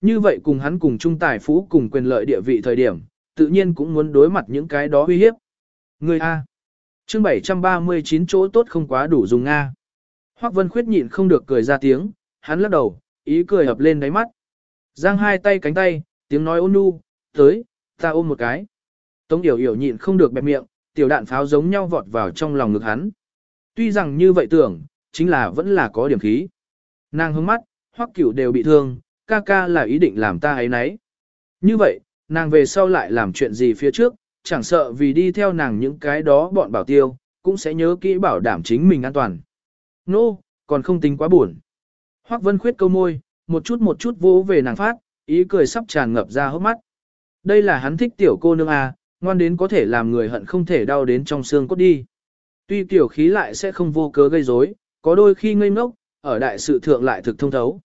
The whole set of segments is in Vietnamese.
Như vậy cùng hắn cùng chung tài phú cùng quyền lợi địa vị thời điểm, tự nhiên cũng muốn đối mặt những cái đó uy hiếp. Người A. chương 739 chỗ tốt không quá đủ dùng A. Hoác Vân Khuyết nhịn không được cười ra tiếng, hắn lắc đầu, ý cười hợp lên đáy mắt. Giang hai tay cánh tay, tiếng nói ôn nhu, tới, ta ôm một cái. Tống Yểu Yểu nhịn không được bẹp miệng, tiểu đạn pháo giống nhau vọt vào trong lòng ngực hắn. Tuy rằng như vậy tưởng, chính là vẫn là có điểm khí. Nàng hướng mắt, hoắc cửu đều bị thương, ca ca là ý định làm ta ấy nấy. Như vậy, nàng về sau lại làm chuyện gì phía trước, chẳng sợ vì đi theo nàng những cái đó bọn bảo tiêu, cũng sẽ nhớ kỹ bảo đảm chính mình an toàn. Nô, no, còn không tính quá buồn. Hoắc Vân khuyết câu môi, một chút một chút vỗ về nàng phát, ý cười sắp tràn ngập ra hốc mắt. Đây là hắn thích tiểu cô nương à, ngoan đến có thể làm người hận không thể đau đến trong xương cốt đi. Tuy tiểu khí lại sẽ không vô cớ gây rối, có đôi khi ngây ngốc, ở đại sự thượng lại thực thông thấu.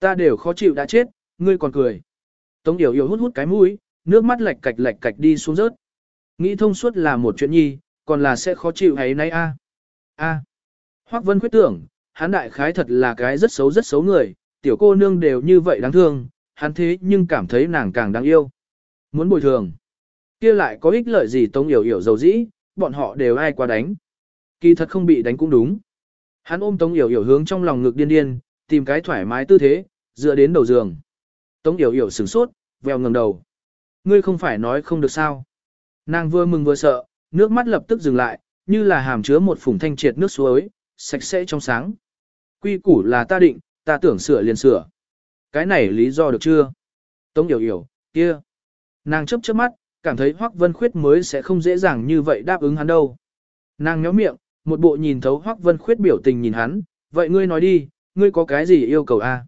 Ta đều khó chịu đã chết, ngươi còn cười. Tống Yểu Yểu hút hút cái mũi, nước mắt lệch cạch lệch cạch đi xuống rớt. Nghĩ thông suốt là một chuyện nhi, còn là sẽ khó chịu ấy nay a. A. Hoắc Vân khuyết tưởng, hắn đại khái thật là cái rất xấu rất xấu người, tiểu cô nương đều như vậy đáng thương, hắn thế nhưng cảm thấy nàng càng đáng yêu. Muốn bồi thường. kia lại có ích lợi gì Tống Yểu Yểu dầu dĩ, bọn họ đều ai qua đánh. Kỳ thật không bị đánh cũng đúng. Hắn ôm Tống Yểu Yểu hướng trong lòng ngực điên điên, tìm cái thoải mái tư thế, dựa đến đầu giường. Tống Yểu Yểu sửng sốt, vèo ngẩng đầu. Ngươi không phải nói không được sao. Nàng vừa mừng vừa sợ, nước mắt lập tức dừng lại, như là hàm chứa một phùng thanh triệt nước suối, sạch sẽ trong sáng. Quy củ là ta định, ta tưởng sửa liền sửa. Cái này lý do được chưa? Tống Yểu Yểu, kia. Nàng chớp chớp mắt, cảm thấy Hoắc Vân Khuyết mới sẽ không dễ dàng như vậy đáp ứng hắn đâu. Nàng nhó miệng, một bộ nhìn thấu Hoắc Vân Khuyết biểu tình nhìn hắn, vậy ngươi nói đi, ngươi có cái gì yêu cầu a?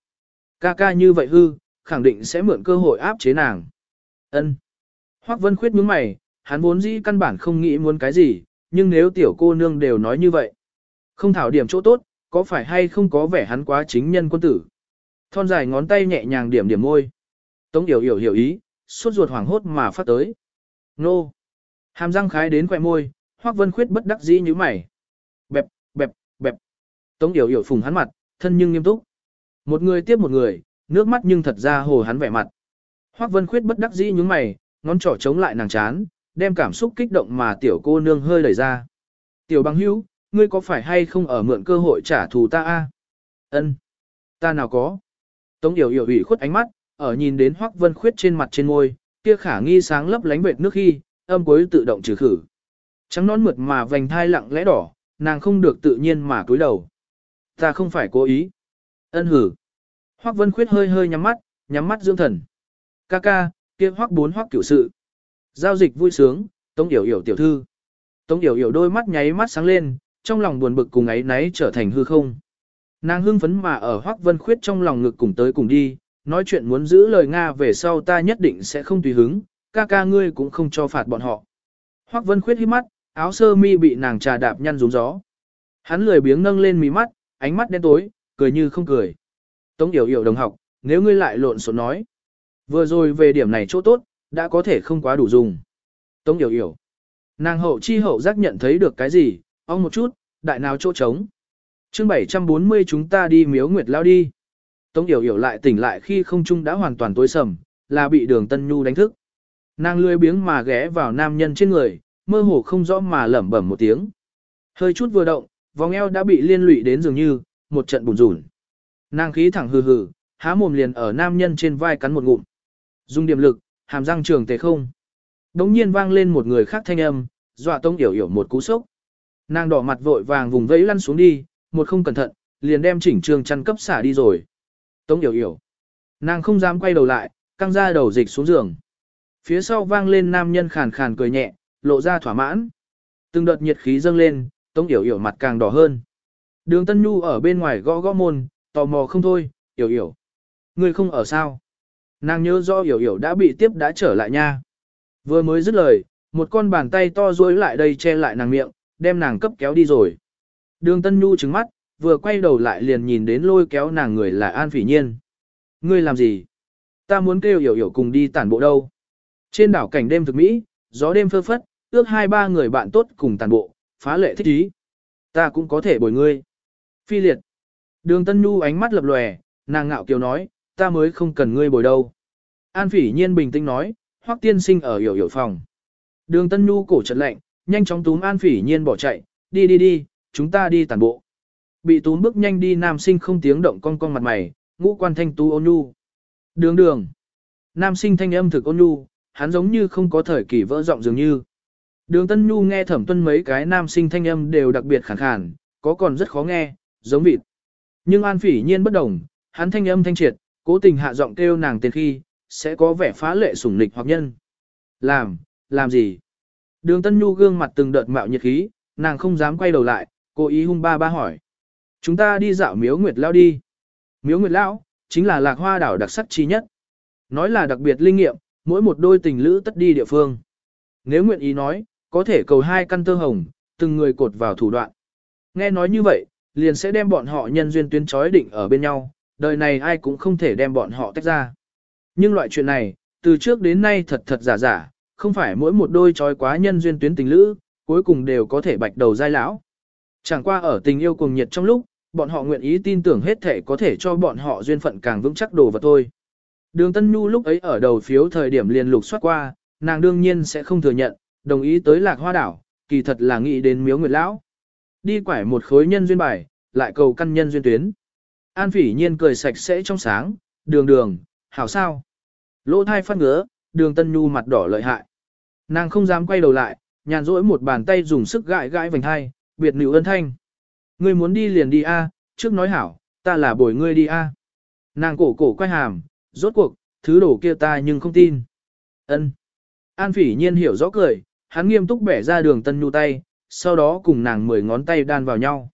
Ca ca như vậy hư, khẳng định sẽ mượn cơ hội áp chế nàng. Ân. Hoắc Vân Khuyết nhướng mày, hắn vốn dĩ căn bản không nghĩ muốn cái gì, nhưng nếu tiểu cô nương đều nói như vậy, không thảo điểm chỗ tốt, có phải hay không có vẻ hắn quá chính nhân quân tử. Thon dài ngón tay nhẹ nhàng điểm điểm môi. Tống Điểu hiểu hiểu ý, suốt ruột hoảng hốt mà phát tới. Nô. Hàm răng khái đến khỏe môi, Hoắc Vân Khuyết bất đắc dĩ như mày. Bẹp, bẹp, bẹp. Tống Điểu hiểu phùng hắn mặt, thân nhưng nghiêm túc. Một người tiếp một người, nước mắt nhưng thật ra hồ hắn vẻ mặt. Hoắc Vân Khuyết bất đắc dĩ nhướng mày, ngón trỏ chống lại nàng chán, đem cảm xúc kích động mà tiểu cô nương hơi đẩy ra. Tiểu bằng hữu, ngươi có phải hay không ở mượn cơ hội trả thù ta a? Ân, Ta nào có? Tống Yểu hiểu ủy khuất ánh mắt, ở nhìn đến Hoắc Vân Khuyết trên mặt trên môi, kia khả nghi sáng lấp lánh vệt nước khi, âm cuối tự động trừ khử. Trắng nón mượt mà vành thai lặng lẽ đỏ, nàng không được tự nhiên mà cúi đầu. Ta không phải cố ý. Ân hử. Hoắc Vân Khuyết hơi hơi nhắm mắt, nhắm mắt dưỡng thần. Ca ca, kia Hoắc bốn Hoắc cửu sự. Giao dịch vui sướng, Tống Yểu Yểu tiểu thư. Tống Yểu Yểu đôi mắt nháy mắt sáng lên, trong lòng buồn bực cùng ấy náy trở thành hư không. Nàng hưng phấn mà ở Hoắc Vân Khuyết trong lòng ngực cùng tới cùng đi, nói chuyện muốn giữ lời Nga về sau ta nhất định sẽ không tùy hứng, ca ca ngươi cũng không cho phạt bọn họ. Hoắc Vân Khuyết hít mắt, áo sơ mi bị nàng trà đạp nhăn rúng gió. Hắn lười biếng nâng lên mí mắt, ánh mắt đen tối, cười như không cười. Tống Yểu Yểu đồng học, nếu ngươi lại lộn xộn nói. Vừa rồi về điểm này chỗ tốt, đã có thể không quá đủ dùng. Tống Yểu Yểu. Nàng hậu chi hậu giác nhận thấy được cái gì, ong một chút, đại nào chỗ trống. chương 740 chúng ta đi miếu nguyệt lao đi. Tống Yểu Yểu lại tỉnh lại khi không trung đã hoàn toàn tối sầm, là bị đường Tân Nhu đánh thức. Nàng lười biếng mà ghé vào nam nhân trên người, mơ hồ không rõ mà lẩm bẩm một tiếng. Hơi chút vừa động, vòng eo đã bị liên lụy đến dường như, một trận bùn rủn. Nàng khí thẳng hừ hừ, há mồm liền ở nam nhân trên vai cắn một ngụm. Dùng điểm lực, hàm răng trường tề không. Đống nhiên vang lên một người khác thanh âm, dọa tông yểu yểu một cú sốc. Nàng đỏ mặt vội vàng vùng vẫy lăn xuống đi, một không cẩn thận, liền đem chỉnh trường chăn cấp xả đi rồi. Tống yểu yểu. Nàng không dám quay đầu lại, căng ra đầu dịch xuống giường. Phía sau vang lên nam nhân khàn khàn cười nhẹ, lộ ra thỏa mãn. Từng đợt nhiệt khí dâng lên, Tống Yểu Yểu mặt càng đỏ hơn. Đường Tân Nhu ở bên ngoài gõ gõ môn, tò mò không thôi, Yểu Yểu. Ngươi không ở sao? Nàng nhớ do Yểu Yểu đã bị tiếp đã trở lại nha. Vừa mới dứt lời, một con bàn tay to duỗi lại đây che lại nàng miệng, đem nàng cấp kéo đi rồi. Đường Tân Nhu trừng mắt, vừa quay đầu lại liền nhìn đến lôi kéo nàng người là An Phỉ Nhiên. Ngươi làm gì? Ta muốn kêu Yểu Yểu cùng đi tản bộ đâu? Trên đảo cảnh đêm thực mỹ, gió đêm phơ phất, ước hai ba người bạn tốt cùng tản bộ, phá lệ thích ý. Ta cũng có thể bồi ngươi. Phi liệt. Đường Tân Nhu ánh mắt lập lòe, nàng ngạo kiều nói, ta mới không cần ngươi bồi đâu. An phỉ nhiên bình tĩnh nói, hoắc tiên sinh ở hiểu hiểu phòng. Đường Tân Nhu cổ chật lạnh, nhanh chóng túm An phỉ nhiên bỏ chạy, đi đi đi, chúng ta đi tàn bộ. Bị túm bước nhanh đi nam sinh không tiếng động cong cong mặt mày, ngũ quan thanh tú ôn nhu. Đường đường. Nam sinh thanh âm thực ôn nhu, hắn giống như không có thời kỳ vỡ giọng dường như. Đường Tân Nhu nghe thẩm tuân mấy cái nam sinh thanh âm đều đặc biệt khẳng khàn, có còn rất khó nghe, giống vịt. Nhưng An Phỉ Nhiên bất đồng, hắn thanh âm thanh triệt, cố tình hạ giọng kêu nàng tên khi, sẽ có vẻ phá lệ sủng nịch hoặc nhân. Làm, làm gì? Đường Tân Nhu gương mặt từng đợt mạo nhiệt khí, nàng không dám quay đầu lại, cố ý hung ba ba hỏi. Chúng ta đi dạo miếu Nguyệt Lao đi. Miếu Nguyệt Lão, chính là lạc hoa đảo đặc sắc chi nhất. Nói là đặc biệt linh nghiệm, mỗi một đôi tình lữ tất đi địa phương. Nếu nguyện ý nói, có thể cầu hai căn tơ hồng, từng người cột vào thủ đoạn. Nghe nói như vậy, liền sẽ đem bọn họ nhân duyên tuyến chói định ở bên nhau, đời này ai cũng không thể đem bọn họ tách ra. Nhưng loại chuyện này, từ trước đến nay thật thật giả giả, không phải mỗi một đôi chói quá nhân duyên tuyến tình lữ, cuối cùng đều có thể bạch đầu dai lão. Chẳng qua ở tình yêu cùng nhiệt trong lúc, bọn họ nguyện ý tin tưởng hết thể có thể cho bọn họ duyên phận càng vững chắc đồ vật thôi. Đường Tân Nhu lúc ấy ở đầu phiếu thời điểm liền lục soát qua, nàng đương nhiên sẽ không thừa nhận, đồng ý tới lạc hoa đảo, kỳ thật là nghĩ đến miếu nguyệt lão. Đi quải một khối nhân duyên bài, lại cầu căn nhân duyên tuyến. An phỉ nhiên cười sạch sẽ trong sáng, đường đường, hảo sao. Lỗ thai phát ngứa, đường Tân Nhu mặt đỏ lợi hại. Nàng không dám quay đầu lại, nhàn rỗi một bàn tay dùng sức gãi gãi vành hai, biệt nữ ân thanh. Ngươi muốn đi liền đi a, trước nói hảo, ta là bồi ngươi đi a. Nàng cổ cổ quay hàm, rốt cuộc, thứ đổ kia ta nhưng không tin. Ân. An phỉ nhiên hiểu rõ cười, hắn nghiêm túc bẻ ra đường tân nhu tay, sau đó cùng nàng mười ngón tay đan vào nhau.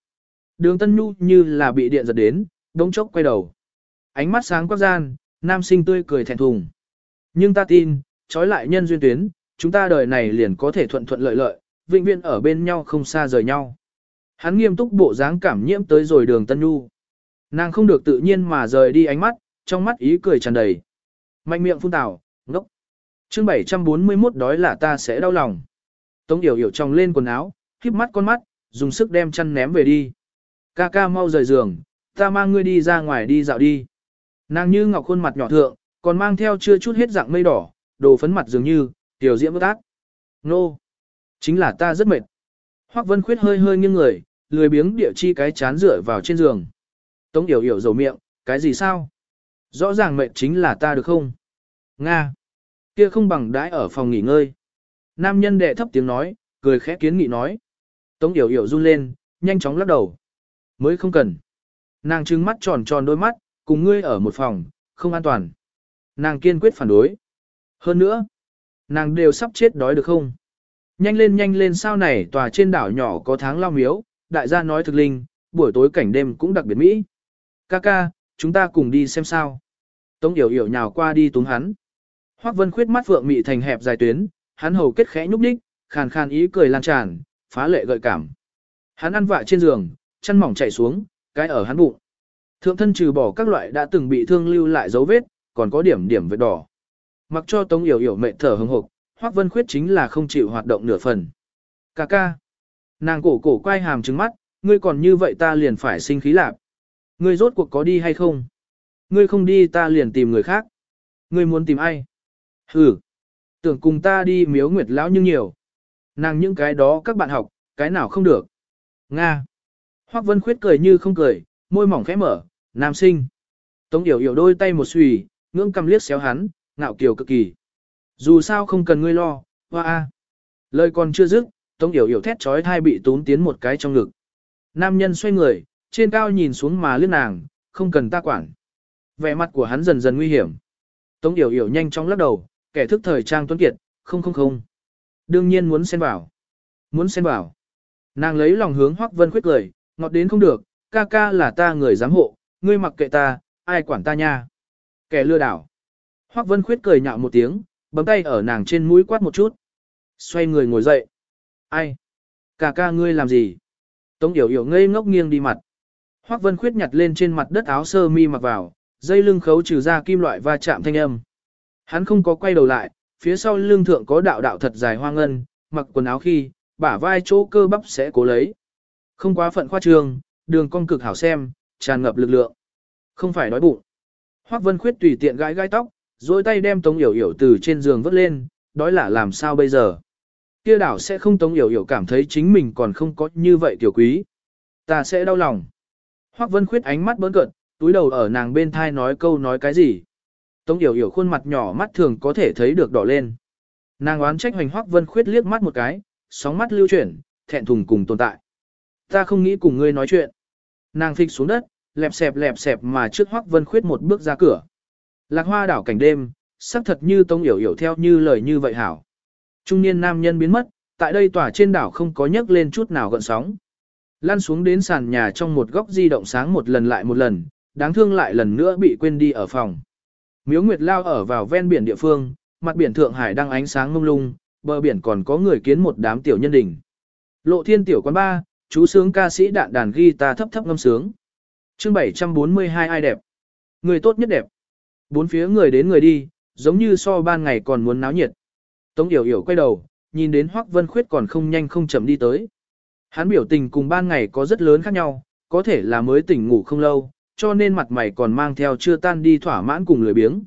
Đường tân nhu như là bị điện giật đến, đống chốc quay đầu. Ánh mắt sáng quắc gian, nam sinh tươi cười thẹn thùng. Nhưng ta tin, trói lại nhân duyên tuyến, chúng ta đời này liền có thể thuận thuận lợi lợi, vĩnh viễn ở bên nhau không xa rời nhau. Hắn nghiêm túc bộ dáng cảm nhiễm tới rồi đường Tân Nhu. Nàng không được tự nhiên mà rời đi ánh mắt, trong mắt ý cười tràn đầy. Mạnh miệng phun tào, ngốc chương 741 đói là ta sẽ đau lòng. Tống Yểu Yểu trong lên quần áo, khép mắt con mắt, dùng sức đem chăn ném về đi. Ca ca mau rời giường, ta mang ngươi đi ra ngoài đi dạo đi. Nàng như ngọc khuôn mặt nhỏ thượng, còn mang theo chưa chút hết dạng mây đỏ, đồ phấn mặt dường như, tiểu diễm bất ác. Nô! Chính là ta rất mệt. Hoắc Vân Khuyết hơi hơi nghiêng người, lười biếng địa chi cái chán rửa vào trên giường. Tống Yểu Yểu dầu miệng, cái gì sao? Rõ ràng mệt chính là ta được không? Nga! Kia không bằng đãi ở phòng nghỉ ngơi. Nam nhân đệ thấp tiếng nói, cười khẽ kiến nghị nói. Tống Yểu Yểu run lên, nhanh chóng lắc đầu. Mới không cần. Nàng trừng mắt tròn tròn đôi mắt, cùng ngươi ở một phòng, không an toàn. Nàng kiên quyết phản đối. Hơn nữa, nàng đều sắp chết đói được không? Nhanh lên nhanh lên sao này tòa trên đảo nhỏ có tháng lao miếu, đại gia nói thực linh, buổi tối cảnh đêm cũng đặc biệt mỹ. Kaka, chúng ta cùng đi xem sao. Tống yểu yểu nhào qua đi túm hắn. Hoắc Vân khuyết mắt vượng mị thành hẹp dài tuyến, hắn hầu kết khẽ nhúc nhích, khàn khàn ý cười lan tràn, phá lệ gợi cảm. Hắn ăn vạ trên giường, chân mỏng chảy xuống, cái ở hắn bụng. Thượng thân trừ bỏ các loại đã từng bị thương lưu lại dấu vết, còn có điểm điểm vết đỏ. Mặc cho Tống Yểu Yểu mệt thở hừng hực, Hoắc Vân Khuyết chính là không chịu hoạt động nửa phần. Ca ca. Nàng cổ cổ quay hàm trừng mắt, ngươi còn như vậy ta liền phải sinh khí lạp. Ngươi rốt cuộc có đi hay không? Ngươi không đi ta liền tìm người khác. Ngươi muốn tìm ai? Hừ Tưởng cùng ta đi miếu nguyệt lão nhưng nhiều. Nàng những cái đó các bạn học, cái nào không được. Nga. Hoắc Vân Khuyết cười như không cười, môi mỏng khẽ mở, nam sinh. Tống Yểu Yểu đôi tay một xùy, ngưỡng cầm liếc xéo hắn, ngạo kiều cực kỳ. Dù sao không cần ngươi lo, hoa a. Lời còn chưa dứt, Tống Yểu Yểu thét trói thai bị tốn tiến một cái trong ngực. Nam nhân xoay người, trên cao nhìn xuống mà liếc nàng, không cần ta quản. Vẻ mặt của hắn dần dần nguy hiểm. Tống Yểu Yểu nhanh chóng lắc đầu, kẻ thức thời trang tuấn kiệt, không không không. Đương nhiên muốn xen vào. Muốn xen vào. Nàng lấy lòng hướng Hoắc Vân khuyết cười, ngọt đến không được, ca ca là ta người giám hộ, ngươi mặc kệ ta, ai quản ta nha. Kẻ lừa đảo. Hoắc Vân khuyết cười nhạo một tiếng, bấm tay ở nàng trên mũi quát một chút. Xoay người ngồi dậy. Ai? Ca ca ngươi làm gì? Tống Yểu Yểu ngây ngốc nghiêng đi mặt. Hoắc Vân khuyết nhặt lên trên mặt đất áo sơ mi mặc vào, dây lưng khấu trừ ra kim loại va chạm thanh âm. Hắn không có quay đầu lại, phía sau lưng thượng có đạo đạo thật dài hoa ngân, mặc quần áo khi, bả vai chỗ cơ bắp sẽ cố lấy. Không quá phận khoa trương, đường cong cực hảo xem, tràn ngập lực lượng. Không phải đói bụng. Hoắc Vân Khuyết tùy tiện gãi gãi tóc, rồi tay đem Tống Yểu Yểu từ trên giường vớt lên, đói là làm sao bây giờ. Kia đảo sẽ không Tống Yểu Yểu cảm thấy chính mình còn không có như vậy tiểu quý. Ta sẽ đau lòng. Hoắc Vân Khuyết ánh mắt bỡn cợt, túi đầu ở nàng bên thai nói câu nói cái gì. Tống Yểu Yểu khuôn mặt nhỏ mắt thường có thể thấy được đỏ lên. Nàng oán trách hoành Hoắc Vân Khuyết liếc mắt một cái, sóng mắt lưu chuyển, thẹn thùng cùng tồn tại. Ta không nghĩ cùng ngươi nói chuyện. Nàng phịch xuống đất, lẹp xẹp lẹp xẹp mà trước Hoắc Vân Khuyết một bước ra cửa. Lạc hoa đảo cảnh đêm, sắc thật như tông yểu yểu theo như lời như vậy hảo. Trung niên nam nhân biến mất, tại đây tỏa trên đảo không có nhấc lên chút nào gợn sóng. Lăn xuống đến sàn nhà trong một góc di động sáng một lần lại một lần, đáng thương lại lần nữa bị quên đi ở phòng. Miếu Nguyệt Lao ở vào ven biển địa phương, mặt biển Thượng Hải đang ánh sáng mông lung, bờ biển còn có người kiến một đám tiểu nhân đỉnh. Lộ thiên tiểu quán ba, chú sướng ca sĩ đạn đàn guitar thấp thấp ngâm sướng. chương 742 ai đẹp? Người tốt nhất đẹp. Bốn phía người đến người đi, giống như so ban ngày còn muốn náo nhiệt. Tống Yểu Yểu quay đầu, nhìn đến Hoắc Vân Khuyết còn không nhanh không chậm đi tới. Hắn biểu tình cùng ban ngày có rất lớn khác nhau, có thể là mới tỉnh ngủ không lâu, cho nên mặt mày còn mang theo chưa tan đi thỏa mãn cùng lười biếng.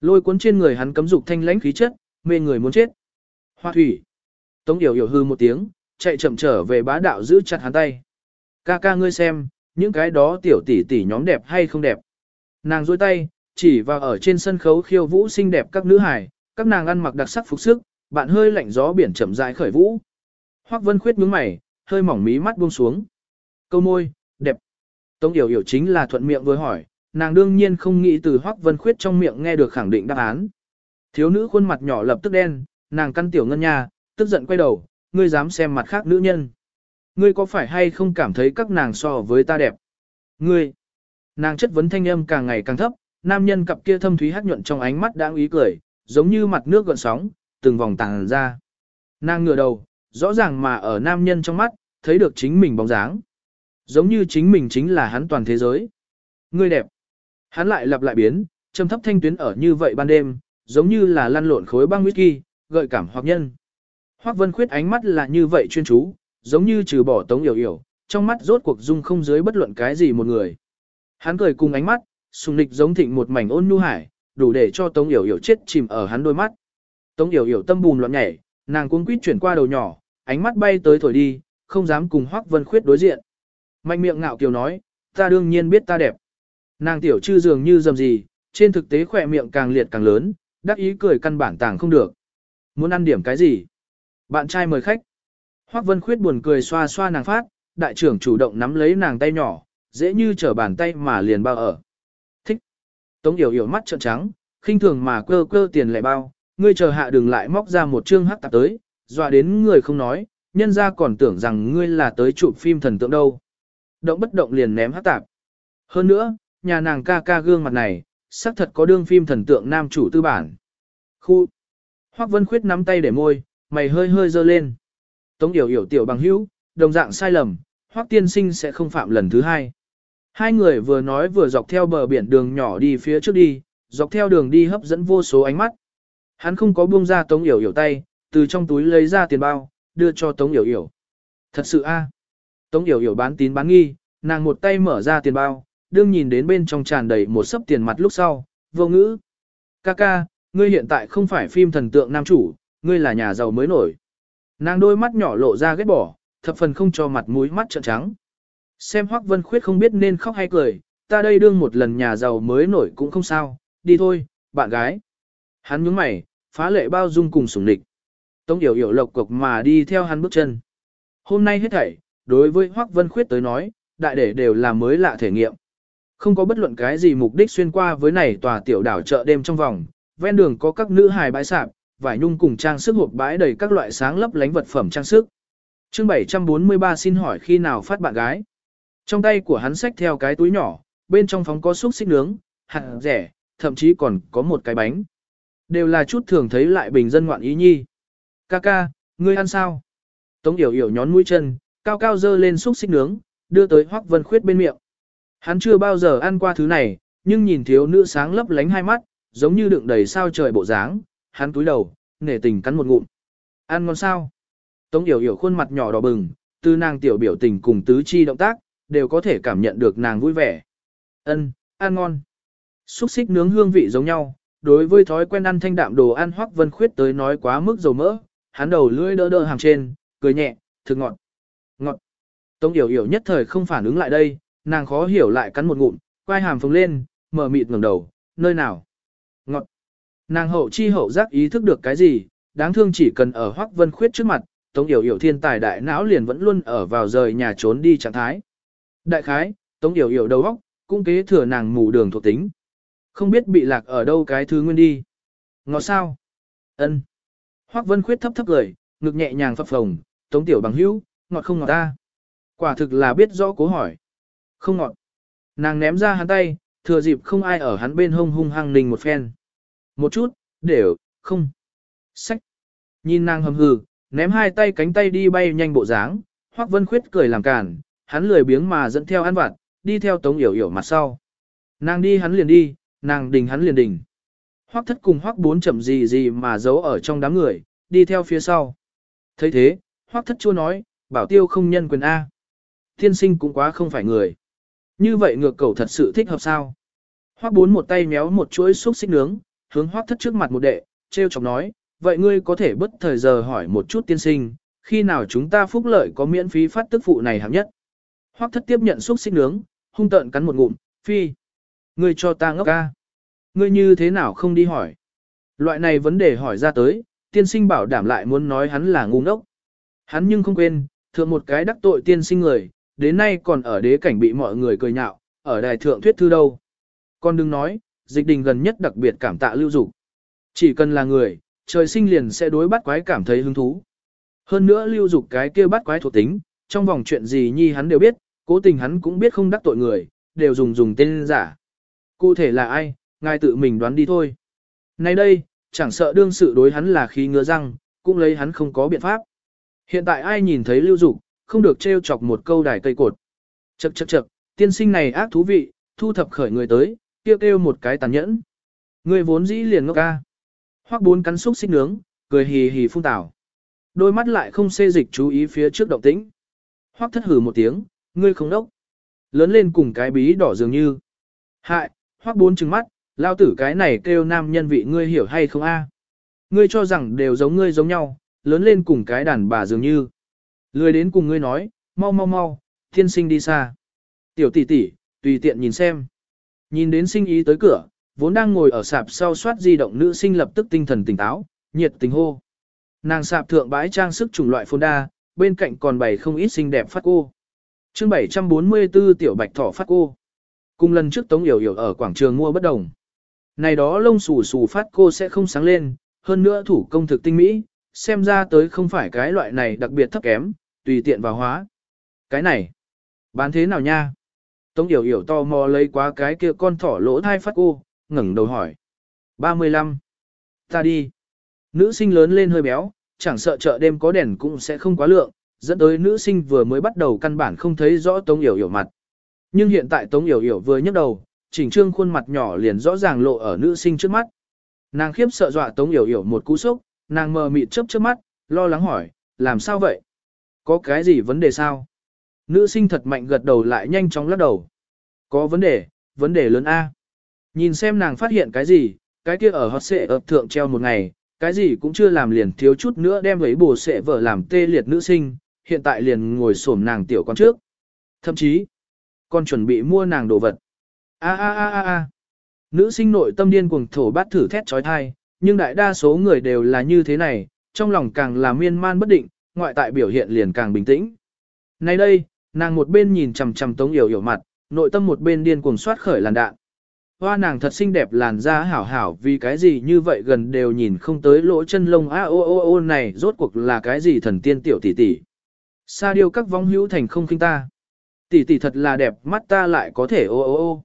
Lôi cuốn trên người hắn cấm dục thanh lãnh khí chất, mê người muốn chết. Hoa thủy. Tống Yểu Yểu hư một tiếng, chạy chậm trở về bá đạo giữ chặt hắn tay. Ca ca ngươi xem, những cái đó tiểu tỷ tỷ nhóm đẹp hay không đẹp. Nàng duỗi tay, chỉ vào ở trên sân khấu khiêu vũ xinh đẹp các nữ hài, các nàng ăn mặc đặc sắc phục sức, bạn hơi lạnh gió biển chậm rãi khởi vũ. Hoắc Vân Khuyết nhướng mày, hơi mỏng mí mắt buông xuống. Câu môi, đẹp. Tống Yểu Yểu chính là thuận miệng với hỏi, nàng đương nhiên không nghĩ từ Hoắc Vân Khuyết trong miệng nghe được khẳng định đáp án. Thiếu nữ khuôn mặt nhỏ lập tức đen, nàng căn tiểu ngân nha, tức giận quay đầu, ngươi dám xem mặt khác nữ nhân. Ngươi có phải hay không cảm thấy các nàng so với ta đẹp? Ngươi! Nàng chất vấn thanh âm càng ngày càng thấp, nam nhân cặp kia thâm thúy hát nhuận trong ánh mắt đang ý cười, giống như mặt nước gợn sóng, từng vòng tàng ra. Nàng ngửa đầu, rõ ràng mà ở nam nhân trong mắt, thấy được chính mình bóng dáng. Giống như chính mình chính là hắn toàn thế giới. Ngươi đẹp. Hắn lại lặp lại biến, trầm thấp thanh tuyến ở như vậy ban đêm, giống như là lăn lộn khối băng whisky, gợi cảm hoặc nhân. Hoắc Vân Khuyết ánh mắt là như vậy chuyên chú, giống như trừ bỏ Tống Yểu Yểu, trong mắt rốt cuộc dung không dưới bất luận cái gì một người. Hắn cười cùng ánh mắt, sùng nịch giống thịnh một mảnh ôn nhu hải, đủ để cho Tống Yểu Yểu chết chìm ở hắn đôi mắt. Tống Yểu Yểu tâm bùn loạn nhảy, nàng cuống quýt chuyển qua đầu nhỏ, ánh mắt bay tới thổi đi, không dám cùng Hoắc Vân Khuyết đối diện. Mạnh miệng ngạo kiều nói, ta đương nhiên biết ta đẹp. Nàng tiểu chư dường như dầm gì, trên thực tế khỏe miệng càng liệt càng lớn, đắc ý cười căn bản tàng không được. Muốn ăn điểm cái gì? Bạn trai mời khách. Hoắc Vân Khuyết buồn cười xoa xoa nàng phát, đại trưởng chủ động nắm lấy nàng tay nhỏ, dễ như trở bàn tay mà liền bao ở. Thích. Tống Yểu Yểu mắt trợn trắng, khinh thường mà cơ cơ tiền lại bao, ngươi chờ hạ đừng lại móc ra một chương hắc tạp tới, dọa đến người không nói, nhân ra còn tưởng rằng ngươi là tới chụp phim thần tượng đâu. Động bất động liền ném hát tạp. Hơn nữa, nhà nàng ca ca gương mặt này, xác thật có đương phim thần tượng nam chủ tư bản. Khu. Hoắc Vân Khuyết nắm tay để môi, mày hơi hơi dơ lên. Tống Yểu hiểu tiểu bằng hữu, đồng dạng sai lầm, Hoắc Tiên Sinh sẽ không phạm lần thứ hai. Hai người vừa nói vừa dọc theo bờ biển đường nhỏ đi phía trước đi, dọc theo đường đi hấp dẫn vô số ánh mắt. Hắn không có buông ra Tống Yểu Yểu tay, từ trong túi lấy ra tiền bao, đưa cho Tống Yểu Yểu. Thật sự a. Tống Yểu Yểu bán tín bán nghi, nàng một tay mở ra tiền bao, đương nhìn đến bên trong tràn đầy một sấp tiền mặt lúc sau, vô ngữ. Kaka, ngươi hiện tại không phải phim thần tượng nam chủ, ngươi là nhà giàu mới nổi. Nàng đôi mắt nhỏ lộ ra ghét bỏ, thập phần không cho mặt mũi mắt trợn trắng. Xem Hoắc Vân Khuyết không biết nên khóc hay cười, ta đây đương một lần nhà giàu mới nổi cũng không sao, đi thôi, bạn gái. Hắn nhướng mày, phá lệ bao dung cùng sủng địch. Tống Yểu Yểu lộc cục mà đi theo hắn bước chân. Hôm nay hết thảy, đối với Hoắc Vân Khuyết tới nói, đại để đều là mới lạ thể nghiệm. Không có bất luận cái gì mục đích xuyên qua với này tòa tiểu đảo chợ đêm trong vòng, ven đường có các nữ hài bãi sạp, vải nhung cùng trang sức hộp bãi đầy các loại sáng lấp lánh vật phẩm trang sức. Chương 743 xin hỏi khi nào phát bạn gái. Trong tay của hắn xách theo cái túi nhỏ, bên trong phóng có xúc xích nướng, hạt rẻ, thậm chí còn có một cái bánh. Đều là chút thường thấy lại bình dân ngoạn ý nhi. Kaka, ngươi ăn sao? Tống Yểu Yểu nhón mũi chân, cao cao dơ lên xúc xích nướng, đưa tới Hoắc Vân Khuyết bên miệng. Hắn chưa bao giờ ăn qua thứ này, nhưng nhìn thiếu nữ sáng lấp lánh hai mắt, giống như đựng đầy sao trời bộ dáng, hắn túi đầu, nể tình cắn một ngụm. Ăn ngon sao? Tống Yểu Yểu khuôn mặt nhỏ đỏ bừng, từ nàng tiểu biểu tình cùng tứ chi động tác, đều có thể cảm nhận được nàng vui vẻ. Ân, ăn ngon. Xúc xích nướng hương vị giống nhau, đối với thói quen ăn thanh đạm đồ ăn Hoắc Vân Khuyết tới nói quá mức dầu mỡ, hắn đầu lưỡi đỡ đỡ hàng trên, cười nhẹ, thực ngọt. Ngọt. Tống Yểu Yểu nhất thời không phản ứng lại đây, nàng khó hiểu lại cắn một ngụm, quay hàm phồng lên, mở mịt ngẩng đầu, nơi nào? Ngọt. Nàng hậu chi hậu giác ý thức được cái gì, đáng thương chỉ cần ở Hoắc Vân Khuyết trước mặt, Tống Yểu Yểu thiên tài đại não liền vẫn luôn ở vào rời nhà trốn đi trạng thái. Đại khái, Tống Yểu Yểu đầu óc cũng kế thừa nàng mù đường thuộc tính. Không biết bị lạc ở đâu cái thứ nguyên đi. Ngọt sao? Ân. Hoắc Vân Khuyết thấp thấp cười, ngực nhẹ nhàng phập phồng, Tống Tiểu bằng hữu, ngọt không ngọt ta? Quả thực là biết rõ cố hỏi. Không ngọt. Nàng ném ra hắn tay, thừa dịp không ai ở hắn bên hông hung hăng nình một phen. Một chút, đều, không. Sách. Nhìn nàng hầm hừ, ném hai tay cánh tay đi bay nhanh bộ dáng, Hoắc Vân Khuyết cười làm cản, hắn lười biếng mà dẫn theo ăn vặt, đi theo Tống Yểu Yểu mặt sau. Nàng đi hắn liền đi, nàng đình hắn liền đình. Hoắc thất cùng Hoắc bốn chậm gì gì mà giấu ở trong đám người, đi theo phía sau. thấy thế, Hoắc thất chua nói, bảo tiêu không nhân quyền A. Thiên sinh cũng quá không phải người. Như vậy ngược cầu thật sự thích hợp sao? Hoắc bốn một tay méo một chuỗi xúc xích nướng, hướng Hoắc thất trước mặt một đệ, treo chọc nói, vậy ngươi có thể bất thời giờ hỏi một chút tiên sinh, khi nào chúng ta phúc lợi có miễn phí phát tức phụ này hạng nhất. Hoắc thất tiếp nhận xúc xích nướng, hung tợn cắn một ngụm, phi. Ngươi cho ta ngốc ca. Ngươi như thế nào không đi hỏi. Loại này vấn đề hỏi ra tới, tiên sinh bảo đảm lại muốn nói hắn là ngu ngốc. Hắn nhưng không quên, thượng một cái đắc tội tiên sinh người, đến nay còn ở đế cảnh bị mọi người cười nhạo, ở đài thượng thuyết thư đâu. Con đừng nói, dịch đình gần nhất đặc biệt cảm tạ lưu dục. Chỉ cần là người, trời sinh liền sẽ đối bắt quái cảm thấy hứng thú. Hơn nữa lưu dục cái kia bắt quái thuộc tính, trong vòng chuyện gì nhi hắn đều biết, cố tình hắn cũng biết không đắc tội người, đều dùng dùng tên giả. Cụ thể là ai, ngài tự mình đoán đi thôi. Nay đây, chẳng sợ đương sự đối hắn là khí ngứa răng, cũng lấy hắn không có biện pháp. Hiện tại ai nhìn thấy lưu dục, không được trêu chọc một câu đài cây cột. Chậc chậc chậc, tiên sinh này ác thú vị, thu thập khởi người tới, kêu kêu một cái tàn nhẫn. Người vốn dĩ liền ngốc ca. Hoắc bốn cắn xúc xích nướng, cười hì hì phun tảo. Đôi mắt lại không xê dịch chú ý phía trước động tĩnh. Hoắc thất hử một tiếng, ngươi không đốc. Lớn lên cùng cái bí đỏ dường như. Hại, Hoắc bốn trừng mắt, lao tử cái này kêu nam nhân vị ngươi hiểu hay không a? Ngươi cho rằng đều giống ngươi giống nhau, lớn lên cùng cái đàn bà dường như. Lười đến cùng ngươi nói, mau mau mau, thiên sinh đi xa. Tiểu tỷ tỷ, tùy tiện nhìn xem. Nhìn đến sinh ý tới cửa, vốn đang ngồi ở sạp sau soát di động nữ sinh lập tức tinh thần tỉnh táo, nhiệt tình hô. Nàng sạp thượng bãi trang sức chủng loại phôn đa, bên cạnh còn bày không ít xinh đẹp phát cô. chương 744 tiểu bạch thỏ phát cô. Cùng lần trước Tống Yểu Yểu ở quảng trường mua bất đồng. Này đó lông xù xù phát cô sẽ không sáng lên, hơn nữa thủ công thực tinh mỹ, xem ra tới không phải cái loại này đặc biệt thấp kém, tùy tiện vào hóa. Cái này, bán thế nào nha? Tống Yểu Yểu to mò lấy quá cái kia con thỏ lỗ thai phát cô, ngẩng đầu hỏi. 35. Ta đi. Nữ sinh lớn lên hơi béo, chẳng sợ chợ đêm có đèn cũng sẽ không quá lượng, dẫn tới nữ sinh vừa mới bắt đầu căn bản không thấy rõ Tống Yểu Yểu mặt. Nhưng hiện tại Tống Yểu Yểu vừa nhấc đầu, chỉnh trương khuôn mặt nhỏ liền rõ ràng lộ ở nữ sinh trước mắt. Nàng khiếp sợ dọa Tống Yểu Yểu một cú sốc, nàng mờ mịt chớp chớp mắt, lo lắng hỏi, làm sao vậy? Có cái gì vấn đề sao? Nữ sinh thật mạnh gật đầu lại nhanh chóng lắc đầu. Có vấn đề, vấn đề lớn A. Nhìn xem nàng phát hiện cái gì, cái kia ở hot xệ ập thượng treo một ngày, cái gì cũng chưa làm liền thiếu chút nữa đem lấy bồ xệ vợ làm tê liệt nữ sinh, hiện tại liền ngồi xổm nàng tiểu con trước. Thậm chí, còn chuẩn bị mua nàng đồ vật. A a a a a. Nữ sinh nội tâm điên cuồng thổ bát thử thét trói thai, nhưng đại đa số người đều là như thế này, trong lòng càng là miên man bất định, ngoại tại biểu hiện liền càng bình tĩnh. Nay đây, nàng một bên nhìn chằm chằm Tống Yểu Yểu mặt, nội tâm một bên điên cuồng soát khởi làn đạn. Hoa nàng thật xinh đẹp làn da hảo hảo vì cái gì như vậy gần đều nhìn không tới lỗ chân lông a o o o này rốt cuộc là cái gì thần tiên tiểu tỷ tỷ. Sa điêu các vong hữu thành không khinh ta. Tỷ tỷ thật là đẹp mắt ta lại có thể ô ô ô.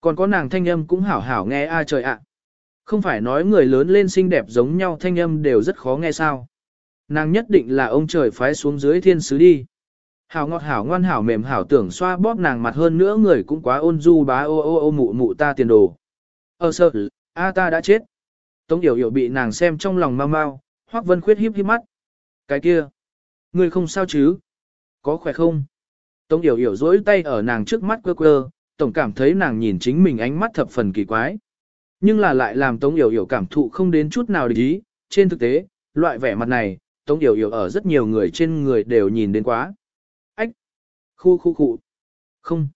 Còn có nàng thanh âm cũng hảo hảo nghe a trời ạ. Không phải nói người lớn lên xinh đẹp giống nhau thanh âm đều rất khó nghe sao. Nàng nhất định là ông trời phái xuống dưới thiên sứ đi. Hảo ngọt hảo ngoan hảo mềm hảo tưởng xoa bóp nàng mặt hơn nữa người cũng quá ôn du bá ô ô ô mụ mụ ta tiền đồ. Ờ sợ, a ta đã chết. Tống yểu yểu bị nàng xem trong lòng mau mau, hoác vân khuyết híp híp mắt. Cái kia, người không sao chứ? Có khỏe không? Tống yểu yểu dỗi tay ở nàng trước mắt quơ quơ, tổng cảm thấy nàng nhìn chính mình ánh mắt thập phần kỳ quái. Nhưng là lại làm Tống Yểu Yểu cảm thụ không đến chút nào để ý, trên thực tế, loại vẻ mặt này, Tống Yểu Yểu ở rất nhiều người trên người đều nhìn đến quá. Ách! Khu khu khu! Không!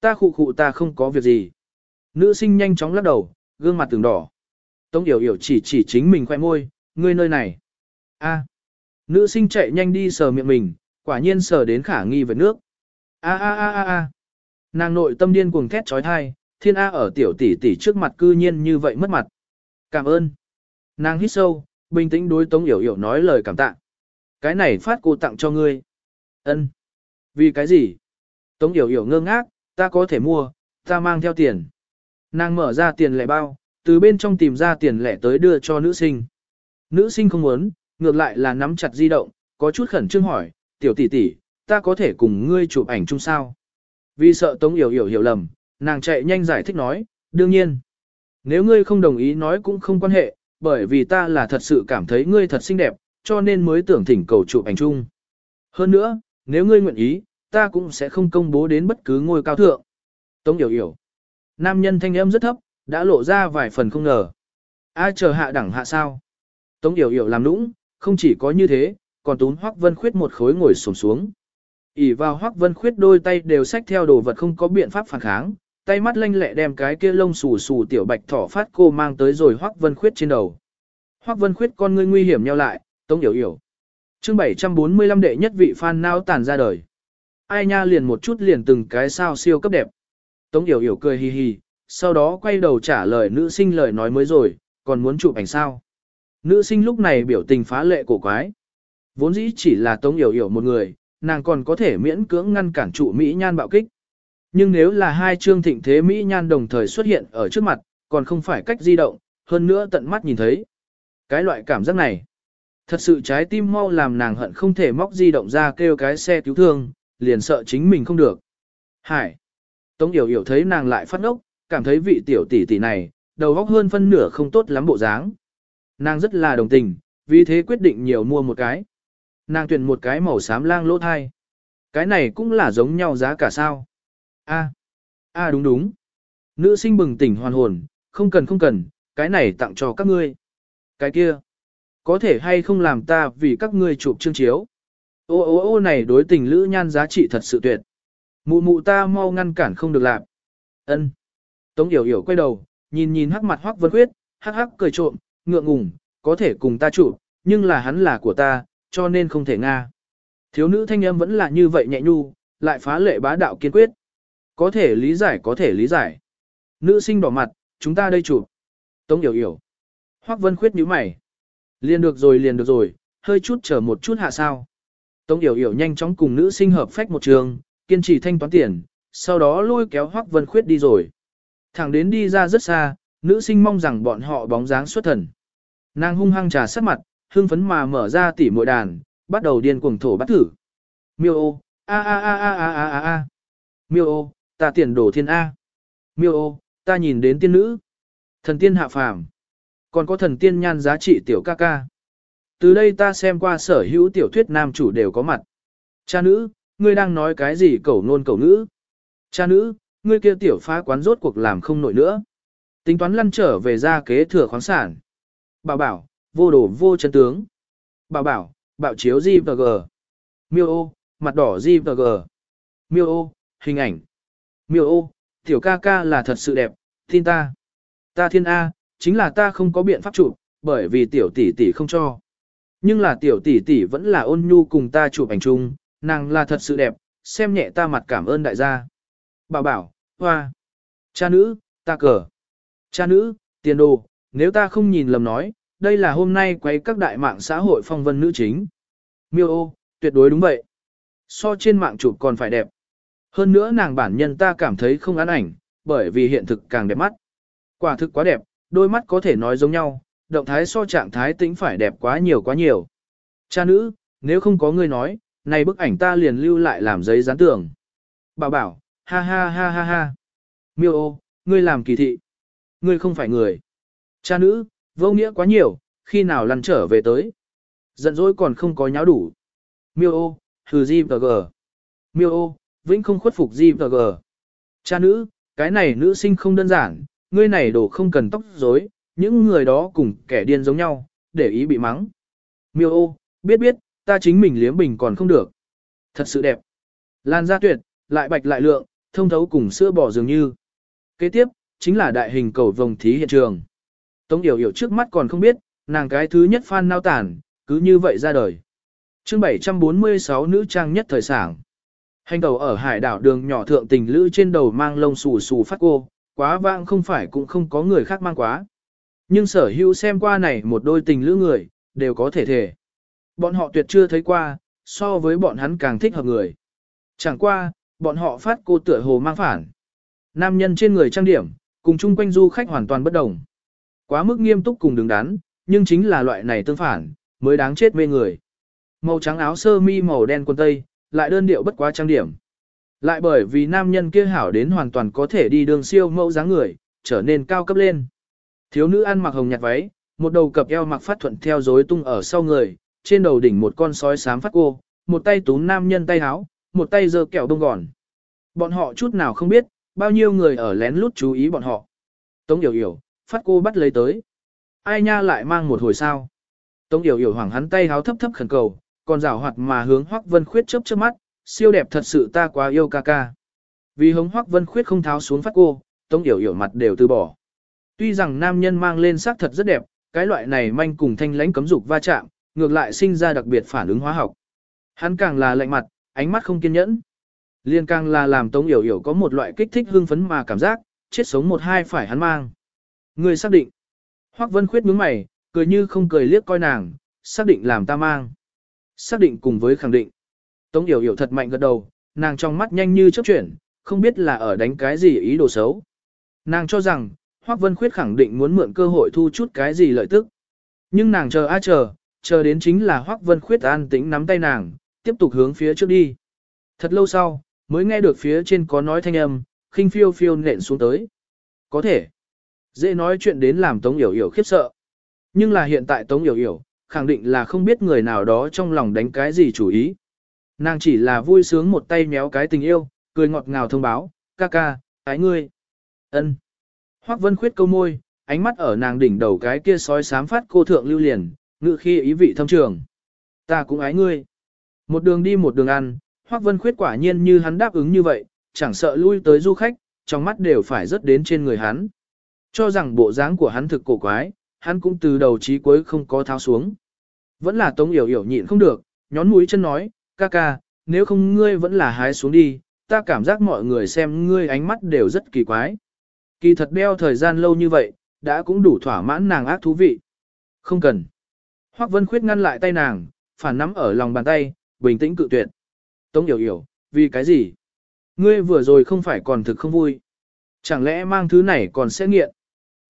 Ta khu khu ta không có việc gì. Nữ sinh nhanh chóng lắc đầu, gương mặt từng đỏ. Tống Yểu Yểu chỉ chỉ chính mình khoe môi, ngươi nơi này. A. Nữ sinh chạy nhanh đi sờ miệng mình, quả nhiên sờ đến khả nghi về nước. A a a a a. Nàng nội tâm điên cuồng thét trói thai, thiên A ở tiểu tỷ tỷ trước mặt cư nhiên như vậy mất mặt. Cảm ơn. Nàng hít sâu, bình tĩnh đối Tống Yểu Yểu nói lời cảm tạ. Cái này phát cô tặng cho ngươi. Ân. Vì cái gì? Tống Yểu Yểu ngơ ngác, ta có thể mua, ta mang theo tiền. Nàng mở ra tiền lẻ bao, từ bên trong tìm ra tiền lẻ tới đưa cho nữ sinh. Nữ sinh không muốn, ngược lại là nắm chặt di động, có chút khẩn trương hỏi, tiểu tỷ tỷ, ta có thể cùng ngươi chụp ảnh chung sao? Vì sợ Tống Yểu Yểu hiểu lầm, nàng chạy nhanh giải thích nói, đương nhiên. Nếu ngươi không đồng ý nói cũng không quan hệ, bởi vì ta là thật sự cảm thấy ngươi thật xinh đẹp, cho nên mới tưởng thỉnh cầu chụp ảnh chung. Hơn nữa, nếu ngươi nguyện ý, ta cũng sẽ không công bố đến bất cứ ngôi cao thượng. Tống Yểu Yểu. Nam nhân thanh âm rất thấp, đã lộ ra vài phần không ngờ. Ai chờ hạ đẳng hạ sao? Tống Yểu Yểu làm nũng, không chỉ có như thế, còn tún Hoắc Vân Khuyết một khối ngồi xổm xuống. ỉ vào Hoắc Vân Khuyết đôi tay đều xách theo đồ vật không có biện pháp phản kháng, tay mắt lanh lẹ đem cái kia lông xù xù tiểu bạch thỏ phát cô mang tới rồi Hoắc Vân Khuyết trên đầu. Hoắc Vân Khuyết con ngươi nguy hiểm nheo lại, Tống Yểu Yểu. Chương 745 đệ nhất vị fan nao tàn ra đời. Ai nha liền một chút liền từng cái sao siêu cấp đẹp. Tống Yểu Yểu cười hì hì, sau đó quay đầu trả lời nữ sinh lời nói mới rồi, còn muốn chụp ảnh sao. Nữ sinh lúc này biểu tình phá lệ cổ quái. Vốn dĩ chỉ là Tống Yểu Yểu một người, nàng còn có thể miễn cưỡng ngăn cản trụ Mỹ Nhan bạo kích. Nhưng nếu là hai trương thịnh thế Mỹ Nhan đồng thời xuất hiện ở trước mặt, còn không phải cách di động, hơn nữa tận mắt nhìn thấy. Cái loại cảm giác này, thật sự trái tim mau làm nàng hận không thể móc di động ra kêu cái xe cứu thương, liền sợ chính mình không được. Hải! Tống Yểu Yểu thấy nàng lại phát ốc, cảm thấy vị tiểu tỷ tỷ này, đầu góc hơn phân nửa không tốt lắm bộ dáng. Nàng rất là đồng tình, vì thế quyết định nhiều mua một cái. Nàng tuyển một cái màu xám lang lỗ thai. Cái này cũng là giống nhau giá cả sao. A, a đúng đúng. Nữ sinh bừng tỉnh hoàn hồn, không cần không cần, cái này tặng cho các ngươi. Cái kia, có thể hay không làm ta vì các ngươi chụp chương chiếu. Ô ô ô này đối tình lữ nhan giá trị thật sự tuyệt. Mụ mụ ta mau ngăn cản không được làm. Ân. Tống Yểu Yểu quay đầu, nhìn nhìn hắc mặt Hoắc Vân Khuyết, hắc hắc cười trộm, ngượng ngùng, có thể cùng ta chụp, nhưng là hắn là của ta, cho nên không thể nga. Thiếu nữ thanh âm vẫn là như vậy nhẹ nhu, lại phá lệ bá đạo kiên quyết. Có thể lý giải có thể lý giải. Nữ sinh đỏ mặt, chúng ta đây chụp. Tống Yểu Yểu. Hoắc Vân Khuyết nhíu mày. Liền được rồi liền được rồi, hơi chút chờ một chút hạ sao. Tống Yểu Yểu nhanh chóng cùng nữ sinh hợp phách một trường, kiên trì thanh toán tiền, sau đó lôi kéo Hoắc Vân Khuyết đi rồi. Thẳng đến đi ra rất xa, nữ sinh mong rằng bọn họ bóng dáng xuất thần. Nàng hung hăng trà sát mặt, hưng phấn mà mở ra tỉ mội đàn, bắt đầu điên cuồng thổ bắt thử. Miêu ô, a a a a a a a a. Miêu ô, ta tiền đổ thiên A. Miêu ô, ta nhìn đến tiên nữ. Thần tiên hạ phàm. Còn có thần tiên nhan giá trị tiểu ca ca. Từ đây ta xem qua sở hữu tiểu thuyết nam chủ đều có mặt. Cha nữ, ngươi đang nói cái gì cẩu nôn cẩu nữ? Cha nữ, ngươi kia tiểu phá quán rốt cuộc làm không nổi nữa. Tính toán lăn trở về ra kế thừa khoáng sản. Bảo bảo, vô đồ vô chân tướng. Bảo bảo, bạo chiếu G và Miêu ô, mặt đỏ G và Miêu ô, hình ảnh. Miêu ô, tiểu ca ca là thật sự đẹp, tin ta. Ta thiên A, chính là ta không có biện pháp chụp, bởi vì tiểu tỷ tỷ không cho. Nhưng là tiểu tỷ tỷ vẫn là ôn nhu cùng ta chụp ảnh chung, nàng là thật sự đẹp, xem nhẹ ta mặt cảm ơn đại gia. Bảo bảo, hoa. Cha nữ, ta cờ. Cha nữ, tiền đồ, nếu ta không nhìn lầm nói, đây là hôm nay quay các đại mạng xã hội phong vân nữ chính. Miêu ô, tuyệt đối đúng vậy. So trên mạng chụp còn phải đẹp. Hơn nữa nàng bản nhân ta cảm thấy không án ảnh, bởi vì hiện thực càng đẹp mắt. Quả thực quá đẹp, đôi mắt có thể nói giống nhau, động thái so trạng thái tĩnh phải đẹp quá nhiều quá nhiều. Cha nữ, nếu không có người nói, này bức ảnh ta liền lưu lại làm giấy dán tường. Bảo bảo, ha ha ha ha ha. Miêu ô, ngươi làm kỳ thị. Ngươi không phải người. Cha nữ, vô nghĩa quá nhiều, khi nào lăn trở về tới. Giận dỗi còn không có nháo đủ. Miêu ô, hừ di và gờ. Miêu ô, vĩnh không khuất phục di và. Cha nữ, cái này nữ sinh không đơn giản, ngươi này đồ không cần tóc rối, những người đó cùng kẻ điên giống nhau, để ý bị mắng. Miêu ô, biết biết, ta chính mình liếm bình còn không được. Thật sự đẹp. Lan ra tuyệt, lại bạch lại lượng, thông thấu cùng sữa bò dường như. Kế tiếp, chính là đại hình cầu vồng thí hiện trường. Tống Yểu Yểu trước mắt còn không biết, nàng cái thứ nhất fan nao tản, cứ như vậy ra đời. chương 746 nữ trang nhất thời sảng. Hành tàu ở hải đảo đường nhỏ thượng tình lữ trên đầu mang lông xù xù phát cô, quá vãng không phải cũng không có người khác mang quá. Nhưng sở hữu xem qua này một đôi tình lữ người, đều có thể thể. Bọn họ tuyệt chưa thấy qua, so với bọn hắn càng thích hợp người. Chẳng qua, bọn họ phát cô tựa hồ mang phản. Nam nhân trên người trang điểm, cùng chung quanh du khách hoàn toàn bất đồng. Quá mức nghiêm túc cùng đứng đắn, nhưng chính là loại này tương phản, mới đáng chết mê người. Màu trắng áo sơ mi màu đen quần tây, lại đơn điệu bất quá trang điểm. Lại bởi vì nam nhân kia hảo đến hoàn toàn có thể đi đường siêu mẫu dáng người, trở nên cao cấp lên. Thiếu nữ ăn mặc hồng nhạt váy, một đầu cặp eo mặc phát thuận theo rối tung ở sau người, trên đầu đỉnh một con sói xám phát cô, một tay túm nam nhân tay háo một tay giơ kẹo đông gòn. Bọn họ chút nào không biết, bao nhiêu người ở lén lút chú ý bọn họ. Tống Yểu Yểu, phát cô bắt lấy tới. Ai nha lại mang một hồi sao. Tống Yểu Yểu hoảng hắn tay háo thấp thấp khẩn cầu, còn rảo hoạt mà hướng Hoắc Vân Khuyết chớp chớp mắt, siêu đẹp thật sự ta quá yêu ca ca. Vì hống Hoắc Vân Khuyết không tháo xuống phát cô, Tống Yểu Yểu mặt đều từ bỏ. Tuy rằng nam nhân mang lên sắc thật rất đẹp, cái loại này manh cùng thanh lãnh cấm dục va chạm, ngược lại sinh ra đặc biệt phản ứng hóa học. Hắn càng là lạnh mặt, ánh mắt không kiên nhẫn. Liên càng là làm Tống Yểu Yểu có một loại kích thích hương phấn mà cảm giác, chết sống một hai phải hắn mang. Người xác định. Hoắc Vân Khuyết nhướng mày, cười như không cười liếc coi nàng, xác định làm ta mang. Xác định cùng với khẳng định. Tống Yểu Yểu thật mạnh gật đầu, nàng trong mắt nhanh như chớp chuyển, không biết là ở đánh cái gì ý đồ xấu. Nàng cho rằng, Hoắc Vân Khuyết khẳng định muốn mượn cơ hội thu chút cái gì lợi tức. Nhưng nàng chờ a chờ, chờ đến chính là Hoắc Vân Khuyết an tĩnh nắm tay nàng, tiếp tục hướng phía trước đi. Thật lâu sau, mới nghe được phía trên có nói thanh âm, khinh phiêu phiêu nện xuống tới. Có thể. Dễ nói chuyện đến làm Tống Yểu Yểu khiếp sợ. Nhưng là hiện tại Tống Yểu Yểu, khẳng định là không biết người nào đó trong lòng đánh cái gì chủ ý. Nàng chỉ là vui sướng một tay méo cái tình yêu, cười ngọt ngào thông báo, ca ca, ái ngươi. ân. Hoắc Vân khuyết câu môi, ánh mắt ở nàng đỉnh đầu cái kia sói sám phát cô thượng lưu liền, ngự khi ý vị thâm trường. Ta cũng ái ngươi. Một đường đi một đường ăn, Hoắc Vân khuyết quả nhiên như hắn đáp ứng như vậy, chẳng sợ lui tới du khách, trong mắt đều phải rớt đến trên người hắn. Cho rằng bộ dáng của hắn thực cổ quái, hắn cũng từ đầu chí cuối không có tháo xuống. Vẫn là Tống Yểu Yểu nhịn không được, nhón mũi chân nói, ca ca, nếu không ngươi vẫn là hái xuống đi, ta cảm giác mọi người xem ngươi ánh mắt đều rất kỳ quái. Kỳ thật đeo thời gian lâu như vậy, đã cũng đủ thỏa mãn nàng ác thú vị. Không cần. Hoắc Vân Khuyết ngăn lại tay nàng, phản nắm ở lòng bàn tay, bình tĩnh cự tuyệt. Tống Yểu Yểu, vì cái gì? Ngươi vừa rồi không phải còn thực không vui. Chẳng lẽ mang thứ này còn sẽ nghiện?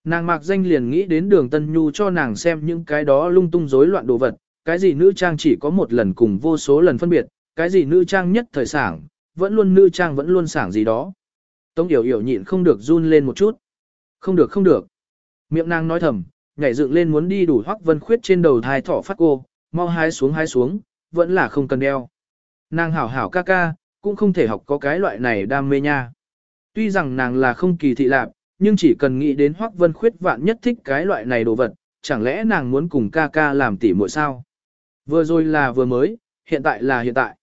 Nàng mạc danh liền nghĩ đến đường Tân Nhu cho nàng xem những cái đó lung tung rối loạn đồ vật, cái gì nữ trang chỉ có một lần cùng vô số lần phân biệt, cái gì nữ trang nhất thời sảng, vẫn luôn nữ trang vẫn luôn sảng gì đó. Tống Yểu Yểu nhịn không được run lên một chút. Không được không được. Miệng nàng nói thầm, nhảy dựng lên muốn đi đủ hoắc vân khuyết trên đầu thai thỏ phát cô, mau hái xuống hái xuống, vẫn là không cần đeo. Nàng hảo hảo ca ca, cũng không thể học có cái loại này đam mê nha. Tuy rằng nàng là không kỳ thị lạc, nhưng chỉ cần nghĩ đến hoắc vân khuyết vạn nhất thích cái loại này đồ vật, chẳng lẽ nàng muốn cùng ca ca làm tỉ muội sao? Vừa rồi là vừa mới, hiện tại là hiện tại.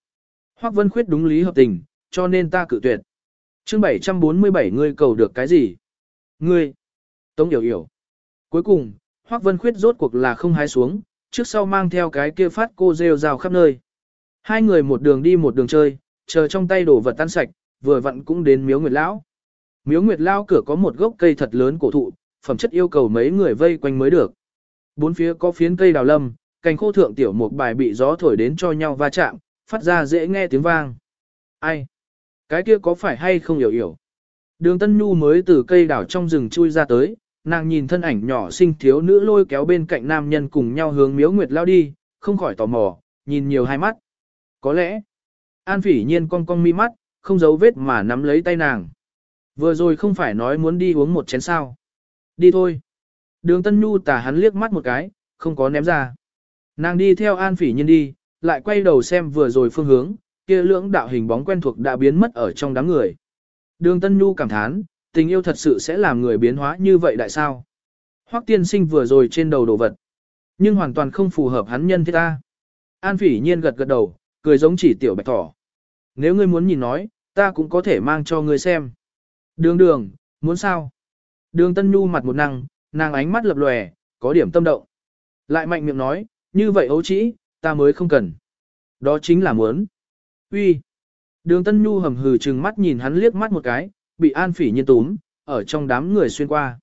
Hoắc Vân Khuyết đúng lý hợp tình, cho nên ta cự tuyệt. Chương 747 ngươi cầu được cái gì? Ngươi. Tống Điểu Yểu. Cuối cùng, Hoắc Vân Khuyết rốt cuộc là không hái xuống, trước sau mang theo cái kia phát cô rêu rào khắp nơi. Hai người một đường đi một đường chơi, chờ trong tay đổ vật tan sạch, vừa vặn cũng đến miếu nguyệt lão. Miếu nguyệt lao cửa có một gốc cây thật lớn cổ thụ, phẩm chất yêu cầu mấy người vây quanh mới được. Bốn phía có phiến cây đào lâm, cành khô thượng tiểu một bài bị gió thổi đến cho nhau va chạm, phát ra dễ nghe tiếng vang. Ai? Cái kia có phải hay không hiểu hiểu? Đường Tân Nhu mới từ cây đảo trong rừng chui ra tới, nàng nhìn thân ảnh nhỏ xinh thiếu nữ lôi kéo bên cạnh nam nhân cùng nhau hướng miếu nguyệt lao đi, không khỏi tò mò, nhìn nhiều hai mắt. Có lẽ, An phỉ nhiên cong cong mi mắt, không giấu vết mà nắm lấy tay nàng. Vừa rồi không phải nói muốn đi uống một chén sao. Đi thôi. Đường Tân Nhu tà hắn liếc mắt một cái, không có ném ra. Nàng đi theo An Phỉ Nhiên đi, lại quay đầu xem vừa rồi phương hướng, kia lưỡng đạo hình bóng quen thuộc đã biến mất ở trong đám người. Đường Tân Nhu cảm thán, tình yêu thật sự sẽ làm người biến hóa như vậy đại sao? Hoắc tiên sinh vừa rồi trên đầu đồ vật, nhưng hoàn toàn không phù hợp hắn nhân thế ta. An phỉ nhiên gật gật đầu, cười giống chỉ tiểu bạch thỏ. Nếu ngươi muốn nhìn nói, ta cũng có thể mang cho ngươi xem. Đường đường, muốn sao? Đường Tân Nhu mặt một năng, nàng ánh mắt lập lòe, có điểm tâm động. Lại mạnh miệng nói, như vậy ấu trĩ, ta mới không cần. Đó chính là muốn. Uy. Đường Tân Nhu hầm hừ trừng mắt nhìn hắn liếc mắt một cái, bị An Phỉ nhiên túm, ở trong đám người xuyên qua.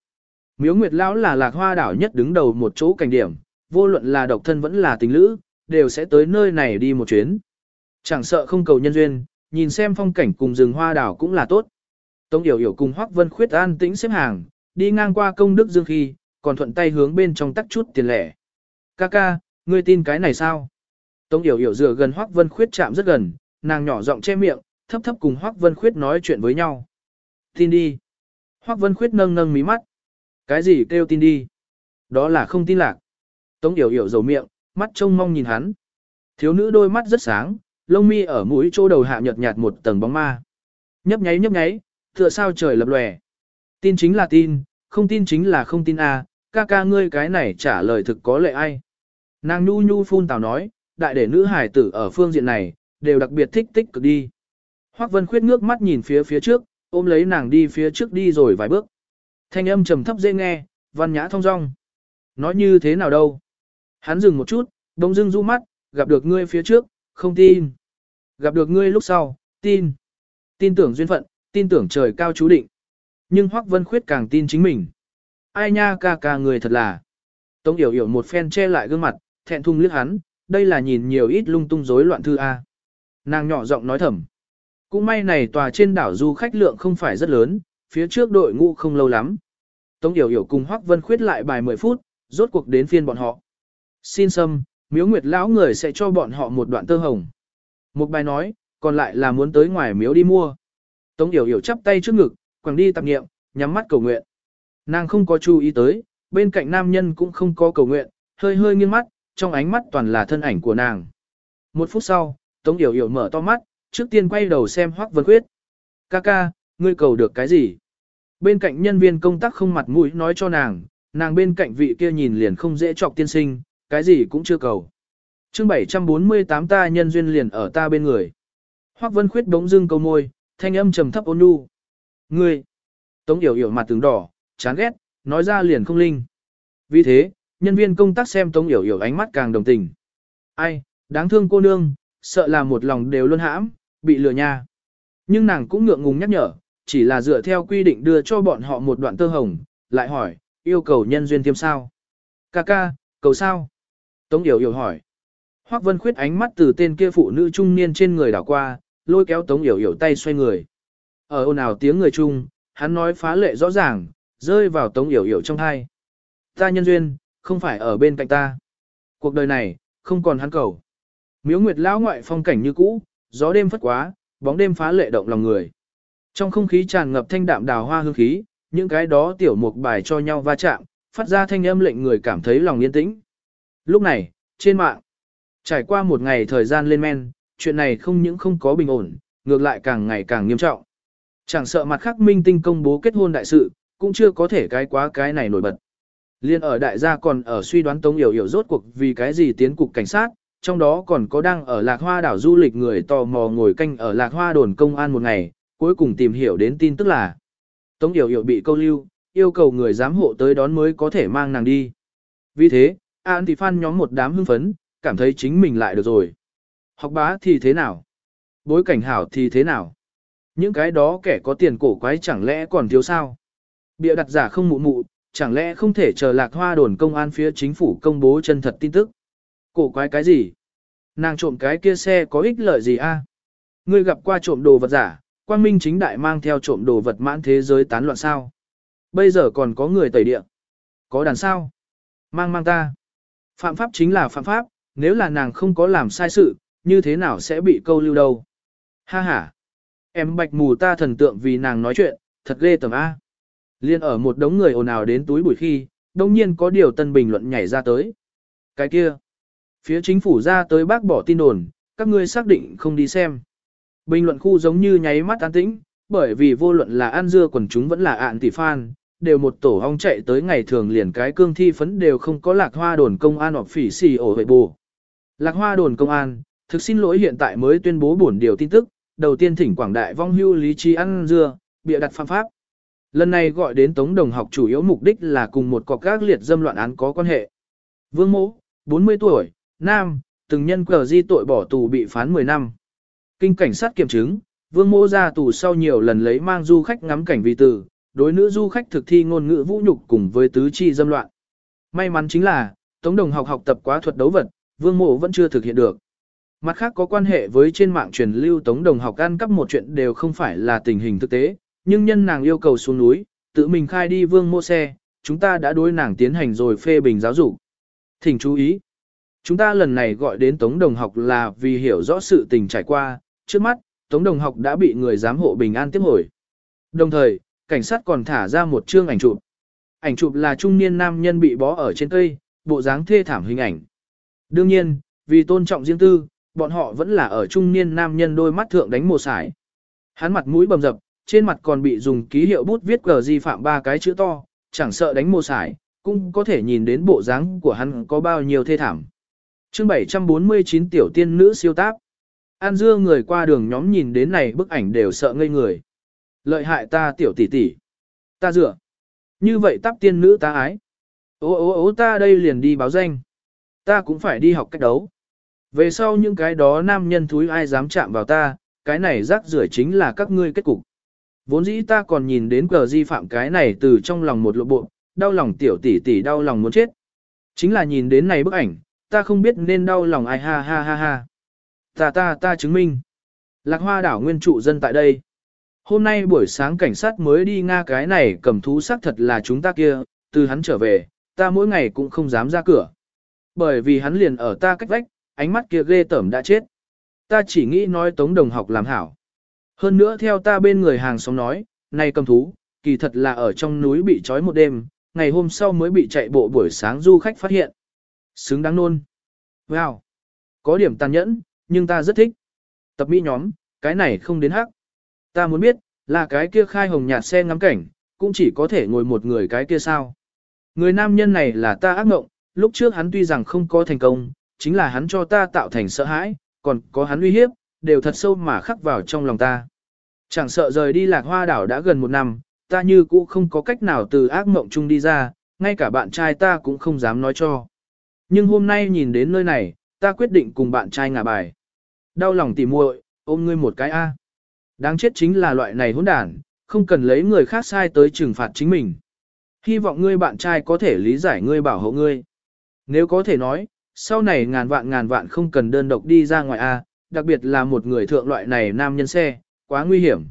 Miếu Nguyệt Lão là lạc hoa đảo nhất đứng đầu một chỗ cảnh điểm, vô luận là độc thân vẫn là tình lữ, đều sẽ tới nơi này đi một chuyến. Chẳng sợ không cầu nhân duyên, nhìn xem phong cảnh cùng rừng hoa đảo cũng là tốt. Tống Yểu Yểu cùng Hoắc Vân Khuyết an tĩnh xếp hàng, đi ngang qua công đức dương khi, còn thuận tay hướng bên trong tắt chút tiền lẻ. Ca ca, ngươi tin cái này sao? Tống Yểu Yểu dựa gần Hoắc Vân Khuyết chạm rất gần, nàng nhỏ giọng che miệng, thấp thấp cùng Hoắc Vân Khuyết nói chuyện với nhau. Tin đi. Hoắc Vân Khuyết nâng nâng mí mắt. Cái gì kêu tin đi? Đó là không tin lạc. Tống Yểu Yểu dầu miệng, mắt trông mong nhìn hắn. Thiếu nữ đôi mắt rất sáng, lông mi ở mũi chỗ đầu hạ nhợt nhạt một tầng bóng ma. Nhấp nháy nhấp nháy, tựa sao trời lập lòe. Tin chính là tin, không tin chính là không tin à, ca ca ngươi cái này trả lời thực có lệ ai. Nàng nhu nhu phun tào nói, đại để nữ hải tử ở phương diện này, đều đặc biệt thích tích cực đi. Hoắc Vân Khuyết ngước mắt nhìn phía phía trước, ôm lấy nàng đi phía trước đi rồi vài bước. Thanh âm trầm thấp dễ nghe, văn nhã thông dong. Nói như thế nào đâu? Hắn dừng một chút, đông dưng du mắt, gặp được ngươi phía trước, không tin. Gặp được ngươi lúc sau, tin. Tin tưởng duyên phận, tin tưởng trời cao chú định. Nhưng Hoắc Vân Khuyết càng tin chính mình. Ai nha ca ca người thật là. Tống Yểu Yểu một phen che lại gương mặt, thẹn thùng liếc hắn, đây là nhìn nhiều ít lung tung rối loạn thư A. Nàng nhỏ giọng nói thầm. Cũng may này tòa trên đảo du khách lượng không phải rất lớn, phía trước đội ngũ không lâu lắm. Tống Yểu Yểu cùng Hoắc Vân Khuyết lại bài 10 phút, rốt cuộc đến phiên bọn họ. Xin xâm, miếu nguyệt lão người sẽ cho bọn họ một đoạn tơ hồng. Một bài nói, còn lại là muốn tới ngoài miếu đi mua. Tống Yểu Yểu chắp tay trước ngực, quẳng đi tạp nghiệm, nhắm mắt cầu nguyện. Nàng không có chú ý tới, bên cạnh nam nhân cũng không có cầu nguyện, hơi hơi nghiêng mắt, trong ánh mắt toàn là thân ảnh của nàng. Một phút sau, Tống Yểu Yểu mở to mắt, trước tiên quay đầu xem Hoắc Vân Khuyết. Ca ca, ngươi cầu được cái gì? Bên cạnh nhân viên công tác không mặt mũi nói cho nàng, nàng bên cạnh vị kia nhìn liền không dễ chọc tiên sinh, cái gì cũng chưa cầu. chương 748 ta nhân duyên liền ở ta bên người. Hoắc Vân Khuyết đống dưng câu môi, thanh âm trầm thấp ôn nhu. Ngươi! Tống Yểu Yểu mặt tướng đỏ, chán ghét, nói ra liền không linh. Vì thế, nhân viên công tác xem Tống Yểu Yểu ánh mắt càng đồng tình. Ai, đáng thương cô nương, sợ là một lòng đều luôn hãm, bị lừa nha. Nhưng nàng cũng ngượng ngùng nhắc nhở, chỉ là dựa theo quy định đưa cho bọn họ một đoạn tơ hồng, lại hỏi, yêu cầu nhân duyên tiêm sao? Ca ca, cầu sao? Tống Yểu Yểu hỏi. Hoắc Vân Khuyết ánh mắt từ tên kia phụ nữ trung niên trên người đảo qua, lôi kéo Tống Yểu Yểu tay xoay người. Ở ồn ào tiếng người chung, hắn nói phá lệ rõ ràng, rơi vào Tống Yểu Yểu trong hai. Ta nhân duyên, không phải ở bên cạnh ta. Cuộc đời này, không còn hắn cầu. Miếu Nguyệt lão ngoại phong cảnh như cũ, gió đêm phất quá, bóng đêm phá lệ động lòng người. Trong không khí tràn ngập thanh đạm đào hoa hương khí, những cái đó tiểu mục bài cho nhau va chạm, phát ra thanh âm lệnh người cảm thấy lòng yên tĩnh. Lúc này, trên mạng, trải qua một ngày thời gian lên men, chuyện này không những không có bình ổn, ngược lại càng ngày càng nghiêm trọng. Chẳng sợ mặt khác minh tinh công bố kết hôn đại sự, cũng chưa có thể cái quá cái này nổi bật. Liên ở đại gia còn ở suy đoán Tống Yểu Yểu rốt cuộc vì cái gì tiến cục cảnh sát, trong đó còn có đang ở Lạc Hoa đảo du lịch người tò mò ngồi canh ở Lạc Hoa đồn công an một ngày, cuối cùng tìm hiểu đến tin tức là Tống Yểu Yểu bị câu lưu, yêu cầu người giám hộ tới đón mới có thể mang nàng đi. Vì thế, An thì phan nhóm một đám hưng phấn, cảm thấy chính mình lại được rồi. Học bá thì thế nào? Bối cảnh hảo thì thế nào? Những cái đó kẻ có tiền cổ quái chẳng lẽ còn thiếu sao? Bịa đặt giả không mụ mụ, chẳng lẽ không thể chờ lạc hoa đồn công an phía chính phủ công bố chân thật tin tức? Cổ quái cái gì? Nàng trộm cái kia xe có ích lợi gì a? Ngươi gặp qua trộm đồ vật giả, quang minh chính đại mang theo trộm đồ vật mãn thế giới tán loạn sao? Bây giờ còn có người tẩy địa. Có đàn sao? Mang mang ta. Phạm pháp chính là phạm pháp, nếu là nàng không có làm sai sự, như thế nào sẽ bị câu lưu đâu? Ha ha. Em bạch mù ta thần tượng vì nàng nói chuyện, thật ghê tầm A. Liên ở một đống người ồn ào đến túi buổi khi, đông nhiên có điều tân bình luận nhảy ra tới. Cái kia. Phía chính phủ ra tới bác bỏ tin đồn, các ngươi xác định không đi xem. Bình luận khu giống như nháy mắt an tĩnh, bởi vì vô luận là An Dưa quần chúng vẫn là ạn tỷ fan, đều một tổ ong chạy tới ngày thường liền cái cương thi phấn đều không có lạc hoa đồn công an hoặc phỉ xì ổ vệ bù. Lạc hoa đồn công an, thực xin lỗi hiện tại mới tuyên bố bổn điều tin tức, đầu tiên thỉnh quảng đại vong hưu lý trí ăn dưa, bịa đặt phạm pháp. Lần này gọi đến Tống Đồng học chủ yếu mục đích là cùng một cọc các liệt dâm loạn án có quan hệ. Vương Mỗ, 40 tuổi, nam, từng nhân cờ di tội bỏ tù bị phán 10 năm. Kinh cảnh sát kiểm chứng, Vương Mỗ ra tù sau nhiều lần lấy mang du khách ngắm cảnh vì tử, đối nữ du khách thực thi ngôn ngữ vũ nhục cùng với tứ chi dâm loạn. May mắn chính là, Tống Đồng học học tập quá thuật đấu vật, Vương Mộ vẫn chưa thực hiện được. Mặt khác có quan hệ với trên mạng truyền lưu Tống Đồng học ăn cắp một chuyện đều không phải là tình hình thực tế, nhưng nhân nàng yêu cầu xuống núi, tự mình khai đi Vương mua xe, chúng ta đã đối nàng tiến hành rồi phê bình giáo dục. Thỉnh chú ý, chúng ta lần này gọi đến Tống Đồng học là vì hiểu rõ sự tình trải qua, trước mắt, Tống Đồng học đã bị người giám hộ bình an tiếp hồi. Đồng thời, cảnh sát còn thả ra một chương ảnh chụp. Ảnh chụp là trung niên nam nhân bị bó ở trên cây, bộ dáng thê thảm hình ảnh. Đương nhiên, vì tôn trọng riêng tư, bọn họ vẫn là ở trung niên nam nhân đôi mắt thượng đánh mồ sải. Hắn mặt mũi bầm dập, trên mặt còn bị dùng ký hiệu bút viết cờ di phạm ba cái chữ to, chẳng sợ đánh mồ sải, cũng có thể nhìn đến bộ dáng của hắn có bao nhiêu thê thảm. Chương 749 tiểu tiên nữ siêu táp. An dưa người qua đường nhóm nhìn đến này bức ảnh đều sợ ngây người. Lợi hại ta tiểu tỷ tỷ. Ta dựa. Như vậy tắp tiên nữ ta ái. Ô ô ô ta đây liền đi báo danh. Ta cũng phải đi học cách đấu. Về sau những cái đó nam nhân thúi ai dám chạm vào ta, cái này rác rưởi chính là các ngươi kết cục. Vốn dĩ ta còn nhìn đến cờ di phạm cái này từ trong lòng một lộ bộ, đau lòng tiểu tỷ tỷ đau lòng muốn chết. Chính là nhìn đến này bức ảnh, ta không biết nên đau lòng ai ha ha ha ha. Ta ta ta chứng minh. Lạc hoa đảo nguyên trụ dân tại đây. Hôm nay buổi sáng cảnh sát mới đi Nga cái này cầm thú xác thật là chúng ta kia, từ hắn trở về, ta mỗi ngày cũng không dám ra cửa. Bởi vì hắn liền ở ta cách vách, ánh mắt kia ghê tởm đã chết. Ta chỉ nghĩ nói tống đồng học làm hảo. Hơn nữa theo ta bên người hàng xóm nói, này cầm thú, kỳ thật là ở trong núi bị trói một đêm, ngày hôm sau mới bị chạy bộ buổi sáng du khách phát hiện. Xứng đáng nôn. Wow! Có điểm tàn nhẫn, nhưng ta rất thích. Tập mỹ nhóm, cái này không đến hắc. Ta muốn biết, là cái kia khai hồng nhạt xe ngắm cảnh, cũng chỉ có thể ngồi một người cái kia sao. Người nam nhân này là ta ác mộng, lúc trước hắn tuy rằng không có thành công, chính là hắn cho ta tạo thành sợ hãi, còn có hắn uy hiếp, đều thật sâu mà khắc vào trong lòng ta. Chẳng sợ rời đi lạc hoa đảo đã gần một năm, ta như cũ không có cách nào từ ác mộng chung đi ra, ngay cả bạn trai ta cũng không dám nói cho. Nhưng hôm nay nhìn đến nơi này, ta quyết định cùng bạn trai ngả bài. Đau lòng tỉ muội, ôm ngươi một cái A. Đáng chết chính là loại này hỗn đản, không cần lấy người khác sai tới trừng phạt chính mình. Hy vọng ngươi bạn trai có thể lý giải ngươi bảo hộ ngươi. Nếu có thể nói, sau này ngàn vạn ngàn vạn không cần đơn độc đi ra ngoài A, đặc biệt là một người thượng loại này nam nhân xe, quá nguy hiểm.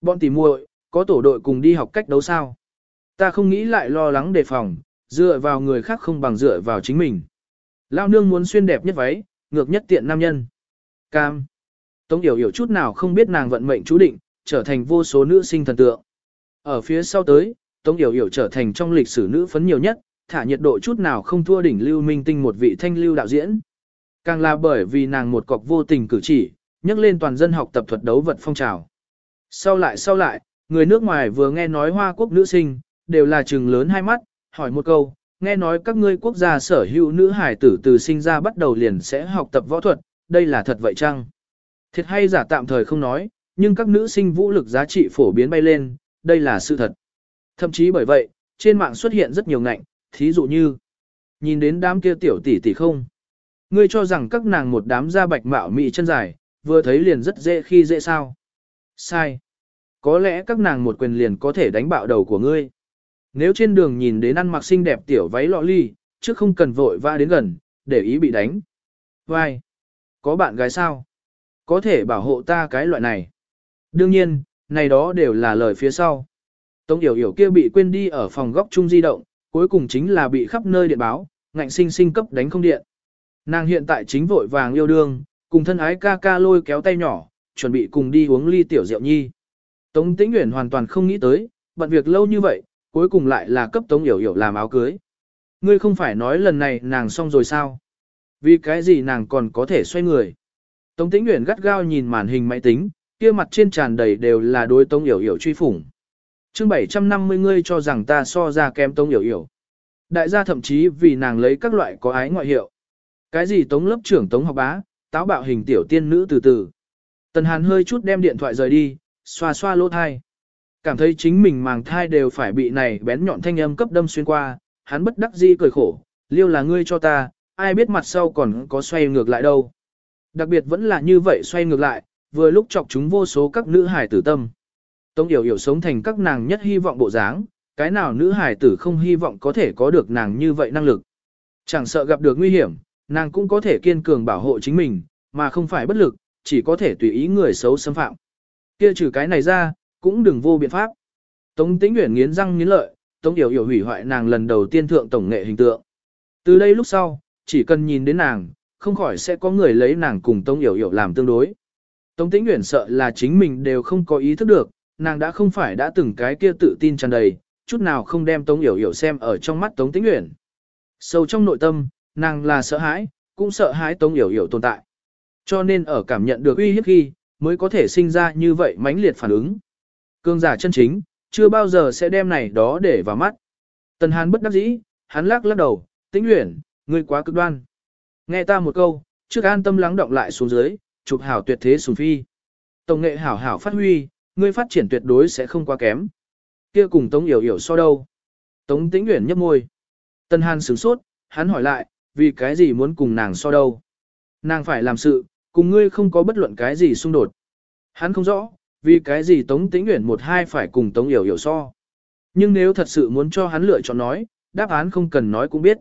Bọn tỉ muội, có tổ đội cùng đi học cách đấu sao. Ta không nghĩ lại lo lắng đề phòng, dựa vào người khác không bằng dựa vào chính mình. Lao nương muốn xuyên đẹp nhất váy, ngược nhất tiện nam nhân. Cam. Tống Yểu Yểu chút nào không biết nàng vận mệnh chú định, trở thành vô số nữ sinh thần tượng. Ở phía sau tới, Tống Yểu Yểu trở thành trong lịch sử nữ phấn nhiều nhất, thả nhiệt độ chút nào không thua đỉnh lưu minh tinh một vị thanh lưu đạo diễn. Càng là bởi vì nàng một cọc vô tình cử chỉ, nhắc lên toàn dân học tập thuật đấu vật phong trào. Sau lại sau lại, người nước ngoài vừa nghe nói hoa quốc nữ sinh, đều là trừng lớn hai mắt, hỏi một câu, nghe nói các ngươi quốc gia sở hữu nữ hải tử từ sinh ra bắt đầu liền sẽ học tập võ thuật, đây là thật vậy chăng? Thiệt hay giả tạm thời không nói, nhưng các nữ sinh vũ lực giá trị phổ biến bay lên, đây là sự thật. Thậm chí bởi vậy, trên mạng xuất hiện rất nhiều ngạnh, thí dụ như, nhìn đến đám kia tiểu tỷ tỷ không. Ngươi cho rằng các nàng một đám da bạch mạo mị chân dài, vừa thấy liền rất dễ khi dễ sao. Sai. Có lẽ các nàng một quyền liền có thể đánh bạo đầu của ngươi. Nếu trên đường nhìn đến ăn mặc xinh đẹp tiểu váy lọ ly, chứ không cần vội va đến gần, để ý bị đánh. Vai. Có bạn gái sao? Có thể bảo hộ ta cái loại này. Đương nhiên, này đó đều là lời phía sau. Tống Yểu Yểu kia bị quên đi ở phòng góc chung di động, cuối cùng chính là bị khắp nơi điện báo, ngạnh sinh sinh cấp đánh không điện. Nàng hiện tại chính vội vàng yêu đương, cùng thân ái ca ca lôi kéo tay nhỏ, chuẩn bị cùng đi uống ly tiểu rượu nhi. Tống Tĩnh Uyển hoàn toàn không nghĩ tới, bận việc lâu như vậy, cuối cùng lại là cấp Tống Yểu Yểu làm áo cưới. Ngươi không phải nói lần này nàng xong rồi sao? Vì cái gì nàng còn có thể xoay người? Tống Tĩnh Uyển gắt gao nhìn màn hình máy tính, kia mặt trên tràn đầy đều là đối Tống Yểu Yểu truy phủng chương 750 ngươi cho rằng ta so ra kém Tống Yểu Yểu. Đại gia thậm chí vì nàng lấy các loại có ái ngoại hiệu. Cái gì Tống lớp trưởng Tống học bá, táo bạo hình tiểu tiên nữ từ từ. Tần Hàn hơi chút đem điện thoại rời đi, xoa xoa lỗ thai. Cảm thấy chính mình màng thai đều phải bị này bén nhọn thanh âm cấp đâm xuyên qua, hắn bất đắc dĩ cười khổ, liêu là ngươi cho ta, ai biết mặt sau còn có xoay ngược lại đâu. Đặc biệt vẫn là như vậy xoay ngược lại, vừa lúc chọc chúng vô số các nữ hải tử tâm. Tống Yểu Yểu sống thành các nàng nhất hy vọng bộ dáng, cái nào nữ hải tử không hy vọng có thể có được nàng như vậy năng lực. Chẳng sợ gặp được nguy hiểm, nàng cũng có thể kiên cường bảo hộ chính mình, mà không phải bất lực, chỉ có thể tùy ý người xấu xâm phạm. Kia trừ cái này ra, cũng đừng vô biện pháp. Tống Tĩnh Uyển nghiến răng nghiến lợi, Tống Yểu Yểu hủy hoại nàng lần đầu tiên thượng tổng nghệ hình tượng. Từ đây lúc sau, chỉ cần nhìn đến nàng, không khỏi sẽ có người lấy nàng cùng Tống Yểu Yểu làm tương đối. Tống Tĩnh Uyển sợ là chính mình đều không có ý thức được, nàng đã không phải đã từng cái kia tự tin tràn đầy, chút nào không đem Tống Yểu Yểu xem ở trong mắt Tống Tĩnh Uyển. Sâu trong nội tâm, nàng là sợ hãi, cũng sợ hãi Tống Yểu Yểu tồn tại. Cho nên ở cảm nhận được uy hiếp khi, mới có thể sinh ra như vậy mãnh liệt phản ứng. Cương giả chân chính, chưa bao giờ sẽ đem này đó để vào mắt. Tần Hàn bất đắc dĩ, hắn lắc lắc đầu, Tĩnh Uyển, ngươi quá cực đoan. Nghe ta một câu, trước an tâm lắng động lại xuống dưới, chụp hảo tuyệt thế sùng phi. Tổng nghệ hảo hảo phát huy, ngươi phát triển tuyệt đối sẽ không quá kém. Kia cùng Tống Yểu Yểu so đâu? Tống Tĩnh Uyển nhấp môi. Tân Hàn sửng sốt, hắn hỏi lại, vì cái gì muốn cùng nàng so đâu? Nàng phải làm sự, cùng ngươi không có bất luận cái gì xung đột. Hắn không rõ, vì cái gì Tống Tĩnh Uyển một hai phải cùng Tống Yểu Yểu so. Nhưng nếu thật sự muốn cho hắn lựa chọn nói, đáp án không cần nói cũng biết.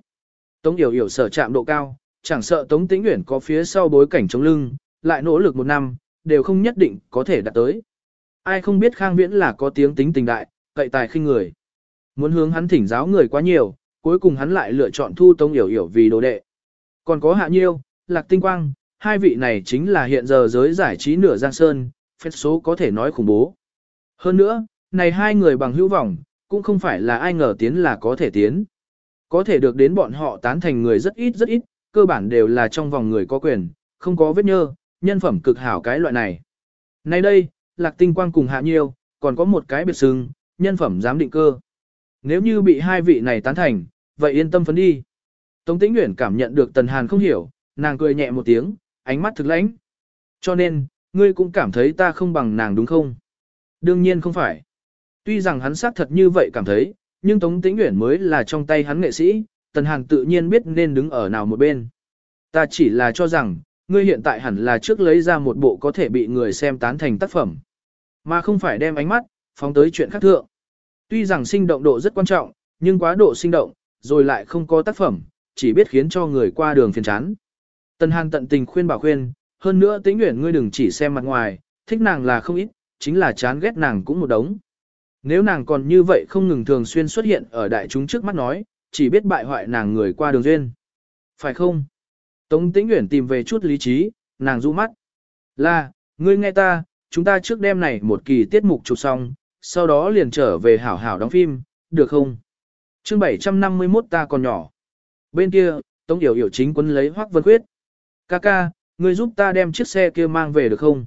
Tống Yểu Yểu sở chạm độ cao, chẳng sợ Tống Tĩnh Uyển có phía sau bối cảnh chống lưng, lại nỗ lực một năm, đều không nhất định có thể đạt tới. Ai không biết Khang Viễn là có tiếng tính tình đại, cậy tài khinh người. Muốn hướng hắn thỉnh giáo người quá nhiều, cuối cùng hắn lại lựa chọn thu Tống Yểu Yểu vì đồ đệ. Còn có Hạ Nhiêu, Lạc Tinh Quang, hai vị này chính là hiện giờ giới giải trí nửa Giang Sơn, phép số có thể nói khủng bố. Hơn nữa, này hai người bằng hữu vọng, cũng không phải là ai ngờ tiến là có thể tiến. Có thể được đến bọn họ tán thành người rất ít rất ít, cơ bản đều là trong vòng người có quyền, không có vết nhơ, nhân phẩm cực hảo cái loại này. Nay đây, Lạc Tinh Quang cùng Hạ Nhiêu, còn có một cái biệt xưng, nhân phẩm giám định cơ. Nếu như bị hai vị này tán thành, vậy yên tâm phấn đi. Tống Tĩnh Nguyễn cảm nhận được Tần Hàn không hiểu, nàng cười nhẹ một tiếng, ánh mắt thực lãnh. Cho nên, ngươi cũng cảm thấy ta không bằng nàng đúng không? Đương nhiên không phải. Tuy rằng hắn xác thật như vậy cảm thấy, nhưng Tống Tĩnh Uyển mới là trong tay hắn nghệ sĩ, Tần Hàn tự nhiên biết nên đứng ở nào một bên. Ta chỉ là cho rằng, ngươi hiện tại hẳn là trước lấy ra một bộ có thể bị người xem tán thành tác phẩm, mà không phải đem ánh mắt, phóng tới chuyện khác thượng. Tuy rằng sinh động độ rất quan trọng, nhưng quá độ sinh động, rồi lại không có tác phẩm, chỉ biết khiến cho người qua đường phiền chán. Tần Hàn tận tình khuyên bảo khuyên, hơn nữa tĩnh nguyện ngươi đừng chỉ xem mặt ngoài, thích nàng là không ít, chính là chán ghét nàng cũng một đống. Nếu nàng còn như vậy không ngừng thường xuyên xuất hiện ở đại chúng trước mắt nói, chỉ biết bại hoại nàng người qua đường duyên. Phải không? Tống Tĩnh Uyển tìm về chút lý trí, nàng du mắt. Là, ngươi nghe ta, chúng ta trước đêm này một kỳ tiết mục chụp xong, sau đó liền trở về hảo hảo đóng phim, được không? chương 751 ta còn nhỏ. Bên kia, Tống Yểu Yểu chính quân lấy Hoắc Vân Khuyết. Ca ca, ngươi giúp ta đem chiếc xe kia mang về được không?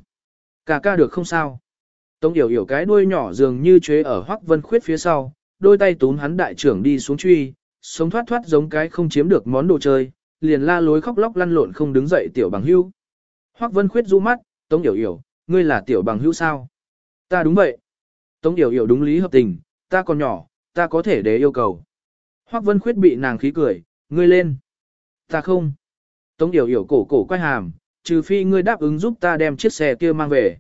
Ca ca được không sao? Tống Yểu Yểu cái đuôi nhỏ dường như chế ở Hoắc Vân Khuyết phía sau, đôi tay túm hắn đại trưởng đi xuống truy, sống thoát thoát giống cái không chiếm được món đồ chơi, liền la lối khóc lóc lăn lộn không đứng dậy tiểu bằng hữu. Hoắc Vân Khuyết du mắt, Tống Yểu Yểu, ngươi là tiểu bằng hữu sao? Ta đúng vậy. Tống Yểu Yểu đúng lý hợp tình, ta còn nhỏ, ta có thể để yêu cầu. Hoắc Vân Khuyết bị nàng khí cười, ngươi lên. Ta không. Tống Yểu Yểu cổ cổ quay hàm, trừ phi ngươi đáp ứng giúp ta đem chiếc xe kia mang về.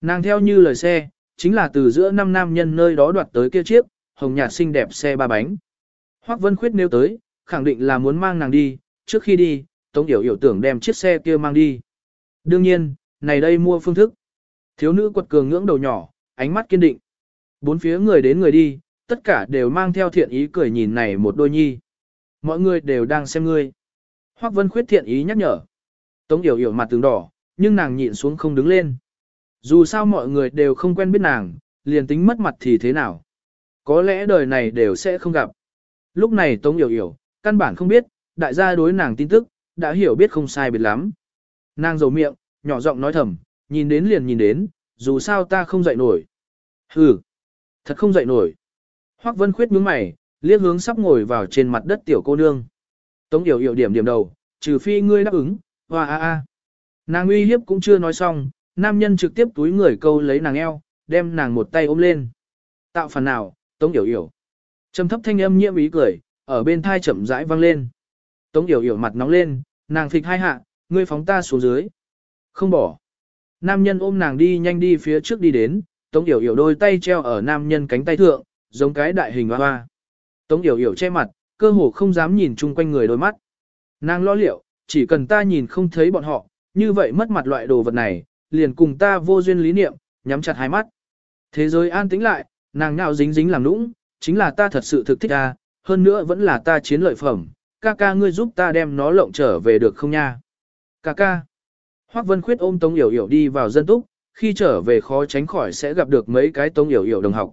Nàng theo như lời xe, chính là từ giữa năm nam nhân nơi đó đoạt tới kia chiếc, hồng nhạt xinh đẹp xe ba bánh. Hoắc Vân Khuyết nêu tới, khẳng định là muốn mang nàng đi, trước khi đi, Tống Yểu Yểu tưởng đem chiếc xe kia mang đi. Đương nhiên, này đây mua phương thức. Thiếu nữ quật cường ngưỡng đầu nhỏ, ánh mắt kiên định. Bốn phía người đến người đi, tất cả đều mang theo thiện ý cười nhìn này một đôi nhi. Mọi người đều đang xem ngươi. Hoắc Vân Khuyết thiện ý nhắc nhở. Tống Yểu Yểu mặt tướng đỏ, nhưng nàng nhịn xuống không đứng lên. Dù sao mọi người đều không quen biết nàng, liền tính mất mặt thì thế nào. Có lẽ đời này đều sẽ không gặp. Lúc này Tống Yểu Yểu, căn bản không biết, đại gia đối nàng tin tức, đã hiểu biết không sai biệt lắm. Nàng dầu miệng, nhỏ giọng nói thầm, nhìn đến liền nhìn đến, dù sao ta không dậy nổi. Hừ, thật không dậy nổi. Hoắc Vân Khuyết nhướng mày, liếc hướng sắp ngồi vào trên mặt đất tiểu cô nương. Tống Yểu Yểu điểm điểm đầu, trừ phi ngươi đáp ứng, hoa a a. Nàng uy hiếp cũng chưa nói xong, nam nhân trực tiếp túi người câu lấy nàng eo, đem nàng một tay ôm lên. Tạo phần nào, Tống Yểu Yểu. Trầm thấp thanh âm nhiễm ý cười, ở bên thai chậm rãi vang lên. Tống Yểu Yểu mặt nóng lên, nàng phịch hai hạ, ngươi phóng ta xuống dưới. Không bỏ. Nam nhân ôm nàng đi nhanh đi phía trước đi đến, Tống Yểu Yểu đôi tay treo ở nam nhân cánh tay thượng, giống cái đại hình hoa hoa. Tống Yểu Yểu che mặt, cơ hồ không dám nhìn chung quanh người đôi mắt. Nàng lo liệu, chỉ cần ta nhìn không thấy bọn họ, như vậy mất mặt loại đồ vật này, liền cùng ta vô duyên lý niệm, nhắm chặt hai mắt. Thế giới an tĩnh lại, nàng nào dính dính làm nũng, chính là ta thật sự thực thích ta, hơn nữa vẫn là ta chiến lợi phẩm, ca ca ngươi giúp ta đem nó lộng trở về được không nha? Ca ca. Hoắc Vân Khuyết ôm Tống Yểu Yểu đi vào dân túc, khi trở về khó tránh khỏi sẽ gặp được mấy cái Tống Yểu Yểu đồng học.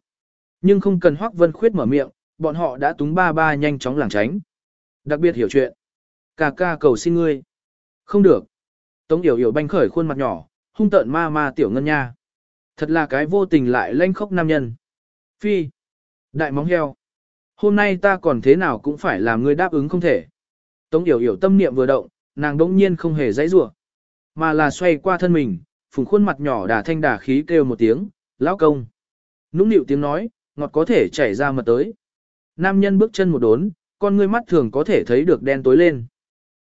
Nhưng không cần Hoắc Vân Khuyết mở miệng, bọn họ đã túng ba ba nhanh chóng lảng tránh. Đặc biệt hiểu chuyện. Ca ca cầu xin ngươi. Không được. Tống Yểu Yểu banh khởi khuôn mặt nhỏ, hung tợn ma ma tiểu ngân nha. Thật là cái vô tình lại lanh khốc nam nhân. Phi. Đại móng heo. Hôm nay ta còn thế nào cũng phải làm ngươi đáp ứng không thể. Tống Yểu Yểu tâm niệm vừa động, nàng đống nhiên không hề dãy rủa mà là xoay qua thân mình, phùng khuôn mặt nhỏ đà thanh đà khí kêu một tiếng, lão công. Nũng nịu tiếng nói, ngọt có thể chảy ra mật tới. Nam nhân bước chân một đốn, con ngươi mắt thường có thể thấy được đen tối lên.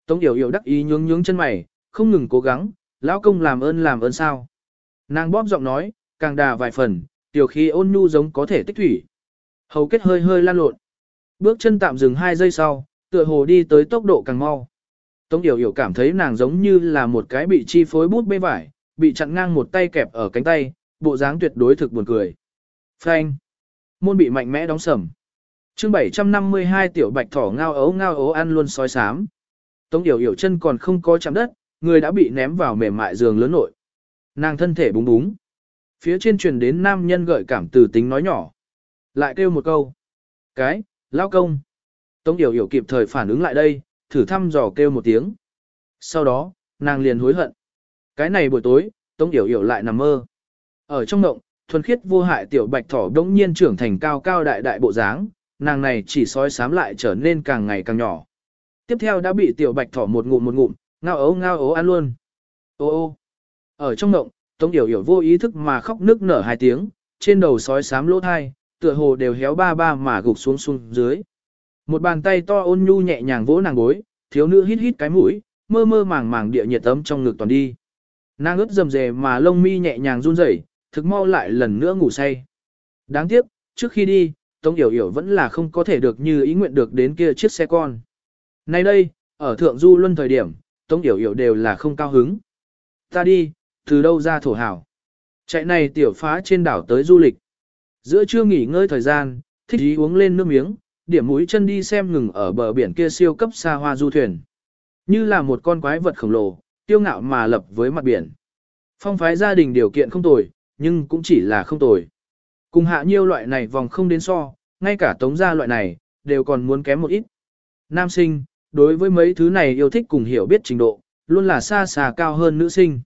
Tống Yểu Yểu đắc ý nhướng nhướng chân mày, không ngừng cố gắng, lão công làm ơn làm ơn sao. Nàng bóp giọng nói, càng đà vài phần, tiểu khí ôn nhu giống có thể tích thủy. Hầu kết hơi hơi lan lộn. Bước chân tạm dừng hai giây sau, tựa hồ đi tới tốc độ càng mau. Tống Điều Hiểu cảm thấy nàng giống như là một cái bị chi phối bút bê vải, bị chặn ngang một tay kẹp ở cánh tay, bộ dáng tuyệt đối thực buồn cười. Phanh. Môn bị mạnh mẽ đóng sầm. chương 752 tiểu bạch thỏ ngao ấu ngao ấu ăn luôn sói sám. Tống Điều Hiểu chân còn không có chạm đất, người đã bị ném vào mềm mại giường lớn nội. Nàng thân thể búng búng. Phía trên truyền đến nam nhân gợi cảm từ tính nói nhỏ. Lại kêu một câu. Cái, lao công. Tống Yểu Yểu kịp thời phản ứng lại đây, thử thăm dò kêu một tiếng. Sau đó, nàng liền hối hận. Cái này buổi tối, Tống Yểu Yểu lại nằm mơ. Ở trong mộng, thuần khiết vô hại tiểu bạch thỏ đống nhiên trưởng thành cao cao đại đại bộ dáng, nàng này chỉ sói sám lại trở nên càng ngày càng nhỏ. Tiếp theo đã bị tiểu bạch thỏ một ngụm một ngụm, ngao ấu ngao ấu ăn luôn. Ô ô. Ở trong mộng, Tống Yểu Yểu vô ý thức mà khóc nức nở hai tiếng, trên đầu sói sám lỗ thai, tựa hồ đều héo ba ba mà gục xuống xuống dưới. Một bàn tay to ôn nhu nhẹ nhàng vỗ nàng gối, thiếu nữ hít hít cái mũi, mơ mơ màng màng địa nhiệt ấm trong ngực toàn đi. Nàng ướt dầm dề mà lông mi nhẹ nhàng run rẩy, thực mau lại lần nữa ngủ say. Đáng tiếc, trước khi đi, Tống Yểu Yểu vẫn là không có thể được như ý nguyện được đến kia chiếc xe con. Nay đây, ở Thượng Du Luân thời điểm, Tống Yểu Yểu đều là không cao hứng. Ta đi, từ đâu ra thổ hảo. Chạy này tiểu phá trên đảo tới du lịch. Giữa trưa nghỉ ngơi thời gian, thích ý uống lên nước miếng, điểm mũi chân đi xem ngừng ở bờ biển kia siêu cấp xa hoa du thuyền. Như là một con quái vật khổng lồ, tiêu ngạo mà lập với mặt biển. Phong phái gia đình điều kiện không tồi, nhưng cũng chỉ là không tồi. Cùng hạ nhiêu loại này vòng không đến so, ngay cả tống gia loại này, đều còn muốn kém một ít. Nam sinh, đối với mấy thứ này yêu thích cùng hiểu biết trình độ, luôn là xa xa cao hơn nữ sinh.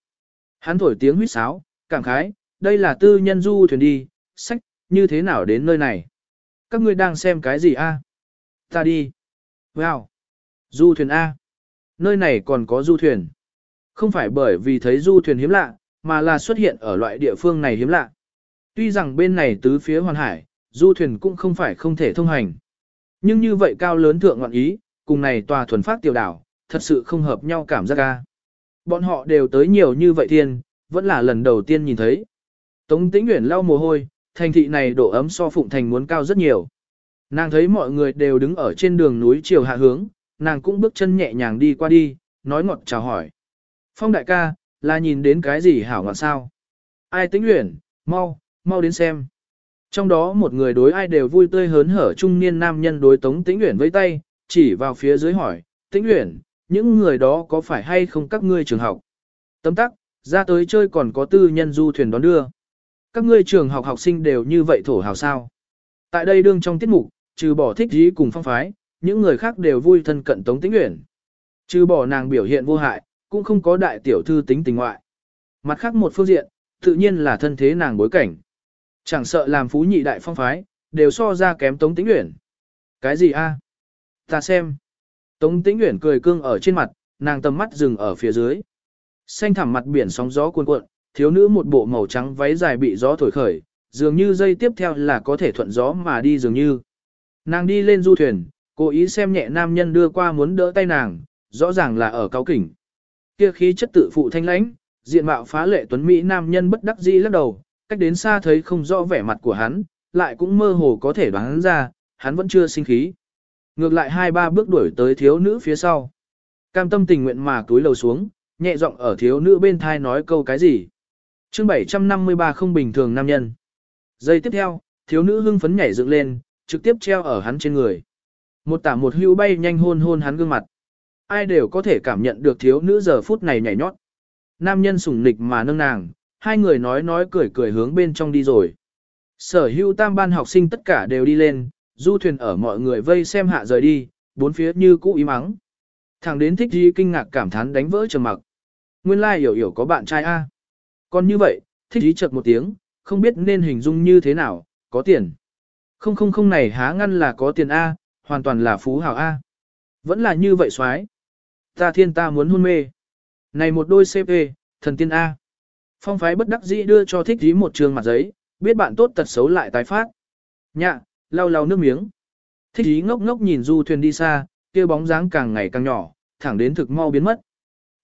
Hắn thổi tiếng huýt sáo, cảm khái, đây là tư nhân du thuyền đi, sách, như thế nào đến nơi này. Các ngươi đang xem cái gì a? Ta đi. Wow. Du thuyền A. Nơi này còn có du thuyền. Không phải bởi vì thấy du thuyền hiếm lạ, mà là xuất hiện ở loại địa phương này hiếm lạ. Tuy rằng bên này tứ phía hoàn hải, du thuyền cũng không phải không thể thông hành. Nhưng như vậy cao lớn thượng ngọn ý, cùng này tòa thuần phát tiểu đảo, thật sự không hợp nhau cảm giác ca. Bọn họ đều tới nhiều như vậy thiên, vẫn là lần đầu tiên nhìn thấy. Tống tĩnh nguyện lau mồ hôi, thành thị này độ ấm so Phụng Thành muốn cao rất nhiều. Nàng thấy mọi người đều đứng ở trên đường núi chiều hạ hướng, nàng cũng bước chân nhẹ nhàng đi qua đi, nói ngọt chào hỏi. Phong đại ca, là nhìn đến cái gì hảo ngọt sao? Ai tính luyện, mau, mau đến xem. Trong đó một người đối ai đều vui tươi hớn hở trung niên nam nhân đối tống tĩnh luyện với tay, chỉ vào phía dưới hỏi, tĩnh luyện, những người đó có phải hay không các ngươi trường học? Tấm tắc, ra tới chơi còn có tư nhân du thuyền đón đưa các ngươi trường học học sinh đều như vậy thổ hào sao. Tại đây đương trong tiết mục, trừ bỏ thích dí cùng phong phái, những người khác đều vui thân cận Tống Tĩnh Uyển. Trừ bỏ nàng biểu hiện vô hại, cũng không có đại tiểu thư tính tình ngoại. Mặt khác một phương diện, tự nhiên là thân thế nàng bối cảnh. Chẳng sợ làm phú nhị đại phong phái, đều so ra kém Tống Tĩnh Uyển. Cái gì a? Ta xem. Tống Tĩnh Uyển cười cương ở trên mặt, nàng tầm mắt dừng ở phía dưới. Xanh thẳm mặt biển sóng gió cuồn cuộn, thiếu nữ một bộ màu trắng váy dài bị gió thổi khởi, dường như dây tiếp theo là có thể thuận gió mà đi dường như. Nàng đi lên du thuyền, cố ý xem nhẹ nam nhân đưa qua muốn đỡ tay nàng, rõ ràng là ở cao kỉnh. Kia khí chất tự phụ thanh lãnh, diện mạo phá lệ tuấn mỹ nam nhân bất đắc dĩ lắc đầu, cách đến xa thấy không rõ vẻ mặt của hắn, lại cũng mơ hồ có thể đoán ra, hắn vẫn chưa sinh khí. Ngược lại hai ba bước đuổi tới thiếu nữ phía sau. Cam tâm tình nguyện mà túi lầu xuống, nhẹ giọng ở thiếu nữ bên thai nói câu cái gì chương 753 không bình thường nam nhân. Giây tiếp theo, thiếu nữ hưng phấn nhảy dựng lên, trực tiếp treo ở hắn trên người. Một tả một hưu bay nhanh hôn hôn hắn gương mặt. Ai đều có thể cảm nhận được thiếu nữ giờ phút này nhảy nhót. Nam nhân sủng nịch mà nâng nàng, hai người nói nói cười cười hướng bên trong đi rồi. Sở hưu tam ban học sinh tất cả đều đi lên, du thuyền ở mọi người vây xem hạ rời đi, bốn phía như cũ ý mắng. Thằng đến thích gì kinh ngạc cảm thán đánh vỡ trầm mặc. Nguyên lai like hiểu hiểu có bạn trai A. Còn như vậy, thích ý chợt một tiếng, không biết nên hình dung như thế nào, có tiền. Không không không này há ngăn là có tiền A, hoàn toàn là phú hào A. Vẫn là như vậy xoái. Ta thiên ta muốn hôn mê. Này một đôi CP, thần tiên A. Phong phái bất đắc dĩ đưa cho thích ý một trường mặt giấy, biết bạn tốt tật xấu lại tái phát. Nhạ, lau lau nước miếng. Thích ý ngốc ngốc nhìn du thuyền đi xa, kia bóng dáng càng ngày càng nhỏ, thẳng đến thực mau biến mất.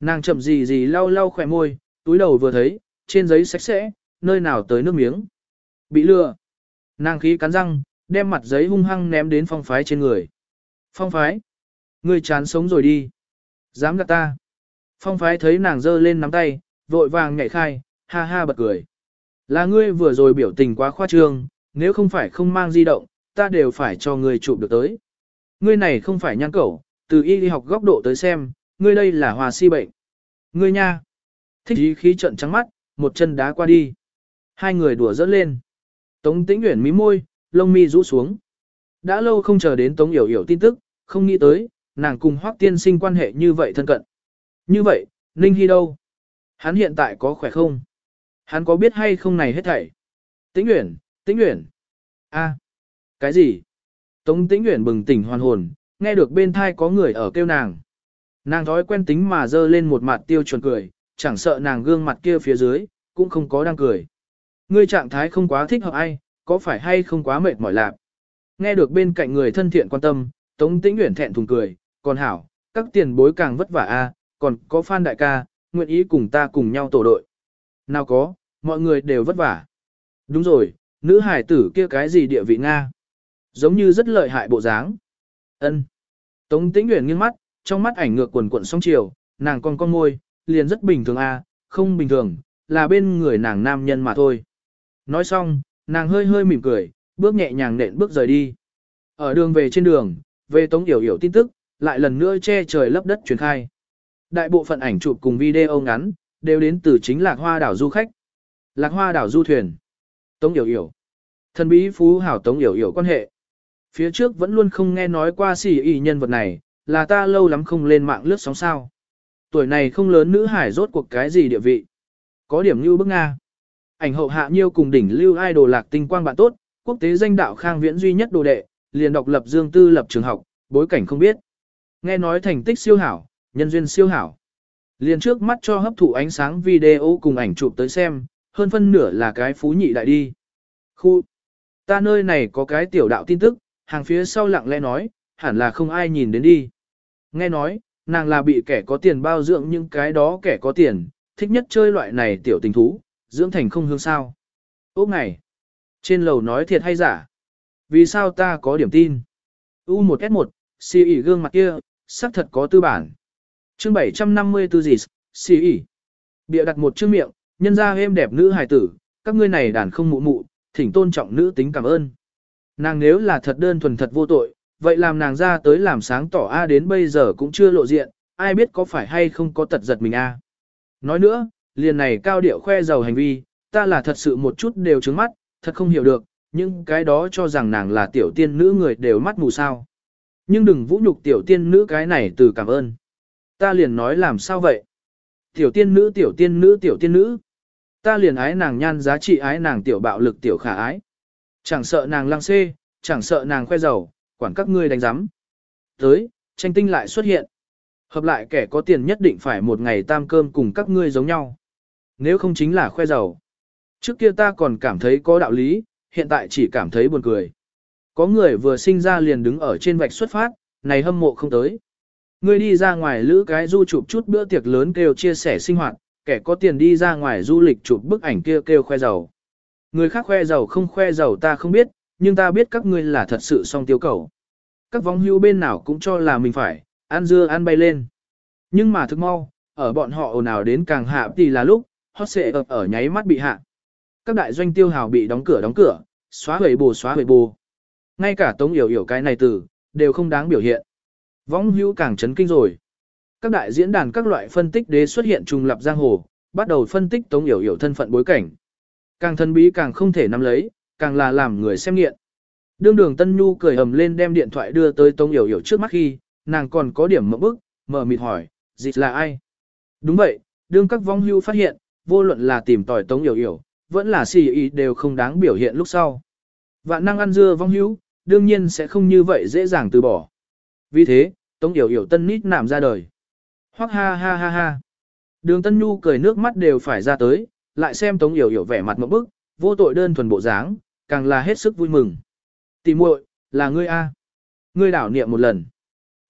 Nàng chậm gì gì lau lau khỏe môi, túi đầu vừa thấy, trên giấy sạch sẽ, nơi nào tới nước miếng. Bị lừa. Nàng khí cắn răng, đem mặt giấy hung hăng ném đến phong phái trên người. Phong phái. Người chán sống rồi đi. Dám gạt ta. Phong phái thấy nàng giơ lên nắm tay, vội vàng nhảy khai, ha ha bật cười. Là ngươi vừa rồi biểu tình quá khoa trương, nếu không phải không mang di động, ta đều phải cho ngươi chụp được tới. Ngươi này không phải nhăn cẩu, từ y học góc độ tới xem, ngươi đây là hòa si bệnh. Ngươi nha. Thích ý khí trận trắng mắt, một chân đá qua đi. Hai người đùa dỡ lên. Tống tĩnh nguyện mí môi, lông mi rũ xuống. Đã lâu không chờ đến Tống Yểu Yểu tin tức, không nghĩ tới, nàng cùng Hoắc Tiên Sinh quan hệ như vậy thân cận. Như vậy, Ninh Hy đâu? Hắn hiện tại có khỏe không? Hắn có biết hay không này hết thảy? Tĩnh Uyển, Tĩnh Uyển. A, cái gì? Tống Tĩnh Uyển bừng tỉnh hoàn hồn, nghe được bên thai có người ở kêu nàng. Nàng thói quen tính mà dơ lên một mặt tiêu chuẩn cười, chẳng sợ nàng gương mặt kia phía dưới, cũng không có đang cười. Ngươi trạng thái không quá thích hợp ai, có phải hay không quá mệt mỏi lạc? Nghe được bên cạnh người thân thiện quan tâm, Tống Tĩnh Uyển thẹn thùng cười, còn hảo, các tiền bối càng vất vả a, còn có Phan đại ca, nguyện ý cùng ta cùng nhau tổ đội. Nào có, mọi người đều vất vả. Đúng rồi, nữ hải tử kia cái gì địa vị Nga? Giống như rất lợi hại bộ dáng. Ân. Tống Tĩnh Uyển nghiêng mắt, trong mắt ảnh ngược quần quần sóng chiều, nàng con con môi, liền rất bình thường a, không bình thường, là bên người nàng nam nhân mà thôi. Nói xong, nàng hơi hơi mỉm cười, bước nhẹ nhàng nện bước rời đi. Ở đường về trên đường, về Tống Yểu Yểu tin tức, lại lần nữa che trời lấp đất truyền khai. Đại bộ phận ảnh chụp cùng video ngắn, đều đến từ chính Lạc Hoa đảo du khách. Lạc Hoa đảo du thuyền. Tống Yểu Yểu. Thần bí phú hảo Tống Yểu Yểu quan hệ. Phía trước vẫn luôn không nghe nói qua xỉ y nhân vật này, là ta lâu lắm không lên mạng lướt sóng sao. Tuổi này không lớn nữ hải rốt cuộc cái gì địa vị. Có điểm như bức Nga. Ảnh hậu hạ nhiêu cùng đỉnh lưu idol lạc tinh quang bạn tốt, quốc tế danh đạo khang viễn duy nhất đồ đệ, liền độc lập dương tư lập trường học, bối cảnh không biết. Nghe nói thành tích siêu hảo, nhân duyên siêu hảo. Liền trước mắt cho hấp thụ ánh sáng video cùng ảnh chụp tới xem, hơn phân nửa là cái phú nhị đại đi. Khu, ta nơi này có cái tiểu đạo tin tức, hàng phía sau lặng lẽ nói, hẳn là không ai nhìn đến đi. Nghe nói, nàng là bị kẻ có tiền bao dưỡng những cái đó kẻ có tiền, thích nhất chơi loại này tiểu tình thú, dưỡng thành không hương sao. Ốc ngày, trên lầu nói thiệt hay giả? Vì sao ta có điểm tin? U1S1, si ỉ gương mặt kia, xác thật có tư bản. chương 754 gì, si ỉ. Bịa đặt một chữ miệng, nhân ra êm đẹp nữ hài tử, các ngươi này đàn không mụ mụ, thỉnh tôn trọng nữ tính cảm ơn. Nàng nếu là thật đơn thuần thật vô tội, vậy làm nàng ra tới làm sáng tỏ A đến bây giờ cũng chưa lộ diện, ai biết có phải hay không có tật giật mình A. Nói nữa, liền này cao điệu khoe giàu hành vi, ta là thật sự một chút đều trứng mắt, thật không hiểu được, nhưng cái đó cho rằng nàng là tiểu tiên nữ người đều mắt mù sao. Nhưng đừng vũ nhục tiểu tiên nữ cái này từ cảm ơn. Ta liền nói làm sao vậy? Tiểu tiên nữ tiểu tiên nữ tiểu tiên nữ. Ta liền ái nàng nhan giá trị ái nàng tiểu bạo lực tiểu khả ái. Chẳng sợ nàng lăng xê, chẳng sợ nàng khoe giàu, quản các ngươi đánh giám. Tới, tranh tinh lại xuất hiện. Hợp lại kẻ có tiền nhất định phải một ngày tam cơm cùng các ngươi giống nhau. Nếu không chính là khoe giàu. Trước kia ta còn cảm thấy có đạo lý, hiện tại chỉ cảm thấy buồn cười. Có người vừa sinh ra liền đứng ở trên vạch xuất phát, này hâm mộ không tới. Ngươi đi ra ngoài lữ cái du chụp chút bữa tiệc lớn kêu chia sẻ sinh hoạt, kẻ có tiền đi ra ngoài du lịch chụp bức ảnh kia kêu khoe giàu. Người khác khoe giàu không khoe giàu ta không biết, nhưng ta biết các ngươi là thật sự song tiêu cầu. Các vong hưu bên nào cũng cho là mình phải, ăn dưa ăn bay lên. Nhưng mà thức mau, ở bọn họ ồn ào đến càng hạ thì là lúc, hot xệ ập ở nháy mắt bị hạ. Các đại doanh tiêu hào bị đóng cửa đóng cửa, xóa hủy bù xóa hủy bù. Ngay cả tống hiểu hiểu cái này từ, đều không đáng biểu hiện. Vong hưu càng chấn kinh rồi. Các đại diễn đàn các loại phân tích đế xuất hiện trùng lập giang hồ, bắt đầu phân tích tống hiểu hiểu thân phận bối cảnh. Càng thân bí càng không thể nắm lấy, càng là làm người xem nghiện. Đương đường Tân Nhu cười ầm lên đem điện thoại đưa tới Tống Yểu Yểu trước mắt khi, nàng còn có điểm mộng bức, mở mịt hỏi, dịch là ai? Đúng vậy, đương các vong hưu phát hiện, vô luận là tìm tòi Tống Yểu Yểu, vẫn là xì ý đều không đáng biểu hiện lúc sau. Vạn năng ăn dưa vong hưu, đương nhiên sẽ không như vậy dễ dàng từ bỏ. Vì thế, Tống Yểu Yểu tân nít nảm ra đời. Hoác ha ha ha ha. Đường Tân Nhu cười nước mắt đều phải ra tới, lại xem Tống Yểu Yểu vẻ mặt một bức, vô tội đơn thuần bộ dáng, càng là hết sức vui mừng. Tỷ muội, là ngươi a. Ngươi đảo niệm một lần.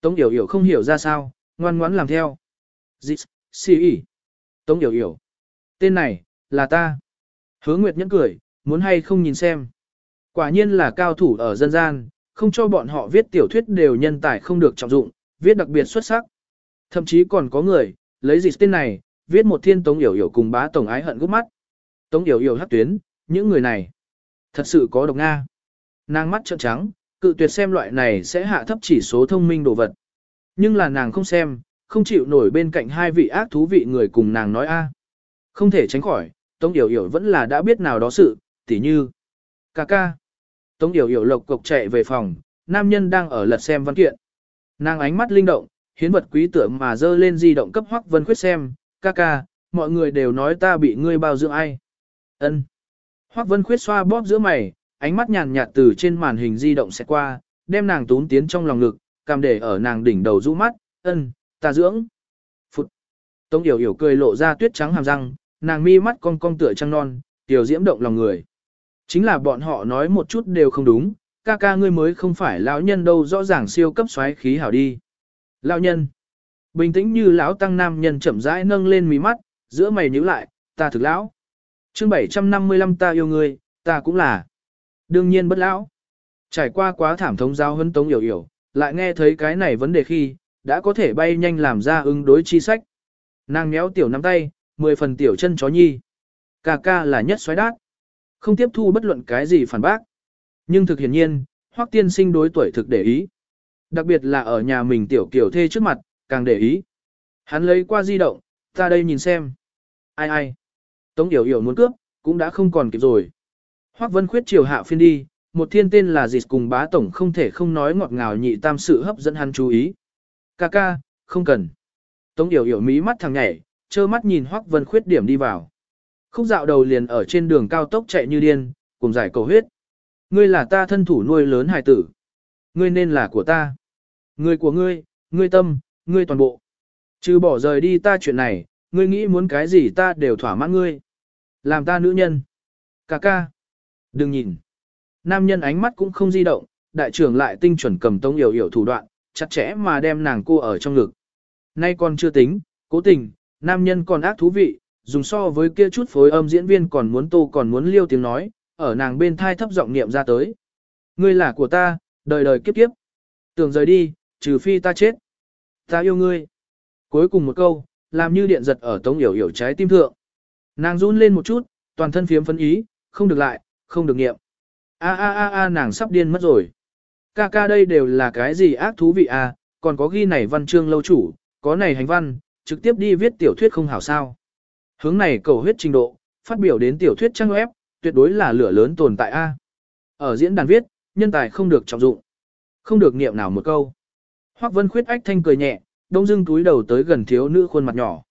Tống Yểu Yểu không hiểu ra sao, ngoan ngoãn làm theo. Dịch, si ý. Tống Yểu Yểu. Tên này, là ta. Hứa Nguyệt nhẫn cười, muốn hay không nhìn xem. Quả nhiên là cao thủ ở dân gian, không cho bọn họ viết tiểu thuyết đều nhân tài không được trọng dụng, viết đặc biệt xuất sắc. Thậm chí còn có người, lấy dịch tên này, viết một thiên Tống Yểu Yểu cùng bá tổng ái hận gút mắt. Tống Yểu Yểu hắc tuyến, những người này, thật sự có độc Nga. Nàng mắt trợn trắng, cự tuyệt xem loại này sẽ hạ thấp chỉ số thông minh đồ vật. Nhưng là nàng không xem, không chịu nổi bên cạnh hai vị ác thú vị người cùng nàng nói a. Không thể tránh khỏi, Tống Yểu Yểu vẫn là đã biết nào đó sự, tỉ như. Cà ca. Tống Yểu Yểu lộc cộc chạy về phòng, nam nhân đang ở lật xem văn kiện. Nàng ánh mắt linh động, hiến vật quý tưởng mà dơ lên di động cấp hoắc vân khuyết xem, ca ca, mọi người đều nói ta bị ngươi bao dưỡng ai. ân Hoắc vân khuyết xoa bóp giữa mày, ánh mắt nhàn nhạt từ trên màn hình di động sẽ qua, đem nàng tún tiến trong lòng ngực, cầm để ở nàng đỉnh đầu rũ mắt, ân, ta dưỡng. Phụt. Tống Yểu Yểu cười lộ ra tuyết trắng hàm răng, nàng mi mắt cong cong tựa trăng non, tiểu diễm động lòng người. Chính là bọn họ nói một chút đều không đúng, ca ca ngươi mới không phải lão nhân đâu rõ ràng siêu cấp xoáy khí hảo đi. Lão nhân. Bình tĩnh như lão tăng nam nhân chậm rãi nâng lên mí mắt, giữa mày nhíu lại, ta thực lão. Chương 755 ta yêu ngươi, ta cũng là. Đương nhiên bất lão. Trải qua quá thảm thống giao hân tống hiểu hiểu, lại nghe thấy cái này vấn đề khi, đã có thể bay nhanh làm ra ứng đối chi sách. Nàng méo tiểu nắm tay, mười phần tiểu chân chó nhi. Ca ca là nhất xoáy đát. Không tiếp thu bất luận cái gì phản bác. Nhưng thực hiển nhiên, hoắc tiên sinh đối tuổi thực để ý. Đặc biệt là ở nhà mình tiểu kiểu thê trước mặt, càng để ý. Hắn lấy qua di động, ta đây nhìn xem. Ai ai. Tống Yểu Yểu muốn cướp, cũng đã không còn kịp rồi. Hoắc Vân Khuyết chiều hạ phiên đi, một thiên tên là dịch cùng bá tổng không thể không nói ngọt ngào nhị tam sự hấp dẫn hắn chú ý. Ca ca, không cần. Tống Yểu Yểu mí mắt thằng nhảy, trơ mắt nhìn Hoắc Vân Khuyết điểm đi vào. Khúc dạo đầu liền ở trên đường cao tốc chạy như điên, cùng giải cầu huyết. Ngươi là ta thân thủ nuôi lớn hài tử. Ngươi nên là của ta. Ngươi của ngươi, ngươi tâm, ngươi toàn bộ. Trừ bỏ rời đi ta chuyện này, ngươi nghĩ muốn cái gì ta đều thỏa mãn ngươi. Làm ta nữ nhân. cà ca. Đừng nhìn. Nam nhân ánh mắt cũng không di động, đại trưởng lại tinh chuẩn cầm tông yểu yểu thủ đoạn, chặt chẽ mà đem nàng cô ở trong ngực. Nay còn chưa tính, cố tình, nam nhân còn ác thú vị, dùng so với kia chút phối âm diễn viên còn muốn tô còn muốn liêu tiếng nói, ở nàng bên thai thấp giọng niệm ra tới. Ngươi là của ta, đời đời kiếp kiếp. Tưởng rời đi, trừ phi ta chết. Ta yêu ngươi. Cuối cùng một câu, làm như điện giật ở tống yểu yểu trái tim thượng. Nàng run lên một chút, toàn thân phiếm phấn ý, không được lại, không được nghiệm. A a a a nàng sắp điên mất rồi. Ca ca đây đều là cái gì ác thú vị a, à, còn có ghi này văn chương lâu chủ, có này hành văn, trực tiếp đi viết tiểu thuyết không hảo sao. Hướng này cầu huyết trình độ, phát biểu đến tiểu thuyết trang web, tuyệt đối là lửa lớn tồn tại a. Ở diễn đàn viết, nhân tài không được trọng dụng. Không được niệm nào một câu. Hoắc Vân Khuyết ách thanh cười nhẹ, đông dưng túi đầu tới gần thiếu nữ khuôn mặt nhỏ.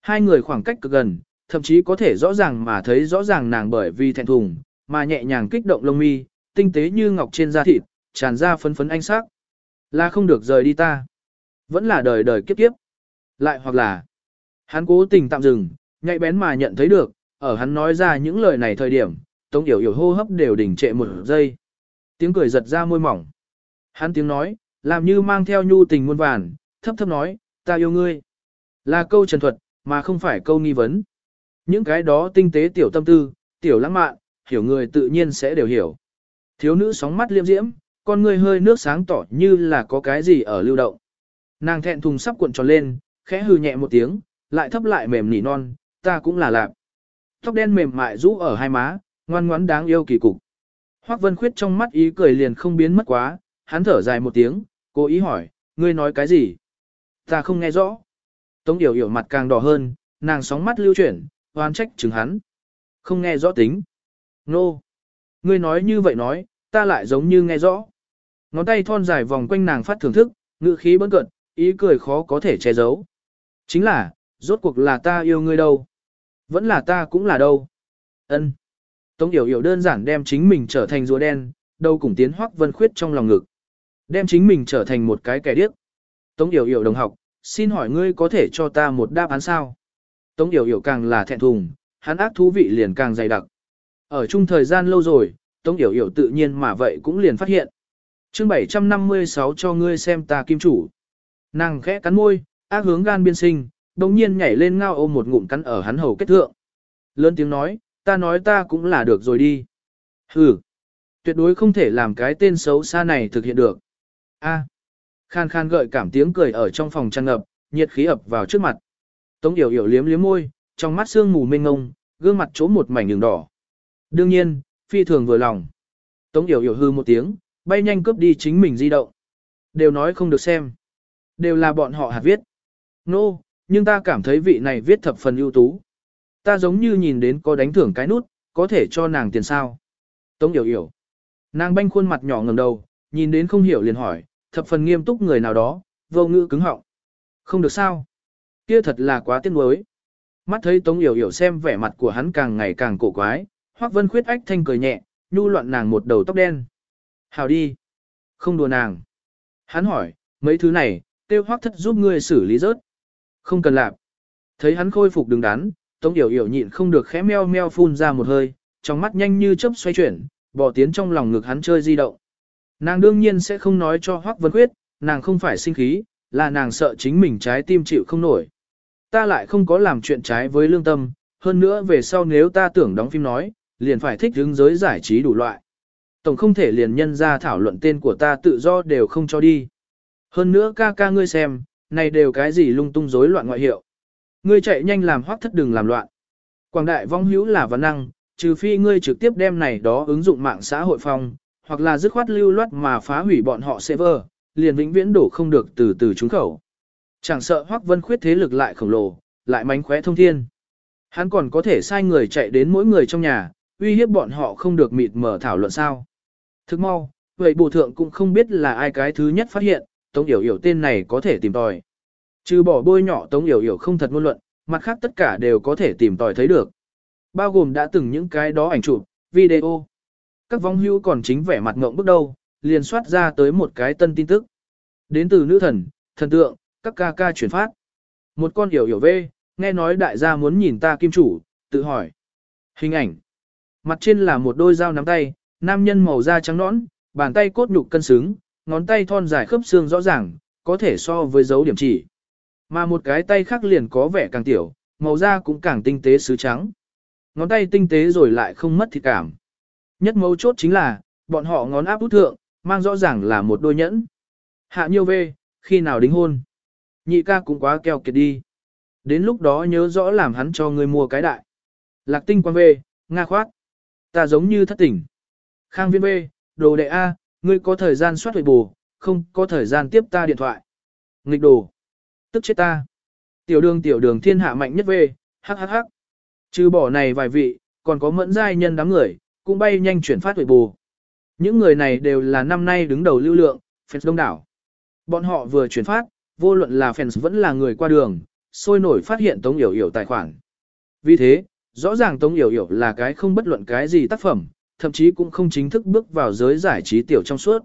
Hai người khoảng cách cực gần, thậm chí có thể rõ ràng mà thấy rõ ràng nàng bởi vì thẹn thùng, mà nhẹ nhàng kích động lông mi, tinh tế như ngọc trên da thịt, tràn ra phấn phấn ánh sắc. Là không được rời đi ta. Vẫn là đời đời kiếp kiếp. Lại hoặc là, hắn cố tình tạm dừng, nhạy bén mà nhận thấy được, ở hắn nói ra những lời này thời điểm, Tống Yểu Yểu hô hấp đều đình trệ một giây. Tiếng cười giật ra môi mỏng. Hắn tiếng nói, làm như mang theo nhu tình muôn vàn, thấp thấp nói, ta yêu ngươi. Là câu trần thuật, mà không phải câu nghi vấn. Những cái đó tinh tế tiểu tâm tư, tiểu lãng mạn, hiểu người tự nhiên sẽ đều hiểu. Thiếu nữ sóng mắt liêm diễm, con người hơi nước sáng tỏ như là có cái gì ở lưu động. Nàng thẹn thùng sắp cuộn tròn lên, khẽ hừ nhẹ một tiếng, lại thấp lại mềm nỉ non, ta cũng là lạc. Tóc đen mềm mại rũ ở hai má, ngoan ngoãn đáng yêu kỳ cục. Hoắc Vân Khuyết trong mắt ý cười liền không biến mất quá, hắn thở dài một tiếng, cố ý hỏi, ngươi nói cái gì? Ta không nghe rõ. Tống Điểu hiểu mặt càng đỏ hơn, nàng sóng mắt lưu chuyển, oan trách chừng hắn. Không nghe rõ tính. Nô. No. Ngươi nói như vậy nói, ta lại giống như nghe rõ. Ngón tay thon dài vòng quanh nàng phát thưởng thức, ngữ khí bấn cận, ý cười khó có thể che giấu. Chính là, rốt cuộc là ta yêu ngươi đâu. Vẫn là ta cũng là đâu. ân Tống Yểu Yểu đơn giản đem chính mình trở thành rùa đen, đâu cùng tiến hoắc vân khuyết trong lòng ngực. Đem chính mình trở thành một cái kẻ điếc. Tống Yểu Yểu đồng học, xin hỏi ngươi có thể cho ta một đáp án sao? Tống Yểu Yểu càng là thẹn thùng, hắn ác thú vị liền càng dày đặc. Ở chung thời gian lâu rồi, Tống Yểu Yểu tự nhiên mà vậy cũng liền phát hiện. chương 756 cho ngươi xem ta kim chủ. Nàng khẽ cắn môi, ác hướng gan biên sinh, đồng nhiên nhảy lên ngao ôm một ngụm cắn ở hắn hầu kết thượng. Lớn tiếng nói, ta nói ta cũng là được rồi đi. Hừ, tuyệt đối không thể làm cái tên xấu xa này thực hiện được. A, khan khan gợi cảm tiếng cười ở trong phòng tràn ngập, nhiệt khí ập vào trước mặt. Tống yểu yểu liếm liếm môi, trong mắt sương mù mênh ngông, gương mặt chỗ một mảnh đường đỏ. Đương nhiên, phi thường vừa lòng. Tống yểu yểu hư một tiếng, bay nhanh cướp đi chính mình di động. Đều nói không được xem. Đều là bọn họ hạt viết. Nô, no, nhưng ta cảm thấy vị này viết thập phần ưu tú. Ta giống như nhìn đến có đánh thưởng cái nút, có thể cho nàng tiền sao. Tống yểu yểu. Nàng banh khuôn mặt nhỏ ngẩng đầu, nhìn đến không hiểu liền hỏi, thập phần nghiêm túc người nào đó, vô ngữ cứng họng. Không được sao. Kia thật là quá tiếc nuối. Mắt thấy Tống Yểu Yểu xem vẻ mặt của hắn càng ngày càng cổ quái, Hoắc Vân Khuyết ách thanh cười nhẹ, nhu loạn nàng một đầu tóc đen. Hào đi. Không đùa nàng. Hắn hỏi, mấy thứ này, tiêu Hoắc thất giúp ngươi xử lý rớt. Không cần làm. Thấy hắn khôi phục đứng đắn, Tống Yểu Yểu nhịn không được khẽ meo meo phun ra một hơi, trong mắt nhanh như chớp xoay chuyển, bỏ tiến trong lòng ngực hắn chơi di động. Nàng đương nhiên sẽ không nói cho Hoắc Vân Khuyết, nàng không phải sinh khí, là nàng sợ chính mình trái tim chịu không nổi. Ta lại không có làm chuyện trái với lương tâm, hơn nữa về sau nếu ta tưởng đóng phim nói, liền phải thích hướng giới giải trí đủ loại. Tổng không thể liền nhân ra thảo luận tên của ta tự do đều không cho đi. Hơn nữa ca ca ngươi xem, này đều cái gì lung tung rối loạn ngoại hiệu. Ngươi chạy nhanh làm hoác thất đừng làm loạn. Quảng đại vong hữu là văn năng, trừ phi ngươi trực tiếp đem này đó ứng dụng mạng xã hội phong, hoặc là dứt khoát lưu loát mà phá hủy bọn họ server, liền vĩnh viễn đổ không được từ từ trúng khẩu. Chẳng sợ Hoắc Vân Khuyết thế lực lại khổng lồ, lại mánh khóe thông thiên. Hắn còn có thể sai người chạy đến mỗi người trong nhà, uy hiếp bọn họ không được mịt mở thảo luận sao. Thức mau, vậy bổ thượng cũng không biết là ai cái thứ nhất phát hiện, Tống Yểu Yểu tên này có thể tìm tòi. Trừ bỏ bôi nhỏ Tống Yểu Yểu không thật ngôn luận, mặt khác tất cả đều có thể tìm tòi thấy được. Bao gồm đã từng những cái đó ảnh chụp, video. Các vong hưu còn chính vẻ mặt ngộng bước đầu, liền soát ra tới một cái tân tin tức. Đến từ nữ thần, thần tượng, các ca ca chuyển phát. Một con hiểu hiểu vê, nghe nói đại gia muốn nhìn ta kim chủ, tự hỏi. Hình ảnh. Mặt trên là một đôi dao nắm tay, nam nhân màu da trắng nõn, bàn tay cốt nhục cân xứng, ngón tay thon dài khớp xương rõ ràng, có thể so với dấu điểm chỉ. Mà một cái tay khác liền có vẻ càng tiểu, màu da cũng càng tinh tế sứ trắng. Ngón tay tinh tế rồi lại không mất thịt cảm. Nhất mấu chốt chính là, bọn họ ngón áp út thượng, mang rõ ràng là một đôi nhẫn. Hạ nhiêu về, khi nào đính hôn? Nhị ca cũng quá keo kiệt đi. Đến lúc đó nhớ rõ làm hắn cho ngươi mua cái đại. Lạc tinh quan về, Nga khoát. Ta giống như thất tỉnh. Khang viên về, đồ đệ A, ngươi có thời gian soát huệ bù, không có thời gian tiếp ta điện thoại. Nghịch đồ. Tức chết ta. Tiểu đường tiểu đường thiên hạ mạnh nhất về, hắc hắc hắc. Trừ bỏ này vài vị, còn có mẫn giai nhân đám người, cũng bay nhanh chuyển phát huệ bù. Những người này đều là năm nay đứng đầu lưu lượng, phép đông đảo. Bọn họ vừa chuyển phát, vô luận là fans vẫn là người qua đường, sôi nổi phát hiện Tống Yểu Yểu tài khoản. Vì thế, rõ ràng Tống Yểu Yểu là cái không bất luận cái gì tác phẩm, thậm chí cũng không chính thức bước vào giới giải trí tiểu trong suốt.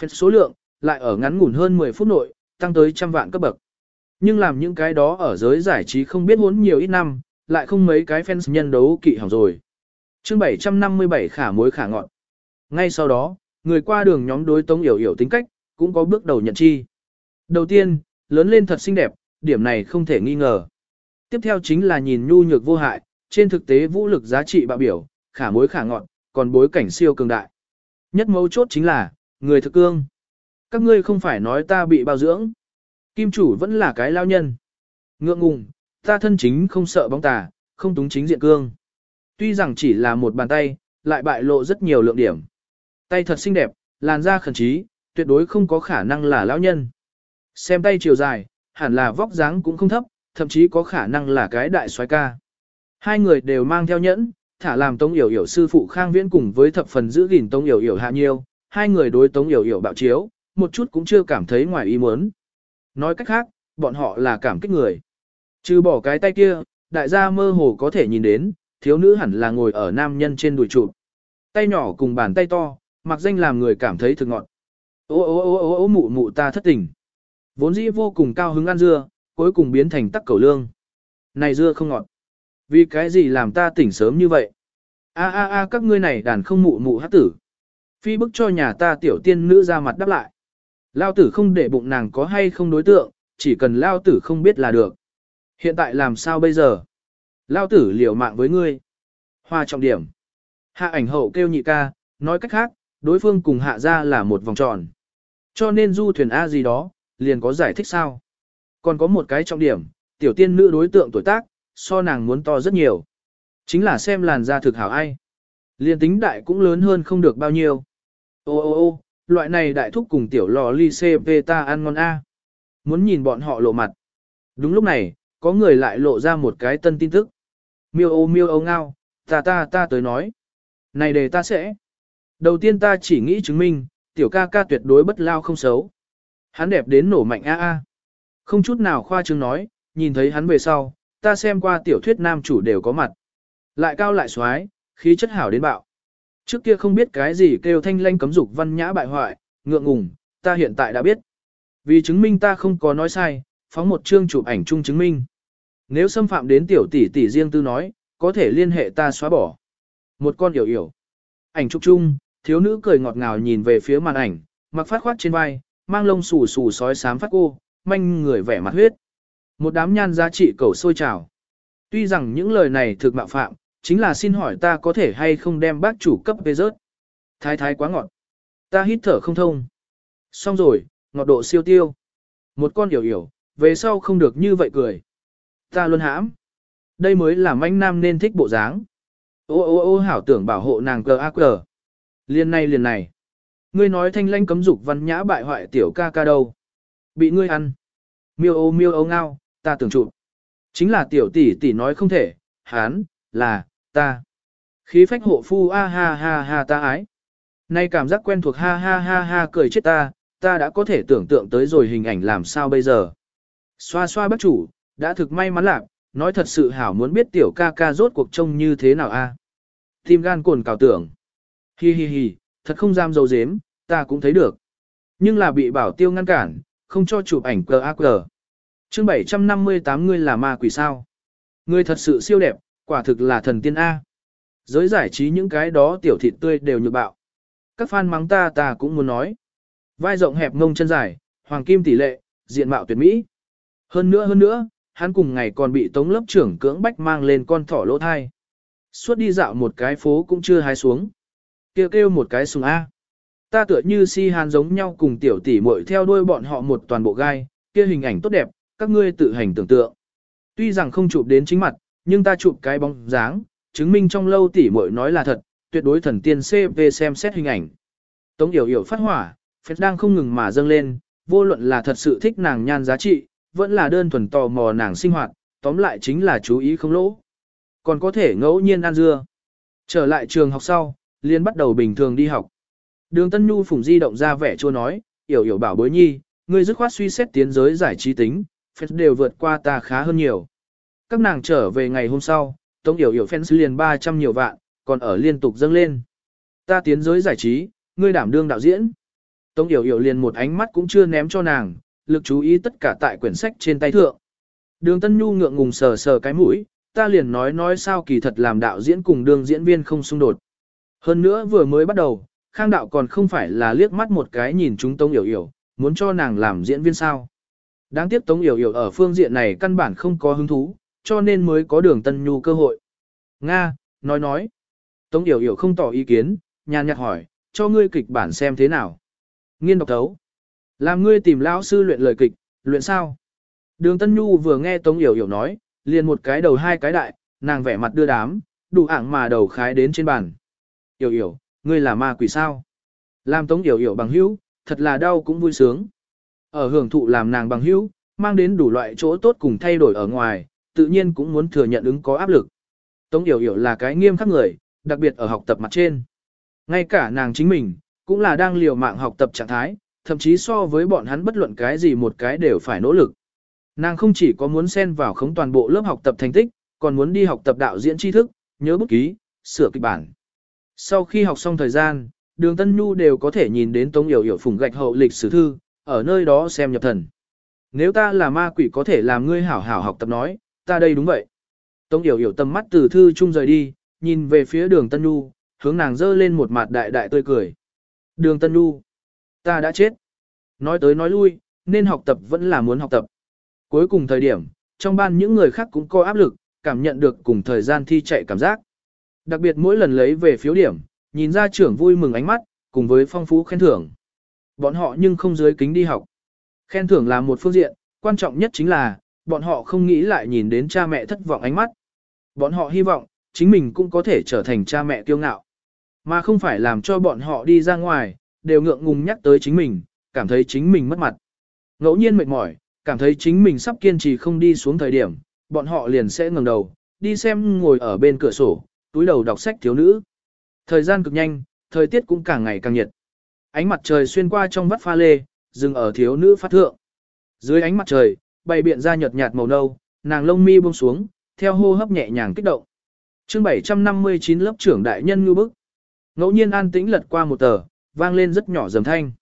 Fans số lượng, lại ở ngắn ngủn hơn 10 phút nội, tăng tới trăm vạn cấp bậc. Nhưng làm những cái đó ở giới giải trí không biết huống nhiều ít năm, lại không mấy cái fans nhân đấu kỵ hỏng rồi. chương 757 khả mối khả ngọn. Ngay sau đó, người qua đường nhóm đối Tống Yểu Yểu tính cách, cũng có bước đầu nhận chi. Đầu tiên, lớn lên thật xinh đẹp, điểm này không thể nghi ngờ. Tiếp theo chính là nhìn nhu nhược vô hại, trên thực tế vũ lực giá trị bạo biểu, khả mối khả ngọn, còn bối cảnh siêu cường đại. Nhất mấu chốt chính là, người thực cương. Các ngươi không phải nói ta bị bao dưỡng. Kim chủ vẫn là cái lao nhân. Ngượng ngùng, ta thân chính không sợ bóng tà, không túng chính diện cương. Tuy rằng chỉ là một bàn tay, lại bại lộ rất nhiều lượng điểm. Tay thật xinh đẹp, làn da khẩn trí, tuyệt đối không có khả năng là lão nhân. Xem tay chiều dài, hẳn là vóc dáng cũng không thấp, thậm chí có khả năng là cái đại soái ca. Hai người đều mang theo nhẫn, thả làm Tống Yểu Yểu sư phụ Khang Viễn cùng với thập phần giữ gìn Tống Yểu Yểu hạ nhiêu, hai người đối Tống Yểu Yểu bạo chiếu, một chút cũng chưa cảm thấy ngoài ý muốn. Nói cách khác, bọn họ là cảm kích người. Trừ bỏ cái tay kia, đại gia mơ hồ có thể nhìn đến, thiếu nữ hẳn là ngồi ở nam nhân trên đùi trụ. Tay nhỏ cùng bàn tay to, mặc danh làm người cảm thấy thực ngọn. Ô ô ô ô ô mụ mụ ta thất tình. Vốn dĩ vô cùng cao hứng ăn dưa, cuối cùng biến thành tắc cầu lương. Này dưa không ngọt. Vì cái gì làm ta tỉnh sớm như vậy? A a a các ngươi này đàn không mụ mụ hát tử. Phi bức cho nhà ta tiểu tiên nữ ra mặt đáp lại. Lao tử không để bụng nàng có hay không đối tượng, chỉ cần lao tử không biết là được. Hiện tại làm sao bây giờ? Lao tử liều mạng với ngươi. Hoa trọng điểm. Hạ ảnh hậu kêu nhị ca, nói cách khác, đối phương cùng hạ ra là một vòng tròn. Cho nên du thuyền A gì đó, liền có giải thích sao. Còn có một cái trọng điểm, tiểu tiên nữ đối tượng tuổi tác, so nàng muốn to rất nhiều. Chính là xem làn da thực hảo ai. Liên tính đại cũng lớn hơn không được bao nhiêu. Ô ô ô, loại này đại thúc cùng tiểu lò ly CP ta ăn ngon A. Muốn nhìn bọn họ lộ mặt. Đúng lúc này, có người lại lộ ra một cái tân tin tức. Miêu ô miêu ô ngao, ta ta ta tới nói. Này để ta sẽ. Đầu tiên ta chỉ nghĩ chứng minh, tiểu ca ca tuyệt đối bất lao không xấu. Hắn đẹp đến nổ mạnh a a. Không chút nào khoa trương nói, nhìn thấy hắn về sau, ta xem qua tiểu thuyết nam chủ đều có mặt. Lại cao lại xoái, khí chất hảo đến bạo. Trước kia không biết cái gì kêu thanh lanh cấm dục văn nhã bại hoại, ngượng ngùng, ta hiện tại đã biết. Vì chứng minh ta không có nói sai, phóng một chương chụp ảnh chung chứng minh. Nếu xâm phạm đến tiểu tỷ tỷ riêng tư nói, có thể liên hệ ta xóa bỏ. Một con hiểu hiểu Ảnh chụp chung, thiếu nữ cười ngọt ngào nhìn về phía màn ảnh, mặc phát khoát trên vai, mang lông xù xù sói sám phát cô, manh người vẻ mặt huyết. Một đám nhan giá trị cầu sôi trào. Tuy rằng những lời này thực mạo phạm, chính là xin hỏi ta có thể hay không đem bác chủ cấp về rớt. Thái thái quá ngọt. Ta hít thở không thông. Xong rồi, ngọt độ siêu tiêu. Một con hiểu hiểu về sau không được như vậy cười. Ta luôn hãm. Đây mới là manh nam nên thích bộ dáng. Ô ô ô hảo tưởng bảo hộ nàng cờ ác cờ. Liên này liền này. Ngươi nói thanh lanh cấm dục văn nhã bại hoại tiểu ca ca đâu. Bị ngươi ăn. Miêu ô miêu ô ngao, ta tưởng trụ. Chính là tiểu tỷ tỷ nói không thể, hán, là, ta. Khí phách hộ phu a ha ha ha ta ái. Nay cảm giác quen thuộc ha ha ha ha cười chết ta, ta đã có thể tưởng tượng tới rồi hình ảnh làm sao bây giờ. Xoa xoa bác chủ, đã thực may mắn lạc, nói thật sự hảo muốn biết tiểu ca ca rốt cuộc trông như thế nào a. Tim gan cồn cào tưởng. Hi hi hi, thật không dám dấu dếm, ta cũng thấy được. Nhưng là bị bảo tiêu ngăn cản, không cho chụp ảnh QAQ. chương 758 ngươi là ma quỷ sao. Ngươi thật sự siêu đẹp, quả thực là thần tiên A. Giới giải trí những cái đó tiểu thịt tươi đều như bạo. Các fan mắng ta ta cũng muốn nói. Vai rộng hẹp ngông chân dài, hoàng kim tỷ lệ, diện mạo tuyệt mỹ. Hơn nữa hơn nữa, hắn cùng ngày còn bị tống lớp trưởng cưỡng bách mang lên con thỏ lỗ thai. Suốt đi dạo một cái phố cũng chưa hái xuống. Kêu kêu một cái sùng A. Ta tựa như si hàn giống nhau cùng tiểu tỷ muội theo đuôi bọn họ một toàn bộ gai, kia hình ảnh tốt đẹp, các ngươi tự hành tưởng tượng. Tuy rằng không chụp đến chính mặt, nhưng ta chụp cái bóng dáng, chứng minh trong lâu tỷ muội nói là thật, tuyệt đối thần tiên CV xem xét hình ảnh. Tống Yểu Yểu phát hỏa, phết đang không ngừng mà dâng lên, vô luận là thật sự thích nàng nhan giá trị, vẫn là đơn thuần tò mò nàng sinh hoạt, tóm lại chính là chú ý không lỗ. Còn có thể ngẫu nhiên ăn dưa. Trở lại trường học sau, liên bắt đầu bình thường đi học. Đường Tân Nhu phùng di động ra vẻ chua nói, yểu yểu bảo bối nhi, ngươi dứt khoát suy xét tiến giới giải trí tính, phết đều vượt qua ta khá hơn nhiều. Các nàng trở về ngày hôm sau, Tống Yểu Yểu fans liền 300 nhiều vạn, còn ở liên tục dâng lên. Ta tiến giới giải trí, ngươi đảm đương đạo diễn. Tống Yểu Yểu liền một ánh mắt cũng chưa ném cho nàng, lực chú ý tất cả tại quyển sách trên tay thượng. Đường Tân Nhu ngượng ngùng sờ sờ cái mũi, ta liền nói nói sao kỳ thật làm đạo diễn cùng đường diễn viên không xung đột. Hơn nữa vừa mới bắt đầu, Khang Đạo còn không phải là liếc mắt một cái nhìn chúng Tống Yểu Yểu, muốn cho nàng làm diễn viên sao. Đáng tiếc Tống Yểu Yểu ở phương diện này căn bản không có hứng thú, cho nên mới có đường Tân Nhu cơ hội. Nga, nói nói. Tống Yểu Yểu không tỏ ý kiến, nhàn nhạt hỏi, cho ngươi kịch bản xem thế nào. Nghiên đọc thấu. Làm ngươi tìm lão sư luyện lời kịch, luyện sao? Đường Tân Nhu vừa nghe Tống Yểu Yểu nói, liền một cái đầu hai cái đại, nàng vẻ mặt đưa đám, đủ ảng mà đầu khái đến trên bàn. Yểu Yểu, ngươi là ma quỷ sao? Làm Tống Yểu Yểu bằng hữu, thật là đau cũng vui sướng. Ở hưởng thụ làm nàng bằng hữu, mang đến đủ loại chỗ tốt cùng thay đổi ở ngoài, tự nhiên cũng muốn thừa nhận ứng có áp lực. Tống Yểu Yểu là cái nghiêm khắc người, đặc biệt ở học tập mặt trên. Ngay cả nàng chính mình, cũng là đang liều mạng học tập trạng thái, thậm chí so với bọn hắn bất luận cái gì một cái đều phải nỗ lực. Nàng không chỉ có muốn xen vào khống toàn bộ lớp học tập thành tích, còn muốn đi học tập đạo diễn tri thức, nhớ bút ký, sửa kịch bản. Sau khi học xong thời gian, đường Tân Nhu đều có thể nhìn đến Tống Yểu Yểu phùng gạch hậu lịch sử thư, ở nơi đó xem nhập thần. Nếu ta là ma quỷ có thể làm ngươi hảo hảo học tập nói, ta đây đúng vậy. Tống Yểu Yểu tầm mắt từ thư chung rời đi, nhìn về phía đường Tân Nhu, hướng nàng dơ lên một mặt đại đại tươi cười. Đường Tân Nhu, ta đã chết. Nói tới nói lui, nên học tập vẫn là muốn học tập. Cuối cùng thời điểm, trong ban những người khác cũng có áp lực, cảm nhận được cùng thời gian thi chạy cảm giác. Đặc biệt mỗi lần lấy về phiếu điểm, nhìn ra trưởng vui mừng ánh mắt, cùng với phong phú khen thưởng. Bọn họ nhưng không dưới kính đi học. Khen thưởng là một phương diện, quan trọng nhất chính là, bọn họ không nghĩ lại nhìn đến cha mẹ thất vọng ánh mắt. Bọn họ hy vọng, chính mình cũng có thể trở thành cha mẹ kiêu ngạo. Mà không phải làm cho bọn họ đi ra ngoài, đều ngượng ngùng nhắc tới chính mình, cảm thấy chính mình mất mặt. Ngẫu nhiên mệt mỏi, cảm thấy chính mình sắp kiên trì không đi xuống thời điểm, bọn họ liền sẽ ngẩng đầu, đi xem ngồi ở bên cửa sổ, túi đầu đọc sách thiếu nữ. Thời gian cực nhanh, thời tiết cũng càng ngày càng nhiệt. Ánh mặt trời xuyên qua trong vắt pha lê, dừng ở thiếu nữ phát thượng. Dưới ánh mặt trời, bày biện ra nhợt nhạt màu nâu, nàng lông mi buông xuống, theo hô hấp nhẹ nhàng kích động. Chương 759 lớp trưởng đại nhân như bức. Ngẫu nhiên an tĩnh lật qua một tờ, vang lên rất nhỏ dầm thanh.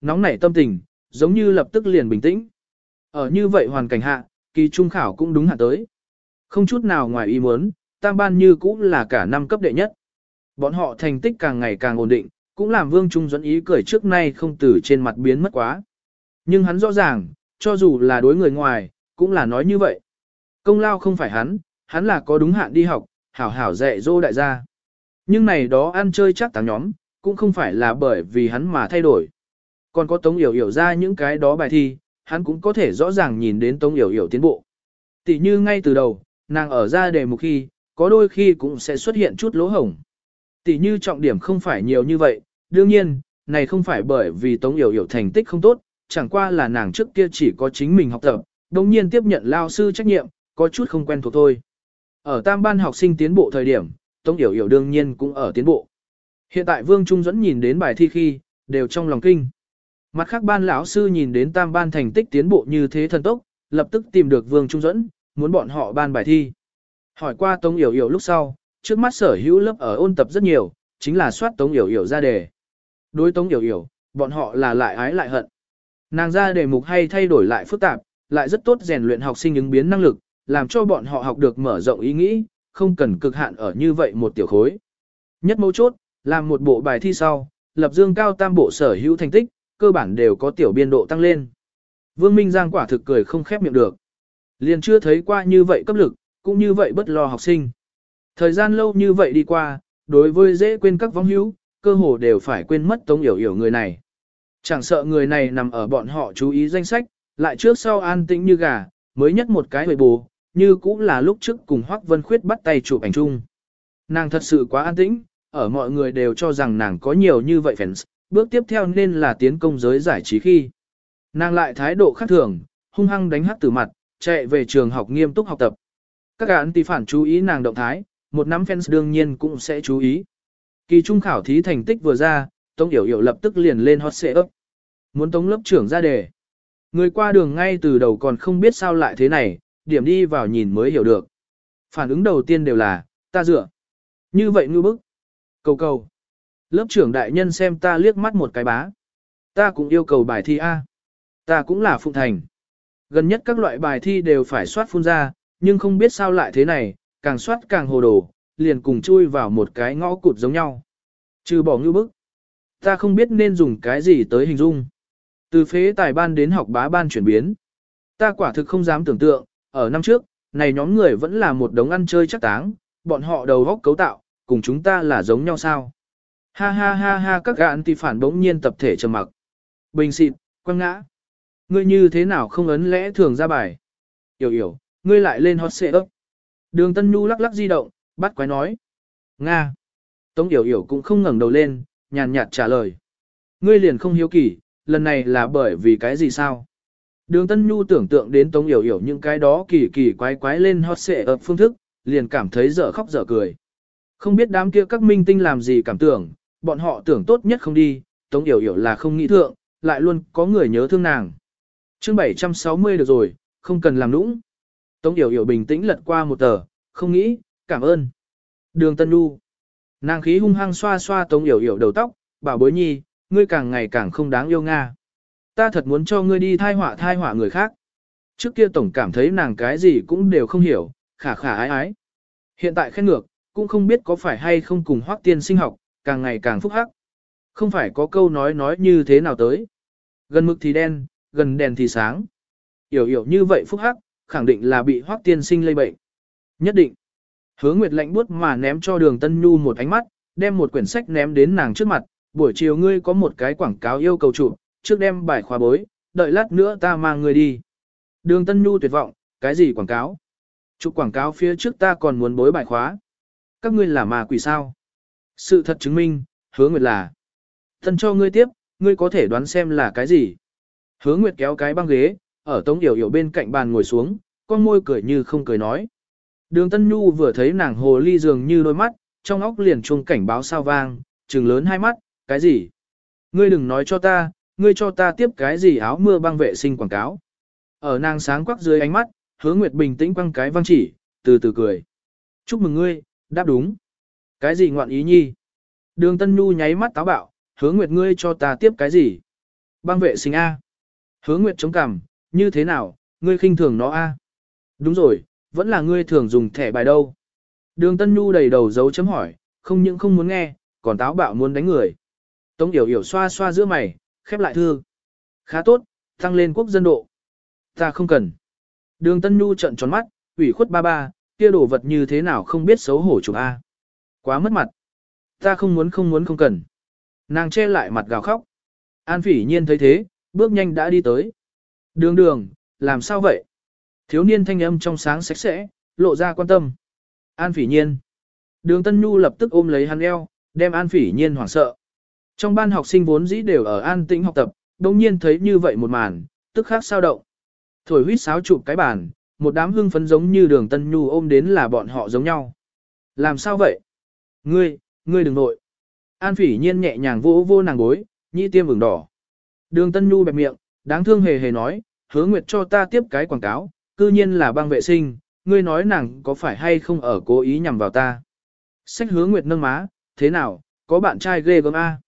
Nóng nảy tâm tình, giống như lập tức liền bình tĩnh. Ở như vậy hoàn cảnh hạ, kỳ trung khảo cũng đúng hạ tới. Không chút nào ngoài ý muốn, tam ban như cũng là cả năm cấp đệ nhất. Bọn họ thành tích càng ngày càng ổn định, cũng làm Vương Trung dẫn ý cười trước nay không từ trên mặt biến mất quá. Nhưng hắn rõ ràng, cho dù là đối người ngoài, cũng là nói như vậy. Công lao không phải hắn, hắn là có đúng hạn đi học, hảo hảo dạy dỗ đại gia. Nhưng này đó ăn chơi chắc tàng nhóm, cũng không phải là bởi vì hắn mà thay đổi. Còn có Tống Yểu Yểu ra những cái đó bài thi, hắn cũng có thể rõ ràng nhìn đến Tống Yểu Yểu tiến bộ. Tỷ như ngay từ đầu, nàng ở ra đề mục khi, có đôi khi cũng sẽ xuất hiện chút lỗ hổng. Tỷ như trọng điểm không phải nhiều như vậy, đương nhiên, này không phải bởi vì Tống Yểu Yểu thành tích không tốt, chẳng qua là nàng trước kia chỉ có chính mình học tập, đồng nhiên tiếp nhận lao sư trách nhiệm, có chút không quen thuộc thôi. Ở tam ban học sinh tiến bộ thời điểm, Tống Yểu Yểu đương nhiên cũng ở tiến bộ. Hiện tại Vương Trung dẫn nhìn đến bài thi khi, đều trong lòng kinh. Mặt khác ban lão sư nhìn đến tam ban thành tích tiến bộ như thế thần tốc, lập tức tìm được Vương Trung dẫn, muốn bọn họ ban bài thi. Hỏi qua Tống Yểu Yểu lúc sau, trước mắt sở hữu lớp ở ôn tập rất nhiều, chính là soát Tống Yểu Yểu ra đề. Đối Tống Yểu Yểu, bọn họ là lại ái lại hận. Nàng ra đề mục hay thay đổi lại phức tạp, lại rất tốt rèn luyện học sinh ứng biến năng lực, làm cho bọn họ học được mở rộng ý nghĩ, không cần cực hạn ở như vậy một tiểu khối. Nhất mấu chốt, làm một bộ bài thi sau, lập dương cao tam bộ sở hữu thành tích, cơ bản đều có tiểu biên độ tăng lên. Vương Minh Giang quả thực cười không khép miệng được. Liền chưa thấy qua như vậy cấp lực, cũng như vậy bất lo học sinh. Thời gian lâu như vậy đi qua, đối với dễ quên các vong hữu, cơ hồ đều phải quên mất tống hiểu hiểu người này. Chẳng sợ người này nằm ở bọn họ chú ý danh sách, lại trước sau an tĩnh như gà, mới nhất một cái hồi bù, như cũng là lúc trước cùng Hoắc Vân Khuyết bắt tay chụp ảnh chung. Nàng thật sự quá an tĩnh, ở mọi người đều cho rằng nàng có nhiều như vậy fans, bước tiếp theo nên là tiến công giới giải trí khi. Nàng lại thái độ khác thường, hung hăng đánh hắt từ mặt, chạy về trường học nghiêm túc học tập. Các gã tỷ phản chú ý nàng động thái, một nắm fans đương nhiên cũng sẽ chú ý. Kỳ trung khảo thí thành tích vừa ra, Tống Yểu Yểu lập tức liền lên hot ấp. Muốn Tống lớp trưởng ra đề. Người qua đường ngay từ đầu còn không biết sao lại thế này, điểm đi vào nhìn mới hiểu được. Phản ứng đầu tiên đều là, ta dựa. Như vậy ngư bức. Cầu cầu. Lớp trưởng đại nhân xem ta liếc mắt một cái bá. Ta cũng yêu cầu bài thi A. Ta cũng là phụng thành. Gần nhất các loại bài thi đều phải soát phun ra, nhưng không biết sao lại thế này, càng soát càng hồ đồ, liền cùng chui vào một cái ngõ cụt giống nhau. Trừ bỏ ngư bức. Ta không biết nên dùng cái gì tới hình dung. Từ phế tài ban đến học bá ban chuyển biến. Ta quả thực không dám tưởng tượng, ở năm trước, này nhóm người vẫn là một đống ăn chơi chắc táng, bọn họ đầu góc cấu tạo, cùng chúng ta là giống nhau sao. Ha ha ha ha các gạn thì phản bỗng nhiên tập thể trầm mặc. Bình xịt, quăng ngã. Ngươi như thế nào không ấn lẽ thường ra bài. Yểu yểu, ngươi lại lên hot xệ ấp. Đường Tân Nhu lắc lắc di động, bắt quái nói. Nga. Tống Yểu Yểu cũng không ngẩng đầu lên, nhàn nhạt trả lời. Ngươi liền không hiếu kỳ, lần này là bởi vì cái gì sao? Đường Tân Nhu tưởng tượng đến Tống Yểu Yểu những cái đó kỳ kỳ quái quái lên hot xệ ập phương thức, liền cảm thấy dở khóc dở cười. Không biết đám kia các minh tinh làm gì cảm tưởng, bọn họ tưởng tốt nhất không đi, Tống Yểu Yểu là không nghĩ thượng, lại luôn có người nhớ thương nàng. chương 760 được rồi, không cần làm nũng. Tống Yểu Yểu bình tĩnh lật qua một tờ, không nghĩ, cảm ơn. Đường Tân Nhu. Nàng khí hung hăng xoa xoa Tống Yểu Yểu đầu tóc, bảo bối nhi, ngươi càng ngày càng không đáng yêu Nga. Ta thật muốn cho ngươi đi thai họa thai họa người khác. Trước kia tổng cảm thấy nàng cái gì cũng đều không hiểu, khả khả ái ái. Hiện tại khen ngược, cũng không biết có phải hay không cùng hoác tiên sinh học, càng ngày càng phúc hắc. Không phải có câu nói nói như thế nào tới. Gần mực thì đen, gần đèn thì sáng. Yểu yểu như vậy phúc hắc, khẳng định là bị hoác tiên sinh lây bệnh. Nhất định. Hứa Nguyệt lạnh buốt mà ném cho đường Tân Nhu một ánh mắt, đem một quyển sách ném đến nàng trước mặt, buổi chiều ngươi có một cái quảng cáo yêu cầu chụp, trước đem bài khóa bối, đợi lát nữa ta mang ngươi đi. Đường Tân Nhu tuyệt vọng, cái gì quảng cáo? Chụp quảng cáo phía trước ta còn muốn bối bài khóa. Các ngươi là mà quỷ sao? Sự thật chứng minh, hứa nguyệt là. Thân cho ngươi tiếp, ngươi có thể đoán xem là cái gì? Hứa nguyệt kéo cái băng ghế, ở tống yểu yểu bên cạnh bàn ngồi xuống, con môi cười như không cười nói. Đường Tân Nhu vừa thấy nàng hồ ly dường như đôi mắt, trong óc liền chuông cảnh báo sao vang, trừng lớn hai mắt, cái gì? Ngươi đừng nói cho ta, ngươi cho ta tiếp cái gì áo mưa băng vệ sinh quảng cáo. Ở nàng sáng quắc dưới ánh mắt, hứa nguyệt bình tĩnh quăng cái văng chỉ, từ từ cười. Chúc mừng ngươi, đáp đúng. Cái gì ngoạn ý nhi? Đường Tân Nhu nháy mắt táo bạo, hứa nguyệt ngươi cho ta tiếp cái gì? Băng vệ sinh A. Hứa nguyệt chống cằm, như thế nào, ngươi khinh thường nó A. Đúng rồi, vẫn là ngươi thường dùng thẻ bài đâu. Đường Tân Nhu đầy đầu dấu chấm hỏi, không những không muốn nghe, còn táo bạo muốn đánh người. Tống Yểu Yểu xoa xoa giữa mày, khép lại thư. Khá tốt, tăng lên quốc dân độ. Ta không cần. Đường Tân Nhu trận tròn mắt, ủy khuất ba ba, kia đồ vật như thế nào không biết xấu hổ chụp A. Quá mất mặt. Ta không muốn không muốn không cần. Nàng che lại mặt gào khóc. An phỉ nhiên thấy thế, bước nhanh đã đi tới. Đường đường, làm sao vậy? Thiếu niên thanh âm trong sáng sạch sẽ, lộ ra quan tâm. An phỉ nhiên. Đường Tân Nhu lập tức ôm lấy hắn eo, đem An phỉ nhiên hoảng sợ. Trong ban học sinh vốn dĩ đều ở an tĩnh học tập, đồng nhiên thấy như vậy một màn, tức khắc sao động. Thổi huyết sáo chụp cái bàn, một đám hưng phấn giống như đường Tân Nhu ôm đến là bọn họ giống nhau. Làm sao vậy? Ngươi, ngươi đừng nội. An phỉ nhiên nhẹ nhàng vỗ vô nàng gối, nhĩ tiêm vừng đỏ. Đường Tân Nhu bẹp miệng, đáng thương hề hề nói, hứa nguyệt cho ta tiếp cái quảng cáo, cư nhiên là băng vệ sinh, ngươi nói nàng có phải hay không ở cố ý nhằm vào ta. Sách hứa nguyệt nâng má, thế nào, có bạn trai ghê gớm a?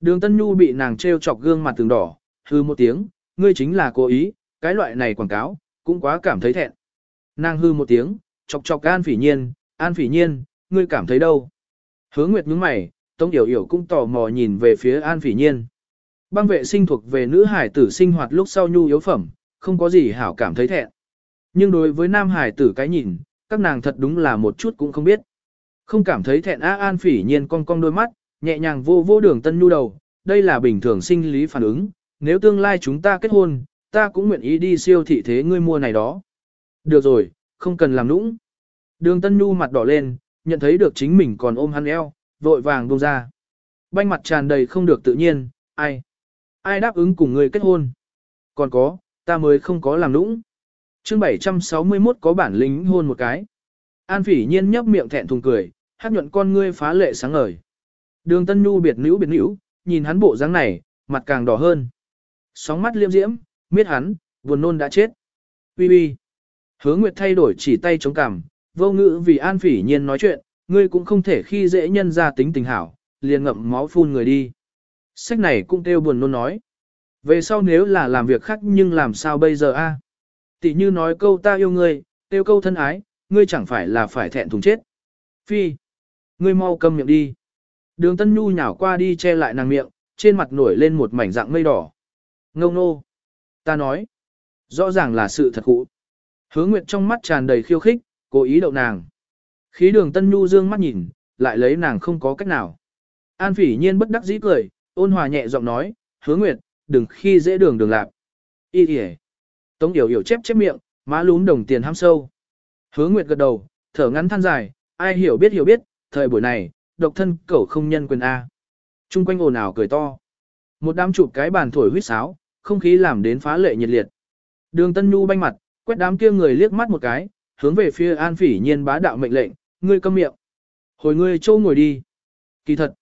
Đường Tân Nhu bị nàng trêu chọc gương mặt từng đỏ, hư một tiếng, ngươi chính là cố ý, cái loại này quảng cáo, cũng quá cảm thấy thẹn. Nàng hư một tiếng, chọc chọc An Phỉ Nhiên, An Phỉ Nhiên, ngươi cảm thấy đâu? Hứa Nguyệt nhướng mày, Tống Điểu Yểu cũng tò mò nhìn về phía An Phỉ Nhiên. Băng vệ sinh thuộc về nữ hải tử sinh hoạt lúc sau nhu yếu phẩm, không có gì hảo cảm thấy thẹn. Nhưng đối với nam hải tử cái nhìn, các nàng thật đúng là một chút cũng không biết. Không cảm thấy thẹn á An Phỉ Nhiên cong cong đôi mắt, nhẹ nhàng vô vô đường tân nhu đầu, đây là bình thường sinh lý phản ứng, nếu tương lai chúng ta kết hôn, ta cũng nguyện ý đi siêu thị thế ngươi mua này đó. Được rồi, không cần làm nũng. Đường tân nhu mặt đỏ lên, nhận thấy được chính mình còn ôm hắn eo, vội vàng buông ra. Banh mặt tràn đầy không được tự nhiên, ai? Ai đáp ứng cùng ngươi kết hôn? Còn có, ta mới không có làm nũng. chương 761 có bản lĩnh hôn một cái. An phỉ nhiên nhấp miệng thẹn thùng cười, hát nhuận con ngươi phá lệ sáng ngời. Đường Tân Nhu biệt nữ biệt nữ, nhìn hắn bộ dáng này, mặt càng đỏ hơn. Sóng mắt liêm diễm, miết hắn, buồn nôn đã chết. Ui ui. Hứa Nguyệt thay đổi chỉ tay chống cằm, vô ngữ vì An Phỉ Nhiên nói chuyện, ngươi cũng không thể khi dễ nhân ra tính tình hảo, liền ngậm máu phun người đi. Sách này cũng kêu buồn nôn nói. Về sau nếu là làm việc khác nhưng làm sao bây giờ a? Tỷ như nói câu ta yêu ngươi, tiêu câu thân ái, ngươi chẳng phải là phải thẹn thùng chết. Phi, ngươi mau câm miệng đi. Đường Tân Nhu nhảo qua đi che lại nàng miệng, trên mặt nổi lên một mảnh dạng mây đỏ. Ngông nô. Ta nói. Rõ ràng là sự thật cũ Hứa Nguyệt trong mắt tràn đầy khiêu khích, cố ý đậu nàng. Khí đường Tân Nhu dương mắt nhìn, lại lấy nàng không có cách nào. An phỉ nhiên bất đắc dĩ cười, ôn hòa nhẹ giọng nói, hứa Nguyệt, đừng khi dễ đường đường lạc. Y kìa. Tống Yểu Yểu chép chép miệng, má lún đồng tiền ham sâu. Hứa Nguyệt gật đầu, thở ngắn than dài, ai hiểu biết hiểu biết, thời buổi này, độc thân cẩu không nhân quyền A. Trung quanh ồn ào cười to. Một đám chụp cái bàn thổi huýt sáo, không khí làm đến phá lệ nhiệt liệt. Đường Tân Nhu banh mặt, quét đám kia người liếc mắt một cái, hướng về phía An Phỉ Nhiên bá đạo mệnh lệnh, ngươi câm miệng. Hồi ngươi châu ngồi đi. Kỳ thật.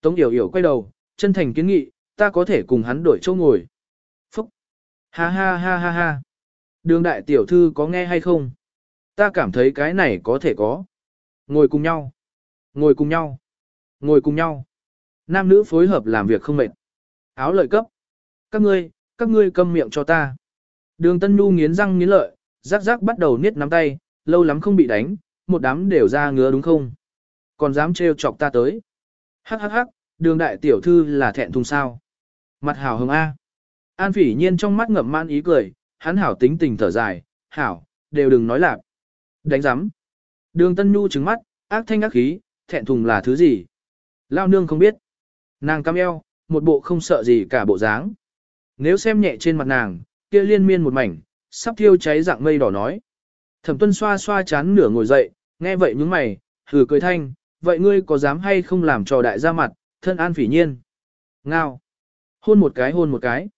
Tống Yểu Yểu quay đầu, chân thành kiến nghị, ta có thể cùng hắn đổi chỗ ngồi. Phúc. Ha ha ha ha ha. Đường đại tiểu thư có nghe hay không? Ta cảm thấy cái này có thể có. Ngồi cùng nhau. Ngồi cùng nhau. Ngồi cùng nhau. Nam nữ phối hợp làm việc không mệt. Áo lợi cấp. Các ngươi, các ngươi câm miệng cho ta. Đường Tân Nhu nghiến răng nghiến lợi, rắc rắc bắt đầu niết nắm tay, lâu lắm không bị đánh, một đám đều ra ngứa đúng không? Còn dám trêu chọc ta tới. Hắc hắc hắc, đường đại tiểu thư là thẹn thùng sao. Mặt hảo hồng A. An phỉ nhiên trong mắt ngậm man ý cười, hắn hảo tính tình thở dài, hảo, đều đừng nói lạc. Đánh giắm. Đường Tân Nhu trứng mắt, ác thanh ác khí, thẹn thùng là thứ gì? Lao nương không biết. Nàng cam eo, một bộ không sợ gì cả bộ dáng. Nếu xem nhẹ trên mặt nàng, kia liên miên một mảnh, sắp thiêu cháy dạng mây đỏ nói. Thẩm tuân xoa xoa chán nửa ngồi dậy, nghe vậy những mày, hừ cười thanh, vậy ngươi có dám hay không làm trò đại ra mặt, thân an phỉ nhiên. Ngao. Hôn một cái hôn một cái.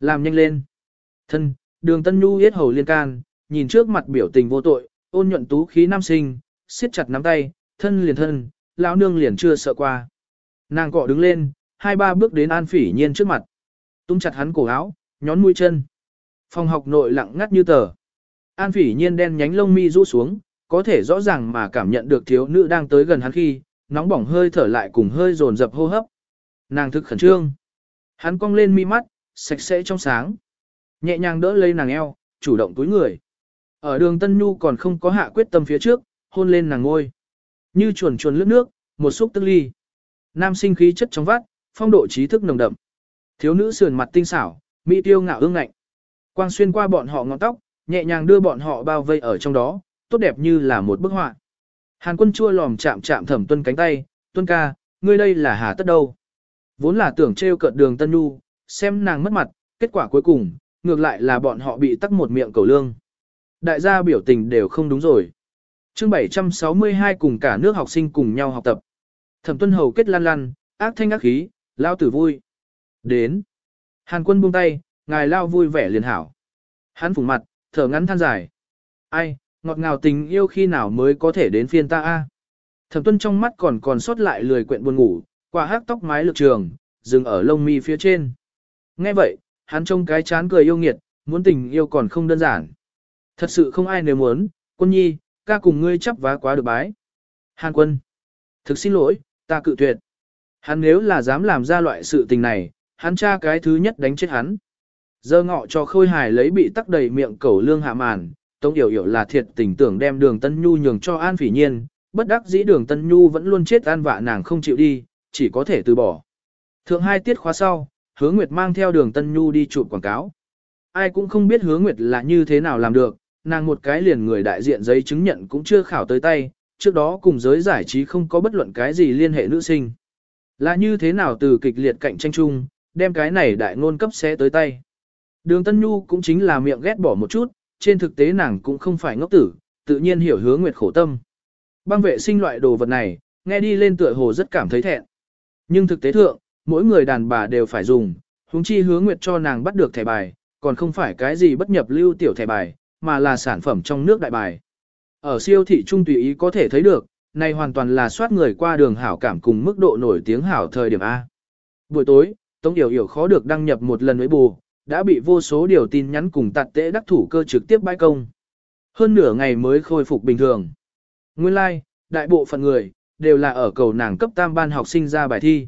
Làm nhanh lên. Thân, đường tân nhu yết hầu liên can, nhìn trước mặt biểu tình vô tội, ôn nhuận tú khí nam sinh, siết chặt nắm tay, thân liền thân, lão nương liền chưa sợ qua. Nàng cọ đứng lên, hai ba bước đến an phỉ nhiên trước mặt. Tung chặt hắn cổ áo, nhón mũi chân. Phòng học nội lặng ngắt như tờ. An phỉ nhiên đen nhánh lông mi rũ xuống, có thể rõ ràng mà cảm nhận được thiếu nữ đang tới gần hắn khi, nóng bỏng hơi thở lại cùng hơi dồn dập hô hấp. Nàng thực khẩn trương. Hắn cong lên mi mắt, sạch sẽ trong sáng. Nhẹ nhàng đỡ lấy nàng eo, chủ động túi người. Ở đường Tân Nhu còn không có hạ quyết tâm phía trước, hôn lên nàng ngôi. Như chuồn chuồn lướt nước, một xúc tức ly. Nam sinh khí chất trong vắt, phong độ trí thức nồng đậm. Thiếu nữ sườn mặt tinh xảo, mỹ tiêu ngạo ương ngạnh. Quang xuyên qua bọn họ ngọn tóc, nhẹ nhàng đưa bọn họ bao vây ở trong đó, tốt đẹp như là một bức họa. Hàn quân chua lòm chạm chạm thẩm tuân cánh tay, tuân ca, ngươi đây là hà tất đâu. Vốn là tưởng trêu cợt đường Tân Nhu, xem nàng mất mặt, kết quả cuối cùng, ngược lại là bọn họ bị tắc một miệng cầu lương. Đại gia biểu tình đều không đúng rồi. chương 762 cùng cả nước học sinh cùng nhau học tập. Thẩm tuân hầu kết lan lan, ác thanh ác khí, lao tử vui. Đến. Hàn quân buông tay, ngài lao vui vẻ liền hảo. Hắn phủ mặt, thở ngắn than dài. Ai, ngọt ngào tình yêu khi nào mới có thể đến phiên ta a? Thẩm tuân trong mắt còn còn sót lại lười quyện buồn ngủ, quả hát tóc mái lược trường, dừng ở lông mi phía trên. Nghe vậy, hắn trông cái chán cười yêu nghiệt, muốn tình yêu còn không đơn giản. Thật sự không ai nếu muốn, quân nhi, ca cùng ngươi chấp vá quá được bái. Hàn quân. Thực xin lỗi, ta cự tuyệt. Hắn nếu là dám làm ra loại sự tình này, hắn cha cái thứ nhất đánh chết hắn. Giờ ngọ cho khôi hài lấy bị tắc đầy miệng cẩu lương hạ màn, Tống Yểu Yểu là thiệt tình tưởng đem đường Tân Nhu nhường cho An Phỉ Nhiên, bất đắc dĩ đường Tân Nhu vẫn luôn chết an vạ nàng không chịu đi, chỉ có thể từ bỏ. Thượng hai tiết khóa sau, Hứa Nguyệt mang theo đường Tân Nhu đi chụp quảng cáo. Ai cũng không biết Hứa Nguyệt là như thế nào làm được, nàng một cái liền người đại diện giấy chứng nhận cũng chưa khảo tới tay, trước đó cùng giới giải trí không có bất luận cái gì liên hệ nữ sinh. Là như thế nào từ kịch liệt cạnh tranh chung, đem cái này đại ngôn cấp xé tới tay. Đường Tân Nhu cũng chính là miệng ghét bỏ một chút, trên thực tế nàng cũng không phải ngốc tử, tự nhiên hiểu hứa nguyệt khổ tâm. Băng vệ sinh loại đồ vật này, nghe đi lên tựa hồ rất cảm thấy thẹn. Nhưng thực tế thượng, mỗi người đàn bà đều phải dùng, huống chi hứa nguyệt cho nàng bắt được thẻ bài, còn không phải cái gì bất nhập lưu tiểu thẻ bài, mà là sản phẩm trong nước đại bài. Ở siêu thị trung tùy ý có thể thấy được, này hoàn toàn là soát người qua đường hảo cảm cùng mức độ nổi tiếng hảo thời điểm A. Buổi tối, Tống Điều Hiểu khó được đăng nhập một lần với bù, đã bị vô số điều tin nhắn cùng tạt tễ đắc thủ cơ trực tiếp bãi công. Hơn nửa ngày mới khôi phục bình thường. Nguyên lai, like, đại bộ phận người, đều là ở cầu nàng cấp tam ban học sinh ra bài thi.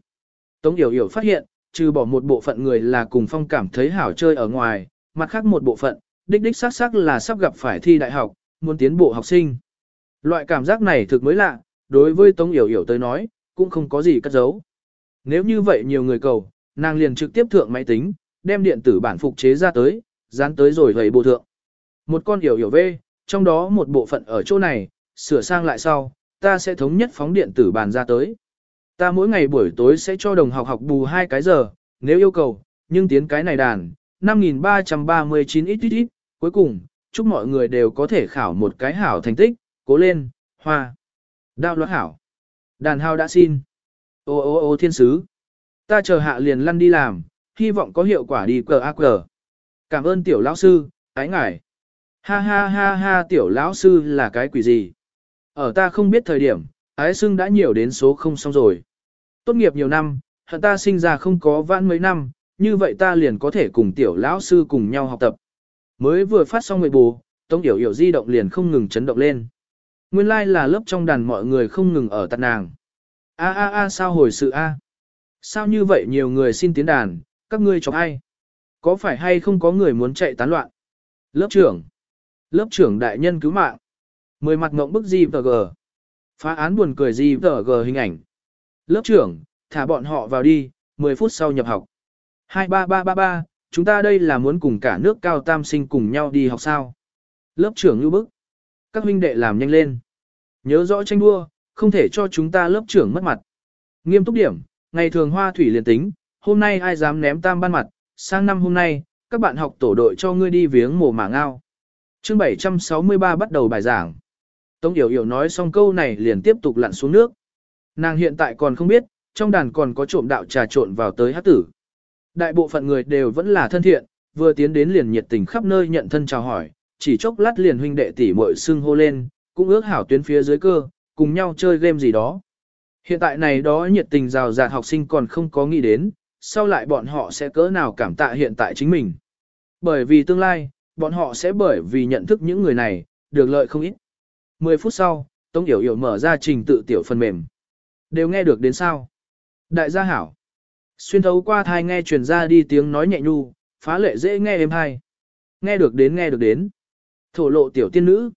Tống Yểu Yểu phát hiện, trừ bỏ một bộ phận người là cùng phong cảm thấy hảo chơi ở ngoài, mặt khác một bộ phận, đích đích xác xác là sắp gặp phải thi đại học, muốn tiến bộ học sinh. Loại cảm giác này thực mới lạ, đối với Tống Yểu Yểu tới nói, cũng không có gì cất giấu. Nếu như vậy nhiều người cầu, nàng liền trực tiếp thượng máy tính, đem điện tử bản phục chế ra tới, dán tới rồi gầy bộ thượng. Một con hiểu hiểu vê, trong đó một bộ phận ở chỗ này, sửa sang lại sau, ta sẽ thống nhất phóng điện tử bàn ra tới. Ta mỗi ngày buổi tối sẽ cho đồng học học bù hai cái giờ, nếu yêu cầu, nhưng tiến cái này đàn, 5.339 ít ít ít, cuối cùng, chúc mọi người đều có thể khảo một cái hảo thành tích, cố lên, hoa. Đao loát hảo. Đàn hao đã xin. Ô ô ô thiên sứ. Ta chờ hạ liền lăn đi làm, hy vọng có hiệu quả đi cờ ác cờ. Cảm ơn tiểu lão sư, ái ngại Ha ha ha ha tiểu lão sư là cái quỷ gì? Ở ta không biết thời điểm, ái xưng đã nhiều đến số không xong rồi. Tốt nghiệp nhiều năm, hận ta sinh ra không có vãn mấy năm, như vậy ta liền có thể cùng tiểu lão sư cùng nhau học tập. Mới vừa phát xong người bù, Tống Yểu Yểu di động liền không ngừng chấn động lên. Nguyên lai like là lớp trong đàn mọi người không ngừng ở tạt nàng. A a a sao hồi sự a? Sao như vậy nhiều người xin tiến đàn, các ngươi chọc ai? Có phải hay không có người muốn chạy tán loạn? Lớp trưởng. Lớp trưởng đại nhân cứu mạng. Mười mặt ngộng bức gì tờ gờ. Phá án buồn cười gì tờ gờ hình ảnh. Lớp trưởng, thả bọn họ vào đi, 10 phút sau nhập học. 23333, chúng ta đây là muốn cùng cả nước cao tam sinh cùng nhau đi học sao. Lớp trưởng như bức. Các huynh đệ làm nhanh lên. Nhớ rõ tranh đua, không thể cho chúng ta lớp trưởng mất mặt. Nghiêm túc điểm, ngày thường hoa thủy liền tính, hôm nay ai dám ném tam ban mặt, sang năm hôm nay, các bạn học tổ đội cho ngươi đi viếng mồ mả ngao. Chương 763 bắt đầu bài giảng. Tống Yểu Yểu nói xong câu này liền tiếp tục lặn xuống nước. Nàng hiện tại còn không biết, trong đàn còn có trộm đạo trà trộn vào tới hát tử. Đại bộ phận người đều vẫn là thân thiện, vừa tiến đến liền nhiệt tình khắp nơi nhận thân chào hỏi, chỉ chốc lát liền huynh đệ tỷ muội xưng hô lên, cũng ước hảo tuyến phía dưới cơ, cùng nhau chơi game gì đó. Hiện tại này đó nhiệt tình rào rạt học sinh còn không có nghĩ đến, sau lại bọn họ sẽ cỡ nào cảm tạ hiện tại chính mình. Bởi vì tương lai, bọn họ sẽ bởi vì nhận thức những người này, được lợi không ít. 10 phút sau, Tống Yểu Yểu mở ra trình tự tiểu phần mềm. Đều nghe được đến sao? Đại gia hảo. Xuyên thấu qua thai nghe truyền ra đi tiếng nói nhẹ nhu, phá lệ dễ nghe êm hay. Nghe được đến nghe được đến. Thổ lộ tiểu tiên nữ.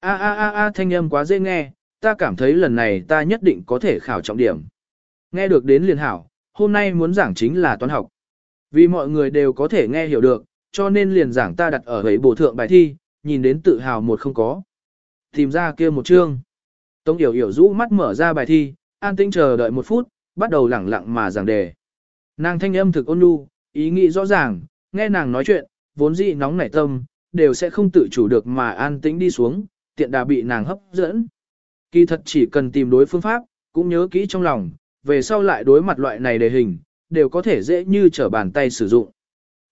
A a a a thanh âm quá dễ nghe, ta cảm thấy lần này ta nhất định có thể khảo trọng điểm. Nghe được đến liền hảo, hôm nay muốn giảng chính là toán học. Vì mọi người đều có thể nghe hiểu được, cho nên liền giảng ta đặt ở ấy bổ thượng bài thi, nhìn đến tự hào một không có. Tìm ra kia một chương. Tống Yểu Yểu rũ mắt mở ra bài thi, an tĩnh chờ đợi một phút, bắt đầu lẳng lặng mà giảng đề. Nàng thanh âm thực ôn nhu, ý nghĩ rõ ràng, nghe nàng nói chuyện, vốn dĩ nóng nảy tâm, đều sẽ không tự chủ được mà an tĩnh đi xuống, tiện đà bị nàng hấp dẫn. Kỳ thật chỉ cần tìm đối phương pháp, cũng nhớ kỹ trong lòng, về sau lại đối mặt loại này đề hình, đều có thể dễ như trở bàn tay sử dụng.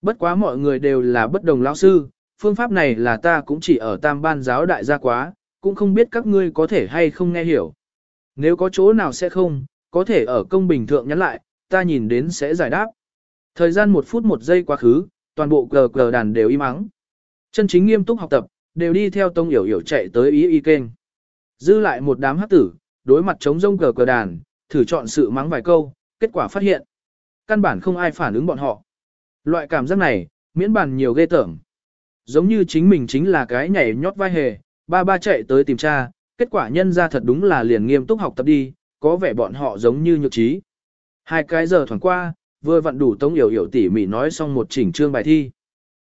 Bất quá mọi người đều là bất đồng lão sư, phương pháp này là ta cũng chỉ ở tam ban giáo đại gia quá, cũng không biết các ngươi có thể hay không nghe hiểu. Nếu có chỗ nào sẽ không, có thể ở công bình thượng nhắn lại, ta nhìn đến sẽ giải đáp. Thời gian một phút một giây quá khứ, toàn bộ cờ cờ đàn đều im ắng. Chân chính nghiêm túc học tập, đều đi theo tông hiểu hiểu chạy tới ý y kênh. Dư lại một đám hát tử, đối mặt chống rông cờ cờ đàn, thử chọn sự mắng vài câu, kết quả phát hiện. Căn bản không ai phản ứng bọn họ. Loại cảm giác này, miễn bàn nhiều ghê tởm. Giống như chính mình chính là cái nhảy nhót vai hề, ba ba chạy tới tìm cha, kết quả nhân ra thật đúng là liền nghiêm túc học tập đi, có vẻ bọn họ giống như nhược trí. Hai cái giờ thoảng qua, vừa vặn đủ tống hiểu hiểu tỉ mỉ nói xong một chỉnh chương bài thi.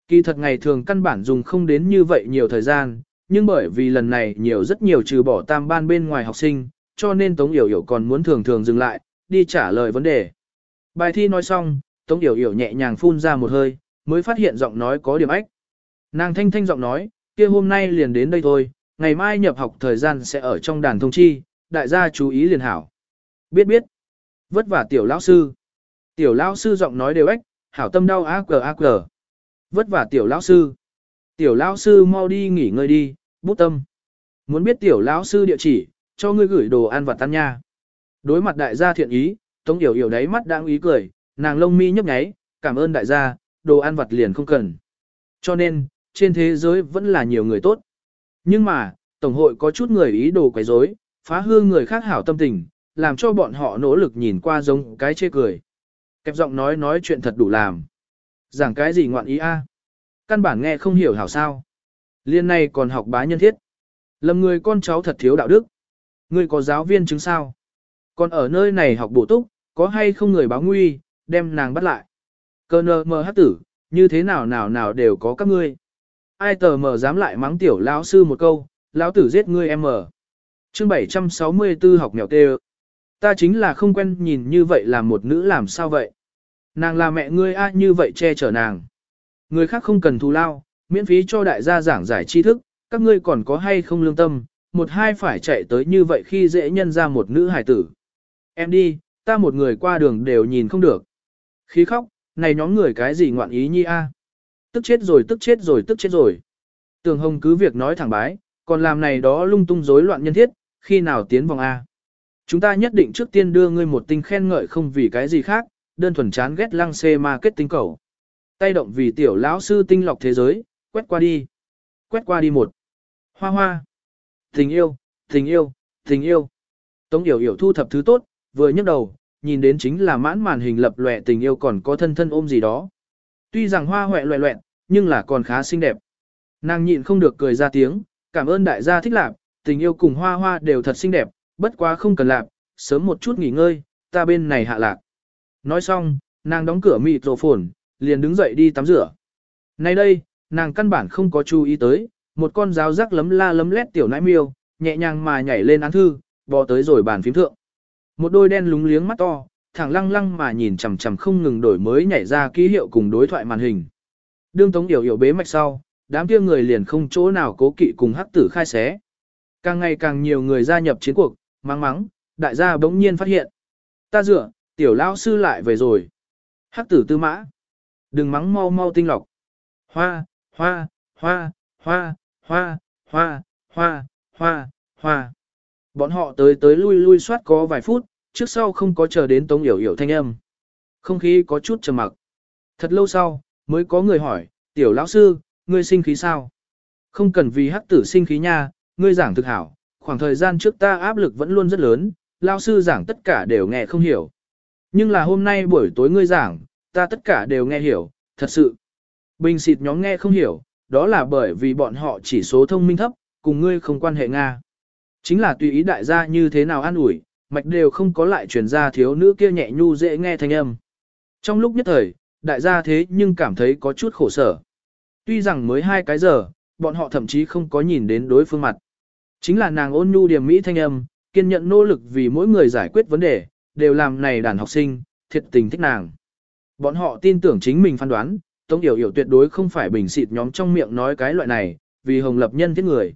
Kỳ thật ngày thường căn bản dùng không đến như vậy nhiều thời gian, nhưng bởi vì lần này nhiều rất nhiều trừ bỏ tam ban bên ngoài học sinh, cho nên Tống Yểu Yểu còn muốn thường thường dừng lại, đi trả lời vấn đề. Bài thi nói xong, Tống Yểu Yểu nhẹ nhàng phun ra một hơi, mới phát hiện giọng nói có điểm ách. Nàng thanh thanh giọng nói, kia hôm nay liền đến đây thôi, ngày mai nhập học thời gian sẽ ở trong đàn thông chi, đại gia chú ý liền hảo. Biết biết. Vất vả tiểu lão sư. Tiểu lão sư giọng nói đều ách, hảo tâm đau ác cờ ác cờ. Vất vả tiểu lão sư. Tiểu lão sư mau đi nghỉ ngơi đi, bút tâm. Muốn biết tiểu lão sư địa chỉ, cho ngươi gửi đồ ăn vặt tan nha. Đối mặt đại gia thiện ý, Tống Yểu Yểu đáy mắt đang ý cười, nàng lông mi nhấp nháy, cảm ơn đại gia, đồ ăn vặt liền không cần. Cho nên, trên thế giới vẫn là nhiều người tốt. Nhưng mà, Tổng hội có chút người ý đồ quấy rối, phá hư người khác hảo tâm tình, làm cho bọn họ nỗ lực nhìn qua giống cái chê cười. Kẹp giọng nói nói chuyện thật đủ làm. Giảng cái gì ngoạn ý a? Căn bản nghe không hiểu hảo sao. Liên này còn học bá nhân thiết. Lầm người con cháu thật thiếu đạo đức. Ngươi có giáo viên chứng sao? Còn ở nơi này học bổ túc, có hay không người báo nguy, đem nàng bắt lại. Cơ nơ mờ hát tử, như thế nào nào nào đều có các ngươi. Ai tờ mờ dám lại mắng tiểu lão sư một câu, lão tử giết ngươi em mờ. Chương 764 học mèo tê Ta chính là không quen nhìn như vậy là một nữ làm sao vậy. Nàng là mẹ ngươi a như vậy che chở nàng. Người khác không cần thù lao, miễn phí cho đại gia giảng giải tri thức, các ngươi còn có hay không lương tâm, một hai phải chạy tới như vậy khi dễ nhân ra một nữ hài tử. Em đi, ta một người qua đường đều nhìn không được. Khí khóc, này nhóm người cái gì ngoạn ý nhi a? À? Tức chết rồi tức chết rồi tức chết rồi. Tường Hồng cứ việc nói thẳng bái, còn làm này đó lung tung rối loạn nhân thiết, khi nào tiến vòng A. Chúng ta nhất định trước tiên đưa ngươi một tinh khen ngợi không vì cái gì khác, đơn thuần chán ghét lăng xê mà kết tinh cầu. Tay động vì tiểu lão sư tinh lọc thế giới, quét qua đi. Quét qua đi một. Hoa hoa. Tình yêu, tình yêu, tình yêu. Tống Yểu Yểu thu thập thứ tốt, vừa nhấc đầu, nhìn đến chính là mãn màn hình lập lòe tình yêu còn có thân thân ôm gì đó. Tuy rằng hoa hoẹ loẹ loẹn, nhưng là còn khá xinh đẹp. Nàng nhịn không được cười ra tiếng, cảm ơn đại gia thích lạc, tình yêu cùng hoa hoa đều thật xinh đẹp, bất quá không cần lạc, sớm một chút nghỉ ngơi, ta bên này hạ lạc. Nói xong, nàng đóng cửa mịt rổ phồn, liền đứng dậy đi tắm rửa. Nay đây, nàng căn bản không có chú ý tới, một con giáo rắc lấm la lấm lét tiểu nãi miêu, nhẹ nhàng mà nhảy lên án thư, bò tới rồi bàn phím thượng. Một đôi đen lúng liếng mắt to, thẳng lăng lăng mà nhìn chằm chằm không ngừng đổi mới nhảy ra ký hiệu cùng đối thoại màn hình. Đương Tống Yểu Yểu bế mạch sau, đám kia người liền không chỗ nào cố kỵ cùng hắc tử khai xé. Càng ngày càng nhiều người gia nhập chiến cuộc, mắng mắng, đại gia bỗng nhiên phát hiện. Ta dựa, tiểu lão sư lại về rồi. Hắc tử tư mã. Đừng mắng mau mau tinh lọc. Hoa, hoa, hoa, hoa, hoa, hoa, hoa, hoa, hoa. Bọn họ tới tới lui lui soát có vài phút, trước sau không có chờ đến Tống Yểu Yểu thanh âm. Không khí có chút trầm mặc. Thật lâu sau, mới có người hỏi, tiểu lão sư, ngươi sinh khí sao? Không cần vì hắc tử sinh khí nha, ngươi giảng thực hảo, khoảng thời gian trước ta áp lực vẫn luôn rất lớn, lão sư giảng tất cả đều nghe không hiểu. Nhưng là hôm nay buổi tối ngươi giảng, ta tất cả đều nghe hiểu, thật sự. Bình xịt nhóm nghe không hiểu, đó là bởi vì bọn họ chỉ số thông minh thấp, cùng ngươi không quan hệ Nga. Chính là tùy ý đại gia như thế nào an ủi, mạch đều không có lại truyền ra thiếu nữ kia nhẹ nhu dễ nghe thanh âm. Trong lúc nhất thời, đại gia thế nhưng cảm thấy có chút khổ sở. Tuy rằng mới hai cái giờ, bọn họ thậm chí không có nhìn đến đối phương mặt. Chính là nàng ôn nhu điểm mỹ thanh âm, kiên nhẫn nỗ lực vì mỗi người giải quyết vấn đề, đều làm này đàn học sinh, thiệt tình thích nàng. Bọn họ tin tưởng chính mình phán đoán, Tống Yểu Yểu tuyệt đối không phải bình xịt nhóm trong miệng nói cái loại này, vì Hồng Lập nhân thiết người.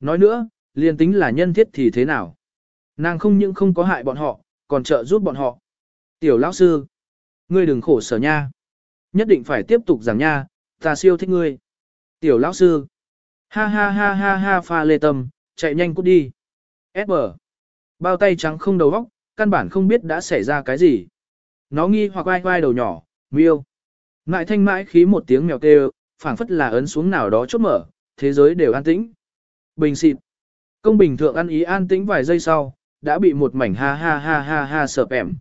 Nói nữa, liên tính là nhân thiết thì thế nào? Nàng không những không có hại bọn họ, còn trợ giúp bọn họ. Tiểu lão sư, ngươi đừng khổ sở nha. Nhất định phải tiếp tục giảng nha, ta siêu thích ngươi. Tiểu lão sư, ha ha ha ha ha pha lê tâm, chạy nhanh cút đi. S bao tay trắng không đầu óc, căn bản không biết đã xảy ra cái gì. Nó nghi hoặc vai vai đầu nhỏ, miêu. Ngại thanh mãi khí một tiếng mèo kêu, phảng phất là ấn xuống nào đó chốt mở, thế giới đều an tĩnh. Bình xịt. Công bình thượng ăn ý an tĩnh vài giây sau, đã bị một mảnh ha ha ha ha ha sợp ẻm.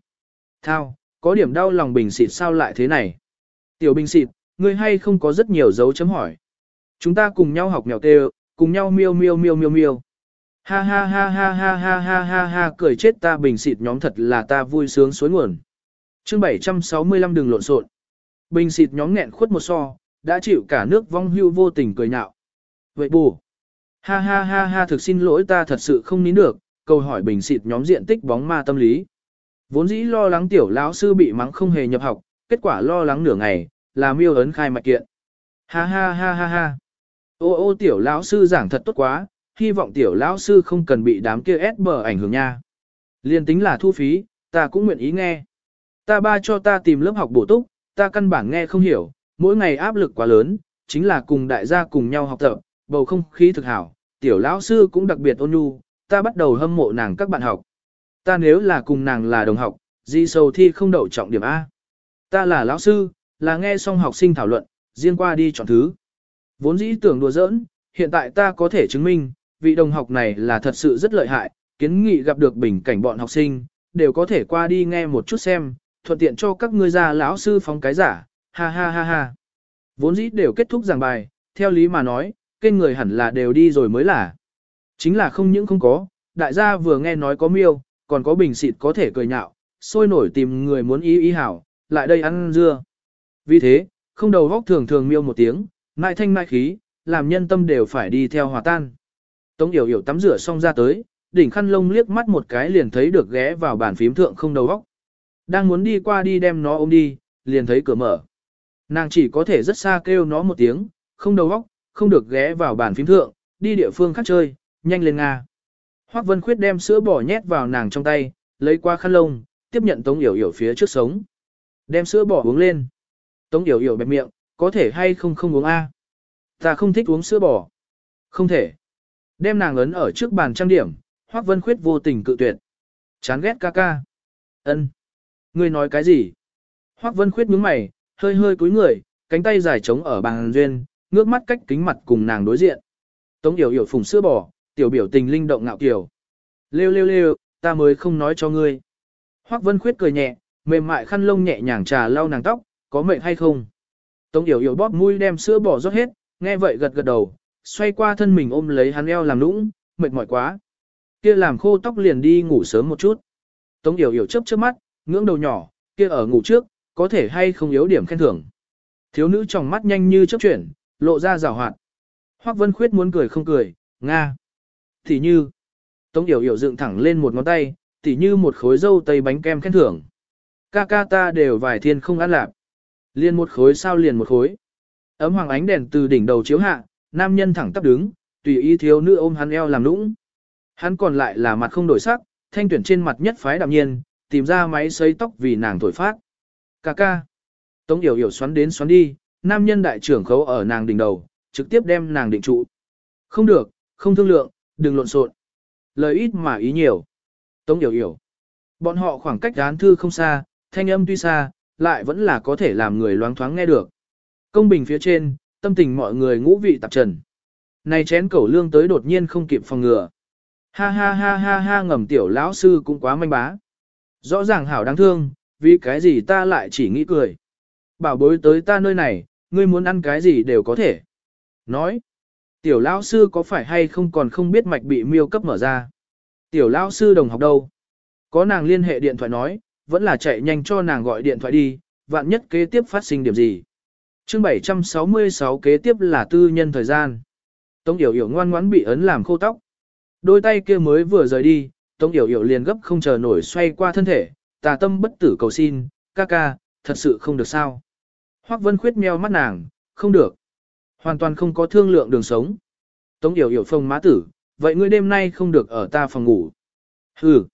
Thao, có điểm đau lòng bình xịt sao lại thế này? Tiểu bình xịt, ngươi hay không có rất nhiều dấu chấm hỏi. Chúng ta cùng nhau học mèo kêu, cùng nhau miêu miêu miêu miêu miêu. Ha ha ha ha ha ha ha ha ha cười chết ta bình xịt nhóm thật là ta vui sướng suối nguồn. Chương 765 đừng lộn xộn. Bình xịt nhóm nghẹn khuất một so, đã chịu cả nước vong hưu vô tình cười nhạo. Vậy bù. Ha ha ha ha thực xin lỗi ta thật sự không nín được, câu hỏi bình xịt nhóm diện tích bóng ma tâm lý. Vốn dĩ lo lắng tiểu lão sư bị mắng không hề nhập học, kết quả lo lắng nửa ngày, là miêu ấn khai mạch kiện. Ha ha ha ha ha. Ô ô tiểu lão sư giảng thật tốt quá, hy vọng tiểu lão sư không cần bị đám kia ép bờ ảnh hưởng nha. Liên tính là thu phí, ta cũng nguyện ý nghe. Ta ba cho ta tìm lớp học bổ túc, ta căn bản nghe không hiểu, mỗi ngày áp lực quá lớn, chính là cùng đại gia cùng nhau học tập, bầu không khí thực hảo, tiểu lão sư cũng đặc biệt ôn nhu, ta bắt đầu hâm mộ nàng các bạn học. Ta nếu là cùng nàng là đồng học, di sầu thi không đậu trọng điểm A. Ta là lão sư, là nghe xong học sinh thảo luận, riêng qua đi chọn thứ. Vốn dĩ tưởng đùa giỡn, hiện tại ta có thể chứng minh, vị đồng học này là thật sự rất lợi hại, kiến nghị gặp được bình cảnh bọn học sinh, đều có thể qua đi nghe một chút xem, thuận tiện cho các ngươi ra lão sư phóng cái giả, ha ha ha ha. Vốn dĩ đều kết thúc giảng bài, theo lý mà nói, kênh người hẳn là đều đi rồi mới là. Chính là không những không có, đại gia vừa nghe nói có miêu, còn có bình xịt có thể cười nhạo, sôi nổi tìm người muốn ý ý hảo, lại đây ăn dưa. Vì thế, không đầu góc thường thường miêu một tiếng, mai thanh mai khí, làm nhân tâm đều phải đi theo hòa tan. Tống Yểu Yểu tắm rửa xong ra tới, đỉnh khăn lông liếc mắt một cái liền thấy được ghé vào bàn phím thượng không đầu góc. Đang muốn đi qua đi đem nó ôm đi, liền thấy cửa mở. Nàng chỉ có thể rất xa kêu nó một tiếng, không đầu góc, không được ghé vào bàn phím thượng, đi địa phương khác chơi, nhanh lên Nga. Hoác Vân Khuyết đem sữa bò nhét vào nàng trong tay, lấy qua khăn lông, tiếp nhận Tống Yểu Yểu phía trước sống. Đem sữa bò uống lên. Tống Yểu Yểu bẹp miệng, có thể hay không không uống A. Ta không thích uống sữa bò. Không thể. Đem nàng ấn ở trước bàn trang điểm, Hoác Vân Khuyết vô tình cự tuyệt. Chán ghét ca ca. ân Ngươi nói cái gì? Hoác Vân Khuyết nhướng mày, hơi hơi cúi người, cánh tay dài trống ở bàn duyên, ngước mắt cách kính mặt cùng nàng đối diện. Tống Yểu Yểu phùng sữa bò, tiểu biểu tình linh động ngạo kiều. Lêu lêu lêu, ta mới không nói cho ngươi. Hoắc Vân Khuyết cười nhẹ, mềm mại khăn lông nhẹ nhàng trà lau nàng tóc, có mệnh hay không? Tống Yểu Yểu bóp mũi đem sữa bò rót hết, nghe vậy gật gật đầu, xoay qua thân mình ôm lấy hắn eo làm nũng, mệt mỏi quá. Kia làm khô tóc liền đi ngủ sớm một chút. Tống Yểu Yểu chớp chớp mắt, ngưỡng đầu nhỏ, kia ở ngủ trước, có thể hay không yếu điểm khen thưởng. Thiếu nữ trong mắt nhanh như chớp chuyển, lộ ra rào hoạt. Hoắc Vân Khuyết muốn cười không cười, nga. Thì như, Tống Yểu Yểu dựng thẳng lên một ngón tay, tỉ như một khối dâu tây bánh kem khen thưởng. Ca ca ta đều vài thiên không ăn lạp. Liền một khối sao liền một khối. Ấm hoàng ánh đèn từ đỉnh đầu chiếu hạ, nam nhân thẳng tắp đứng, tùy ý thiếu nữ ôm hắn eo làm nũng. Hắn còn lại là mặt không đổi sắc, thanh tuyển trên mặt nhất phái đạm nhiên, tìm ra máy sấy tóc vì nàng thổi phát. Ca ca. Tống Yểu Yểu xoắn đến xoắn đi, nam nhân đại trưởng khấu ở nàng đỉnh đầu, trực tiếp đem nàng định trụ. Không được, không thương lượng, đừng lộn xộn. Lời ít mà ý nhiều. Tống Yểu Yểu. Bọn họ khoảng cách án thư không xa, thanh âm tuy xa, lại vẫn là có thể làm người loáng thoáng nghe được. Công bình phía trên, tâm tình mọi người ngũ vị tạp trần. Này chén cẩu lương tới đột nhiên không kịp phòng ngừa. Ha ha ha ha ha ngầm tiểu lão sư cũng quá manh bá. Rõ ràng hảo đáng thương, vì cái gì ta lại chỉ nghĩ cười. Bảo bối tới ta nơi này, ngươi muốn ăn cái gì đều có thể. Nói, tiểu lão sư có phải hay không còn không biết mạch bị miêu cấp mở ra. Tiểu lão sư đồng học đâu? Có nàng liên hệ điện thoại nói, vẫn là chạy nhanh cho nàng gọi điện thoại đi, vạn nhất kế tiếp phát sinh điểm gì. chương 766 kế tiếp là tư nhân thời gian. Tống Yểu Yểu ngoan ngoãn bị ấn làm khô tóc. Đôi tay kia mới vừa rời đi, Tống Yểu Yểu liền gấp không chờ nổi xoay qua thân thể, tà tâm bất tử cầu xin, ca ca, thật sự không được sao. Hoắc Vân Khuyết meo mắt nàng, không được. Hoàn toàn không có thương lượng đường sống. Tống Yểu Yểu phông má tử, vậy ngươi đêm nay không được ở ta phòng ngủ. Hừ,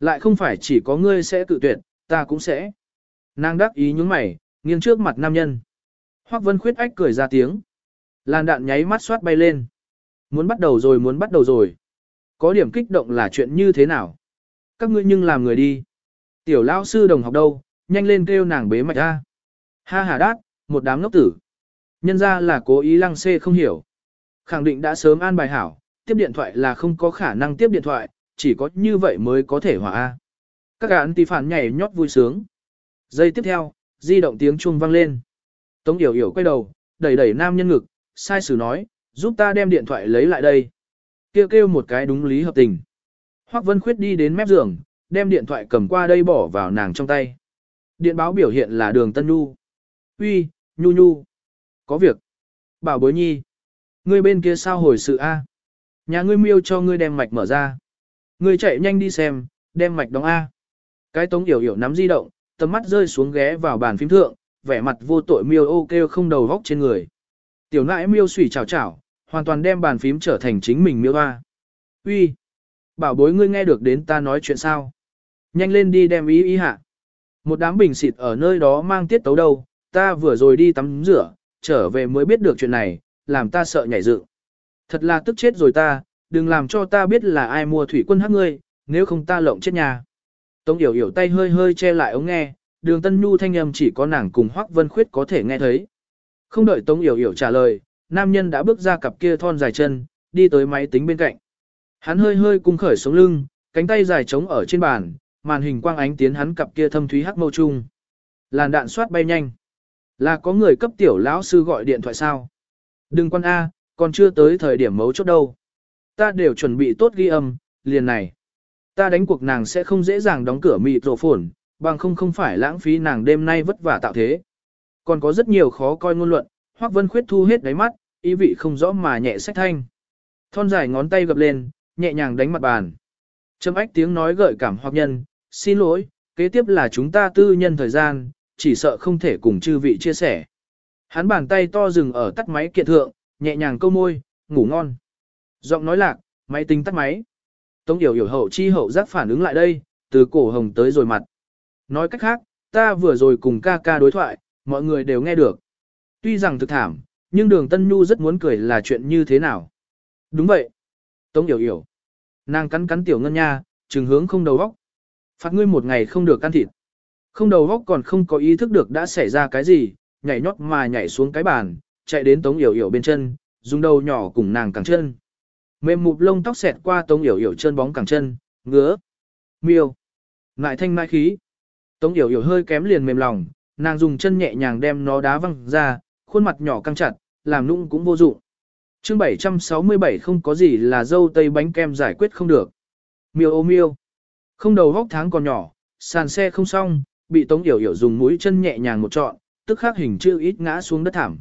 lại không phải chỉ có ngươi sẽ tự tuyệt, ta cũng sẽ. Nàng đắc ý nhúng mày, nghiêng trước mặt nam nhân. Hoắc Vân Khuyết ách cười ra tiếng. Làn đạn nháy mắt xoát bay lên. Muốn bắt đầu rồi muốn bắt đầu rồi. Có điểm kích động là chuyện như thế nào? Các ngươi nhưng làm người đi. Tiểu lão sư đồng học đâu, nhanh lên kêu nàng bế mạch ra. Ha hà đát, một đám ngốc tử. Nhân ra là cố ý lăng xê không hiểu. Khẳng định đã sớm an bài hảo, tiếp điện thoại là không có khả năng tiếp điện thoại, chỉ có như vậy mới có thể hòa A. Các gã tỷ phản nhảy nhót vui sướng. Giây tiếp theo, di động tiếng chuông vang lên. Tống Yểu Yểu quay đầu, đẩy đẩy nam nhân ngực, sai sử nói, giúp ta đem điện thoại lấy lại đây. Kêu kêu một cái đúng lý hợp tình. Hoắc Vân Khuyết đi đến mép giường, đem điện thoại cầm qua đây bỏ vào nàng trong tay. Điện báo biểu hiện là đường Tân Nhu. Uy, Nhu Nhu. Có việc. Bảo bối nhi. Ngươi bên kia sao hồi sự A. Nhà ngươi miêu cho ngươi đem mạch mở ra. Ngươi chạy nhanh đi xem, đem mạch đóng A. Cái tống yểu yểu nắm di động, tầm mắt rơi xuống ghé vào bàn phím thượng, vẻ mặt vô tội miêu ô kêu không đầu góc trên người. Tiểu nãi miêu sủy chào chào, hoàn toàn đem bàn phím trở thành chính mình miêu hoa. Uy, Bảo bối ngươi nghe được đến ta nói chuyện sao? Nhanh lên đi đem ý ý hạ. Một đám bình xịt ở nơi đó mang tiết tấu đâu, ta vừa rồi đi tắm rửa, trở về mới biết được chuyện này, làm ta sợ nhảy dựng. Thật là tức chết rồi ta, đừng làm cho ta biết là ai mua thủy quân hắc ngươi, nếu không ta lộng chết nhà. Tống Yểu Yểu tay hơi hơi che lại ống nghe, đường Tân Nhu thanh âm chỉ có nàng cùng Hoắc Vân Khuyết có thể nghe thấy. Không đợi Tống Yểu Yểu trả lời, nam nhân đã bước ra cặp kia thon dài chân, đi tới máy tính bên cạnh. Hắn hơi hơi cung khởi sống lưng, cánh tay dài trống ở trên bàn, màn hình quang ánh tiến hắn cặp kia thâm thúy hắc mâu trung. Làn đạn soát bay nhanh. Là có người cấp tiểu lão sư gọi điện thoại sao? Đừng quan A, còn chưa tới thời điểm mấu chốt đâu. Ta đều chuẩn bị tốt ghi âm, liền này. Ta đánh cuộc nàng sẽ không dễ dàng đóng cửa mịt rổ phồn, bằng không không phải lãng phí nàng đêm nay vất vả tạo thế. Còn có rất nhiều khó coi ngôn luận, Hoắc Vân Khuyết thu hết đáy mắt, ý vị không rõ mà nhẹ sách thanh. Thon dài ngón tay gập lên, nhẹ nhàng đánh mặt bàn. Trầm ách tiếng nói gợi cảm hoặc nhân, xin lỗi, kế tiếp là chúng ta tư nhân thời gian, chỉ sợ không thể cùng chư vị chia sẻ. Hắn bàn tay to dừng ở tắt máy kiện thượng, nhẹ nhàng câu môi, ngủ ngon. Giọng nói lạc, máy tính tắt máy. Tống Yểu Yểu hậu chi hậu giác phản ứng lại đây, từ cổ hồng tới rồi mặt. Nói cách khác, ta vừa rồi cùng ca ca đối thoại, mọi người đều nghe được. Tuy rằng thực thảm, nhưng đường Tân Nhu rất muốn cười là chuyện như thế nào. Đúng vậy. Tống Yểu Yểu. Nàng cắn cắn tiểu ngân nha, trừng hướng không đầu vóc. Phạt ngươi một ngày không được ăn thịt. Không đầu vóc còn không có ý thức được đã xảy ra cái gì, nhảy nhót mà nhảy xuống cái bàn, chạy đến Tống Yểu Yểu bên chân, dùng đầu nhỏ cùng nàng cẳng chân. Mềm mụp lông tóc xẹt qua Tống Yểu Yểu chân bóng cẳng chân, ngứa. Miêu. Ngại thanh mai khí. Tống Yểu Yểu hơi kém liền mềm lòng, nàng dùng chân nhẹ nhàng đem nó đá văng ra, khuôn mặt nhỏ căng chặt, làm nũng cũng vô dụng. Chương 767 không có gì là dâu tây bánh kem giải quyết không được. Miêu ô miêu. Không đầu góc tháng còn nhỏ, sàn xe không xong, bị Tống Yểu Yểu dùng mũi chân nhẹ nhàng một trọn, tức khắc hình chữ ít ngã xuống đất thảm.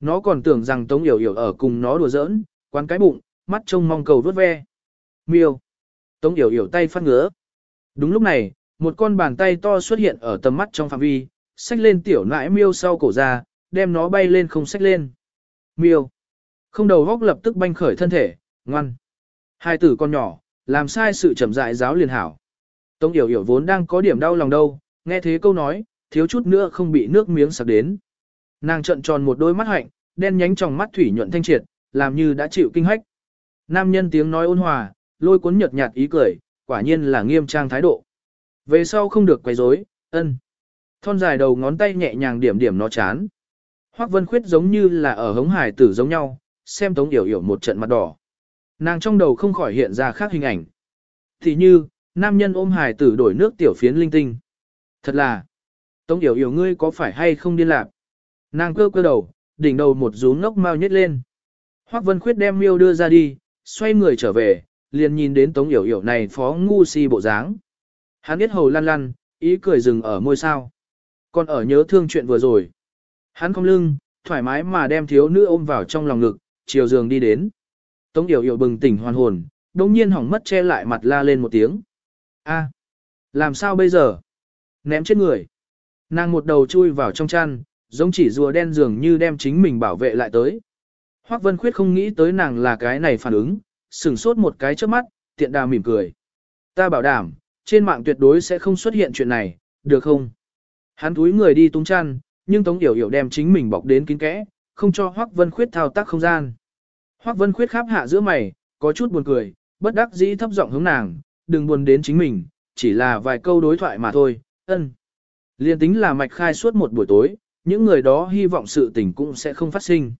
Nó còn tưởng rằng Tống Yểu Yểu ở cùng nó đùa giỡn, quán cái bụng, mắt trông mong cầu vớt ve. Miêu. Tống Yểu Yểu tay phát ngứa. Đúng lúc này, một con bàn tay to xuất hiện ở tầm mắt trong phạm vi, xách lên tiểu nãi miêu sau cổ ra, đem nó bay lên không sách lên. Miêu. Không đầu góc lập tức banh khởi thân thể, ngoan. Hai tử con nhỏ, làm sai sự chậm dại giáo liền hảo. Tống Yểu Yểu vốn đang có điểm đau lòng đâu, nghe thế câu nói, thiếu chút nữa không bị nước miếng sặc đến. Nàng trợn tròn một đôi mắt hạnh, đen nhánh trong mắt thủy nhuận thanh triệt, làm như đã chịu kinh hách. Nam nhân tiếng nói ôn hòa, lôi cuốn nhợt nhạt ý cười, quả nhiên là nghiêm trang thái độ. Về sau không được quấy rối, ân. Thon dài đầu ngón tay nhẹ nhàng điểm điểm nó chán. Hoắc Vân Khuyết giống như là ở hống hải tử giống nhau, xem Tống Yểu Yểu một trận mặt đỏ. Nàng trong đầu không khỏi hiện ra khác hình ảnh. Thì như, nam nhân ôm hải tử đổi nước tiểu phiến linh tinh. Thật là, Tống Yểu Yểu ngươi có phải hay không điên lạc? Nàng cơ cơ đầu, đỉnh đầu một rú ngốc mau nhét lên. Hoắc Vân Khuyết đem miêu đưa ra đi, xoay người trở về, liền nhìn đến Tống Yểu Yểu này phó ngu si bộ dáng. Hắn biết hầu lăn lăn, ý cười dừng ở môi sao. Còn ở nhớ thương chuyện vừa rồi. Hắn không lưng, thoải mái mà đem thiếu nữ ôm vào trong lòng ngực, chiều giường đi đến. Tống Yểu Yểu bừng tỉnh hoàn hồn, đồng nhiên hỏng mất che lại mặt la lên một tiếng. A, làm sao bây giờ? Ném chết người. Nàng một đầu chui vào trong chăn, giống chỉ rùa đen dường như đem chính mình bảo vệ lại tới. Hoắc Vân Khuyết không nghĩ tới nàng là cái này phản ứng, sửng sốt một cái trước mắt, tiện đà mỉm cười. Ta bảo đảm, trên mạng tuyệt đối sẽ không xuất hiện chuyện này, được không? Hắn túi người đi tung chăn, nhưng Tống Yểu Yểu đem chính mình bọc đến kín kẽ, không cho Hoắc Vân Khuyết thao tác không gian. Hoắc Vân Khuyết khắp hạ giữa mày, có chút buồn cười, bất đắc dĩ thấp giọng hướng nàng, đừng buồn đến chính mình, chỉ là vài câu đối thoại mà thôi, ân. Liên tính là mạch khai suốt một buổi tối, những người đó hy vọng sự tình cũng sẽ không phát sinh.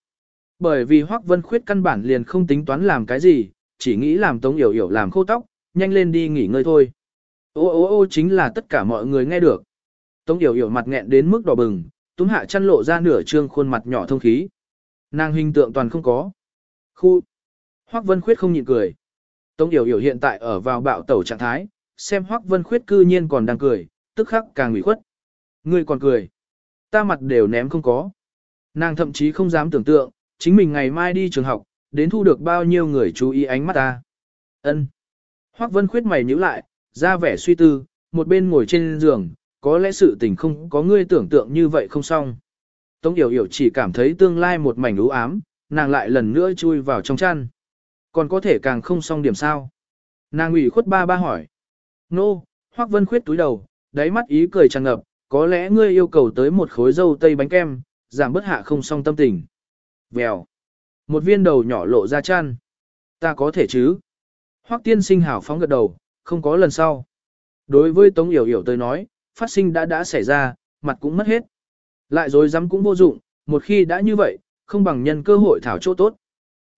Bởi vì Hoắc Vân Khuyết căn bản liền không tính toán làm cái gì, chỉ nghĩ làm Tống Yểu Yểu làm khô tóc, nhanh lên đi nghỉ ngơi thôi. Ô ô ô chính là tất cả mọi người nghe được. Tống Yểu Yểu mặt nghẹn đến mức đỏ bừng, túm hạ chăn lộ ra nửa trương khuôn mặt nhỏ thông khí. Nàng hình tượng toàn không có. Khu. Hoắc Vân Khuyết không nhịn cười. Tống Yểu Yểu hiện tại ở vào bạo tẩu trạng thái, xem Hoắc Vân Khuyết cư nhiên còn đang cười, tức khắc càng ủy khuất. Ngươi còn cười. Ta mặt đều ném không có. Nàng thậm chí không dám tưởng tượng, chính mình ngày mai đi trường học, đến thu được bao nhiêu người chú ý ánh mắt ta. Ân. Hoắc Vân Khuyết mày nhíu lại, ra vẻ suy tư, một bên ngồi trên giường, có lẽ sự tình không có ngươi tưởng tượng như vậy không xong. Tống Yểu Yểu chỉ cảm thấy tương lai một mảnh u ám, nàng lại lần nữa chui vào trong chăn. Còn có thể càng không xong điểm sao? Nàng ủy khuất ba ba hỏi. Nô, no, Hoắc Vân Khuyết túi đầu, đáy mắt ý cười tràn ngập, có lẽ ngươi yêu cầu tới một khối dâu tây bánh kem, giảm bớt hạ không xong tâm tình. Vèo. Một viên đầu nhỏ lộ ra chăn. Ta có thể chứ? Hoắc tiên sinh hảo phóng gật đầu, không có lần sau. Đối với Tống Yểu Yểu tới nói, phát sinh đã đã xảy ra, mặt cũng mất hết. Lại rồi dám cũng vô dụng, một khi đã như vậy, không bằng nhân cơ hội thảo chỗ tốt.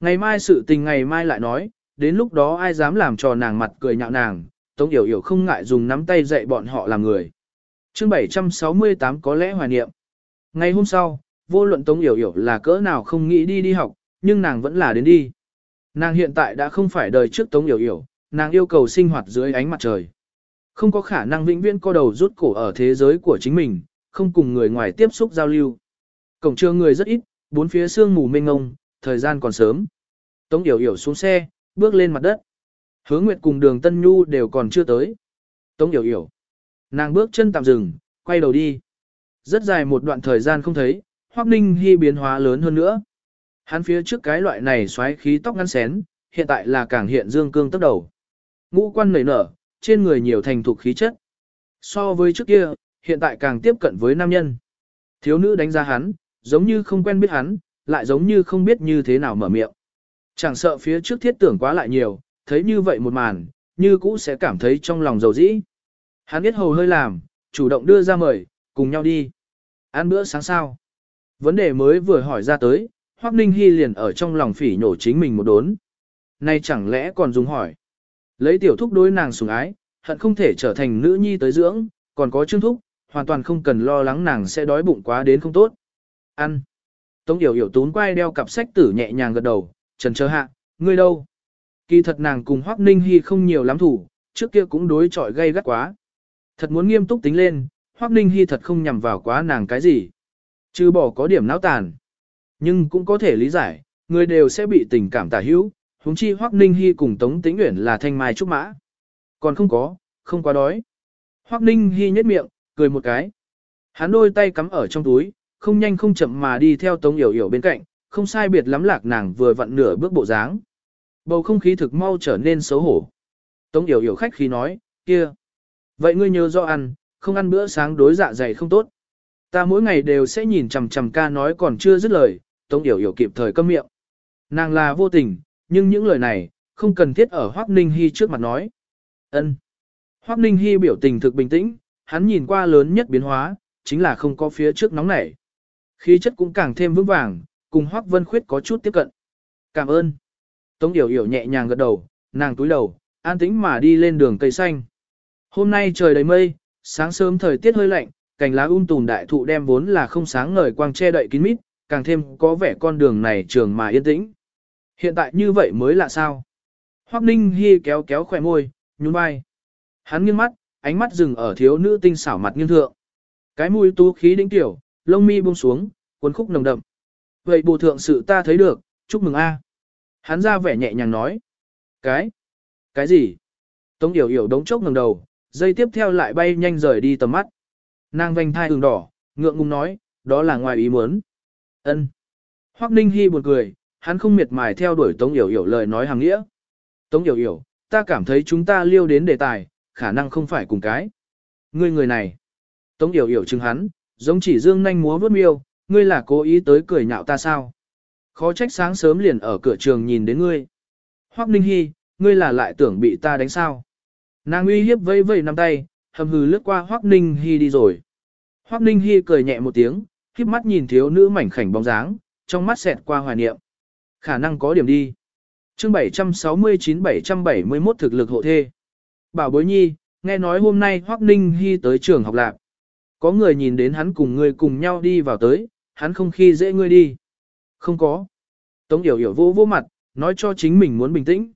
Ngày mai sự tình ngày mai lại nói, đến lúc đó ai dám làm cho nàng mặt cười nhạo nàng, Tống Yểu Yểu không ngại dùng nắm tay dạy bọn họ làm người. chương 768 có lẽ hoài niệm. Ngày hôm sau, vô luận Tống Yểu Yểu là cỡ nào không nghĩ đi đi học, nhưng nàng vẫn là đến đi. Nàng hiện tại đã không phải đời trước Tống Yểu Yểu, nàng yêu cầu sinh hoạt dưới ánh mặt trời. Không có khả năng vĩnh viễn co đầu rút cổ ở thế giới của chính mình, không cùng người ngoài tiếp xúc giao lưu. Cổng trường người rất ít, bốn phía sương mù mênh ngông, thời gian còn sớm. Tống Yểu Yểu xuống xe, bước lên mặt đất. Hứa Nguyệt cùng đường Tân Nhu đều còn chưa tới. Tống Yểu Yểu. Nàng bước chân tạm dừng, quay đầu đi. Rất dài một đoạn thời gian không thấy, Hoắc Ninh Hy biến hóa lớn hơn nữa. Hắn phía trước cái loại này xoáy khí tóc ngắn xén, hiện tại là càng hiện dương cương tốc đầu. Ngũ quan nảy nở, trên người nhiều thành thục khí chất. So với trước kia, hiện tại càng tiếp cận với nam nhân. Thiếu nữ đánh giá hắn, giống như không quen biết hắn, lại giống như không biết như thế nào mở miệng. Chẳng sợ phía trước thiết tưởng quá lại nhiều, thấy như vậy một màn, như cũ sẽ cảm thấy trong lòng dầu dĩ. Hắn biết hầu hơi làm, chủ động đưa ra mời, cùng nhau đi. Ăn bữa sáng sao? Vấn đề mới vừa hỏi ra tới, Hoắc Ninh Hy liền ở trong lòng phỉ nhổ chính mình một đốn. Nay chẳng lẽ còn dùng hỏi. Lấy tiểu thúc đối nàng sủng ái, hận không thể trở thành nữ nhi tới dưỡng, còn có trương thúc, hoàn toàn không cần lo lắng nàng sẽ đói bụng quá đến không tốt. Ăn. Tống Yểu Yểu tún quay đeo cặp sách tử nhẹ nhàng gật đầu, trần chờ hạ, ngươi đâu? Kỳ thật nàng cùng Hoắc Ninh Hi không nhiều lắm thủ, trước kia cũng đối chọi gây gắt quá. Thật muốn nghiêm túc tính lên, Hoắc Ninh Hi thật không nhằm vào quá nàng cái gì. Chứ bỏ có điểm náo tàn. Nhưng cũng có thể lý giải, người đều sẽ bị tình cảm tả hữu, huống chi Hoắc Ninh Hi cùng Tống Tĩnh Uyển là thanh mai trúc mã. Còn không có, không quá đói. Hoắc Ninh Hi nhếch miệng, cười một cái. Hắn đôi tay cắm ở trong túi, không nhanh không chậm mà đi theo Tống Yểu Yểu bên cạnh, không sai biệt lắm lạc nàng vừa vặn nửa bước bộ dáng. Bầu không khí thực mau trở nên xấu hổ. Tống Yểu Yểu khách khí nói, kia. Vậy ngươi nhớ do ăn, không ăn bữa sáng đối dạ dày không tốt. Ta mỗi ngày đều sẽ nhìn chằm chằm ca nói còn chưa dứt lời, Tống Yểu Yểu kịp thời câm miệng. Nàng là vô tình, nhưng những lời này, không cần thiết ở Hoác Ninh Hy trước mặt nói. ân Hoác Ninh Hy biểu tình thực bình tĩnh, hắn nhìn qua lớn nhất biến hóa, chính là không có phía trước nóng nảy. Khí chất cũng càng thêm vững vàng, cùng Hoác Vân Khuyết có chút tiếp cận. Cảm ơn. Tống Yểu Yểu nhẹ nhàng gật đầu, nàng túi đầu, an tĩnh mà đi lên đường cây xanh. Hôm nay trời đầy mây, sáng sớm thời tiết hơi lạnh, cành lá um tùm đại thụ đem vốn là không sáng ngời quang che đậy kín mít, càng thêm có vẻ con đường này trường mà yên tĩnh. Hiện tại như vậy mới là sao? Hoắc Ninh Hi kéo kéo khỏe môi, nhún vai. Hắn nghiêng mắt, ánh mắt dừng ở thiếu nữ tinh xảo mặt nghiêng thượng. Cái mũi tú khí đĩnh tiểu, lông mi buông xuống, cuốn khúc nồng đậm. Vậy bù thượng sự ta thấy được, chúc mừng a. Hắn ra vẻ nhẹ nhàng nói. Cái? Cái gì? Tống Yểu Yểu đống chốc ngẩng đầu, dây tiếp theo lại bay nhanh rời đi tầm mắt. Nàng vành thai ửng đỏ, ngượng ngùng nói, đó là ngoài ý muốn. Ân. Hoắc Ninh Hi buồn cười, hắn không miệt mài theo đuổi Tống Yểu Yểu lời nói hàng nghĩa. Tống Yểu Yểu, ta cảm thấy chúng ta liêu đến đề tài, khả năng không phải cùng cái. Ngươi người này. Tống Yểu Yểu chừng hắn, giống chỉ dương nhanh múa vớt miêu, ngươi là cố ý tới cười nhạo ta sao? Khó trách sáng sớm liền ở cửa trường nhìn đến ngươi. Hoắc Ninh Hi, ngươi là lại tưởng bị ta đánh sao? Nàng uy hiếp vây vây nắm tay, hầm hừ lướt qua Hoắc Ninh Hi đi rồi. Hoắc Ninh Hi cười nhẹ một tiếng, khiếp mắt nhìn thiếu nữ mảnh khảnh bóng dáng, trong mắt xẹt qua hoài niệm. Khả năng có điểm đi. Chương 769-771 thực lực hộ thê. Bảo bối nhi, nghe nói hôm nay Hoắc Ninh hy tới trường học lạc. Có người nhìn đến hắn cùng người cùng nhau đi vào tới, hắn không khi dễ ngươi đi. Không có. Tống Yểu Yểu vô vô mặt, nói cho chính mình muốn bình tĩnh.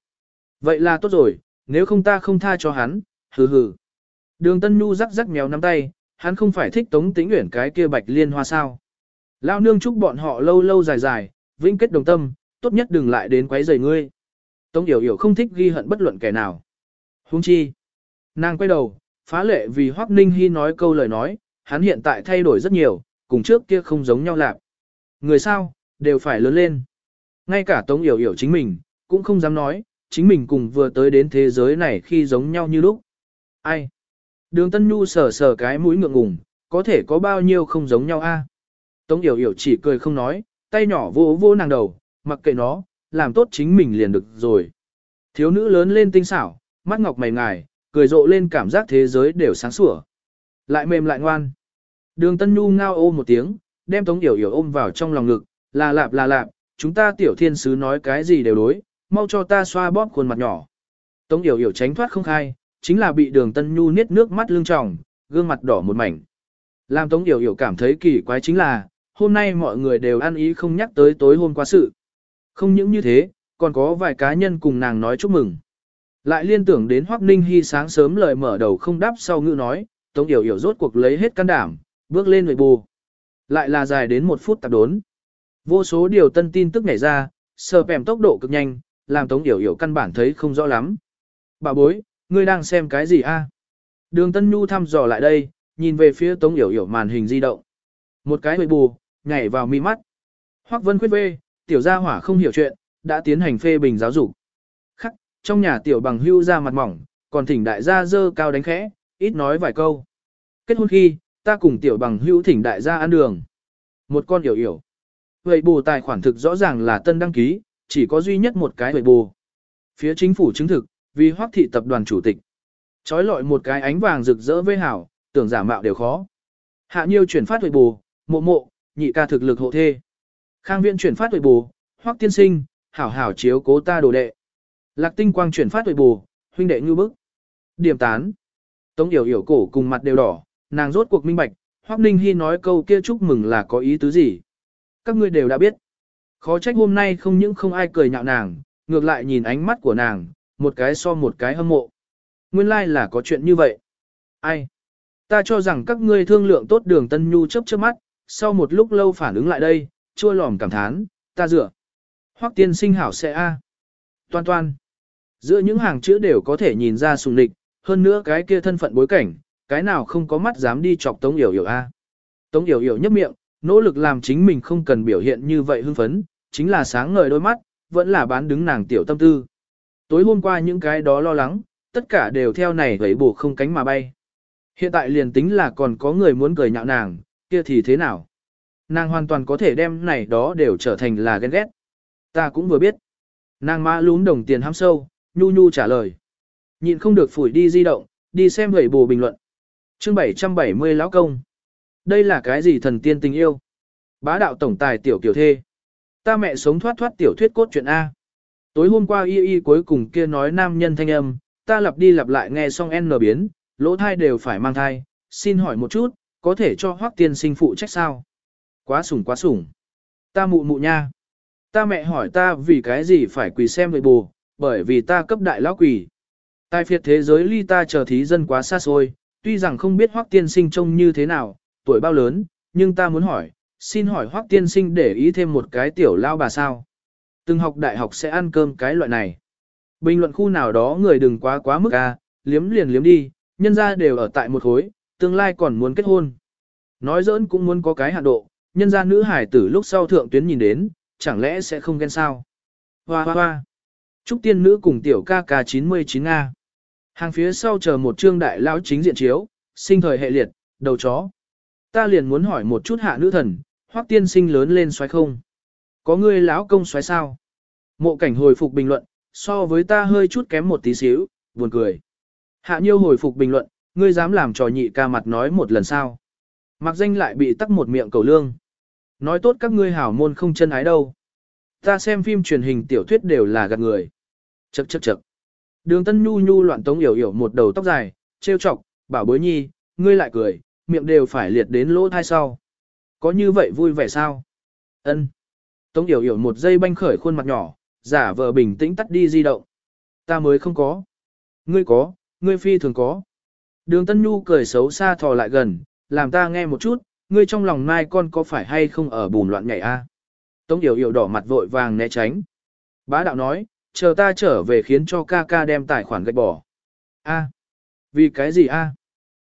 Vậy là tốt rồi, nếu không ta không tha cho hắn, hừ hừ. Đường Tân Nhu rắc rắc mèo nắm tay, hắn không phải thích Tống Tĩnh Uyển cái kia bạch liên hoa sao. Lao nương chúc bọn họ lâu lâu dài dài, vĩnh kết đồng tâm, tốt nhất đừng lại đến quấy rầy ngươi. Tống Yểu Yểu không thích ghi hận bất luận kẻ nào. Huống chi. Nàng quay đầu, phá lệ vì Hoắc Ninh Hi nói câu lời nói, hắn hiện tại thay đổi rất nhiều, cùng trước kia không giống nhau lạc. Người sao, đều phải lớn lên. Ngay cả Tống Yểu Yểu chính mình, cũng không dám nói, chính mình cùng vừa tới đến thế giới này khi giống nhau như lúc. Ai? Đường Tân Nhu sờ sờ cái mũi ngượng ngùng, có thể có bao nhiêu không giống nhau a? Tống Yểu Yểu chỉ cười không nói, tay nhỏ vỗ vỗ nàng đầu, mặc kệ nó, làm tốt chính mình liền được rồi. Thiếu nữ lớn lên tinh xảo, mắt ngọc mày ngài, cười rộ lên cảm giác thế giới đều sáng sủa. Lại mềm lại ngoan. Đường Tân Nhu ngao ô một tiếng, đem Tống Yểu Yểu ôm vào trong lòng ngực, là lạp là lạp, chúng ta tiểu thiên sứ nói cái gì đều đối, mau cho ta xoa bóp khuôn mặt nhỏ. Tống Yểu Yểu tránh thoát không khai, chính là bị đường Tân Nhu niết nước mắt lưng tròng, gương mặt đỏ một mảnh. Làm Tống Yểu Yểu cảm thấy kỳ quái chính là, hôm nay mọi người đều ăn ý không nhắc tới tối hôm qua sự. Không những như thế, còn có vài cá nhân cùng nàng nói chúc mừng. Lại liên tưởng đến Hoắc Ninh Hy sáng sớm lời mở đầu không đáp sau ngữ nói, Tống Yểu Yểu rốt cuộc lấy hết can đảm, bước lên người bù. Lại là dài đến một phút tạp đốn. Vô số điều tân tin tức nhảy ra, sờ pèm tốc độ cực nhanh, làm Tống Yểu Yểu căn bản thấy không rõ lắm. Bà bối, ngươi đang xem cái gì a? Đường Tân Nhu thăm dò lại đây, nhìn về phía Tống Yểu Yểu màn hình di động. Một cái người bù, nhảy vào mi mắt. Hoắc Vân khuyết vê, tiểu gia hỏa không hiểu chuyện, đã tiến hành phê bình giáo dục. Khắc, trong nhà tiểu bằng hưu ra mặt mỏng, còn thỉnh đại gia dơ cao đánh khẽ, ít nói vài câu. Kết hôn khi, ta cùng tiểu bằng hưu thỉnh đại gia ăn đường. Một con hiểu hiểu. Vậy bù tài khoản thực rõ ràng là tân đăng ký, chỉ có duy nhất một cái vậy bù. Phía chính phủ chứng thực, vì hoác thị tập đoàn chủ tịch. Chói lọi một cái ánh vàng rực rỡ với hảo, tưởng giả mạo đều khó. Hạ nhiêu chuyển phát huệ bù, mộ mộ, nhị ca thực lực hộ thê. Khang viện chuyển phát tuổi bù, hoắc tiên sinh, hảo hảo chiếu cố ta đồ đệ. Lạc tinh quang chuyển phát tuổi bù, huynh đệ ngư bức. Điểm tán. Tống yểu yểu cổ cùng mặt đều đỏ, nàng rốt cuộc minh bạch, hoắc ninh hy nói câu kia chúc mừng là có ý tứ gì. Các ngươi đều đã biết. Khó trách hôm nay không những không ai cười nhạo nàng, ngược lại nhìn ánh mắt của nàng, một cái so một cái hâm mộ. Nguyên lai like là có chuyện như vậy. Ai? Ta cho rằng các ngươi thương lượng tốt đường Tân Nhu chớp chớp mắt, sau một lúc lâu phản ứng lại đây, chua lòm cảm thán, ta dựa. Hoắc tiên sinh hảo sẽ a. Toan toan. Giữa những hàng chữ đều có thể nhìn ra sùng địch, hơn nữa cái kia thân phận bối cảnh, cái nào không có mắt dám đi chọc Tống Yểu Yểu a. Tống Yểu Yểu nhấp miệng, nỗ lực làm chính mình không cần biểu hiện như vậy hưng phấn, chính là sáng ngời đôi mắt, vẫn là bán đứng nàng tiểu tâm tư. Tối hôm qua những cái đó lo lắng, tất cả đều theo này vẫy bổ không cánh mà bay. Hiện tại liền tính là còn có người muốn cười nhạo nàng, kia thì thế nào? Nàng hoàn toàn có thể đem này đó đều trở thành là ghen ghét. Ta cũng vừa biết. Nàng mã lún đồng tiền hám sâu, nhu nhu trả lời. Nhịn không được phủi đi di động, đi xem gầy bù bình luận. chương 770 lão công. Đây là cái gì thần tiên tình yêu? Bá đạo tổng tài tiểu kiểu thê. Ta mẹ sống thoát thoát tiểu thuyết cốt chuyện A. Tối hôm qua y y cuối cùng kia nói nam nhân thanh âm, ta lặp đi lặp lại nghe xong n biến, lỗ thai đều phải mang thai, xin hỏi một chút, có thể cho hoác tiên sinh phụ trách sao? Quá sủng quá sủng. Ta mụ mụ nha. Ta mẹ hỏi ta vì cái gì phải quỳ xem vậy bù, bởi vì ta cấp đại lão quỳ. Tài phiệt thế giới ly ta chờ thí dân quá xa xôi, tuy rằng không biết hoác tiên sinh trông như thế nào, tuổi bao lớn, nhưng ta muốn hỏi, xin hỏi hoác tiên sinh để ý thêm một cái tiểu lao bà sao? Từng học đại học sẽ ăn cơm cái loại này. Bình luận khu nào đó người đừng quá quá mức a, liếm liền liếm đi, nhân ra đều ở tại một khối, tương lai còn muốn kết hôn. Nói giỡn cũng muốn có cái hạn độ, nhân ra nữ hải tử lúc sau thượng tuyến nhìn đến, chẳng lẽ sẽ không ghen sao? Hoa hoa hoa. Trúc tiên nữ cùng tiểu ca ca 99 Nga. Hàng phía sau chờ một trương đại lão chính diện chiếu, sinh thời hệ liệt, đầu chó. Ta liền muốn hỏi một chút hạ nữ thần, hoắc tiên sinh lớn lên xoáy không? Có ngươi lão công xoáy sao? Mộ cảnh hồi phục bình luận, so với ta hơi chút kém một tí xíu, buồn cười. Hạ nhiêu hồi phục bình luận, ngươi dám làm trò nhị ca mặt nói một lần sao? Mặc danh lại bị tắc một miệng cầu lương. Nói tốt các ngươi hảo môn không chân ái đâu. Ta xem phim truyền hình tiểu thuyết đều là gạt người. Chậc chậc chậc. Đường Tân Nhu Nhu loạn tống yểu yểu một đầu tóc dài, trêu chọc, bảo bối nhi, ngươi lại cười, miệng đều phải liệt đến lỗ thai sau. Có như vậy vui vẻ sao? Ân. Tống yểu yểu một giây banh khởi khuôn mặt nhỏ, giả vờ bình tĩnh tắt đi di động. Ta mới không có. Ngươi có, ngươi phi thường có. Đường Tân Nhu cười xấu xa thò lại gần, làm ta nghe một chút, ngươi trong lòng mai con có phải hay không ở bùn loạn nhảy a? Tống Yểu Yểu đỏ mặt vội vàng né tránh. Bá đạo nói, chờ ta trở về khiến cho ca ca đem tài khoản gạch bỏ. A, vì cái gì a?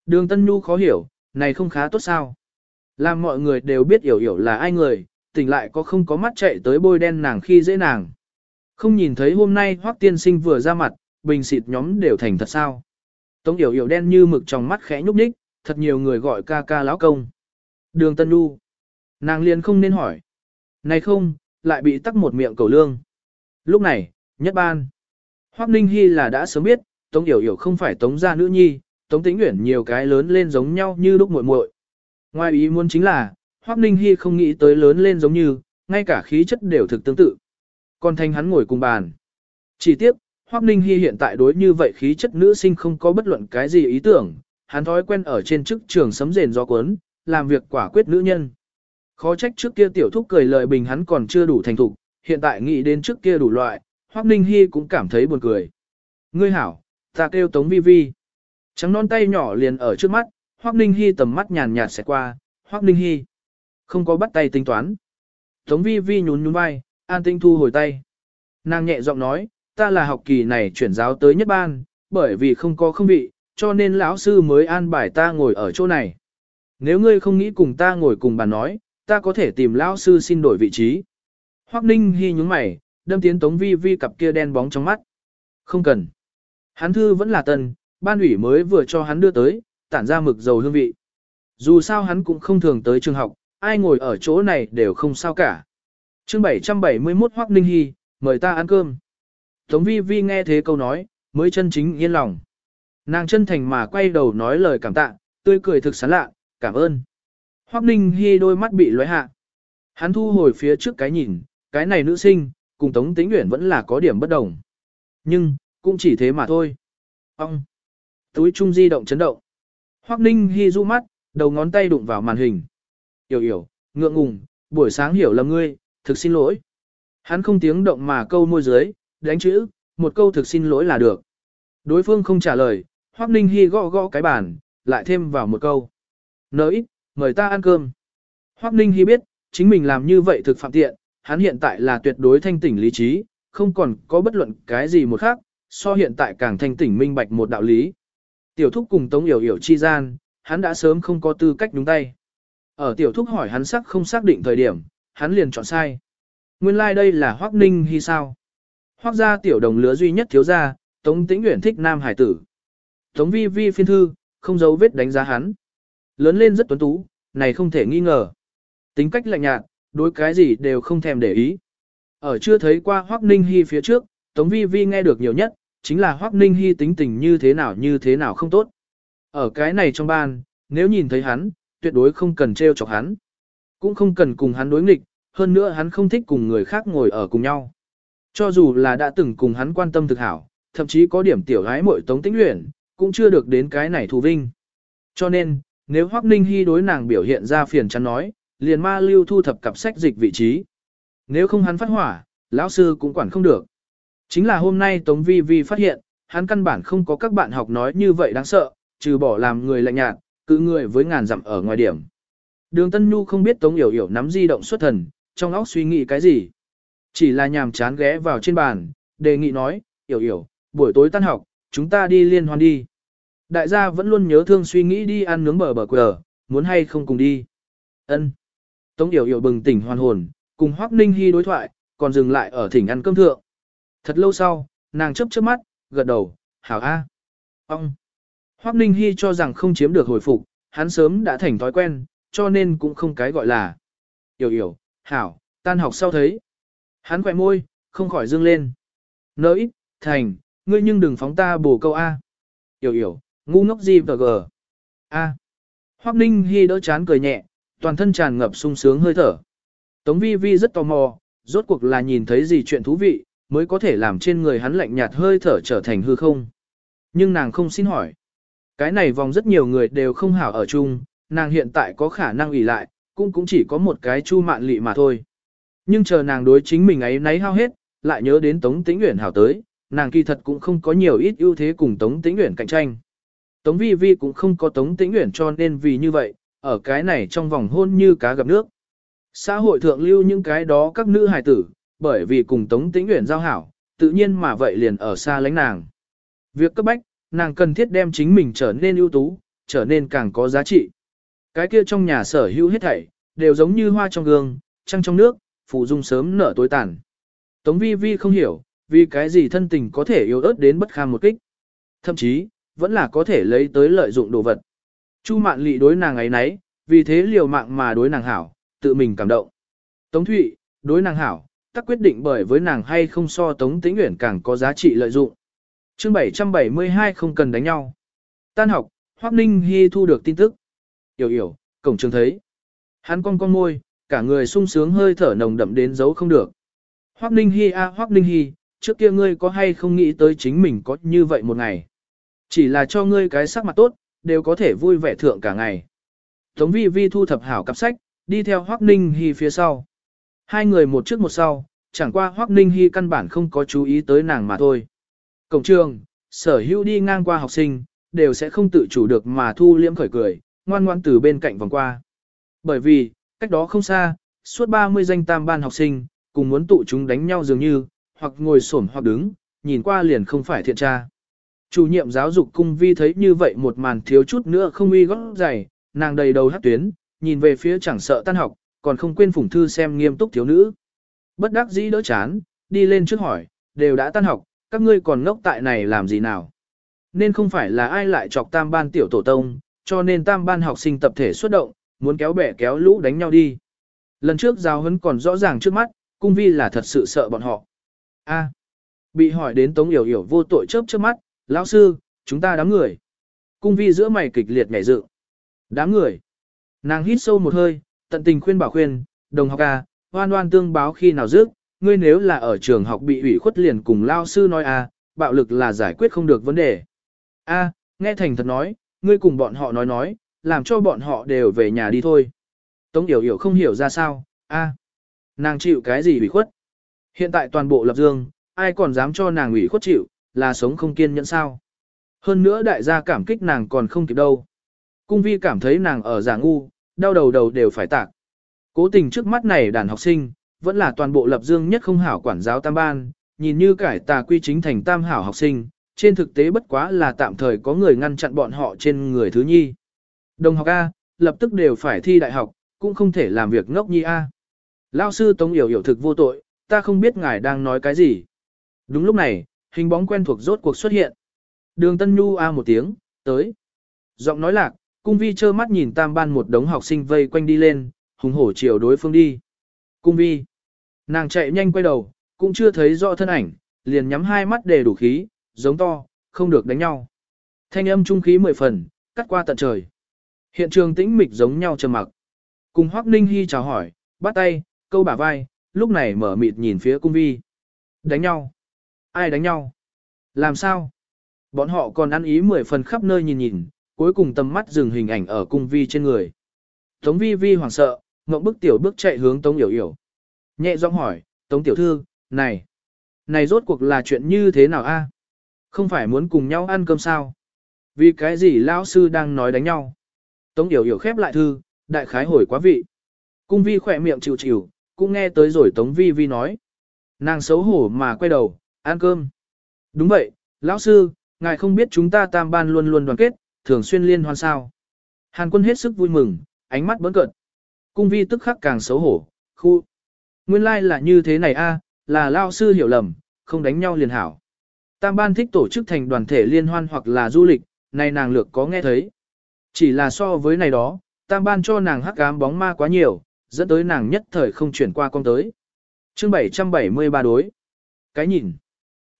Đường Tân Nhu khó hiểu, này không khá tốt sao? Làm mọi người đều biết Yểu Yểu là ai người, tỉnh lại có không có mắt chạy tới bôi đen nàng khi dễ nàng. Không nhìn thấy hôm nay Hoắc tiên sinh vừa ra mặt, bình xịt nhóm đều thành thật sao. Tống Yểu Yểu đen như mực trong mắt khẽ nhúc nhích, thật nhiều người gọi ca ca lão công. Đường Tân Nhu. Nàng liền không nên hỏi. Này không, lại bị tắc một miệng cầu lương. Lúc này, nhất ban. Hoắc Ninh Hy là đã sớm biết, Tống Yểu Yểu không phải Tống gia nữ nhi, Tống Tĩnh Uyển nhiều cái lớn lên giống nhau như lúc muội muội. Ngoài ý muốn chính là, Hoắc Ninh Hy không nghĩ tới lớn lên giống như, ngay cả khí chất đều thực tương tự. Còn thanh hắn ngồi cùng bàn. Chỉ tiếc, Hoắc Ninh Hi hiện tại đối như vậy khí chất nữ sinh không có bất luận cái gì ý tưởng, hắn thói quen ở trên chức trường sấm rền gió cuốn, làm việc quả quyết nữ nhân. Khó trách trước kia tiểu thúc cười lời bình hắn còn chưa đủ thành thục, hiện tại nghĩ đến trước kia đủ loại, Hoắc Ninh Hi cũng cảm thấy buồn cười. Ngươi hảo, ta kêu Tống Vi Vi. Trắng non tay nhỏ liền ở trước mắt, Hoắc Ninh Hi tầm mắt nhàn nhạt sẽ qua, Hoắc Ninh Hi. Không có bắt tay tính toán. Tống Vi Vi nhún nhún vai, an tinh thu hồi tay. Nàng nhẹ giọng nói, ta là học kỳ này chuyển giáo tới nhất ban, bởi vì không có không vị, cho nên lão sư mới an bài ta ngồi ở chỗ này. Nếu ngươi không nghĩ cùng ta ngồi cùng bàn nói, ta có thể tìm lão sư xin đổi vị trí. Hoắc Ninh Hi nhúng mày, đâm tiến Tống Vi Vi cặp kia đen bóng trong mắt. Không cần. Hắn thư vẫn là tân, ban ủy mới vừa cho hắn đưa tới, tản ra mực dầu hương vị. Dù sao hắn cũng không thường tới trường học, ai ngồi ở chỗ này đều không sao cả. Chương 771 Hoắc Ninh Hi, mời ta ăn cơm. Tống Vi Vi nghe thế câu nói, mới chân chính yên lòng. Nàng chân thành mà quay đầu nói lời cảm tạ, tươi cười thực sán lạ, cảm ơn. Hoắc Ninh Hi đôi mắt bị lóe hạ. Hắn thu hồi phía trước cái nhìn, cái này nữ sinh, cùng Tống Tĩnh Uyển vẫn là có điểm bất đồng. Nhưng, cũng chỉ thế mà thôi. Ông! Túi trung di động chấn động. Hoắc Ninh Hi du mắt, đầu ngón tay đụng vào màn hình. Yểu yểu, ngượng ngùng, buổi sáng hiểu lầm ngươi, thực xin lỗi. Hắn không tiếng động mà câu môi dưới, đánh chữ, một câu thực xin lỗi là được. Đối phương không trả lời, Hoắc Ninh Hi gõ gõ cái bàn, lại thêm vào một câu. Nỡ ít, mời ta ăn cơm. Hoắc Ninh Hi biết, chính mình làm như vậy thực phạm tiện, hắn hiện tại là tuyệt đối thanh tỉnh lý trí, không còn có bất luận cái gì một khác, so hiện tại càng thanh tỉnh minh bạch một đạo lý. Tiểu thúc cùng Tống Yểu Yểu chi gian, hắn đã sớm không có tư cách đúng tay. Ở tiểu thúc hỏi hắn sắc không xác định thời điểm, hắn liền chọn sai. Nguyên lai like đây là Hoắc Ninh Hi sao? Hoắc gia tiểu đồng lứa duy nhất thiếu gia, Tống Tĩnh Uyển thích nam hải tử. Tống Vi Vi phiên thư, không giấu vết đánh giá hắn. Lớn lên rất tuấn tú, này không thể nghi ngờ. Tính cách lạnh nhạt, đối cái gì đều không thèm để ý. Ở chưa thấy qua Hoắc Ninh Hi phía trước, Tống Vi Vi nghe được nhiều nhất, chính là Hoắc Ninh Hi tính tình như thế nào như thế nào không tốt. Ở cái này trong ban, nếu nhìn thấy hắn, tuyệt đối không cần treo chọc hắn. Cũng không cần cùng hắn đối nghịch, hơn nữa hắn không thích cùng người khác ngồi ở cùng nhau. Cho dù là đã từng cùng hắn quan tâm thực hảo, thậm chí có điểm tiểu gái muội tống tĩnh luyện, cũng chưa được đến cái này thù vinh. Cho nên, nếu Hoắc Ninh Hi đối nàng biểu hiện ra phiền chắn nói, liền ma lưu thu thập cặp sách dịch vị trí. Nếu không hắn phát hỏa, lão sư cũng quản không được. Chính là hôm nay Tống Vi Vi phát hiện, hắn căn bản không có các bạn học nói như vậy đáng sợ, trừ bỏ làm người lạnh nhạt, cứ người với ngàn dặm ở ngoài điểm. Đường Tân Nhu không biết Tống Yểu Yểu nắm di động xuất thần, trong óc suy nghĩ cái gì. Chỉ là nhàm chán ghé vào trên bàn, đề nghị nói, Yểu Yểu, buổi tối tan học, chúng ta đi liên hoan đi. Đại gia vẫn luôn nhớ thương suy nghĩ đi ăn nướng bờ bờ quờ, muốn hay không cùng đi. Ân. Tống Yểu Yểu bừng tỉnh hoàn hồn, cùng Hoắc Ninh Hi đối thoại, còn dừng lại ở thỉnh ăn cơm thượng. Thật lâu sau, nàng chớp chớp mắt, gật đầu, hảo a. Ông. Hoắc Ninh Hi cho rằng không chiếm được hồi phục, hắn sớm đã thành thói quen, cho nên cũng không cái gọi là. Yểu yểu, hảo, tan học sau thấy. Hắn quẹt môi, không khỏi dương lên. Nỡi, thành, ngươi nhưng đừng phóng ta bổ câu A. Yểu yểu, ngu ngốc gì và gờ. A. Hoắc Ninh Hi đỡ chán cười nhẹ, toàn thân tràn ngập sung sướng hơi thở. Tống Vi Vi rất tò mò, rốt cuộc là nhìn thấy gì chuyện thú vị, mới có thể làm trên người hắn lạnh nhạt hơi thở trở thành hư không. Nhưng nàng không xin hỏi. Cái này vòng rất nhiều người đều không hảo ở chung, nàng hiện tại có khả năng ủy lại, cũng cũng chỉ có một cái chu mạn lị mà thôi. Nhưng chờ nàng đối chính mình ấy nấy hao hết, lại nhớ đến Tống Tĩnh Uyển hảo tới, nàng kỳ thật cũng không có nhiều ít ưu thế cùng Tống Tĩnh Uyển cạnh tranh. Tống Vi Vi cũng không có Tống Tĩnh Uyển cho nên vì như vậy, ở cái này trong vòng hôn như cá gặp nước. Xã hội thượng lưu những cái đó các nữ hài tử, bởi vì cùng Tống Tĩnh Uyển giao hảo, tự nhiên mà vậy liền ở xa lánh nàng. Việc cấp bách, nàng cần thiết đem chính mình trở nên ưu tú, trở nên càng có giá trị. Cái kia trong nhà sở hữu hết thảy, đều giống như hoa trong gương, trăng trong nước, phụ dung sớm nở tối tàn. Tống vi vi không hiểu, vì cái gì thân tình có thể yếu ớt đến bất kham một kích. Thậm chí, vẫn là có thể lấy tới lợi dụng đồ vật. Chu mạn lị đối nàng ấy nấy, vì thế liều mạng mà đối nàng hảo, tự mình cảm động. Tống Thụy, đối nàng hảo, tắc quyết định bởi với nàng hay không so Tống Tĩnh Uyển càng có giá trị lợi dụng. Chương 772 không cần đánh nhau. Tan học, Hoắc Ninh Hi thu được tin tức. Yểu yểu, cổng trường thấy. Hắn cong cong môi, cả người sung sướng hơi thở nồng đậm đến giấu không được. Hoắc Ninh Hi a Hoắc Ninh Hi, trước kia ngươi có hay không nghĩ tới chính mình có như vậy một ngày. Chỉ là cho ngươi cái sắc mặt tốt, đều có thể vui vẻ thượng cả ngày. Tống vi vi thu thập hảo cặp sách, đi theo Hoắc Ninh Hi phía sau. Hai người một trước một sau, chẳng qua Hoắc Ninh Hi căn bản không có chú ý tới nàng mà thôi. Cổng trường, sở hữu đi ngang qua học sinh, đều sẽ không tự chủ được mà thu liễm khởi cười, ngoan ngoan từ bên cạnh vòng qua. Bởi vì, cách đó không xa, suốt 30 danh tam ban học sinh, cùng muốn tụ chúng đánh nhau dường như, hoặc ngồi xổm hoặc đứng, nhìn qua liền không phải thiện tra. Chủ nhiệm giáo dục cung vi thấy như vậy một màn thiếu chút nữa không uy gót dày, nàng đầy đầu hát tuyến, nhìn về phía chẳng sợ tan học, còn không quên phủng thư xem nghiêm túc thiếu nữ. Bất đắc dĩ đỡ chán, đi lên trước hỏi, đều đã tan học, các ngươi còn ngốc tại này làm gì nào? Nên không phải là ai lại chọc tam ban tiểu tổ tông, cho nên tam ban học sinh tập thể xuất động, muốn kéo bẻ kéo lũ đánh nhau đi. Lần trước giáo huấn còn rõ ràng trước mắt, cung vi là thật sự sợ bọn họ. A. bị hỏi đến Tống Yểu Yểu vô tội chớp chớp mắt, lão sư, chúng ta đám người. Cung vi giữa mày kịch liệt nhảy dự. Đám người. Nàng hít sâu một hơi, tận tình khuyên bảo khuyên, đồng học à, hoan hoan tương báo khi nào dứt, ngươi nếu là ở trường học bị ủy khuất liền cùng lao sư nói à, bạo lực là giải quyết không được vấn đề. A, nghe thành thật nói, ngươi cùng bọn họ nói nói, làm cho bọn họ đều về nhà đi thôi. Tống Yểu Yểu không hiểu ra sao, a, nàng chịu cái gì ủy khuất? Hiện tại toàn bộ lập dương, ai còn dám cho nàng ủy khuất chịu, là sống không kiên nhẫn sao? Hơn nữa đại gia cảm kích nàng còn không kịp đâu. Cung vi cảm thấy nàng ở giả ngu, đau đầu đầu đều phải tạc. Cố tình trước mắt này đàn học sinh, vẫn là toàn bộ lập dương nhất không hảo quản giáo tam ban, nhìn như cải tà quy chính thành tam hảo học sinh, trên thực tế bất quá là tạm thời có người ngăn chặn bọn họ trên người thứ nhi. Đồng học A, lập tức đều phải thi đại học, cũng không thể làm việc ngốc nhi A. Lao sư Tống Yểu Yểu thực vô tội, ta không biết ngài đang nói cái gì. Đúng lúc này, hình bóng quen thuộc rốt cuộc xuất hiện. Đường Tân Nhu A một tiếng, tới. Giọng nói lạc, cung vi trơ mắt nhìn tam ban một đống học sinh vây quanh đi lên, hùng hổ chiều đối phương đi. Cung vi. Nàng chạy nhanh quay đầu, cũng chưa thấy rõ thân ảnh, liền nhắm hai mắt để đủ khí, giống to, không được đánh nhau. Thanh âm trung khí mười phần, cắt qua tận trời. Hiện trường tĩnh mịch giống nhau trầm mặc. Cùng Hoắc Ninh Hi chào hỏi, bắt tay, câu bả vai, lúc này mở mịt nhìn phía cung vi. Đánh nhau? Ai đánh nhau? Làm sao? Bọn họ còn ăn ý mười phần khắp nơi nhìn nhìn, cuối cùng tầm mắt dừng hình ảnh ở cung vi trên người. Tống vi vi hoảng sợ, ngậm bức tiểu bước chạy hướng Tống Yểu Yểu. Nhẹ giọng hỏi, Tống tiểu thư, này, này rốt cuộc là chuyện như thế nào a? Không phải muốn cùng nhau ăn cơm sao? Vì cái gì lão sư đang nói đánh nhau? Tống Yểu Yểu khép lại thư, đại khái hồi quá vị. Cung vi khỏe miệng chịu chịu, cũng nghe tới rồi Tống Vi Vi nói. Nàng xấu hổ mà quay đầu, ăn cơm. Đúng vậy, lão sư, ngài không biết chúng ta tam ban luôn luôn đoàn kết, thường xuyên liên hoan sao. Hàn quân hết sức vui mừng, ánh mắt bấn cận. Cung vi tức khắc càng xấu hổ, khu. Nguyên lai like là như thế này a, à, là lão sư hiểu lầm, không đánh nhau liền hảo. Tam ban thích tổ chức thành đoàn thể liên hoan hoặc là du lịch, này nàng lược có nghe thấy. Chỉ là so với này đó, tam ban cho nàng hắc ám bóng ma quá nhiều, dẫn tới nàng nhất thời không chuyển qua con tới. chương 773 đối. Cái nhìn.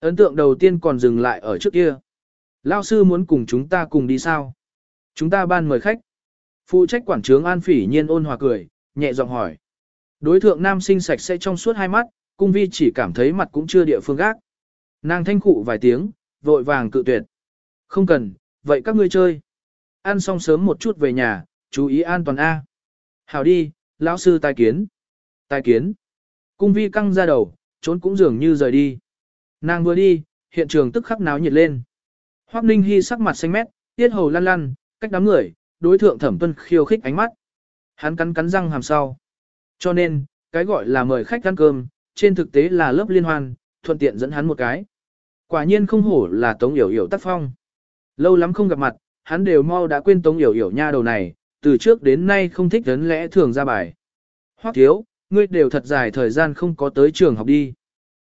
Ấn tượng đầu tiên còn dừng lại ở trước kia. Lao sư muốn cùng chúng ta cùng đi sao? Chúng ta ban mời khách. Phụ trách quản trướng An Phỉ nhiên ôn hòa cười, nhẹ giọng hỏi. Đối thượng nam sinh sạch sẽ trong suốt hai mắt, cung vi chỉ cảm thấy mặt cũng chưa địa phương gác. Nàng thanh khụ vài tiếng, vội vàng cự tuyệt. Không cần, vậy các ngươi chơi. Ăn xong sớm một chút về nhà, chú ý an toàn A. Hảo đi, lão sư tai kiến. Tai kiến. Cung vi căng ra đầu, trốn cũng dường như rời đi. Nàng vừa đi, hiện trường tức khắc náo nhiệt lên. Hoắc Ninh Hi sắc mặt xanh mét, tiết hầu lăn lăn, cách đám người, đối thượng thẩm tuân khiêu khích ánh mắt. Hắn cắn cắn răng hàm sau. Cho nên, cái gọi là mời khách ăn cơm, trên thực tế là lớp liên hoan, thuận tiện dẫn hắn một cái. Quả nhiên không hổ là Tống Yểu Yểu tác phong. Lâu lắm không gặp mặt, hắn đều mau đã quên Tống Yểu Yểu nha đầu này, từ trước đến nay không thích đến lẽ thường ra bài. Hoắc thiếu, ngươi đều thật dài thời gian không có tới trường học đi.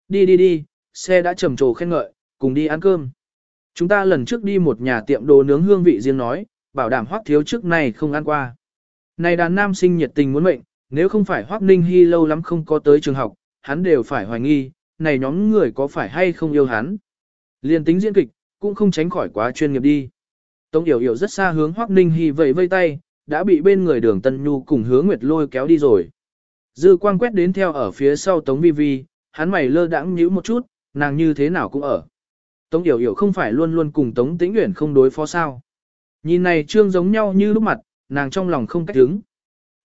Đi đi đi, xe đã trầm trồ khen ngợi, cùng đi ăn cơm. Chúng ta lần trước đi một nhà tiệm đồ nướng hương vị riêng nói, bảo đảm Hoắc thiếu trước này không ăn qua. Này đàn nam sinh nhiệt tình muốn mệnh, nếu không phải Hoắc Ninh Hy lâu lắm không có tới trường học, hắn đều phải hoài nghi, này nhóm người có phải hay không yêu hắn. Liên tính diễn kịch, cũng không tránh khỏi quá chuyên nghiệp đi. Tống Yểu Yểu rất xa hướng Hoắc Ninh Hy vẫy vây tay, đã bị bên người đường Tân Nhu cùng hứa Nguyệt lôi kéo đi rồi. Dư quang quét đến theo ở phía sau Tống Vi Vi, hắn mày lơ đãng nhíu một chút, nàng như thế nào cũng ở. Tống Yểu Yểu không phải luôn luôn cùng Tống Tĩnh Uyển không đối phó sao. Nhìn này trương giống nhau như lúc mặt, nàng trong lòng không cách đứng.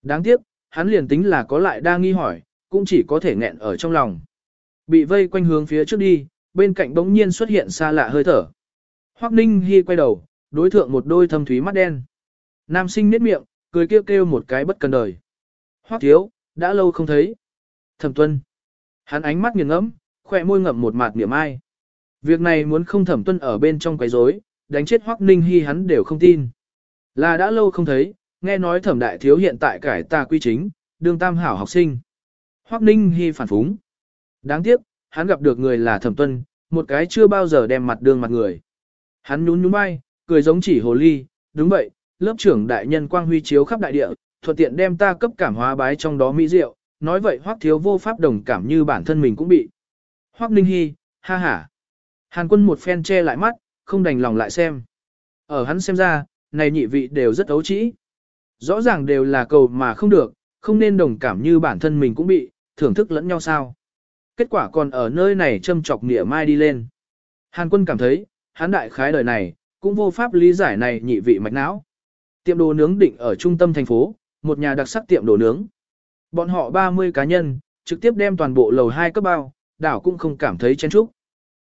Đáng tiếc, hắn liền tính là có lại đa nghi hỏi, cũng chỉ có thể nghẹn ở trong lòng. Bị vây quanh hướng phía trước đi, bên cạnh bỗng nhiên xuất hiện xa lạ hơi thở. Hoắc Ninh Hi quay đầu, đối thượng một đôi thâm thúy mắt đen. Nam sinh nết miệng, cười kêu kêu một cái bất cần đời. Hoắc thiếu, đã lâu không thấy. Thẩm tuân. Hắn ánh mắt nghiền ngẫm, khỏe môi ngậm một mạt niệm ai. Việc này muốn không thẩm tuân ở bên trong quấy rối, đánh chết Hoắc Ninh Hi hắn đều không tin. Là đã lâu không thấy, nghe nói thẩm đại thiếu hiện tại cải tà quy chính, đương tam hảo học sinh. Hoắc Ninh Hi phản phúng. Đáng tiếc, hắn gặp được người là thẩm tuân, một cái chưa bao giờ đem mặt đương mặt người. Hắn nhún nhún vai, cười giống chỉ hồ ly, đúng vậy, lớp trưởng đại nhân quang huy chiếu khắp đại địa, thuận tiện đem ta cấp cảm hóa bái trong đó mỹ diệu, nói vậy Hoắc thiếu vô pháp đồng cảm như bản thân mình cũng bị. Hoắc Ninh Hi, ha ha. Hàn quân một phen che lại mắt, không đành lòng lại xem. Ở hắn xem ra, này nhị vị đều rất ấu trĩ. Rõ ràng đều là cầu mà không được, không nên đồng cảm như bản thân mình cũng bị, thưởng thức lẫn nhau sao. Kết quả còn ở nơi này châm chọc nịa mai đi lên. Hàn quân cảm thấy, hắn đại khái đời này, cũng vô pháp lý giải này nhị vị mạch não. Tiệm đồ nướng định ở trung tâm thành phố, một nhà đặc sắc tiệm đồ nướng. Bọn họ 30 cá nhân, trực tiếp đem toàn bộ lầu 2 cấp bao, đảo cũng không cảm thấy chen chúc.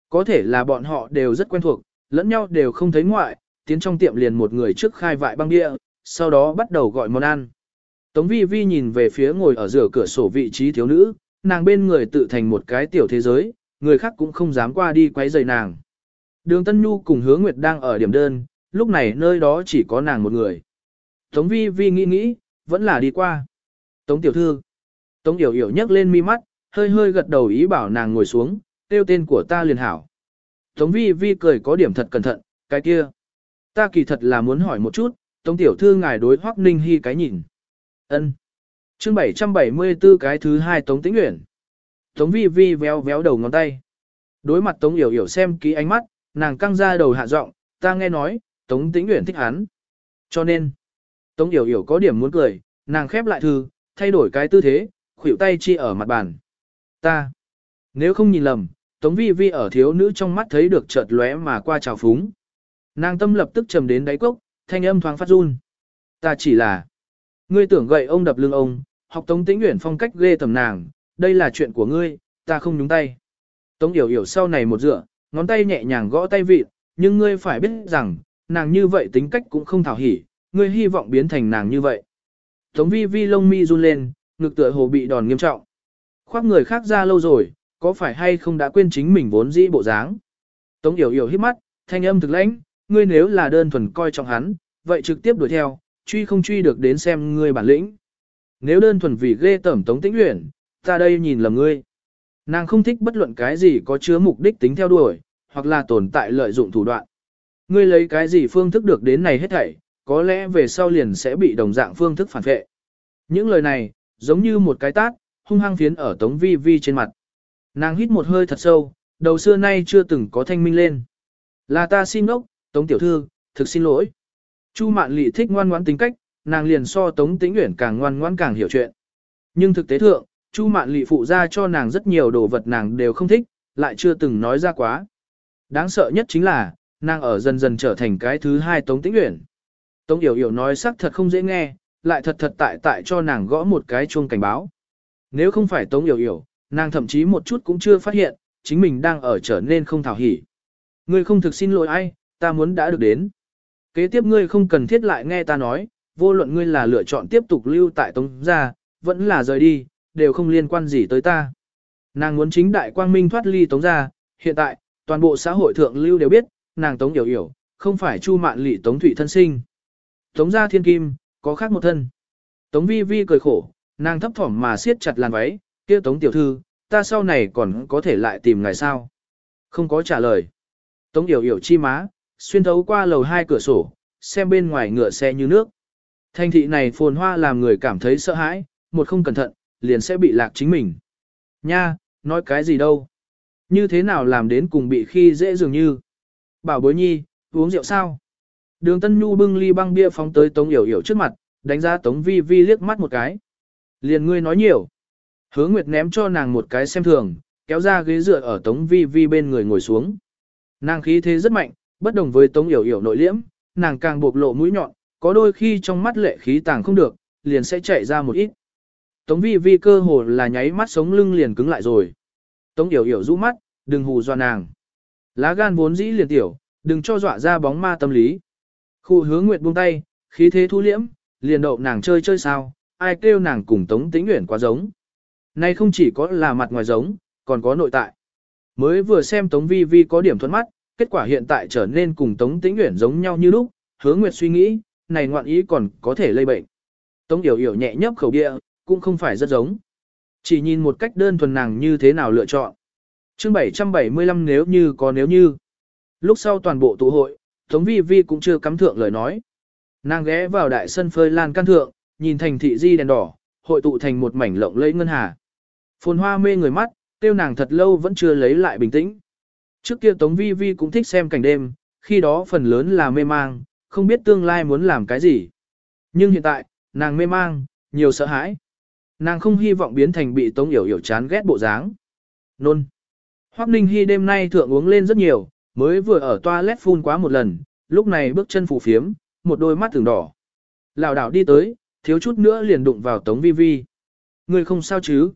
Có thể là bọn họ đều rất quen thuộc, lẫn nhau đều không thấy ngoại, tiến trong tiệm liền một người trước khai vại băng địa, sau đó bắt đầu gọi món ăn. Tống vi vi nhìn về phía ngồi ở giữa cửa sổ vị trí thiếu nữ, nàng bên người tự thành một cái tiểu thế giới, người khác cũng không dám qua đi quấy rầy nàng. Đường Tân Nhu cùng Hứa Nguyệt đang ở điểm đơn, lúc này nơi đó chỉ có nàng một người. Tống vi vi nghĩ nghĩ, vẫn là đi qua. Tống tiểu thư. Tống yểu yểu nhấc lên mi mắt, hơi hơi gật đầu ý bảo nàng ngồi xuống, tiêu tên của ta liền hảo. Tống vi vi cười có điểm thật cẩn thận, cái kia. Ta kỳ thật là muốn hỏi một chút, Tống tiểu thư ngài đối Hoắc Ninh Hi cái nhìn. Ân. Chương 774 cái thứ hai Tống Tĩnh Uyển. Tống Vi Vi véo véo đầu ngón tay. Đối mặt Tống Yểu Yểu xem ký ánh mắt, nàng căng ra đầu hạ giọng, ta nghe nói, Tống Tĩnh Uyển thích hắn. Cho nên, Tống Yểu Yểu có điểm muốn cười, nàng khép lại thư, thay đổi cái tư thế, khuỷu tay chi ở mặt bàn. Ta, nếu không nhìn lầm, Tống Vi Vi ở thiếu nữ trong mắt thấy được chợt lóe mà qua trào phúng. Nàng tâm lập tức trầm đến đáy cốc, thanh âm thoáng phát run. Ta chỉ là, ngươi tưởng gậy ông đập lưng ông, học Tống Tĩnh Uyển phong cách ghê tầm nàng, đây là chuyện của ngươi, ta không nhúng tay. Tống Yểu Yểu sau này một dựa, ngón tay nhẹ nhàng gõ tay vịt, nhưng ngươi phải biết rằng, nàng như vậy tính cách cũng không thảo hỉ, ngươi hy vọng biến thành nàng như vậy. Tống Vi Vi lông mi run lên, ngực tựa hồ bị đòn nghiêm trọng. Khoác người khác ra lâu rồi, có phải hay không đã quên chính mình vốn dĩ bộ dáng. Tống Yểu Yểu hít mắt, thanh âm thực lãnh, ngươi nếu là đơn thuần coi trọng hắn, vậy trực tiếp đuổi theo, truy không truy được đến xem ngươi bản lĩnh. Nếu đơn thuần vì ghê tẩm Tống Tĩnh Uyển, ta đây nhìn lầm ngươi. Nàng không thích bất luận cái gì có chứa mục đích tính theo đuổi, hoặc là tồn tại lợi dụng thủ đoạn. Ngươi lấy cái gì phương thức được đến này hết thảy, có lẽ về sau liền sẽ bị đồng dạng phương thức phản vệ. Những lời này, giống như một cái tát, hung hăng phiến ở Tống Vi Vi trên mặt. Nàng hít một hơi thật sâu, đầu xưa nay chưa từng có thanh minh lên. Là ta xin ốc, Tống Tiểu Thư, thực xin lỗi. Chu Mạn Lị thích ngoan ngoãn tính cách, nàng liền so Tống Tĩnh Uyển càng ngoan ngoãn càng hiểu chuyện. Nhưng thực tế thượng, Chu Mạn Lị phụ ra cho nàng rất nhiều đồ vật nàng đều không thích, lại chưa từng nói ra quá. Đáng sợ nhất chính là, nàng ở dần dần trở thành cái thứ hai Tống Tĩnh Uyển. Tống Yểu Yểu nói sắc thật không dễ nghe, lại thật thật tại tại cho nàng gõ một cái chuông cảnh báo. Nếu không phải Tống Yểu Yểu, nàng thậm chí một chút cũng chưa phát hiện, chính mình đang ở trở nên không thảo hỉ. Ngươi không thực xin lỗi ai, ta muốn đã được đến. Kế tiếp ngươi không cần thiết lại nghe ta nói, vô luận ngươi là lựa chọn tiếp tục lưu tại Tống gia, vẫn là rời đi, đều không liên quan gì tới ta. Nàng muốn chính đại quang minh thoát ly Tống gia, hiện tại, toàn bộ xã hội thượng lưu đều biết, nàng Tống Yểu Yểu, không phải Chu Mạn Lệ Tống Thụy thân sinh. Tống gia thiên kim, có khác một thân. Tống vi vi cười khổ, nàng thấp thỏm mà siết chặt làn váy, kia tống tiểu thư, ta sau này còn có thể lại tìm ngài sao? Không có trả lời. Tống yểu yểu chi má, xuyên thấu qua lầu hai cửa sổ, xem bên ngoài ngựa xe như nước. Thanh thị này phồn hoa làm người cảm thấy sợ hãi, một không cẩn thận, liền sẽ bị lạc chính mình. Nha, nói cái gì đâu? Như thế nào làm đến cùng bị khi dễ dường như? Bảo bối nhi, uống rượu sao? Đường Tân Nhu bưng ly băng bia phóng tới Tống Yểu Yểu trước mặt, đánh giá Tống Vi Vi liếc mắt một cái. Liền ngươi nói nhiều. Hứa Nguyệt ném cho nàng một cái xem thường, kéo ra ghế dựa ở Tống Vi Vi bên người ngồi xuống. Nàng khí thế rất mạnh, bất đồng với Tống Yểu Yểu nội liễm, nàng càng bộc lộ mũi nhọn, có đôi khi trong mắt lệ khí tàng không được, liền sẽ chạy ra một ít. Tống Vi Vi cơ hồ là nháy mắt sống lưng liền cứng lại rồi. Tống Yểu Yểu rũ mắt, đừng hù dọa nàng. Lá gan vốn dĩ liền tiểu, đừng cho dọa ra bóng ma tâm lý. Khu hứa nguyệt buông tay, khí thế thu liễm, liền đậu nàng chơi chơi sao, ai kêu nàng cùng Tống Tĩnh Uyển quá giống. Nay không chỉ có là mặt ngoài giống, còn có nội tại. Mới vừa xem Tống Vi Vi có điểm thuận mắt, kết quả hiện tại trở nên cùng Tống Tĩnh Uyển giống nhau như lúc, hứa nguyệt suy nghĩ, này ngoạn ý còn có thể lây bệnh. Tống Yểu Yểu nhẹ nhấp khẩu địa, cũng không phải rất giống. Chỉ nhìn một cách đơn thuần nàng như thế nào lựa chọn. chương 775 nếu như có nếu như. Lúc sau toàn bộ tụ hội, Tống Vi Vi cũng chưa cắm thượng lời nói. Nàng ghé vào đại sân phơi lan căn thượng, nhìn thành thị di đèn đỏ, hội tụ thành một mảnh lộng lẫy ngân hà. Phồn hoa mê người mắt, tiêu nàng thật lâu vẫn chưa lấy lại bình tĩnh. Trước kia Tống Vi Vi cũng thích xem cảnh đêm, khi đó phần lớn là mê mang, không biết tương lai muốn làm cái gì. Nhưng hiện tại, nàng mê mang, nhiều sợ hãi. Nàng không hy vọng biến thành bị Tống Yểu Yểu chán ghét bộ dáng. Nôn. Hoắc Ninh Hy đêm nay thượng uống lên rất nhiều, mới vừa ở toilet phun quá một lần, lúc này bước chân phù phiếm, một đôi mắt thường đỏ. Lào đảo đi tới, thiếu chút nữa liền đụng vào Tống Vi Vi. Người không sao chứ?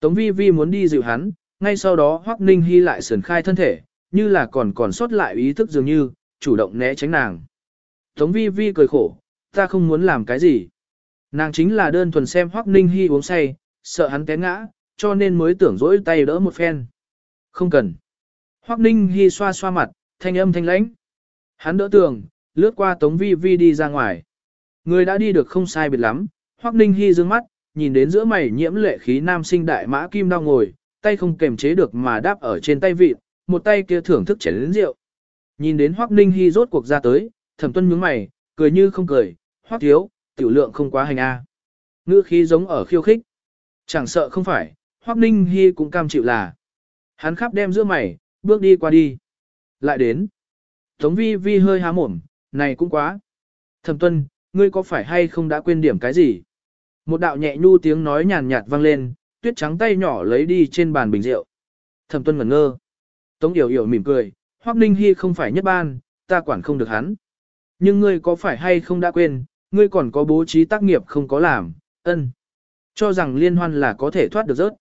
Tống Vi Vi muốn đi dịu hắn, ngay sau đó Hoắc Ninh Hy lại sườn khai thân thể, như là còn còn sót lại ý thức dường như, chủ động né tránh nàng. Tống Vi Vi cười khổ, ta không muốn làm cái gì. Nàng chính là đơn thuần xem Hoắc Ninh Hy uống say, sợ hắn té ngã, cho nên mới tưởng dỗi tay đỡ một phen. Không cần. Hoắc Ninh Hy xoa xoa mặt, thanh âm thanh lãnh. Hắn đỡ tường, lướt qua Tống Vi Vi đi ra ngoài. Người đã đi được không sai biệt lắm, Hoắc Ninh Hy dương mắt, nhìn đến giữa mày nhiễm lệ khí nam sinh đại mã kim đau ngồi, tay không kềm chế được mà đáp ở trên tay vịt, một tay kia thưởng thức chén rượu. Nhìn đến Hoắc Ninh Hy rốt cuộc ra tới, Thẩm Tuân nhướng mày, cười như không cười, "Hoắc thiếu, tiểu lượng không quá hành a." Ngữ khí giống ở khiêu khích. Chẳng sợ không phải, Hoắc Ninh Hy cũng cam chịu là. Hắn khắp đem giữa mày, bước đi qua đi. Lại đến. Tống vi vi hơi há mồm, này cũng quá. Thẩm tuân, ngươi có phải hay không đã quên điểm cái gì? Một đạo nhẹ nhu tiếng nói nhàn nhạt vang lên, tuyết trắng tay nhỏ lấy đi trên bàn bình rượu. Thẩm tuân ngẩn ngơ. Tống yểu yểu mỉm cười, Hoắc Ninh Hi không phải nhất ban, ta quản không được hắn. Nhưng ngươi có phải hay không đã quên, ngươi còn có bố trí tác nghiệp không có làm, ân. Cho rằng liên hoan là có thể thoát được rớt.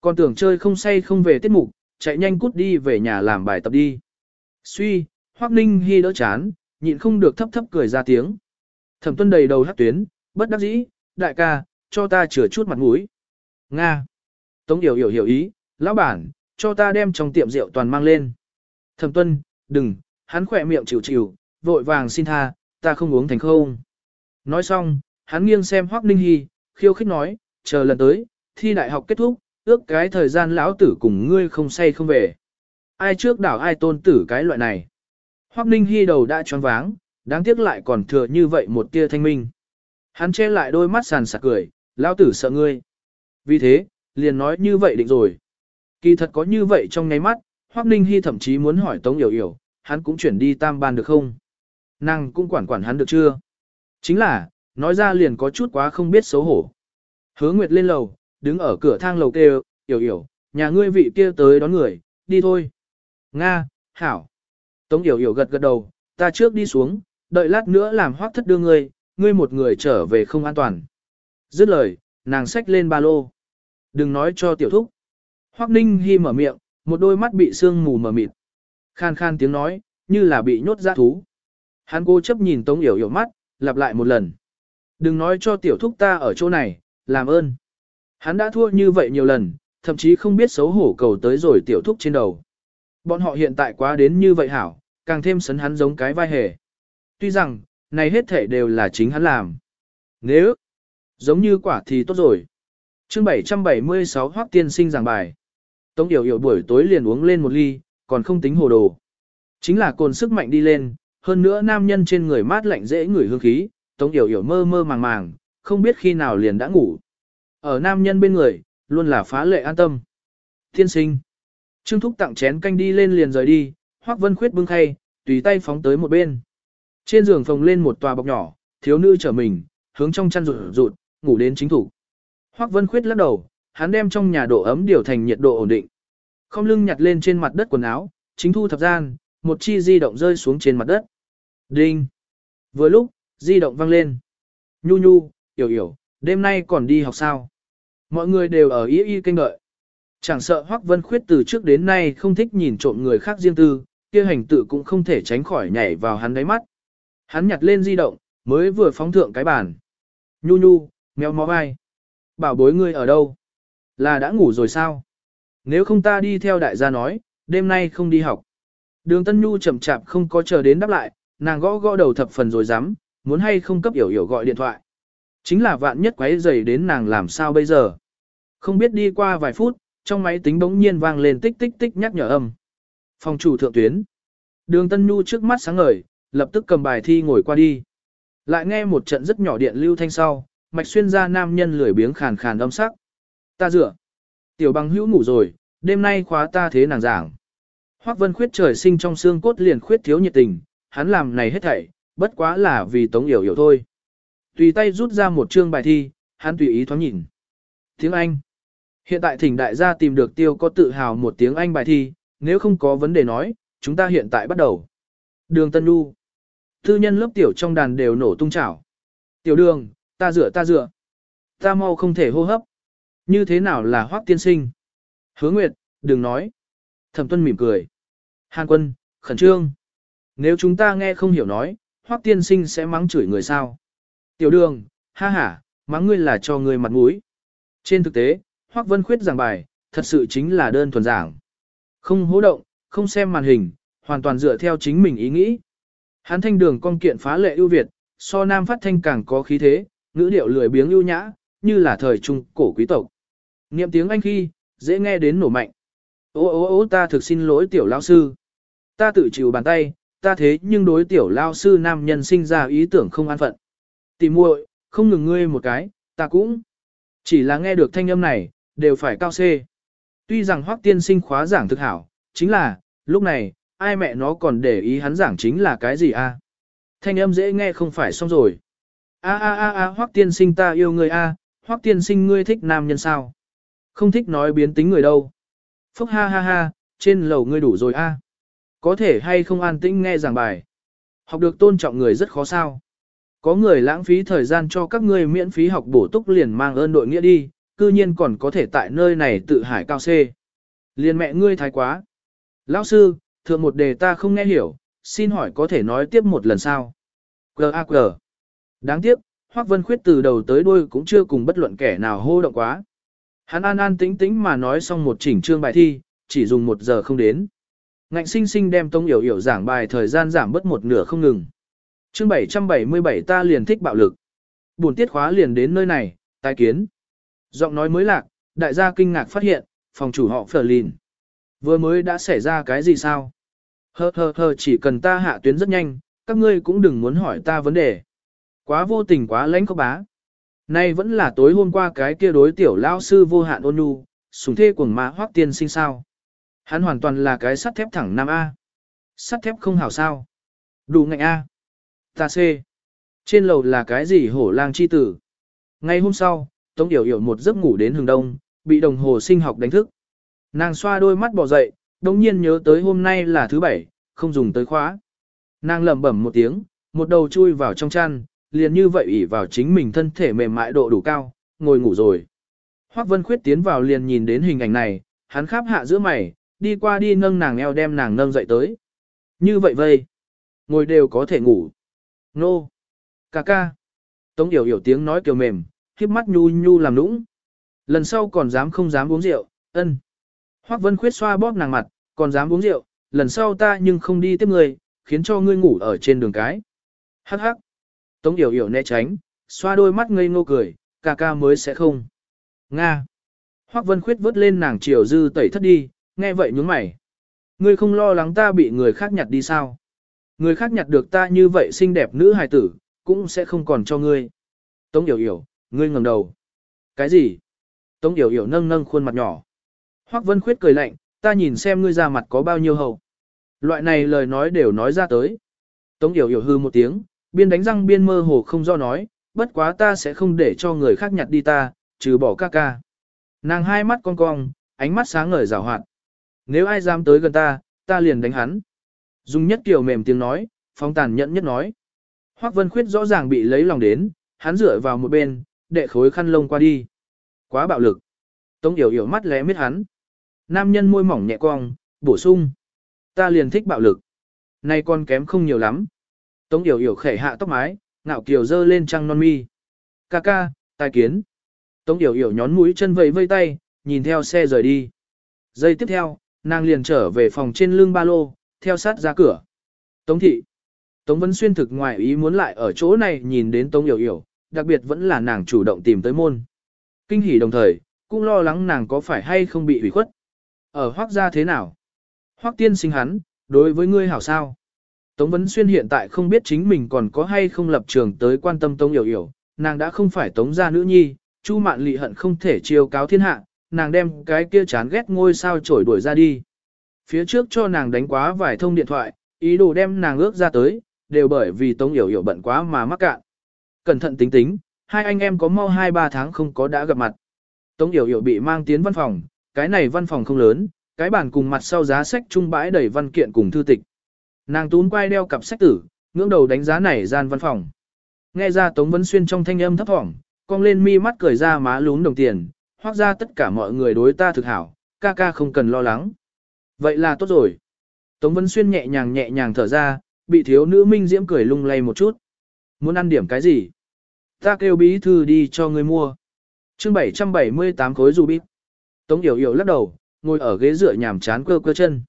Còn tưởng chơi không say không về tiết mục, chạy nhanh cút đi về nhà làm bài tập đi. Suy, Hoắc Ninh Hi đỡ chán, nhịn không được thấp thấp cười ra tiếng. Thẩm Tuân đầy đầu hát tuyến, bất đắc dĩ, đại ca, cho ta chừa chút mặt mũi. Nga. Tống điều hiểu hiểu ý, lão bản, cho ta đem trong tiệm rượu toàn mang lên. Thẩm Tuân, đừng, hắn khỏe miệng chịu chịu, vội vàng xin tha, ta không uống thành không. Nói xong, hắn nghiêng xem Hoắc Ninh Hi, khiêu khích nói, chờ lần tới, thi đại học kết thúc, ước cái thời gian lão tử cùng ngươi không say không về. Ai trước đảo ai tôn tử cái loại này. Hoắc Ninh Hi đầu đã choáng váng, đáng tiếc lại còn thừa như vậy một tia thanh minh. Hắn che lại đôi mắt sàn sạc cười, lão tử sợ ngươi. Vì thế, liền nói như vậy định rồi. Kỳ thật có như vậy trong ngay mắt, Hoắc Ninh Hi thậm chí muốn hỏi Tống Yểu Yểu, hắn cũng chuyển đi tam ban được không? Nàng cũng quản quản hắn được chưa? Chính là, nói ra liền có chút quá không biết xấu hổ. Hứa Nguyệt lên lầu, đứng ở cửa thang lầu kêu, Yểu Yểu, nhà ngươi vị kia tới đón người, đi thôi. Nga, Hảo. Tống Yểu Yểu gật gật đầu, ta trước đi xuống, đợi lát nữa làm hoác thất đưa ngươi, ngươi một người trở về không an toàn. Dứt lời, nàng xách lên ba lô. Đừng nói cho tiểu thúc. Hoác Ninh Hi mở miệng, một đôi mắt bị sương mù mờ mịt. Khan khan tiếng nói, như là bị nhốt ra thú. Hắn cô chấp nhìn Tống Yểu Yểu mắt, lặp lại một lần. Đừng nói cho tiểu thúc ta ở chỗ này, làm ơn. Hắn đã thua như vậy nhiều lần, thậm chí không biết xấu hổ cầu tới rồi tiểu thúc trên đầu. Bọn họ hiện tại quá đến như vậy hảo, càng thêm sấn hắn giống cái vai hề. Tuy rằng, này hết thể đều là chính hắn làm. Nếu, giống như quả thì tốt rồi. chương 776 hoác tiên sinh giảng bài. Tống Yểu Yểu buổi tối liền uống lên một ly, còn không tính hồ đồ. Chính là cồn sức mạnh đi lên, hơn nữa nam nhân trên người mát lạnh dễ ngửi hương khí, Tống Yểu Yểu mơ mơ màng màng, không biết khi nào liền đã ngủ. Ở nam nhân bên người, luôn là phá lệ an tâm. Tiên sinh. Trương Thúc tặng chén canh đi lên liền rời đi, Hoắc Vân Khuyết bưng khay, tùy tay phóng tới một bên. Trên giường phồng lên một tòa bọc nhỏ, thiếu nữ trở mình, hướng trong chăn rụt rụt, ngủ đến chính thủ. Hoắc Vân Khuyết lắc đầu, hắn đem trong nhà độ ấm điều thành nhiệt độ ổn định. Không lưng nhặt lên trên mặt đất quần áo, chính thu thập gian, một chi di động rơi xuống trên mặt đất. Đinh! Vừa lúc, di động vang lên. Nhu nhu, hiểu hiểu, đêm nay còn đi học sao? Mọi người đều ở y y kênh đợi. Chẳng sợ Hoắc Vân Khuyết từ trước đến nay không thích nhìn trộm người khác riêng tư, kia hành tự cũng không thể tránh khỏi nhảy vào hắn đáy mắt. Hắn nhặt lên di động, mới vừa phóng thượng cái bàn. Nhu nhu, mèo mó vai. Bảo bối ngươi ở đâu? Là đã ngủ rồi sao? Nếu không ta đi theo đại gia nói, đêm nay không đi học. Đường Tân Nhu chậm chạp không có chờ đến đáp lại, nàng gõ gõ đầu thập phần rồi dám, muốn hay không cấp hiểu hiểu gọi điện thoại. Chính là vạn nhất quấy rầy đến nàng làm sao bây giờ. Không biết đi qua vài phút, trong máy tính bỗng nhiên vang lên tích tích tích nhắc nhở âm. Phòng chủ thượng tuyến. Đường Tân Nhu trước mắt sáng ngời, lập tức cầm bài thi ngồi qua đi. Lại nghe một trận rất nhỏ điện lưu thanh sau, mạch xuyên ra nam nhân lười biếng khàn khàn âm sắc. Ta dựa. Tiểu bằng hữu ngủ rồi, đêm nay khóa ta thế nàng giảng. Hoắc Vân Khuyết trời sinh trong xương cốt liền khuyết thiếu nhiệt tình, hắn làm này hết thảy, bất quá là vì Tống Yểu Yểu thôi. Tùy tay rút ra một chương bài thi, hắn tùy ý thoáng nhìn. Tiếng Anh. Hiện tại thỉnh đại gia tìm được tiêu có tự hào một tiếng Anh bài thi, nếu không có vấn đề nói, chúng ta hiện tại bắt đầu. Đường Tân Nhu. Thư nhân lớp tiểu trong đàn đều nổ tung chảo. Tiểu đường, ta dựa ta dựa. Ta mau không thể hô hấp. Như thế nào là hoác tiên sinh? Hứa Nguyệt, đừng nói. Thẩm tuân mỉm cười. Hàn quân, khẩn trương. Nếu chúng ta nghe không hiểu nói, hoác tiên sinh sẽ mắng chửi người sao? Tiểu đường, ha ha, mắng ngươi là cho ngươi mặt mũi. Trên thực tế, hoác vân khuyết giảng bài, thật sự chính là đơn thuần giảng. Không hố động, không xem màn hình, hoàn toàn dựa theo chính mình ý nghĩ. Hán thanh đường con kiện phá lệ ưu việt, so nam phát thanh càng có khí thế, ngữ điệu lười biếng ưu nhã, như là thời trung cổ quý tộc. Niệm tiếng Anh khi, dễ nghe đến nổ mạnh. Ô ô ô ta thực xin lỗi tiểu lao sư. Ta tự chịu bàn tay, ta thế nhưng đối tiểu lao sư nam nhân sinh ra ý tưởng không an phận. Tìm muội, không ngừng ngươi một cái, ta cũng. Chỉ là nghe được thanh âm này, đều phải cao C. Tuy rằng hoắc tiên sinh khóa giảng thực hảo, chính là, lúc này, ai mẹ nó còn để ý hắn giảng chính là cái gì a? Thanh âm dễ nghe không phải xong rồi. A a a a hoắc tiên sinh ta yêu ngươi a, hoắc tiên sinh ngươi thích nam nhân sao? Không thích nói biến tính người đâu. Phúc ha ha ha, trên lầu ngươi đủ rồi a. Có thể hay không an tĩnh nghe giảng bài. Học được tôn trọng người rất khó sao. Có người lãng phí thời gian cho các ngươi miễn phí học bổ túc liền mang ơn đội nghĩa đi, cư nhiên còn có thể tại nơi này tự hải cao C. Liên mẹ ngươi thái quá. Lão sư, thượng một đề ta không nghe hiểu, xin hỏi có thể nói tiếp một lần sao? G.A.G. Đáng tiếc, Hoác Vân Khuyết từ đầu tới đuôi cũng chưa cùng bất luận kẻ nào hô động quá. Hắn an an tĩnh tĩnh mà nói xong một chỉnh chương bài thi, chỉ dùng một giờ không đến. Ngạnh sinh sinh đem Tông Yểu Yểu giảng bài thời gian giảm bớt một nửa không ngừng. Chương 777 ta liền thích bạo lực. Buồn tiết khóa liền đến nơi này, tai kiến. Giọng nói mới lạc, đại gia kinh ngạc phát hiện, phòng chủ họ Phở Lìn. Vừa mới đã xảy ra cái gì sao? Hơ hơ hơ chỉ cần ta hạ tuyến rất nhanh, các ngươi cũng đừng muốn hỏi ta vấn đề. Quá vô tình quá lãnh có bá. Nay vẫn là tối hôm qua cái kia đối tiểu lao sư vô hạn ôn nhu, sùng thê cuồng má hoác tiên sinh sao. Hắn hoàn toàn là cái sắt thép thẳng nam A. Sắt thép không hảo sao. Đủ ngạnh A. Ta C. Trên lầu là cái gì hổ lang chi tử. Ngay hôm sau, Tống Yểu Yểu một giấc ngủ đến hừng đông, bị đồng hồ sinh học đánh thức. Nàng xoa đôi mắt bò dậy, đồng nhiên nhớ tới hôm nay là thứ bảy, không dùng tới khóa. Nàng lẩm bẩm một tiếng, một đầu chui vào trong chăn, liền như vậy ỉ vào chính mình thân thể mềm mại độ đủ cao, ngồi ngủ rồi. Hoắc Vân Khuyết tiến vào liền nhìn đến hình ảnh này, hắn khắp hạ giữa mày, đi qua đi nâng nàng eo đem nàng nâng dậy tới. Như vậy vây, ngồi đều có thể ngủ. Nô, ca ca. Tống Yểu Yểu tiếng nói kiều mềm, khiếp mắt nhu nhu làm nũng. Lần sau còn dám không dám uống rượu, ân. Hoắc Vân Khuyết xoa bóp nàng mặt, còn dám uống rượu, lần sau ta nhưng không đi tiếp ngươi, khiến cho ngươi ngủ ở trên đường cái. Hắc hắc. Tống Yểu Yểu né tránh, xoa đôi mắt ngây ngô cười, ca ca mới sẽ không. Nga. Hoắc Vân Khuyết vớt lên nàng chiều dư tẩy thất đi, nghe vậy nhướng mày. Ngươi không lo lắng ta bị người khác nhặt đi sao? Người khác nhặt được ta như vậy xinh đẹp nữ hài tử, cũng sẽ không còn cho ngươi. Tống Yểu Yểu, ngươi ngẩng đầu. Cái gì? Tống Yểu Yểu nâng nâng khuôn mặt nhỏ. Hoắc Vân Khuyết cười lạnh, ta nhìn xem ngươi ra mặt có bao nhiêu hầu. Loại này lời nói đều nói ra tới. Tống Yểu Yểu hư một tiếng, biên đánh răng biên mơ hồ không do nói, bất quá ta sẽ không để cho người khác nhặt đi ta, trừ bỏ ca ca. Nàng hai mắt cong cong, ánh mắt sáng ngời rào hoạt. Nếu ai dám tới gần ta, ta liền đánh hắn. Dung nhất kiểu mềm tiếng nói, phong tàn nhẫn nhất nói. Hoắc Vân Khuyết rõ ràng bị lấy lòng đến, hắn dựa vào một bên, đệ khối khăn lông qua đi. Quá bạo lực. Tống Yểu Yểu mắt lẽ miết hắn. Nam nhân môi mỏng nhẹ cong, bổ sung. Ta liền thích bạo lực. Nay con kém không nhiều lắm. Tống Yểu Yểu khẩy hạ tóc mái, ngạo kiều dơ lên trăng non mi. Ca ca, tài kiến. Tống Yểu Yểu nhón mũi chân vẫy vây tay, nhìn theo xe rời đi. Giây tiếp theo, nàng liền trở về phòng trên lưng ba lô, theo sát ra cửa. Tống thị. Tống Vân Xuyên thực ngoài ý muốn lại ở chỗ này nhìn đến Tống Yểu Yểu, đặc biệt vẫn là nàng chủ động tìm tới môn. Kinh hỉ đồng thời, cũng lo lắng nàng có phải hay không bị hủy khuất. Ở hoác gia thế nào? Hoác tiên sinh hắn, đối với ngươi hảo sao? Tống Vấn Xuyên hiện tại không biết chính mình còn có hay không lập trường tới quan tâm Tống Yểu Yểu, nàng đã không phải Tống gia nữ nhi, Chu Mạn Lị hận không thể chiêu cáo thiên hạ, nàng đem cái kia chán ghét ngôi sao trổi đuổi ra đi. Phía trước cho nàng đánh quá vài thông điện thoại, ý đồ đem nàng ước ra tới, đều bởi vì Tống Yểu Yểu bận quá mà mắc cạn. Cẩn thận tính tính, hai anh em có mau 2-3 tháng không có đã gặp mặt. Tống Yểu Yểu bị mang tiến văn phòng, cái này văn phòng không lớn, cái bàn cùng mặt sau giá sách trung bãi đầy văn kiện cùng thư tịch. Nàng tún quay đeo cặp sách tử, ngưỡng đầu đánh giá này gian văn phòng. Nghe ra Tống Vân Xuyên trong thanh âm thấp thỏm, cong lên mi mắt cười ra má lún đồng tiền, hoác ra tất cả mọi người đối ta thực hảo, ca ca không cần lo lắng. Vậy là tốt rồi. Tống Vân Xuyên nhẹ nhàng nhẹ nhàng thở ra, bị thiếu nữ minh diễm cười lung lay một chút. Muốn ăn điểm cái gì? Ta kêu bí thư đi cho người mua. chương 778 khối dù bít. Tống Yểu Yểu lắc đầu, ngồi ở ghế dựa nhàm chán cơ cơ chân.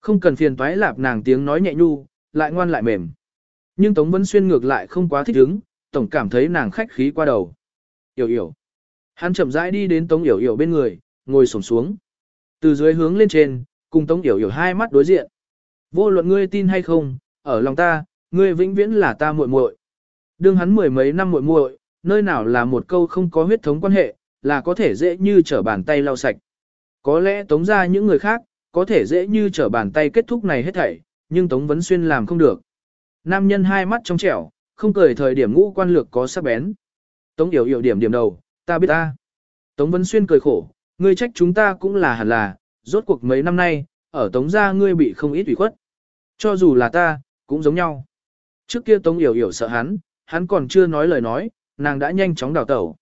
Không cần phiền toái lạp nàng tiếng nói nhẹ nhu, lại ngoan lại mềm. Nhưng Tống Vân Xuyên ngược lại không quá thích ứng, tổng cảm thấy nàng khách khí qua đầu. Yểu Yểu. Hắn chậm rãi đi đến Tống Yểu Yểu bên người, ngồi xổm xuống. Từ dưới hướng lên trên, cùng Tống Yểu Yểu hai mắt đối diện. Vô luận ngươi tin hay không, ở lòng ta, ngươi vĩnh viễn là ta muội muội. Đương hắn mười mấy năm muội muội, nơi nào là một câu không có huyết thống quan hệ, là có thể dễ như trở bàn tay lau sạch. Có lẽ tống ra những người khác, có thể dễ như trở bàn tay kết thúc này hết thảy, nhưng Tống Vấn Xuyên làm không được. Nam nhân hai mắt trong trẻo, không cười thời điểm ngũ quan lược có sắc bén. Tống Yểu Yểu điểm điểm đầu, ta biết ta. Tống Vấn Xuyên cười khổ, ngươi trách chúng ta cũng là hẳn là, rốt cuộc mấy năm nay, ở Tống gia ngươi bị không ít ủy khuất. Cho dù là ta, cũng giống nhau. Trước kia Tống Yểu Yểu sợ hắn, hắn còn chưa nói lời nói, nàng đã nhanh chóng đào tẩu.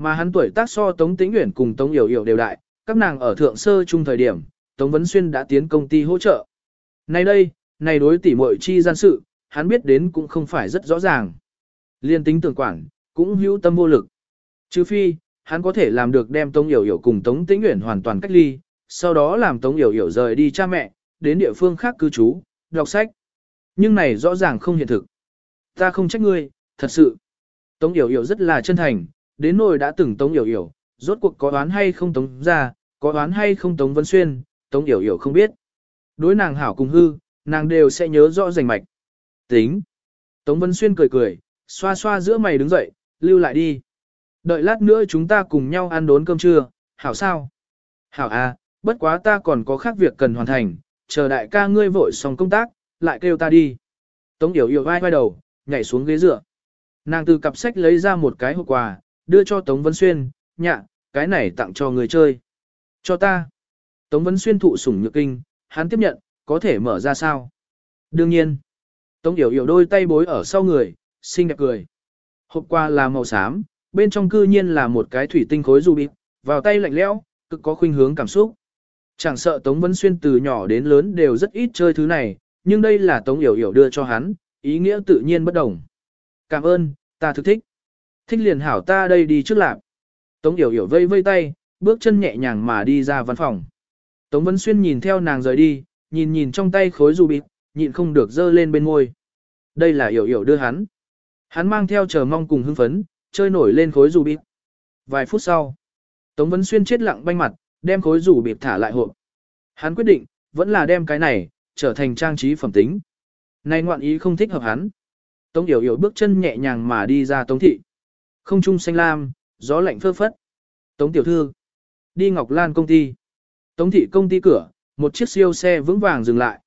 Mà hắn tuổi tác so Tống Tĩnh Uyển cùng Tống Yểu Yểu đều đại, các nàng ở thượng sơ chung thời điểm, Tống Vấn Xuyên đã tiến công ty hỗ trợ. Nay đây, này đối tỷ muội chi gian sự, hắn biết đến cũng không phải rất rõ ràng. Liên tính tưởng quản, cũng hữu tâm vô lực. Trừ phi, hắn có thể làm được đem Tống Yểu Yểu cùng Tống Tĩnh Uyển hoàn toàn cách ly, sau đó làm Tống Yểu Yểu rời đi cha mẹ, đến địa phương khác cư trú, đọc sách. Nhưng này rõ ràng không hiện thực. Ta không trách ngươi, thật sự. Tống Yểu Yểu rất là chân thành, đến nỗi đã từng Tống Yểu Yểu, rốt cuộc có đoán hay không Tống ra, có đoán hay không Tống Vân Xuyên, Tống Yểu Yểu không biết. Đối nàng hảo cùng hư, nàng đều sẽ nhớ rõ rành mạch. Tính. Tống Vân Xuyên cười cười, xoa xoa giữa mày đứng dậy, lưu lại đi. Đợi lát nữa chúng ta cùng nhau ăn đốn cơm trưa, hảo sao? Hảo à, bất quá ta còn có khác việc cần hoàn thành, chờ đại ca ngươi vội xong công tác, lại kêu ta đi. Tống Yểu Yểu vai vai đầu, nhảy xuống ghế dựa. Nàng từ cặp sách lấy ra một cái hộp quà, đưa cho Tống Vân Xuyên, nhạ, cái này tặng cho người chơi. Cho ta. Tống Vân Xuyên thụ sủng nhược kinh, hắn tiếp nhận, có thể mở ra sao? Đương nhiên. Tống Yểu Yểu đôi tay bối ở sau người, xinh đẹp cười. Hộp qua là màu xám, bên trong cư nhiên là một cái thủy tinh khối ruby, vào tay lạnh lẽo, cực có khuynh hướng cảm xúc. Chẳng sợ Tống Vân Xuyên từ nhỏ đến lớn đều rất ít chơi thứ này, nhưng đây là Tống Yểu Yểu đưa cho hắn, ý nghĩa tự nhiên bất đồng. Cảm ơn, ta thực thích. Thích liền hảo ta đây đi trước lạc. Tống Yểu Yểu vây vây tay, bước chân nhẹ nhàng mà đi ra văn phòng. Tống Vân Xuyên nhìn theo nàng rời đi, nhìn nhìn trong tay khối dù bịt, nhịn không được dơ lên bên môi. Đây là Yểu Yểu đưa hắn. Hắn mang theo chờ mong cùng hưng phấn, chơi nổi lên khối dù bịt. Vài phút sau, Tống Vân Xuyên chết lặng banh mặt, đem khối rủ bịp thả lại hộp. Hắn quyết định, vẫn là đem cái này, trở thành trang trí phẩm tính. Này ngoạn ý không thích hợp hắn. Tống Yểu Yểu bước chân nhẹ nhàng mà đi ra Tống Thị. Không trung xanh lam, gió lạnh phơ phất. Tống Tiểu Thư. Đi Ngọc Lan công ty. Tống Thị công ty cửa, một chiếc siêu xe vững vàng dừng lại.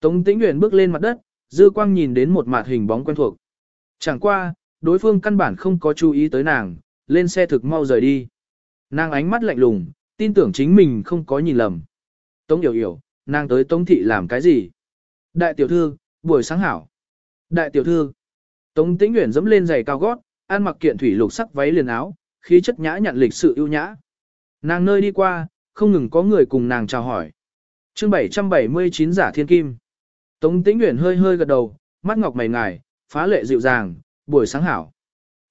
Tống Tĩnh nguyện bước lên mặt đất, dư quang nhìn đến một mặt hình bóng quen thuộc. Chẳng qua, đối phương căn bản không có chú ý tới nàng, lên xe thực mau rời đi. Nàng ánh mắt lạnh lùng, tin tưởng chính mình không có nhìn lầm. Tống hiểu Yểu, nàng tới Tống Thị làm cái gì? Đại tiểu thư, buổi sáng hảo. Đại tiểu thư. Tống Tĩnh Uyển dẫm lên giày cao gót, ăn mặc kiện thủy lục sắc váy liền áo, khí chất nhã nhặn lịch sự ưu nhã. Nàng nơi đi qua, không ngừng có người cùng nàng chào hỏi. Chương 779 giả thiên kim. Tống Tĩnh Uyển hơi hơi gật đầu, mắt ngọc mày ngài, phá lệ dịu dàng, buổi sáng hảo.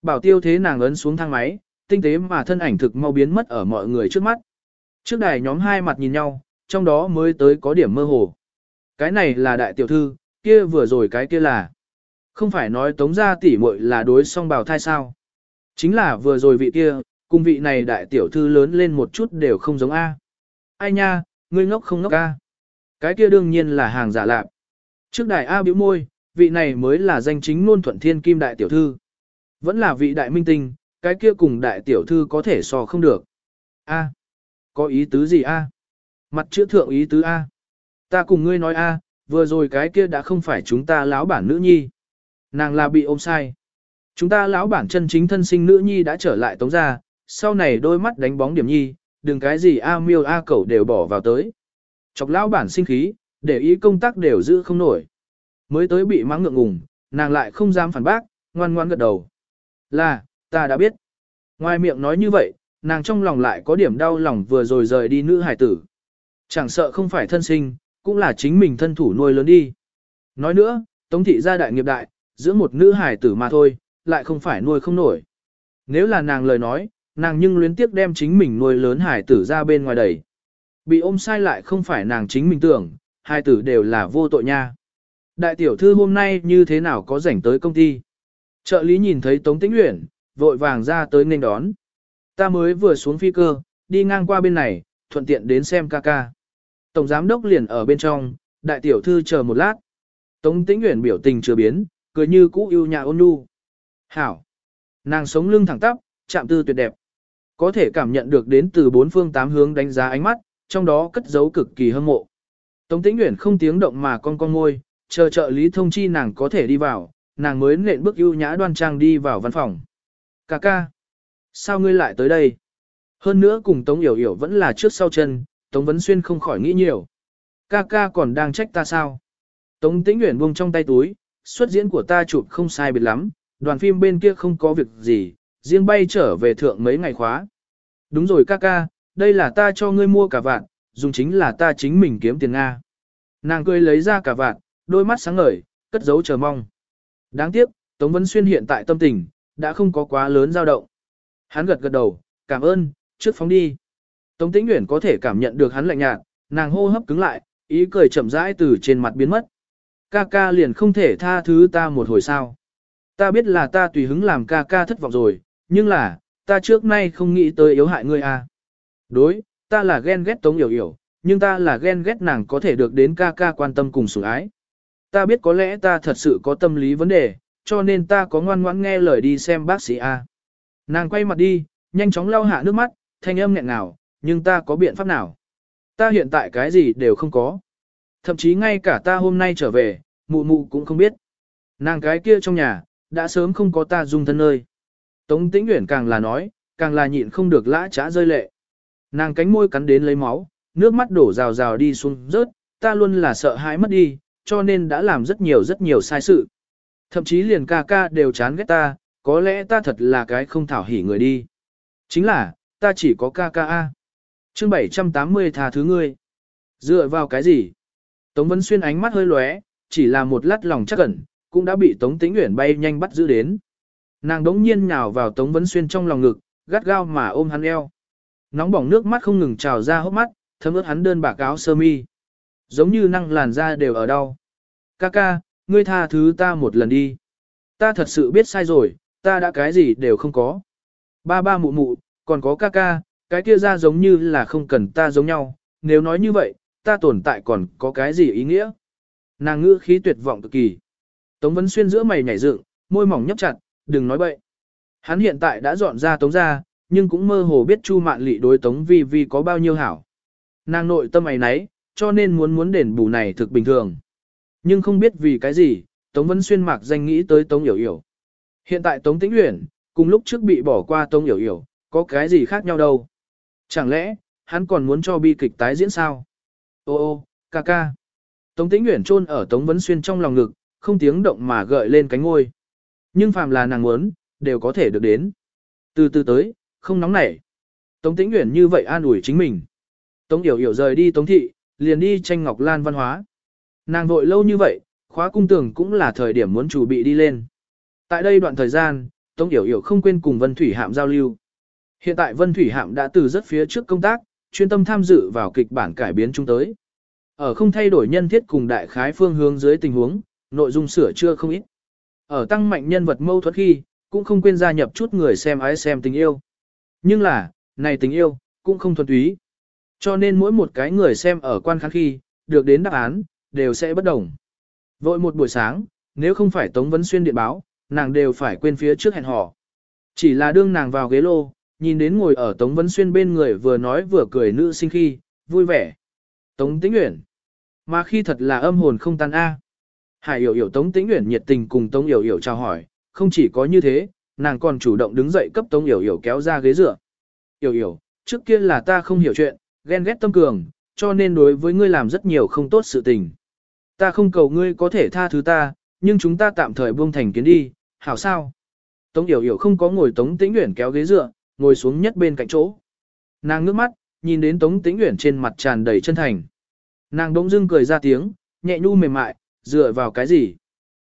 Bảo tiêu thế nàng ấn xuống thang máy, tinh tế mà thân ảnh thực mau biến mất ở mọi người trước mắt. Trước đài nhóm hai mặt nhìn nhau, trong đó mới tới có điểm mơ hồ. Cái này là đại tiểu thư, kia vừa rồi cái kia là. Không phải nói tống gia tỷ muội là đối song bào thai sao. Chính là vừa rồi vị kia, cùng vị này đại tiểu thư lớn lên một chút đều không giống A. Ai nha, ngươi ngốc không ngốc A. Cái kia đương nhiên là hàng giả lạp. Trước đại A biểu môi, vị này mới là danh chính ngôn thuận thiên kim đại tiểu thư. Vẫn là vị đại minh tinh, cái kia cùng đại tiểu thư có thể so không được. A. Có ý tứ gì A? Mặt chữ thượng ý tứ A. Ta cùng ngươi nói A, vừa rồi cái kia đã không phải chúng ta lão bản nữ nhi. Nàng là bị ôm sai. Chúng ta lão bản chân chính thân sinh nữ nhi đã trở lại tống ra, sau này đôi mắt đánh bóng điểm nhi, đừng cái gì A miêu A cẩu đều bỏ vào tới. Chọc lão bản sinh khí, để ý công tác đều giữ không nổi. Mới tới bị mắng ngượng ngùng, nàng lại không dám phản bác, ngoan ngoan gật đầu. Là, ta đã biết. Ngoài miệng nói như vậy, nàng trong lòng lại có điểm đau lòng vừa rồi rời đi nữ hải tử. Chẳng sợ không phải thân sinh, cũng là chính mình thân thủ nuôi lớn đi. Nói nữa, Tống thị gia đại nghiệp đại, giữa một nữ hải tử mà thôi, lại không phải nuôi không nổi. Nếu là nàng lời nói, nàng nhưng luyến tiếc đem chính mình nuôi lớn hải tử ra bên ngoài đẩy. Bị ôm sai lại không phải nàng chính mình tưởng, hài tử đều là vô tội nha. Đại tiểu thư hôm nay như thế nào có rảnh tới công ty? Trợ lý nhìn thấy Tống Tĩnh Uyển, vội vàng ra tới nên đón. Ta mới vừa xuống phi cơ, đi ngang qua bên này, thuận tiện đến xem ca ca. Tổng giám đốc liền ở bên trong, đại tiểu thư chờ một lát. Tống Tĩnh Uyển biểu tình chưa biến, cười như cũ yêu nhà ôn nhu. Hảo. Nàng sống lưng thẳng tắp, chạm tư tuyệt đẹp. Có thể cảm nhận được đến từ bốn phương tám hướng đánh giá ánh mắt, trong đó cất giấu cực kỳ hâm mộ. Tống Tĩnh Uyển không tiếng động mà con con ngôi, chờ trợ lý thông chi nàng có thể đi vào, nàng mới nện bước ưu nhã đoan trang đi vào văn phòng. Cà ca, sao ngươi lại tới đây? Hơn nữa cùng Tống Yểu Yểu vẫn là trước sau chân, Tống Vấn Xuyên không khỏi nghĩ nhiều. Ca ca còn đang trách ta sao? Tống Tĩnh Uyển buông trong tay túi, xuất diễn của ta chụp không sai biệt lắm, đoàn phim bên kia không có việc gì, riêng bay trở về thượng mấy ngày khóa. Đúng rồi ca ca, đây là ta cho ngươi mua cả vạn, dùng chính là ta chính mình kiếm tiền Nga. Nàng cười lấy ra cả vạn, đôi mắt sáng ngời, cất giấu chờ mong. Đáng tiếc, Tống Vân Xuyên hiện tại tâm tình, đã không có quá lớn dao động. Hắn gật gật đầu, cảm ơn, trước phóng đi. Tống Tĩnh Nguyễn có thể cảm nhận được hắn lạnh nhạt, nàng hô hấp cứng lại, ý cười chậm rãi từ trên mặt biến mất. Ca ca liền không thể tha thứ ta một hồi sao. Ta biết là ta tùy hứng làm ca ca thất vọng rồi, nhưng là, ta trước nay không nghĩ tới yếu hại ngươi à. Đối, ta là ghen ghét Tống Yểu Yểu, nhưng ta là ghen ghét nàng có thể được đến ca ca quan tâm cùng sủng ái. Ta biết có lẽ ta thật sự có tâm lý vấn đề, cho nên ta có ngoan ngoãn nghe lời đi xem bác sĩ A. Nàng quay mặt đi, nhanh chóng lau hạ nước mắt, thanh âm nghẹn ngào, nhưng ta có biện pháp nào? Ta hiện tại cái gì đều không có. Thậm chí ngay cả ta hôm nay trở về, mụ mụ cũng không biết. Nàng cái kia trong nhà, đã sớm không có ta dung thân nơi. Tống tĩnh nguyện càng là nói, càng là nhịn không được lã trá rơi lệ. Nàng cánh môi cắn đến lấy máu, nước mắt đổ rào rào đi xuống rớt, ta luôn là sợ hãi mất đi, cho nên đã làm rất nhiều rất nhiều sai sự. Thậm chí liền ca ca đều chán ghét ta, có lẽ ta thật là cái không thảo hỉ người đi. Chính là, ta chỉ có ca ca A. chương 780 tha thứ ngươi. Dựa vào cái gì? Tống Vân Xuyên ánh mắt hơi lóe, chỉ là một lát lòng chắc ẩn, cũng đã bị Tống Tĩnh Uyển bay nhanh bắt giữ đến. Nàng đống nhiên nhào vào Tống Vân Xuyên trong lòng ngực, gắt gao mà ôm hắn eo. Nóng bỏng nước mắt không ngừng trào ra hốc mắt, thấm ướt hắn đơn bạc áo sơ mi. Giống như năng làn da đều ở đau. Ca ca, ngươi tha thứ ta một lần đi. Ta thật sự biết sai rồi, ta đã cái gì đều không có. Ba ba mụ mụ, còn có ca ca, cái kia ra giống như là không cần ta giống nhau. Nếu nói như vậy, ta tồn tại còn có cái gì ý nghĩa? Nàng ngữ khí tuyệt vọng cực kỳ. Tống Vấn Xuyên giữa mày nhảy dựng, môi mỏng nhấp chặt, đừng nói bậy. Hắn hiện tại đã dọn ra Tống ra, nhưng cũng mơ hồ biết Chu Mạn Lị đối Tống Vi Vi có bao nhiêu hảo. Nàng nội tâm ấy nấy, cho nên muốn muốn đền bù này thực bình thường. Nhưng không biết vì cái gì, Tống Vân Xuyên mạc danh nghĩ tới Tống Yểu Yểu. Hiện tại Tống Tĩnh Uyển, cùng lúc trước bị bỏ qua Tống Yểu Yểu, có cái gì khác nhau đâu. Chẳng lẽ, hắn còn muốn cho bi kịch tái diễn sao? Ô ô, ca ca. Tống Tĩnh Uyển chôn ở Tống Vấn Xuyên trong lòng ngực, không tiếng động mà gợi lên cánh ngôi. Nhưng phàm là nàng muốn, đều có thể được đến. Từ từ tới, không nóng nảy. Tống Tĩnh Uyển như vậy an ủi chính mình. Tống Yểu Yểu rời đi Tống Thị, liền đi tranh Ngọc Lan văn hóa. Nàng vội lâu như vậy, khóa cung tưởng cũng là thời điểm muốn chủ bị đi lên. Tại đây đoạn thời gian, Tống Yểu Yểu không quên cùng Vân Thủy Hạm giao lưu. Hiện tại Vân Thủy Hạm đã từ rất phía trước công tác, chuyên tâm tham dự vào kịch bản cải biến chúng tới. Ở không thay đổi nhân thiết cùng đại khái phương hướng dưới tình huống, nội dung sửa chưa không ít. Ở tăng mạnh nhân vật mâu thuẫn khi, cũng không quên gia nhập chút người xem ái xem tình yêu. Nhưng là, này tình yêu, cũng không thuần túy. Cho nên mỗi một cái người xem ở quan khán khi, được đến đáp án, đều sẽ bất đồng. Vội một buổi sáng, nếu không phải Tống Vấn Xuyên điện báo, nàng đều phải quên phía trước hẹn hò. Chỉ là đương nàng vào ghế lô, nhìn đến ngồi ở Tống Vân Xuyên bên người vừa nói vừa cười nữ sinh khi, vui vẻ. Tống Tĩnh Uyển. Mà khi thật là âm hồn không tan a. Hải hiểu hiểu Tống Tĩnh Uyển nhiệt tình cùng Tống hiểu hiểu chào hỏi, không chỉ có như thế, nàng còn chủ động đứng dậy cấp Tống hiểu hiểu kéo ra ghế dựa. Hiểu hiểu, trước kia là ta không hiểu chuyện, ghen ghét tâm cường, cho nên đối với ngươi làm rất nhiều không tốt sự tình. Ta không cầu ngươi có thể tha thứ ta, nhưng chúng ta tạm thời buông thành kiến đi, hảo sao? Tống Yểu Yểu không có ngồi Tống Tĩnh Uyển kéo ghế dựa, ngồi xuống nhất bên cạnh chỗ. Nàng ngước mắt, nhìn đến Tống Tĩnh Uyển trên mặt tràn đầy chân thành. Nàng đống dưng cười ra tiếng, nhẹ nhu mềm mại, dựa vào cái gì?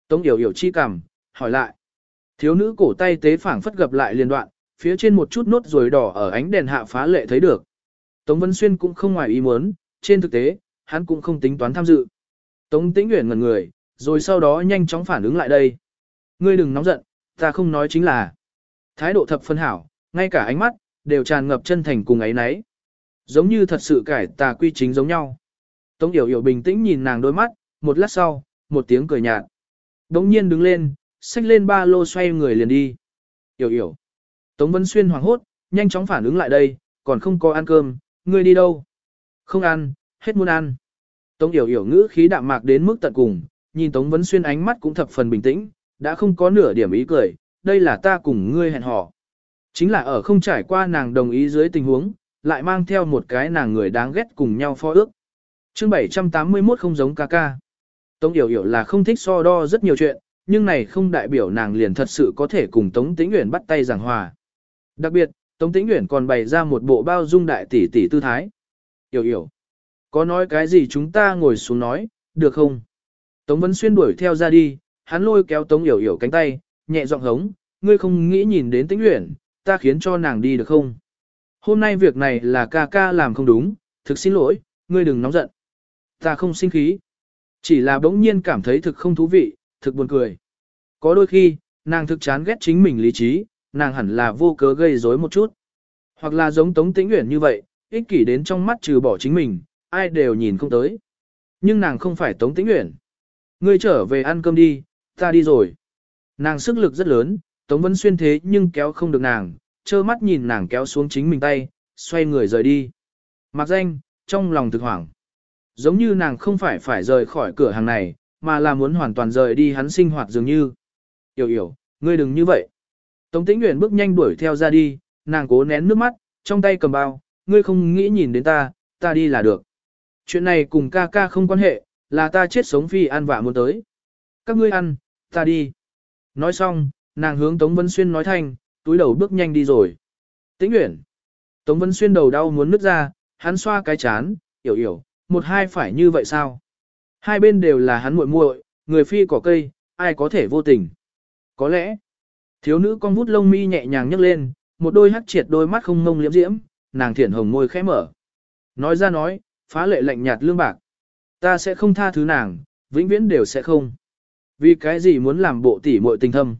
Tống Yểu Yểu chi cảm, hỏi lại. Thiếu nữ cổ tay tế phảng phất gặp lại liên đoạn, phía trên một chút nốt rồi đỏ ở ánh đèn hạ phá lệ thấy được. Tống Vân Xuyên cũng không ngoài ý muốn, trên thực tế, hắn cũng không tính toán tham dự. Tống Tĩnh Uyển ngẩn người, rồi sau đó nhanh chóng phản ứng lại đây. Ngươi đừng nóng giận, ta không nói chính là. Thái độ thập phân hảo, ngay cả ánh mắt, đều tràn ngập chân thành cùng ấy nấy. Giống như thật sự cải tà quy chính giống nhau. Tống Yểu Yểu bình tĩnh nhìn nàng đôi mắt, một lát sau, một tiếng cười nhạt. Đống nhiên đứng lên, xách lên ba lô xoay người liền đi. Yểu Yểu. Tống Vân Xuyên hoảng hốt, nhanh chóng phản ứng lại đây, còn không có ăn cơm, ngươi đi đâu? Không ăn, hết muốn ăn. Tống Yểu Yểu ngữ khí đạm mạc đến mức tận cùng, nhìn Tống Vân Xuyên ánh mắt cũng thập phần bình tĩnh, đã không có nửa điểm ý cười, đây là ta cùng ngươi hẹn hò. Chính là ở không trải qua nàng đồng ý dưới tình huống, lại mang theo một cái nàng người đáng ghét cùng nhau phó ước. chương 781 không giống ca ca. Tống Yểu Yểu là không thích so đo rất nhiều chuyện, nhưng này không đại biểu nàng liền thật sự có thể cùng Tống Tĩnh Uyển bắt tay giảng hòa. Đặc biệt, Tống Tĩnh Uyển còn bày ra một bộ bao dung đại tỷ tỷ tư thái. Yểu Yểu, có nói cái gì chúng ta ngồi xuống nói, được không? Tống Vân Xuyên đuổi theo ra đi, hắn lôi kéo Tống Yểu Yểu cánh tay, nhẹ giọng hống, ngươi không nghĩ nhìn đến Tĩnh Uyển, ta khiến cho nàng đi được không? Hôm nay việc này là ca ca làm không đúng, thực xin lỗi, ngươi đừng nóng giận. Ta không sinh khí. Chỉ là bỗng nhiên cảm thấy thực không thú vị, thực buồn cười. Có đôi khi, nàng thực chán ghét chính mình lý trí, nàng hẳn là vô cớ gây rối một chút. Hoặc là giống Tống Tĩnh Uyển như vậy, ích kỷ đến trong mắt trừ bỏ chính mình, ai đều nhìn không tới. Nhưng nàng không phải Tống Tĩnh Uyển. Ngươi trở về ăn cơm đi, ta đi rồi. Nàng sức lực rất lớn, Tống Vân Xuyên thế nhưng kéo không được nàng, trơ mắt nhìn nàng kéo xuống chính mình tay, xoay người rời đi. Mặc danh, trong lòng thực hoảng. Giống như nàng không phải phải rời khỏi cửa hàng này, mà là muốn hoàn toàn rời đi hắn sinh hoạt dường như. Yểu yểu, ngươi đừng như vậy. Tống tĩnh nguyện bước nhanh đuổi theo ra đi, nàng cố nén nước mắt, trong tay cầm bao, ngươi không nghĩ nhìn đến ta, ta đi là được. Chuyện này cùng ca ca không quan hệ, là ta chết sống phi ăn vạ muốn tới. Các ngươi ăn, ta đi. Nói xong, nàng hướng Tống Vân Xuyên nói thanh, túi đầu bước nhanh đi rồi. Tĩnh Uyển. Tống Vân Xuyên đầu đau muốn nứt ra, hắn xoa cái chán, hiểu hiểu, một hai phải như vậy sao? Hai bên đều là hắn muội muội, người phi cỏ cây, ai có thể vô tình? Có lẽ, thiếu nữ con vút lông mi nhẹ nhàng nhấc lên, một đôi hắc triệt đôi mắt không ngông liễm diễm, nàng thiển hồng môi khẽ mở. Nói ra nói, phá lệ lạnh nhạt lương bạc. Ta sẽ không tha thứ nàng, vĩnh viễn đều sẽ không. Vì cái gì muốn làm bộ tỉ muội tình thâm?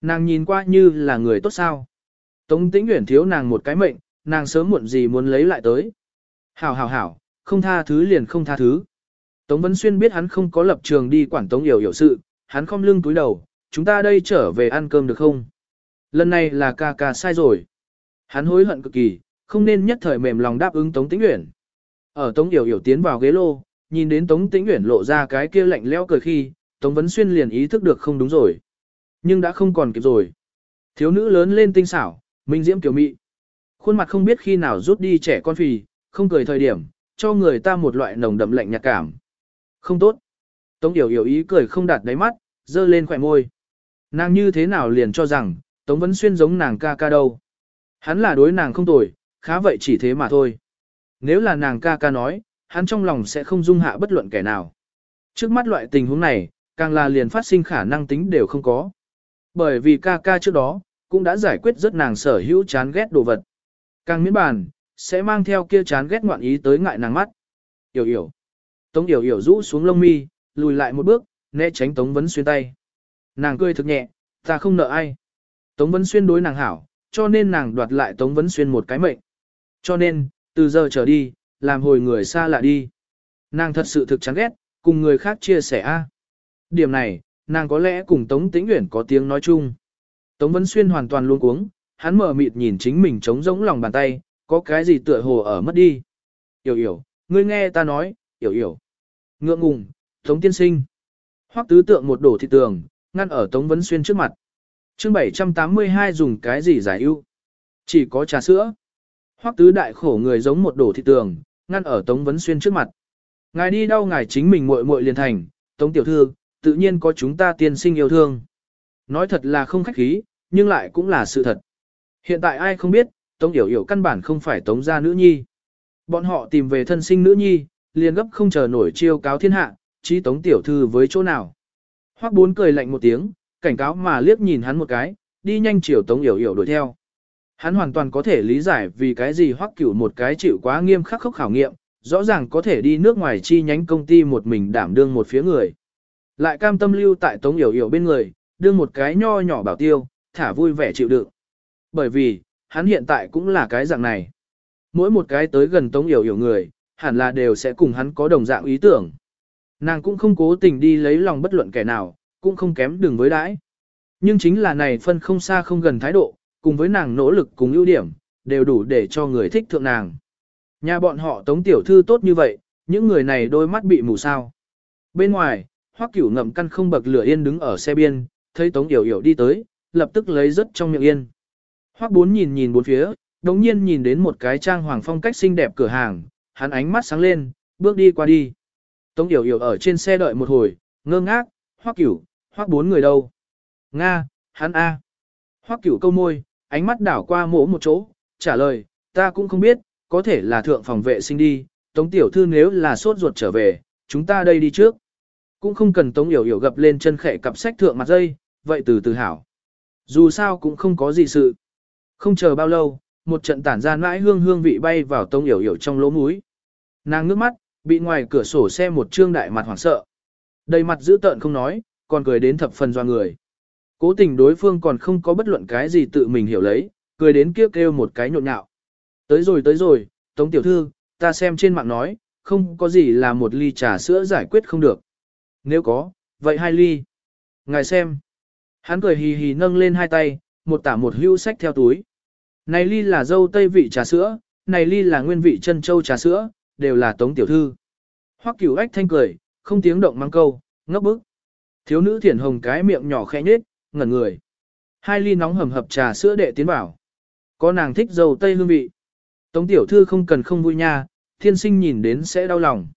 Nàng nhìn qua như là người tốt sao. Tống tĩnh nguyện thiếu nàng một cái mệnh, nàng sớm muộn gì muốn lấy lại tới. Hảo hảo hảo, không tha thứ liền không tha thứ. Tống Vân Xuyên biết hắn không có lập trường đi quản Tống Yểu Yểu sự, hắn không lưng túi đầu, chúng ta đây trở về ăn cơm được không? Lần này là ca ca sai rồi. Hắn hối hận cực kỳ, không nên nhất thời mềm lòng đáp ứng Tống Tĩnh Uyển. Ở Tống Yểu Yểu tiến vào ghế lô, nhìn đến Tống Tĩnh Uyển lộ ra cái kia lạnh lẽo cười khi, Tống Vân Xuyên liền ý thức được không đúng rồi. Nhưng đã không còn kịp rồi. Thiếu nữ lớn lên tinh xảo, minh diễm kiểu mị. Khuôn mặt không biết khi nào rút đi trẻ con phì, không cười thời điểm, cho người ta một loại nồng đậm lạnh nhạt cảm. Không tốt. Tống Yểu Yểu ý cười không đạt đáy mắt, dơ lên khỏe môi. Nàng như thế nào liền cho rằng, Tống Vấn Xuyên giống nàng ca ca đâu. Hắn là đối nàng không tồi, khá vậy chỉ thế mà thôi. Nếu là nàng ca ca nói, hắn trong lòng sẽ không dung hạ bất luận kẻ nào. Trước mắt loại tình huống này, càng là liền phát sinh khả năng tính đều không có. Bởi vì ca ca trước đó, cũng đã giải quyết rất nàng sở hữu chán ghét đồ vật. Càng miễn bàn, sẽ mang theo kia chán ghét ngoạn ý tới ngại nàng mắt. Yểu yểu. Tống yểu yểu rũ xuống lông mi, lùi lại một bước, né tránh Tống Vấn Xuyên tay. Nàng cười thực nhẹ, ta không nợ ai. Tống Vấn Xuyên đối nàng hảo, cho nên nàng đoạt lại Tống Vấn Xuyên một cái mệnh. Cho nên, từ giờ trở đi, làm hồi người xa lạ đi. Nàng thật sự thực chán ghét, cùng người khác chia sẻ a. Điểm này, nàng có lẽ cùng Tống Tĩnh Uyển có tiếng nói chung. Tống Vấn Xuyên hoàn toàn luôn cuống, hắn mở mịt nhìn chính mình trống rỗng lòng bàn tay, có cái gì tựa hồ ở mất đi. Yểu yểu, ngươi nghe ta nói, yểu yểu. Ngượng ngùng, Tống tiên sinh. Hoắc tứ tượng một đổ thị tường, ngăn ở Tống Vấn Xuyên trước mặt. chương 782 dùng cái gì giải ưu? Chỉ có trà sữa. Hoắc tứ đại khổ người giống một đổ thị tường, ngăn ở Tống Vấn Xuyên trước mặt. Ngài đi đâu ngài chính mình muội muội liền thành, Tống tiểu thư, tự nhiên có chúng ta tiên sinh yêu thương. Nói thật là không khách khí, nhưng lại cũng là sự thật. Hiện tại ai không biết, Tống Yểu Yểu căn bản không phải Tống gia nữ nhi. Bọn họ tìm về thân sinh nữ nhi, liền gấp không chờ nổi chiêu cáo thiên hạ, chí Tống tiểu thư với chỗ nào. Hoắc bốn cười lạnh một tiếng, cảnh cáo mà liếc nhìn hắn một cái, đi nhanh chiều Tống Yểu Yểu đuổi theo. Hắn hoàn toàn có thể lý giải vì cái gì Hoắc cửu một cái chịu quá nghiêm khắc khốc khảo nghiệm, rõ ràng có thể đi nước ngoài chi nhánh công ty một mình đảm đương một phía người. Lại cam tâm lưu tại Tống Yểu Yểu bên người, đưa một cái nho nhỏ bảo tiêu, thả vui vẻ chịu đựng. Bởi vì, hắn hiện tại cũng là cái dạng này. Mỗi một cái tới gần Tống Yểu Yểu người, hẳn là đều sẽ cùng hắn có đồng dạng ý tưởng. Nàng cũng không cố tình đi lấy lòng bất luận kẻ nào, cũng không kém đường với đãi. Nhưng chính là này phân không xa không gần thái độ, cùng với nàng nỗ lực cùng ưu điểm, đều đủ để cho người thích thượng nàng. Nhà bọn họ tống tiểu thư tốt như vậy, những người này đôi mắt bị mù sao. Bên ngoài, hoắc cửu ngậm căn không bậc lửa yên đứng ở xe biên, thấy tống yểu yểu đi tới, lập tức lấy rất trong miệng yên. Hoắc bốn nhìn nhìn bốn phía, đống nhiên nhìn đến một cái trang hoàng phong cách xinh đẹp cửa hàng, hắn ánh mắt sáng lên, bước đi qua đi. Tống yểu yểu ở trên xe đợi một hồi, ngơ ngác, hoắc cửu, hoắc bốn người đâu? Nga, hắn A. Hoắc cửu câu môi, ánh mắt đảo qua mỗ một chỗ, trả lời, ta cũng không biết, có thể là thượng phòng vệ sinh đi, Tống tiểu thư nếu là sốt ruột trở về, chúng ta đây đi trước. Cũng không cần Tống Yểu Yểu gập lên chân khệ cặp sách thượng mặt dây, vậy từ từ hảo. Dù sao cũng không có gì sự. Không chờ bao lâu, một trận tản ra mãi hương hương vị bay vào Tống Yểu Yểu trong lỗ mũi. Nàng ngước mắt, bị ngoài cửa sổ xe một trương đại mặt hoảng sợ. Đầy mặt dữ tợn không nói, còn cười đến thập phần do người. Cố tình đối phương còn không có bất luận cái gì tự mình hiểu lấy, cười đến kêu kêu một cái nhộn nhạo. Tới rồi tới rồi, Tống Tiểu Thư, ta xem trên mạng nói, không có gì là một ly trà sữa giải quyết không được. Nếu có, vậy hai ly. Ngài xem. Hắn cười hì hì nâng lên hai tay, một tả một hưu sách theo túi. Này ly là dâu tây vị trà sữa, này ly là nguyên vị chân châu trà sữa, đều là Tống Tiểu Thư. Hoắc cửu ách thanh cười, không tiếng động mang câu, ngốc bức. Thiếu nữ thiển hồng cái miệng nhỏ khẽ nhết, ngẩn người. Hai ly nóng hầm hập trà sữa đệ tiến vào. Có nàng thích dầu tây hương vị. Tống tiểu thư không cần không vui nha, thiên sinh nhìn đến sẽ đau lòng.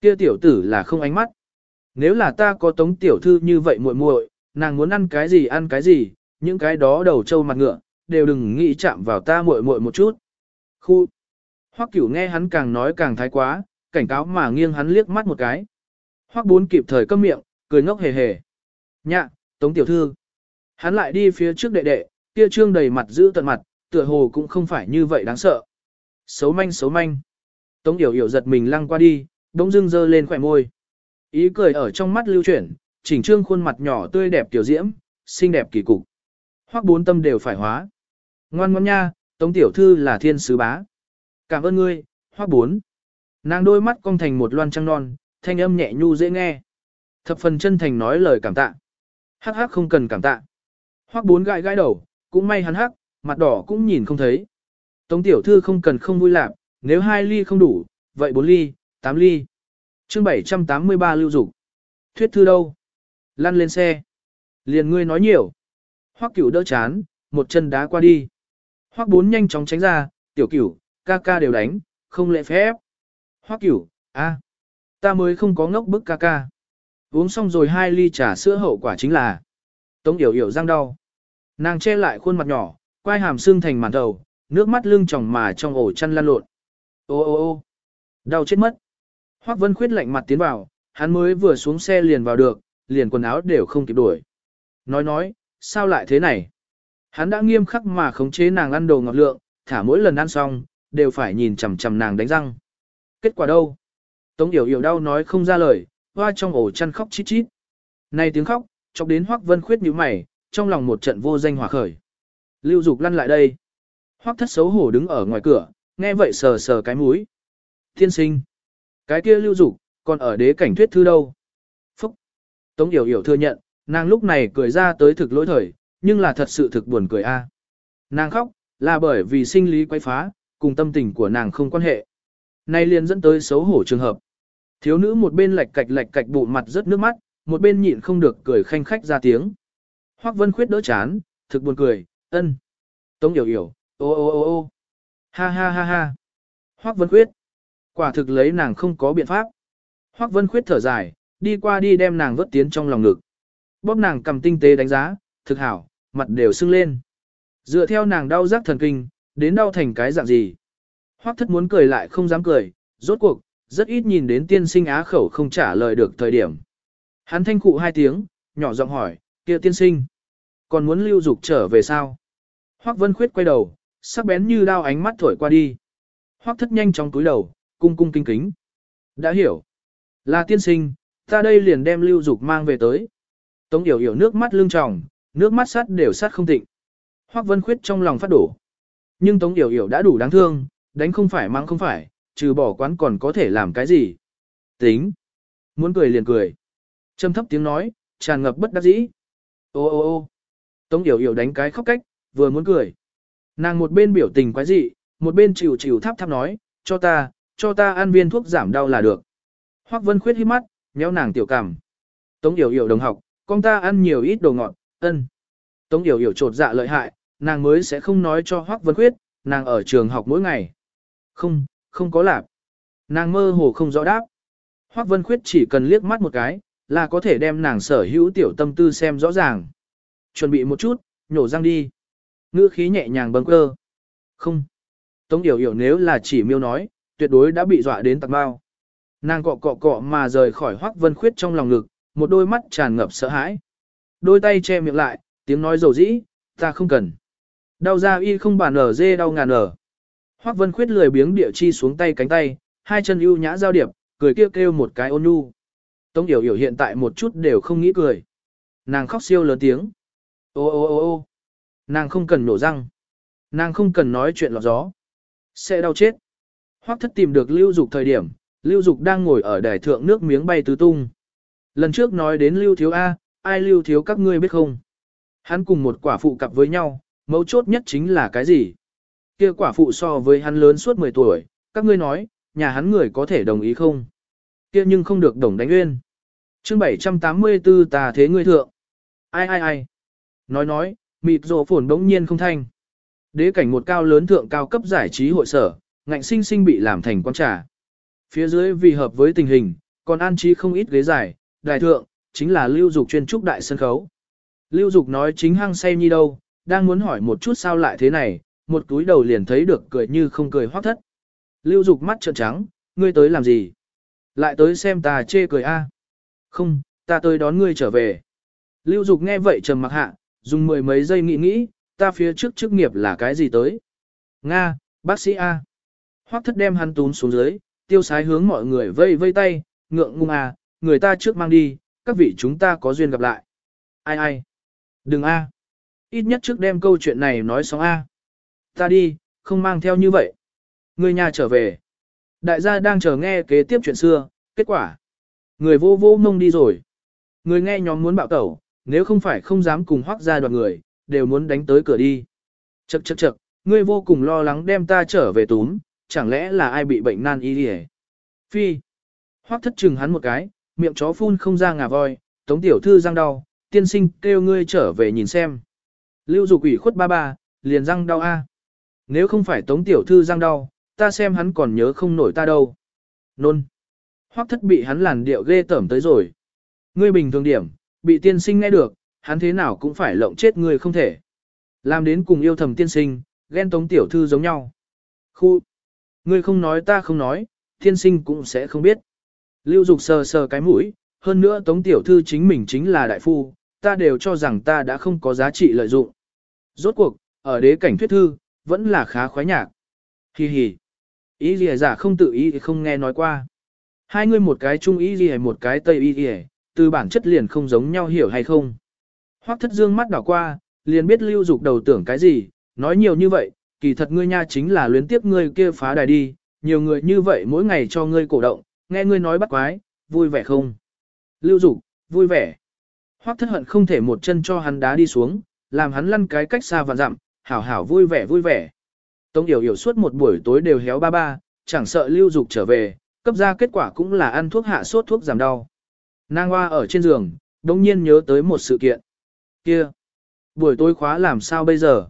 Kia tiểu tử là không ánh mắt. Nếu là ta có tống tiểu thư như vậy muội muội, nàng muốn ăn cái gì ăn cái gì, những cái đó đầu trâu mặt ngựa, đều đừng nghĩ chạm vào ta muội muội một chút. Khu. Hoắc cửu nghe hắn càng nói càng thái quá, cảnh cáo mà nghiêng hắn liếc mắt một cái. Hoắc bốn kịp thời câm miệng, cười ngốc hề hề. Nhạ, tống tiểu thư. Hắn lại đi phía trước đệ đệ, kia trương đầy mặt giữ tận mặt, tựa hồ cũng không phải như vậy đáng sợ. Xấu manh xấu manh. Tống yểu yểu giật mình lăng qua đi, đống dưng dơ lên khỏe môi. Ý cười ở trong mắt lưu chuyển, chỉnh trương khuôn mặt nhỏ tươi đẹp tiểu diễm, xinh đẹp kỳ cục. Hoắc bốn tâm đều phải hóa. Ngoan ngoan nha, Tống tiểu thư là thiên sứ bá. Cảm ơn ngươi, Hoắc bốn. Nàng đôi mắt cong thành một loan trăng non, thanh âm nhẹ nhu dễ nghe. Thập phần chân thành nói lời cảm tạ. Hắc hắc không cần cảm tạ. Hoắc bốn gãi gãi đầu, cũng may hắn hắc, mặt đỏ cũng nhìn không thấy. Tống tiểu thư không cần không vui lạc, nếu hai ly không đủ, vậy bốn ly, tám ly chương 783 lưu dục Thuyết thư đâu? Lăn lên xe. Liền ngươi nói nhiều. Hoắc cửu đỡ chán, một chân đá qua đi. Hoắc bốn nhanh chóng tránh ra, tiểu cửu, ca ca đều đánh, không lệ phép. Hoắc cửu, a, ta mới không có ngốc bức ca ca. Uống xong rồi hai ly trà sữa hậu quả chính là Tống Yểu Yểu răng đau. Nàng che lại khuôn mặt nhỏ, quai hàm xương thành màn đầu, nước mắt lưng tròng mà trong ổ chăn lăn lộn. Ô ô ô đau chết mất. Hoắc Vân Khuyết lạnh mặt tiến vào, hắn mới vừa xuống xe liền vào được, liền quần áo đều không kịp đuổi. Nói nói, sao lại thế này? Hắn đã nghiêm khắc mà khống chế nàng ăn đồ ngọt lượng, thả mỗi lần ăn xong, đều phải nhìn chằm chằm nàng đánh răng. Kết quả đâu? Tống Yểu Yểu đau nói không ra lời, hoa trong ổ chăn khóc chít chít. Này tiếng khóc, chọc đến Hoắc Vân Khuyết nhíu mày, trong lòng một trận vô danh hỏa khởi. Lưu Dục lăn lại đây. Hoắc thất xấu hổ đứng ở ngoài cửa, nghe vậy sờ sờ cái mũi. Thiên sinh. Cái kia Lưu Dục, còn ở đế cảnh thuyết thư đâu? Phúc. Tống Yểu Yểu thừa nhận, nàng lúc này cười ra tới thực lỗi thời, nhưng là thật sự thực buồn cười a. Nàng khóc, là bởi vì sinh lý quấy phá, cùng tâm tình của nàng không quan hệ. Nay liền dẫn tới xấu hổ trường hợp. Thiếu nữ một bên lạch cạch lạch cạch bụ mặt rất nước mắt, một bên nhịn không được cười khanh khách ra tiếng. Hoắc Vân Khuyết đỡ chán, thực buồn cười, ân. Tống Yểu Yểu, ô ô ô ô. Ha ha ha ha. Hoắc Vân Khuyết. Quả thực lấy nàng không có biện pháp. Hoắc Vân Khuyết thở dài, đi qua đi đem nàng vớt tiến trong lòng ngực. Bóp nàng cầm tinh tế đánh giá, thực hảo, mặt đều sưng lên. Dựa theo nàng đau giác thần kinh, đến đau thành cái dạng gì. Hoắc thất muốn cười lại không dám cười, rốt cuộc, rất ít nhìn đến tiên sinh á khẩu không trả lời được thời điểm. Hắn thanh cụ hai tiếng, nhỏ giọng hỏi, kia tiên sinh, còn muốn lưu dục trở về sao? Hoắc Vân Khuyết quay đầu, sắc bén như đao ánh mắt thổi qua đi. Hoắc thất nhanh chóng túi đầu, cung cung kinh kính. Đã hiểu. Là tiên sinh, ta đây liền đem lưu dục mang về tới. Tống Yểu Yểu nước mắt lưng tròng, nước mắt sắt đều sắt không tịnh. Hoắc Vân Khuyết trong lòng phát đổ. Nhưng Tống Yểu Yểu đã đủ đáng thương, đánh không phải mang không phải, trừ bỏ quán còn có thể làm cái gì. Tính. Muốn cười liền cười. Trầm thấp tiếng nói, tràn ngập bất đắc dĩ. Ô ô ô Tống Yểu Yểu đánh cái khóc cách, vừa muốn cười. Nàng một bên biểu tình quái dị, một bên chịu chịu tháp tháp nói, cho ta, cho ta ăn viên thuốc giảm đau là được. Hoắc Vân Khuyết hít mắt, nhéo nàng tiểu cảm. Tống Yểu Yểu đồng học, con ta ăn nhiều ít đồ ngọt, ân. Tống Yểu Yểu trột dạ lợi hại, nàng mới sẽ không nói cho Hoắc Vân Khuyết, nàng ở trường học mỗi ngày. Không, không có lạp. Nàng mơ hồ không rõ đáp. Hoắc Vân Khuyết chỉ cần liếc mắt một cái, là có thể đem nàng sở hữu tiểu tâm tư xem rõ ràng. Chuẩn bị một chút, nhổ răng đi. Ngữ khí nhẹ nhàng bâng cơ. Không. Tống Yểu Yểu nếu là chỉ miêu nói, tuyệt đối đã bị dọa đến tạc bao. Nàng cọ cọ cọ mà rời khỏi Hoắc Vân Khuyết trong lòng ngực, một đôi mắt tràn ngập sợ hãi. Đôi tay che miệng lại, tiếng nói dầu dĩ, ta không cần. Đau ra y không bàn ở dê đau ngàn ở. Hoắc Vân Khuyết lười biếng địa chi xuống tay cánh tay, hai chân ưu nhã giao điệp, cười kêu kêu một cái ôn nhu. Tống Yểu Yểu hiện tại một chút đều không nghĩ cười. Nàng khóc siêu lớn tiếng. Ô ô ô ô nàng không cần nổ răng. Nàng không cần nói chuyện lọt gió. Sẽ đau chết. Hoắc thất tìm được Lưu Dục thời điểm, Lưu Dục đang ngồi ở đài thượng nước miếng bay tứ tung. Lần trước nói đến Lưu Thiếu A, ai Lưu Thiếu các ngươi biết không? Hắn cùng một quả phụ cặp với nhau, mấu chốt nhất chính là cái gì? Kia quả phụ so với hắn lớn suốt 10 tuổi, các ngươi nói, nhà hắn người có thể đồng ý không? Kia nhưng không được đồng đánh nguyên. Chương 784 tà thế ngươi thượng. Ai ai ai? Nói nói, mịt rồ phồn đống nhiên không thanh. Đế cảnh một cao lớn thượng cao cấp giải trí hội sở, ngạnh sinh sinh bị làm thành quán trà. Phía dưới vì hợp với tình hình, còn an trí không ít ghế dài, đại thượng, chính là lưu dục chuyên trúc đại sân khấu. Lưu dục nói chính hăng say nhi đâu, đang muốn hỏi một chút sao lại thế này, một túi đầu liền thấy được cười như không cười hoác thất. Lưu dục mắt trợn trắng, ngươi tới làm gì? Lại tới xem ta chê cười a? Không, ta tới đón ngươi trở về. Lưu dục nghe vậy trầm mặc hạ, dùng mười mấy giây nghĩ nghĩ, ta phía trước chức nghiệp là cái gì tới? Nga, bác sĩ A hoác thất đem hắn tún xuống dưới, tiêu sái hướng mọi người vây vây tay, ngượng ngung à, người ta trước mang đi, các vị chúng ta có duyên gặp lại. Ai ai? Đừng A. Ít nhất trước đem câu chuyện này nói xong A. Ta đi, không mang theo như vậy. Người nhà trở về. Đại gia đang chờ nghe kế tiếp chuyện xưa, kết quả. Người vô vô mông đi rồi. Người nghe nhóm muốn bạo tẩu, nếu không phải không dám cùng hoác ra đoàn người, đều muốn đánh tới cửa đi. Chậc chậc chậc, ngươi vô cùng lo lắng đem ta trở về túm, chẳng lẽ là ai bị bệnh nan y đi Phi. Hoác thất chừng hắn một cái, miệng chó phun không ra ngà voi, tống tiểu thư răng đau, tiên sinh kêu ngươi trở về nhìn xem. Lưu dục ủy khuất ba ba, liền răng đau a. Nếu không phải tống tiểu thư răng đau, ta xem hắn còn nhớ không nổi ta đâu. Nôn. Hoắc thất bị hắn làn điệu ghê tởm tới rồi. Ngươi bình thường điểm, bị tiên sinh nghe được, hắn thế nào cũng phải lộng chết ngươi không thể. Làm đến cùng yêu thầm tiên sinh, ghen tống tiểu thư giống nhau. Khu. Ngươi không nói ta không nói, thiên sinh cũng sẽ không biết. Lưu Dục sờ sờ cái mũi, hơn nữa tống tiểu thư chính mình chính là đại phu, ta đều cho rằng ta đã không có giá trị lợi dụng. Rốt cuộc, ở đế cảnh thuyết thư, vẫn là khá khoái nhạc. Hi hi. Ý gì giả không tự ý thì không nghe nói qua. Hai người một cái trung ý gì một cái tây ý gì, từ bản chất liền không giống nhau hiểu hay không. Hoắc thất dương mắt đảo qua, liền biết lưu dục đầu tưởng cái gì, nói nhiều như vậy, kỳ thật ngươi nha chính là luyến tiếp ngươi kia phá đài đi, nhiều người như vậy mỗi ngày cho ngươi cổ động, nghe ngươi nói bắt quái, vui vẻ không? Lưu dục, vui vẻ. Hoắc thất hận không thể một chân cho hắn đá đi xuống, làm hắn lăn cái cách xa và dặm, hảo hảo vui vẻ vui vẻ. Tống Yểu Yểu suốt một buổi tối đều héo ba ba, chẳng sợ lưu dục trở về, cấp ra kết quả cũng là ăn thuốc hạ sốt thuốc giảm đau. Nang hoa ở trên giường, đồng nhiên nhớ tới một sự kiện. Kia! Buổi tối khóa làm sao bây giờ?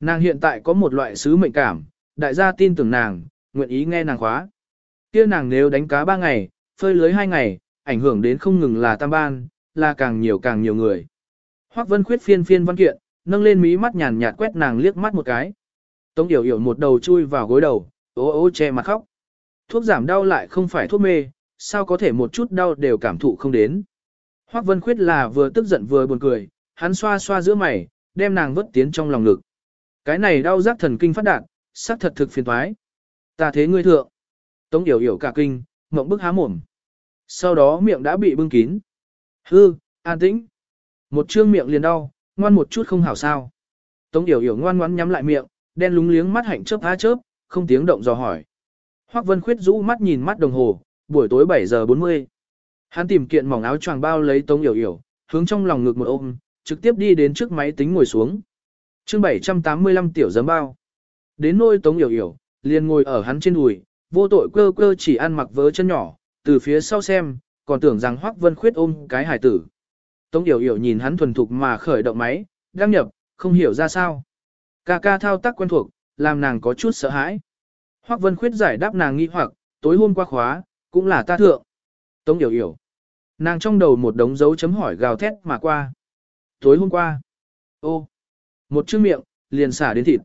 Nàng hiện tại có một loại sứ mệnh cảm, đại gia tin tưởng nàng, nguyện ý nghe nàng khóa. Kia nàng nếu đánh cá ba ngày, phơi lưới hai ngày, ảnh hưởng đến không ngừng là tam ban, là càng nhiều càng nhiều người. Hoắc Vân Khuyết phiên phiên văn kiện, nâng lên mí mắt nhàn nhạt quét nàng liếc mắt một cái. Tống Yểu Yểu một đầu chui vào gối đầu, ố ố che mặt khóc. Thuốc giảm đau lại không phải thuốc mê, sao có thể một chút đau đều cảm thụ không đến. Hoắc Vân Khuyết là vừa tức giận vừa buồn cười, hắn xoa xoa giữa mày, đem nàng vứt tiến trong lòng ngực. Cái này đau giác thần kinh phát đạt, sắc thật thực phiền toái. Ta thế ngươi thượng. Tống Yểu Yểu cả kinh, ngậm bức há mồm. Sau đó miệng đã bị bưng kín. Hư, an tĩnh. Một trương miệng liền đau, ngoan một chút không hảo sao. Tống Yểu Yểu ngoan ngoãn nhắm lại miệng, đen lúng liếng mắt hạnh chớp há chớp, không tiếng động dò hỏi. Hoắc Vân Khuyết rũ mắt nhìn mắt đồng hồ, buổi tối 7 giờ 40. Hắn tìm kiện mỏng áo choàng bao lấy Tống Yểu Yểu, hướng trong lòng ngực một ôm, trực tiếp đi đến trước máy tính ngồi xuống. Chương 785 tiểu giấm bao. Đến nôi Tống Yểu Yểu, liền ngồi ở hắn trên đùi, vô tội cơ cơ chỉ ăn mặc vớ chân nhỏ, từ phía sau xem, còn tưởng rằng Hoắc Vân Khuyết ôm cái hải tử. Tống Yểu Yểu nhìn hắn thuần thục mà khởi động máy, đăng nhập, không hiểu ra sao. Ca ca thao tác quen thuộc, làm nàng có chút sợ hãi. Hoắc Vân Khuyết giải đáp nàng nghi hoặc, tối hôm qua khóa, cũng là ta thượng. Tống Yểu Yểu. Nàng trong đầu một đống dấu chấm hỏi gào thét mà qua. Tối hôm qua. Ô. Một chữ miệng, liền xả đến thịt.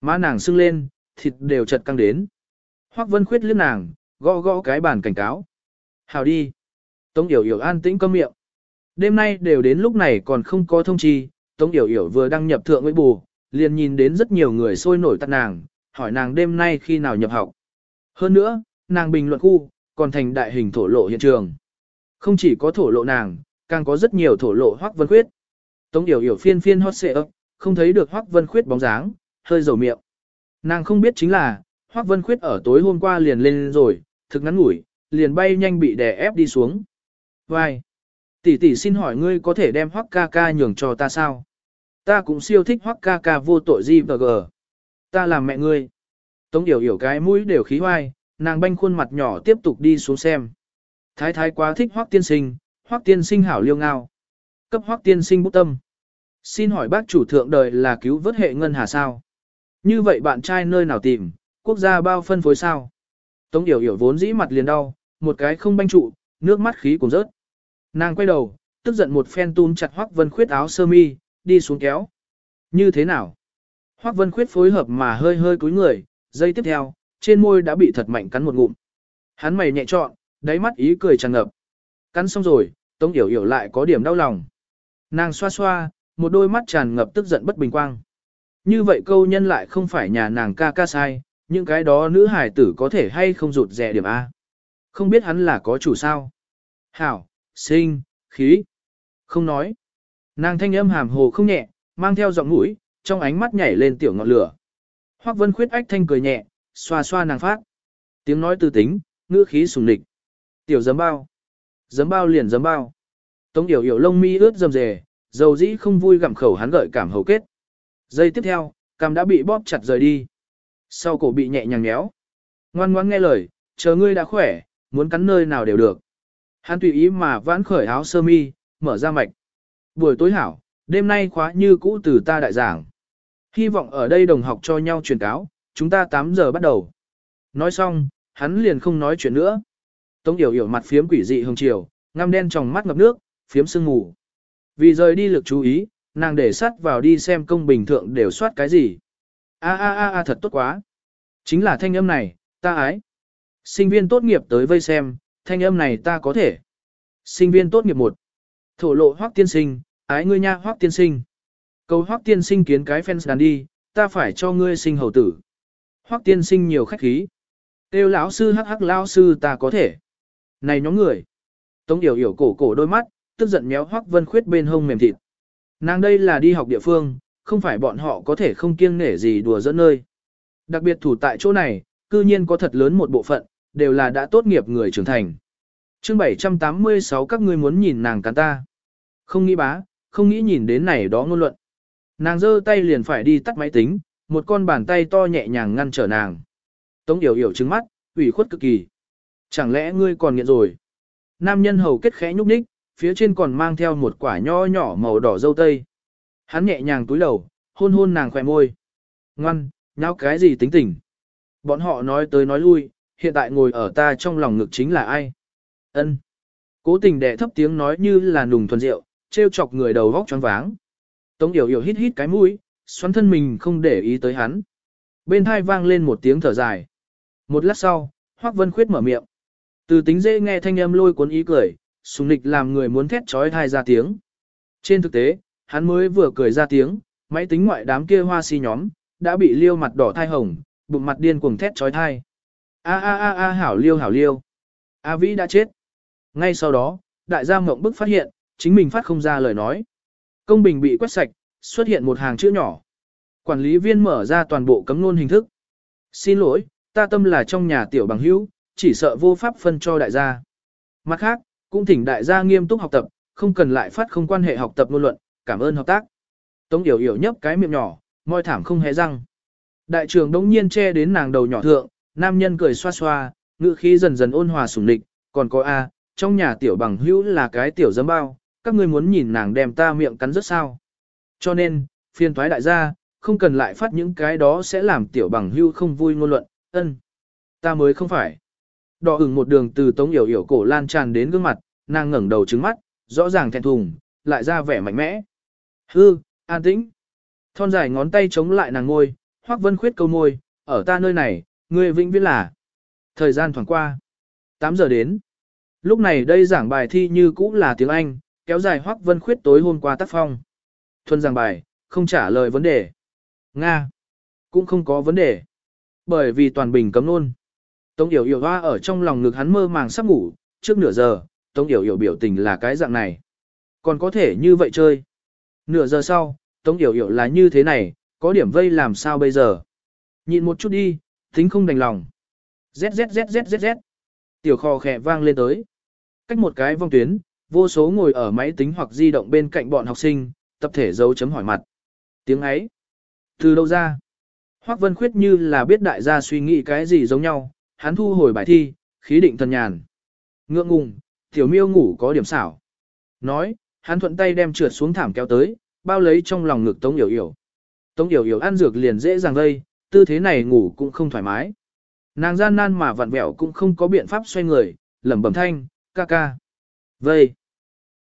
Má nàng sưng lên, thịt đều chật căng đến. Hoắc Vân Khuyết liếc nàng, gõ gõ cái bàn cảnh cáo. Hào đi. Tống Yểu Yểu an tĩnh câm miệng. Đêm nay đều đến lúc này còn không có thông chi, Tống Yểu Yểu vừa đăng nhập thượng với bù, liền nhìn đến rất nhiều người sôi nổi tắt nàng, hỏi nàng đêm nay khi nào nhập học. Hơn nữa, nàng bình luận khu, còn thành đại hình thổ lộ hiện trường. Không chỉ có thổ lộ nàng, càng có rất nhiều thổ lộ Hoắc Vân Khuyết. Tống Yểu Yểu phiên phiên hot xệ ấp, không thấy được Hoắc Vân Khuyết bóng dáng, hơi dầu miệng. Nàng không biết chính là, Hoắc Vân Khuyết ở tối hôm qua liền lên rồi, thực ngắn ngủi, liền bay nhanh bị đè ép đi xuống. Vai! Tỷ tỷ xin hỏi ngươi có thể đem Hoắc ca ca nhường cho ta sao? Ta cũng siêu thích Hoắc ca ca vô tội gì và gờ. Ta làm mẹ ngươi. Tống Yểu Yểu cái mũi đều khí hoai, nàng banh khuôn mặt nhỏ tiếp tục đi xuống xem. Thái thái quá thích Hoắc tiên sinh, Hoắc tiên sinh hảo liêu ngao. Cấp Hoắc tiên sinh bút tâm. Xin hỏi bác chủ thượng đời là cứu vớt hệ ngân hà sao? Như vậy bạn trai nơi nào tìm, quốc gia bao phân phối sao? Tống Yểu Yểu vốn dĩ mặt liền đau, một cái không banh trụ, nước mắt khí cũng rớt. Nàng quay đầu, tức giận một phen túm chặt Hoắc Vân Khuyết áo sơ mi, đi xuống kéo. Như thế nào? Hoắc Vân Khuyết phối hợp mà hơi hơi cúi người, giây tiếp theo, trên môi đã bị thật mạnh cắn một ngụm. Hắn mày nhẹ trọn, đáy mắt ý cười tràn ngập. Cắn xong rồi, Tống Yểu Yểu lại có điểm đau lòng. Nàng xoa xoa, một đôi mắt tràn ngập tức giận bất bình quang. Như vậy câu nhân lại không phải nhà nàng ca ca sai, những cái đó nữ hải tử có thể hay không rụt rẻ điểm A. Không biết hắn là có chủ sao. Hảo, sinh, khí. Không nói. Nàng thanh âm hàm hồ không nhẹ, mang theo giọng mũi, trong ánh mắt nhảy lên tiểu ngọn lửa. Hoắc Vân Khuyết ách thanh cười nhẹ, xoa xoa nàng phát. Tiếng nói tư tính, ngữ khí sùng địch Tiểu giấm bao. Giấm bao liền giấm bao. Tống Điểu hiểu lông mi ướt dầm dề, dầu dĩ không vui gặm khẩu hắn gợi cảm hầu kết. Giây tiếp theo, cằm đã bị bóp chặt rời đi. Sau cổ bị nhẹ nhàng nhéo. Ngoan ngoãn nghe lời, chờ ngươi đã khỏe, muốn cắn nơi nào đều được. Hắn tùy ý mà vãn khởi áo sơ mi, mở ra mạch. Buổi tối hảo, đêm nay khóa như cũ từ ta đại giảng. Hy vọng ở đây đồng học cho nhau truyền cáo, chúng ta 8 giờ bắt đầu. Nói xong, hắn liền không nói chuyện nữa. Tống Yểu Yểu mặt phiếm quỷ dị hồng chiều, ngăm đen trong mắt ngập nước, phiếm sương ngủ. Vì rời đi lực chú ý, nàng để sắt vào đi xem công bình thượng đều soát cái gì. A a a a thật tốt quá. Chính là thanh âm này, ta ái. Sinh viên tốt nghiệp tới vây xem, thanh âm này ta có thể. Sinh viên tốt nghiệp một. Thổ lộ hoác tiên sinh, ái ngươi nha hoác tiên sinh. Cầu hoác tiên sinh kiến cái fans đàn đi, ta phải cho ngươi sinh hầu tử. Hoác tiên sinh nhiều khách khí. Têu lão sư hắc hắc lão sư ta có thể. Này nhóm người. Tống yểu yểu cổ cổ đôi mắt, tức giận méo hoác vân khuyết bên hông mềm thịt. Nàng đây là đi học địa phương, không phải bọn họ có thể không kiêng nể gì đùa dẫn nơi. Đặc biệt thủ tại chỗ này, cư nhiên có thật lớn một bộ phận, đều là đã tốt nghiệp người trưởng thành. chương 786 các ngươi muốn nhìn nàng cắn ta. Không nghĩ bá, không nghĩ nhìn đến này đó ngôn luận. Nàng giơ tay liền phải đi tắt máy tính, một con bàn tay to nhẹ nhàng ngăn trở nàng. Tống yểu yểu trứng mắt, ủy khuất cực kỳ. Chẳng lẽ ngươi còn nghiện rồi? Nam nhân hầu kết khẽ nhúc nhích, phía trên còn mang theo một quả nho nhỏ màu đỏ dâu tây. Hắn nhẹ nhàng túi đầu, hôn hôn nàng khỏe môi. Ngoan, nháo cái gì tính tình? Bọn họ nói tới nói lui, hiện tại ngồi ở ta trong lòng ngực chính là ai? Ân. Cố tình đẻ thấp tiếng nói như là nùng thuần rượu, trêu chọc người đầu vóc choáng váng. Tống yểu yểu hít hít cái mũi, xoắn thân mình không để ý tới hắn. Bên thai vang lên một tiếng thở dài. Một lát sau, Hoác Vân Khuyết mở miệng. Từ tính dễ nghe thanh âm lôi cuốn ý cười, sùng nịch làm người muốn thét trói thai ra tiếng. Trên thực tế, hắn mới vừa cười ra tiếng, máy tính ngoại đám kia hoa si nhóm, đã bị liêu mặt đỏ thai hồng, bụng mặt điên cuồng thét trói thai. A a a a hảo liêu hảo liêu. A vĩ đã chết. Ngay sau đó, đại gia mộng bức phát hiện, chính mình phát không ra lời nói. Công bình bị quét sạch, xuất hiện một hàng chữ nhỏ. Quản lý viên mở ra toàn bộ cấm nôn hình thức. Xin lỗi, ta tâm là trong nhà tiểu bằng hữu, chỉ sợ vô pháp phân cho đại gia. Mặt khác, cũng thỉnh đại gia nghiêm túc học tập, không cần lại phát không quan hệ học tập ngôn luận, cảm ơn hợp tác. Tống Yểu Yểu nhấp cái miệng nhỏ, môi thảm không hề răng. Đại trưởng đống nhiên che đến nàng đầu nhỏ thượng, nam nhân cười xoa xoa, ngữ khí dần dần ôn hòa sủng lịch, còn có A, trong nhà tiểu bằng hữu là cái tiểu dấm bao, các ngươi muốn nhìn nàng đem ta miệng cắn rất sao. Cho nên, phiên thoái đại gia, không cần lại phát những cái đó sẽ làm tiểu bằng hữu không vui ngôn luận, ân. Ta mới không phải. Đỏ ửng một đường từ tống yểu yểu cổ lan tràn đến gương mặt, nàng ngẩng đầu trứng mắt, rõ ràng thẹn thùng, lại ra vẻ mạnh mẽ. Hư, an tĩnh. Thon dài ngón tay chống lại nàng ngôi, hoắc vân khuyết câu môi, ở ta nơi này, ngươi vĩnh viễn là. Thời gian thoảng qua. 8 giờ đến. Lúc này đây giảng bài thi như cũ là tiếng Anh, kéo dài hoắc vân khuyết tối hôm qua tác phong. Thuần giảng bài, không trả lời vấn đề. Nga. Cũng không có vấn đề. Bởi vì toàn bình cấm luôn. Tống Yểu Yểu hoa ở trong lòng ngực hắn mơ màng sắp ngủ, trước nửa giờ, Tống Yểu Yểu biểu tình là cái dạng này. Còn có thể như vậy chơi. Nửa giờ sau, Tống Yểu Yểu là như thế này, có điểm vây làm sao bây giờ. Nhịn một chút đi, tính không đành lòng. Z z z z z z. Tiểu kho khẽ vang lên tới. Cách một cái vong tuyến, vô số ngồi ở máy tính hoặc di động bên cạnh bọn học sinh, tập thể dấu chấm hỏi mặt. Tiếng ấy. Từ đâu ra? Hoắc Vân Khuyết như là biết đại gia suy nghĩ cái gì giống nhau, hắn thu hồi bài thi, khí định thần nhàn. Ngượng ngùng, tiểu miêu ngủ có điểm xảo. Nói, hắn thuận tay đem trượt xuống thảm kéo tới, bao lấy trong lòng ngực Tống Yểu Yểu. Tống Yểu Yểu ăn dược liền dễ dàng vây, tư thế này ngủ cũng không thoải mái. Nàng gian nan mà vặn vẹo cũng không có biện pháp xoay người, lẩm bẩm thanh, ca ca. Vây.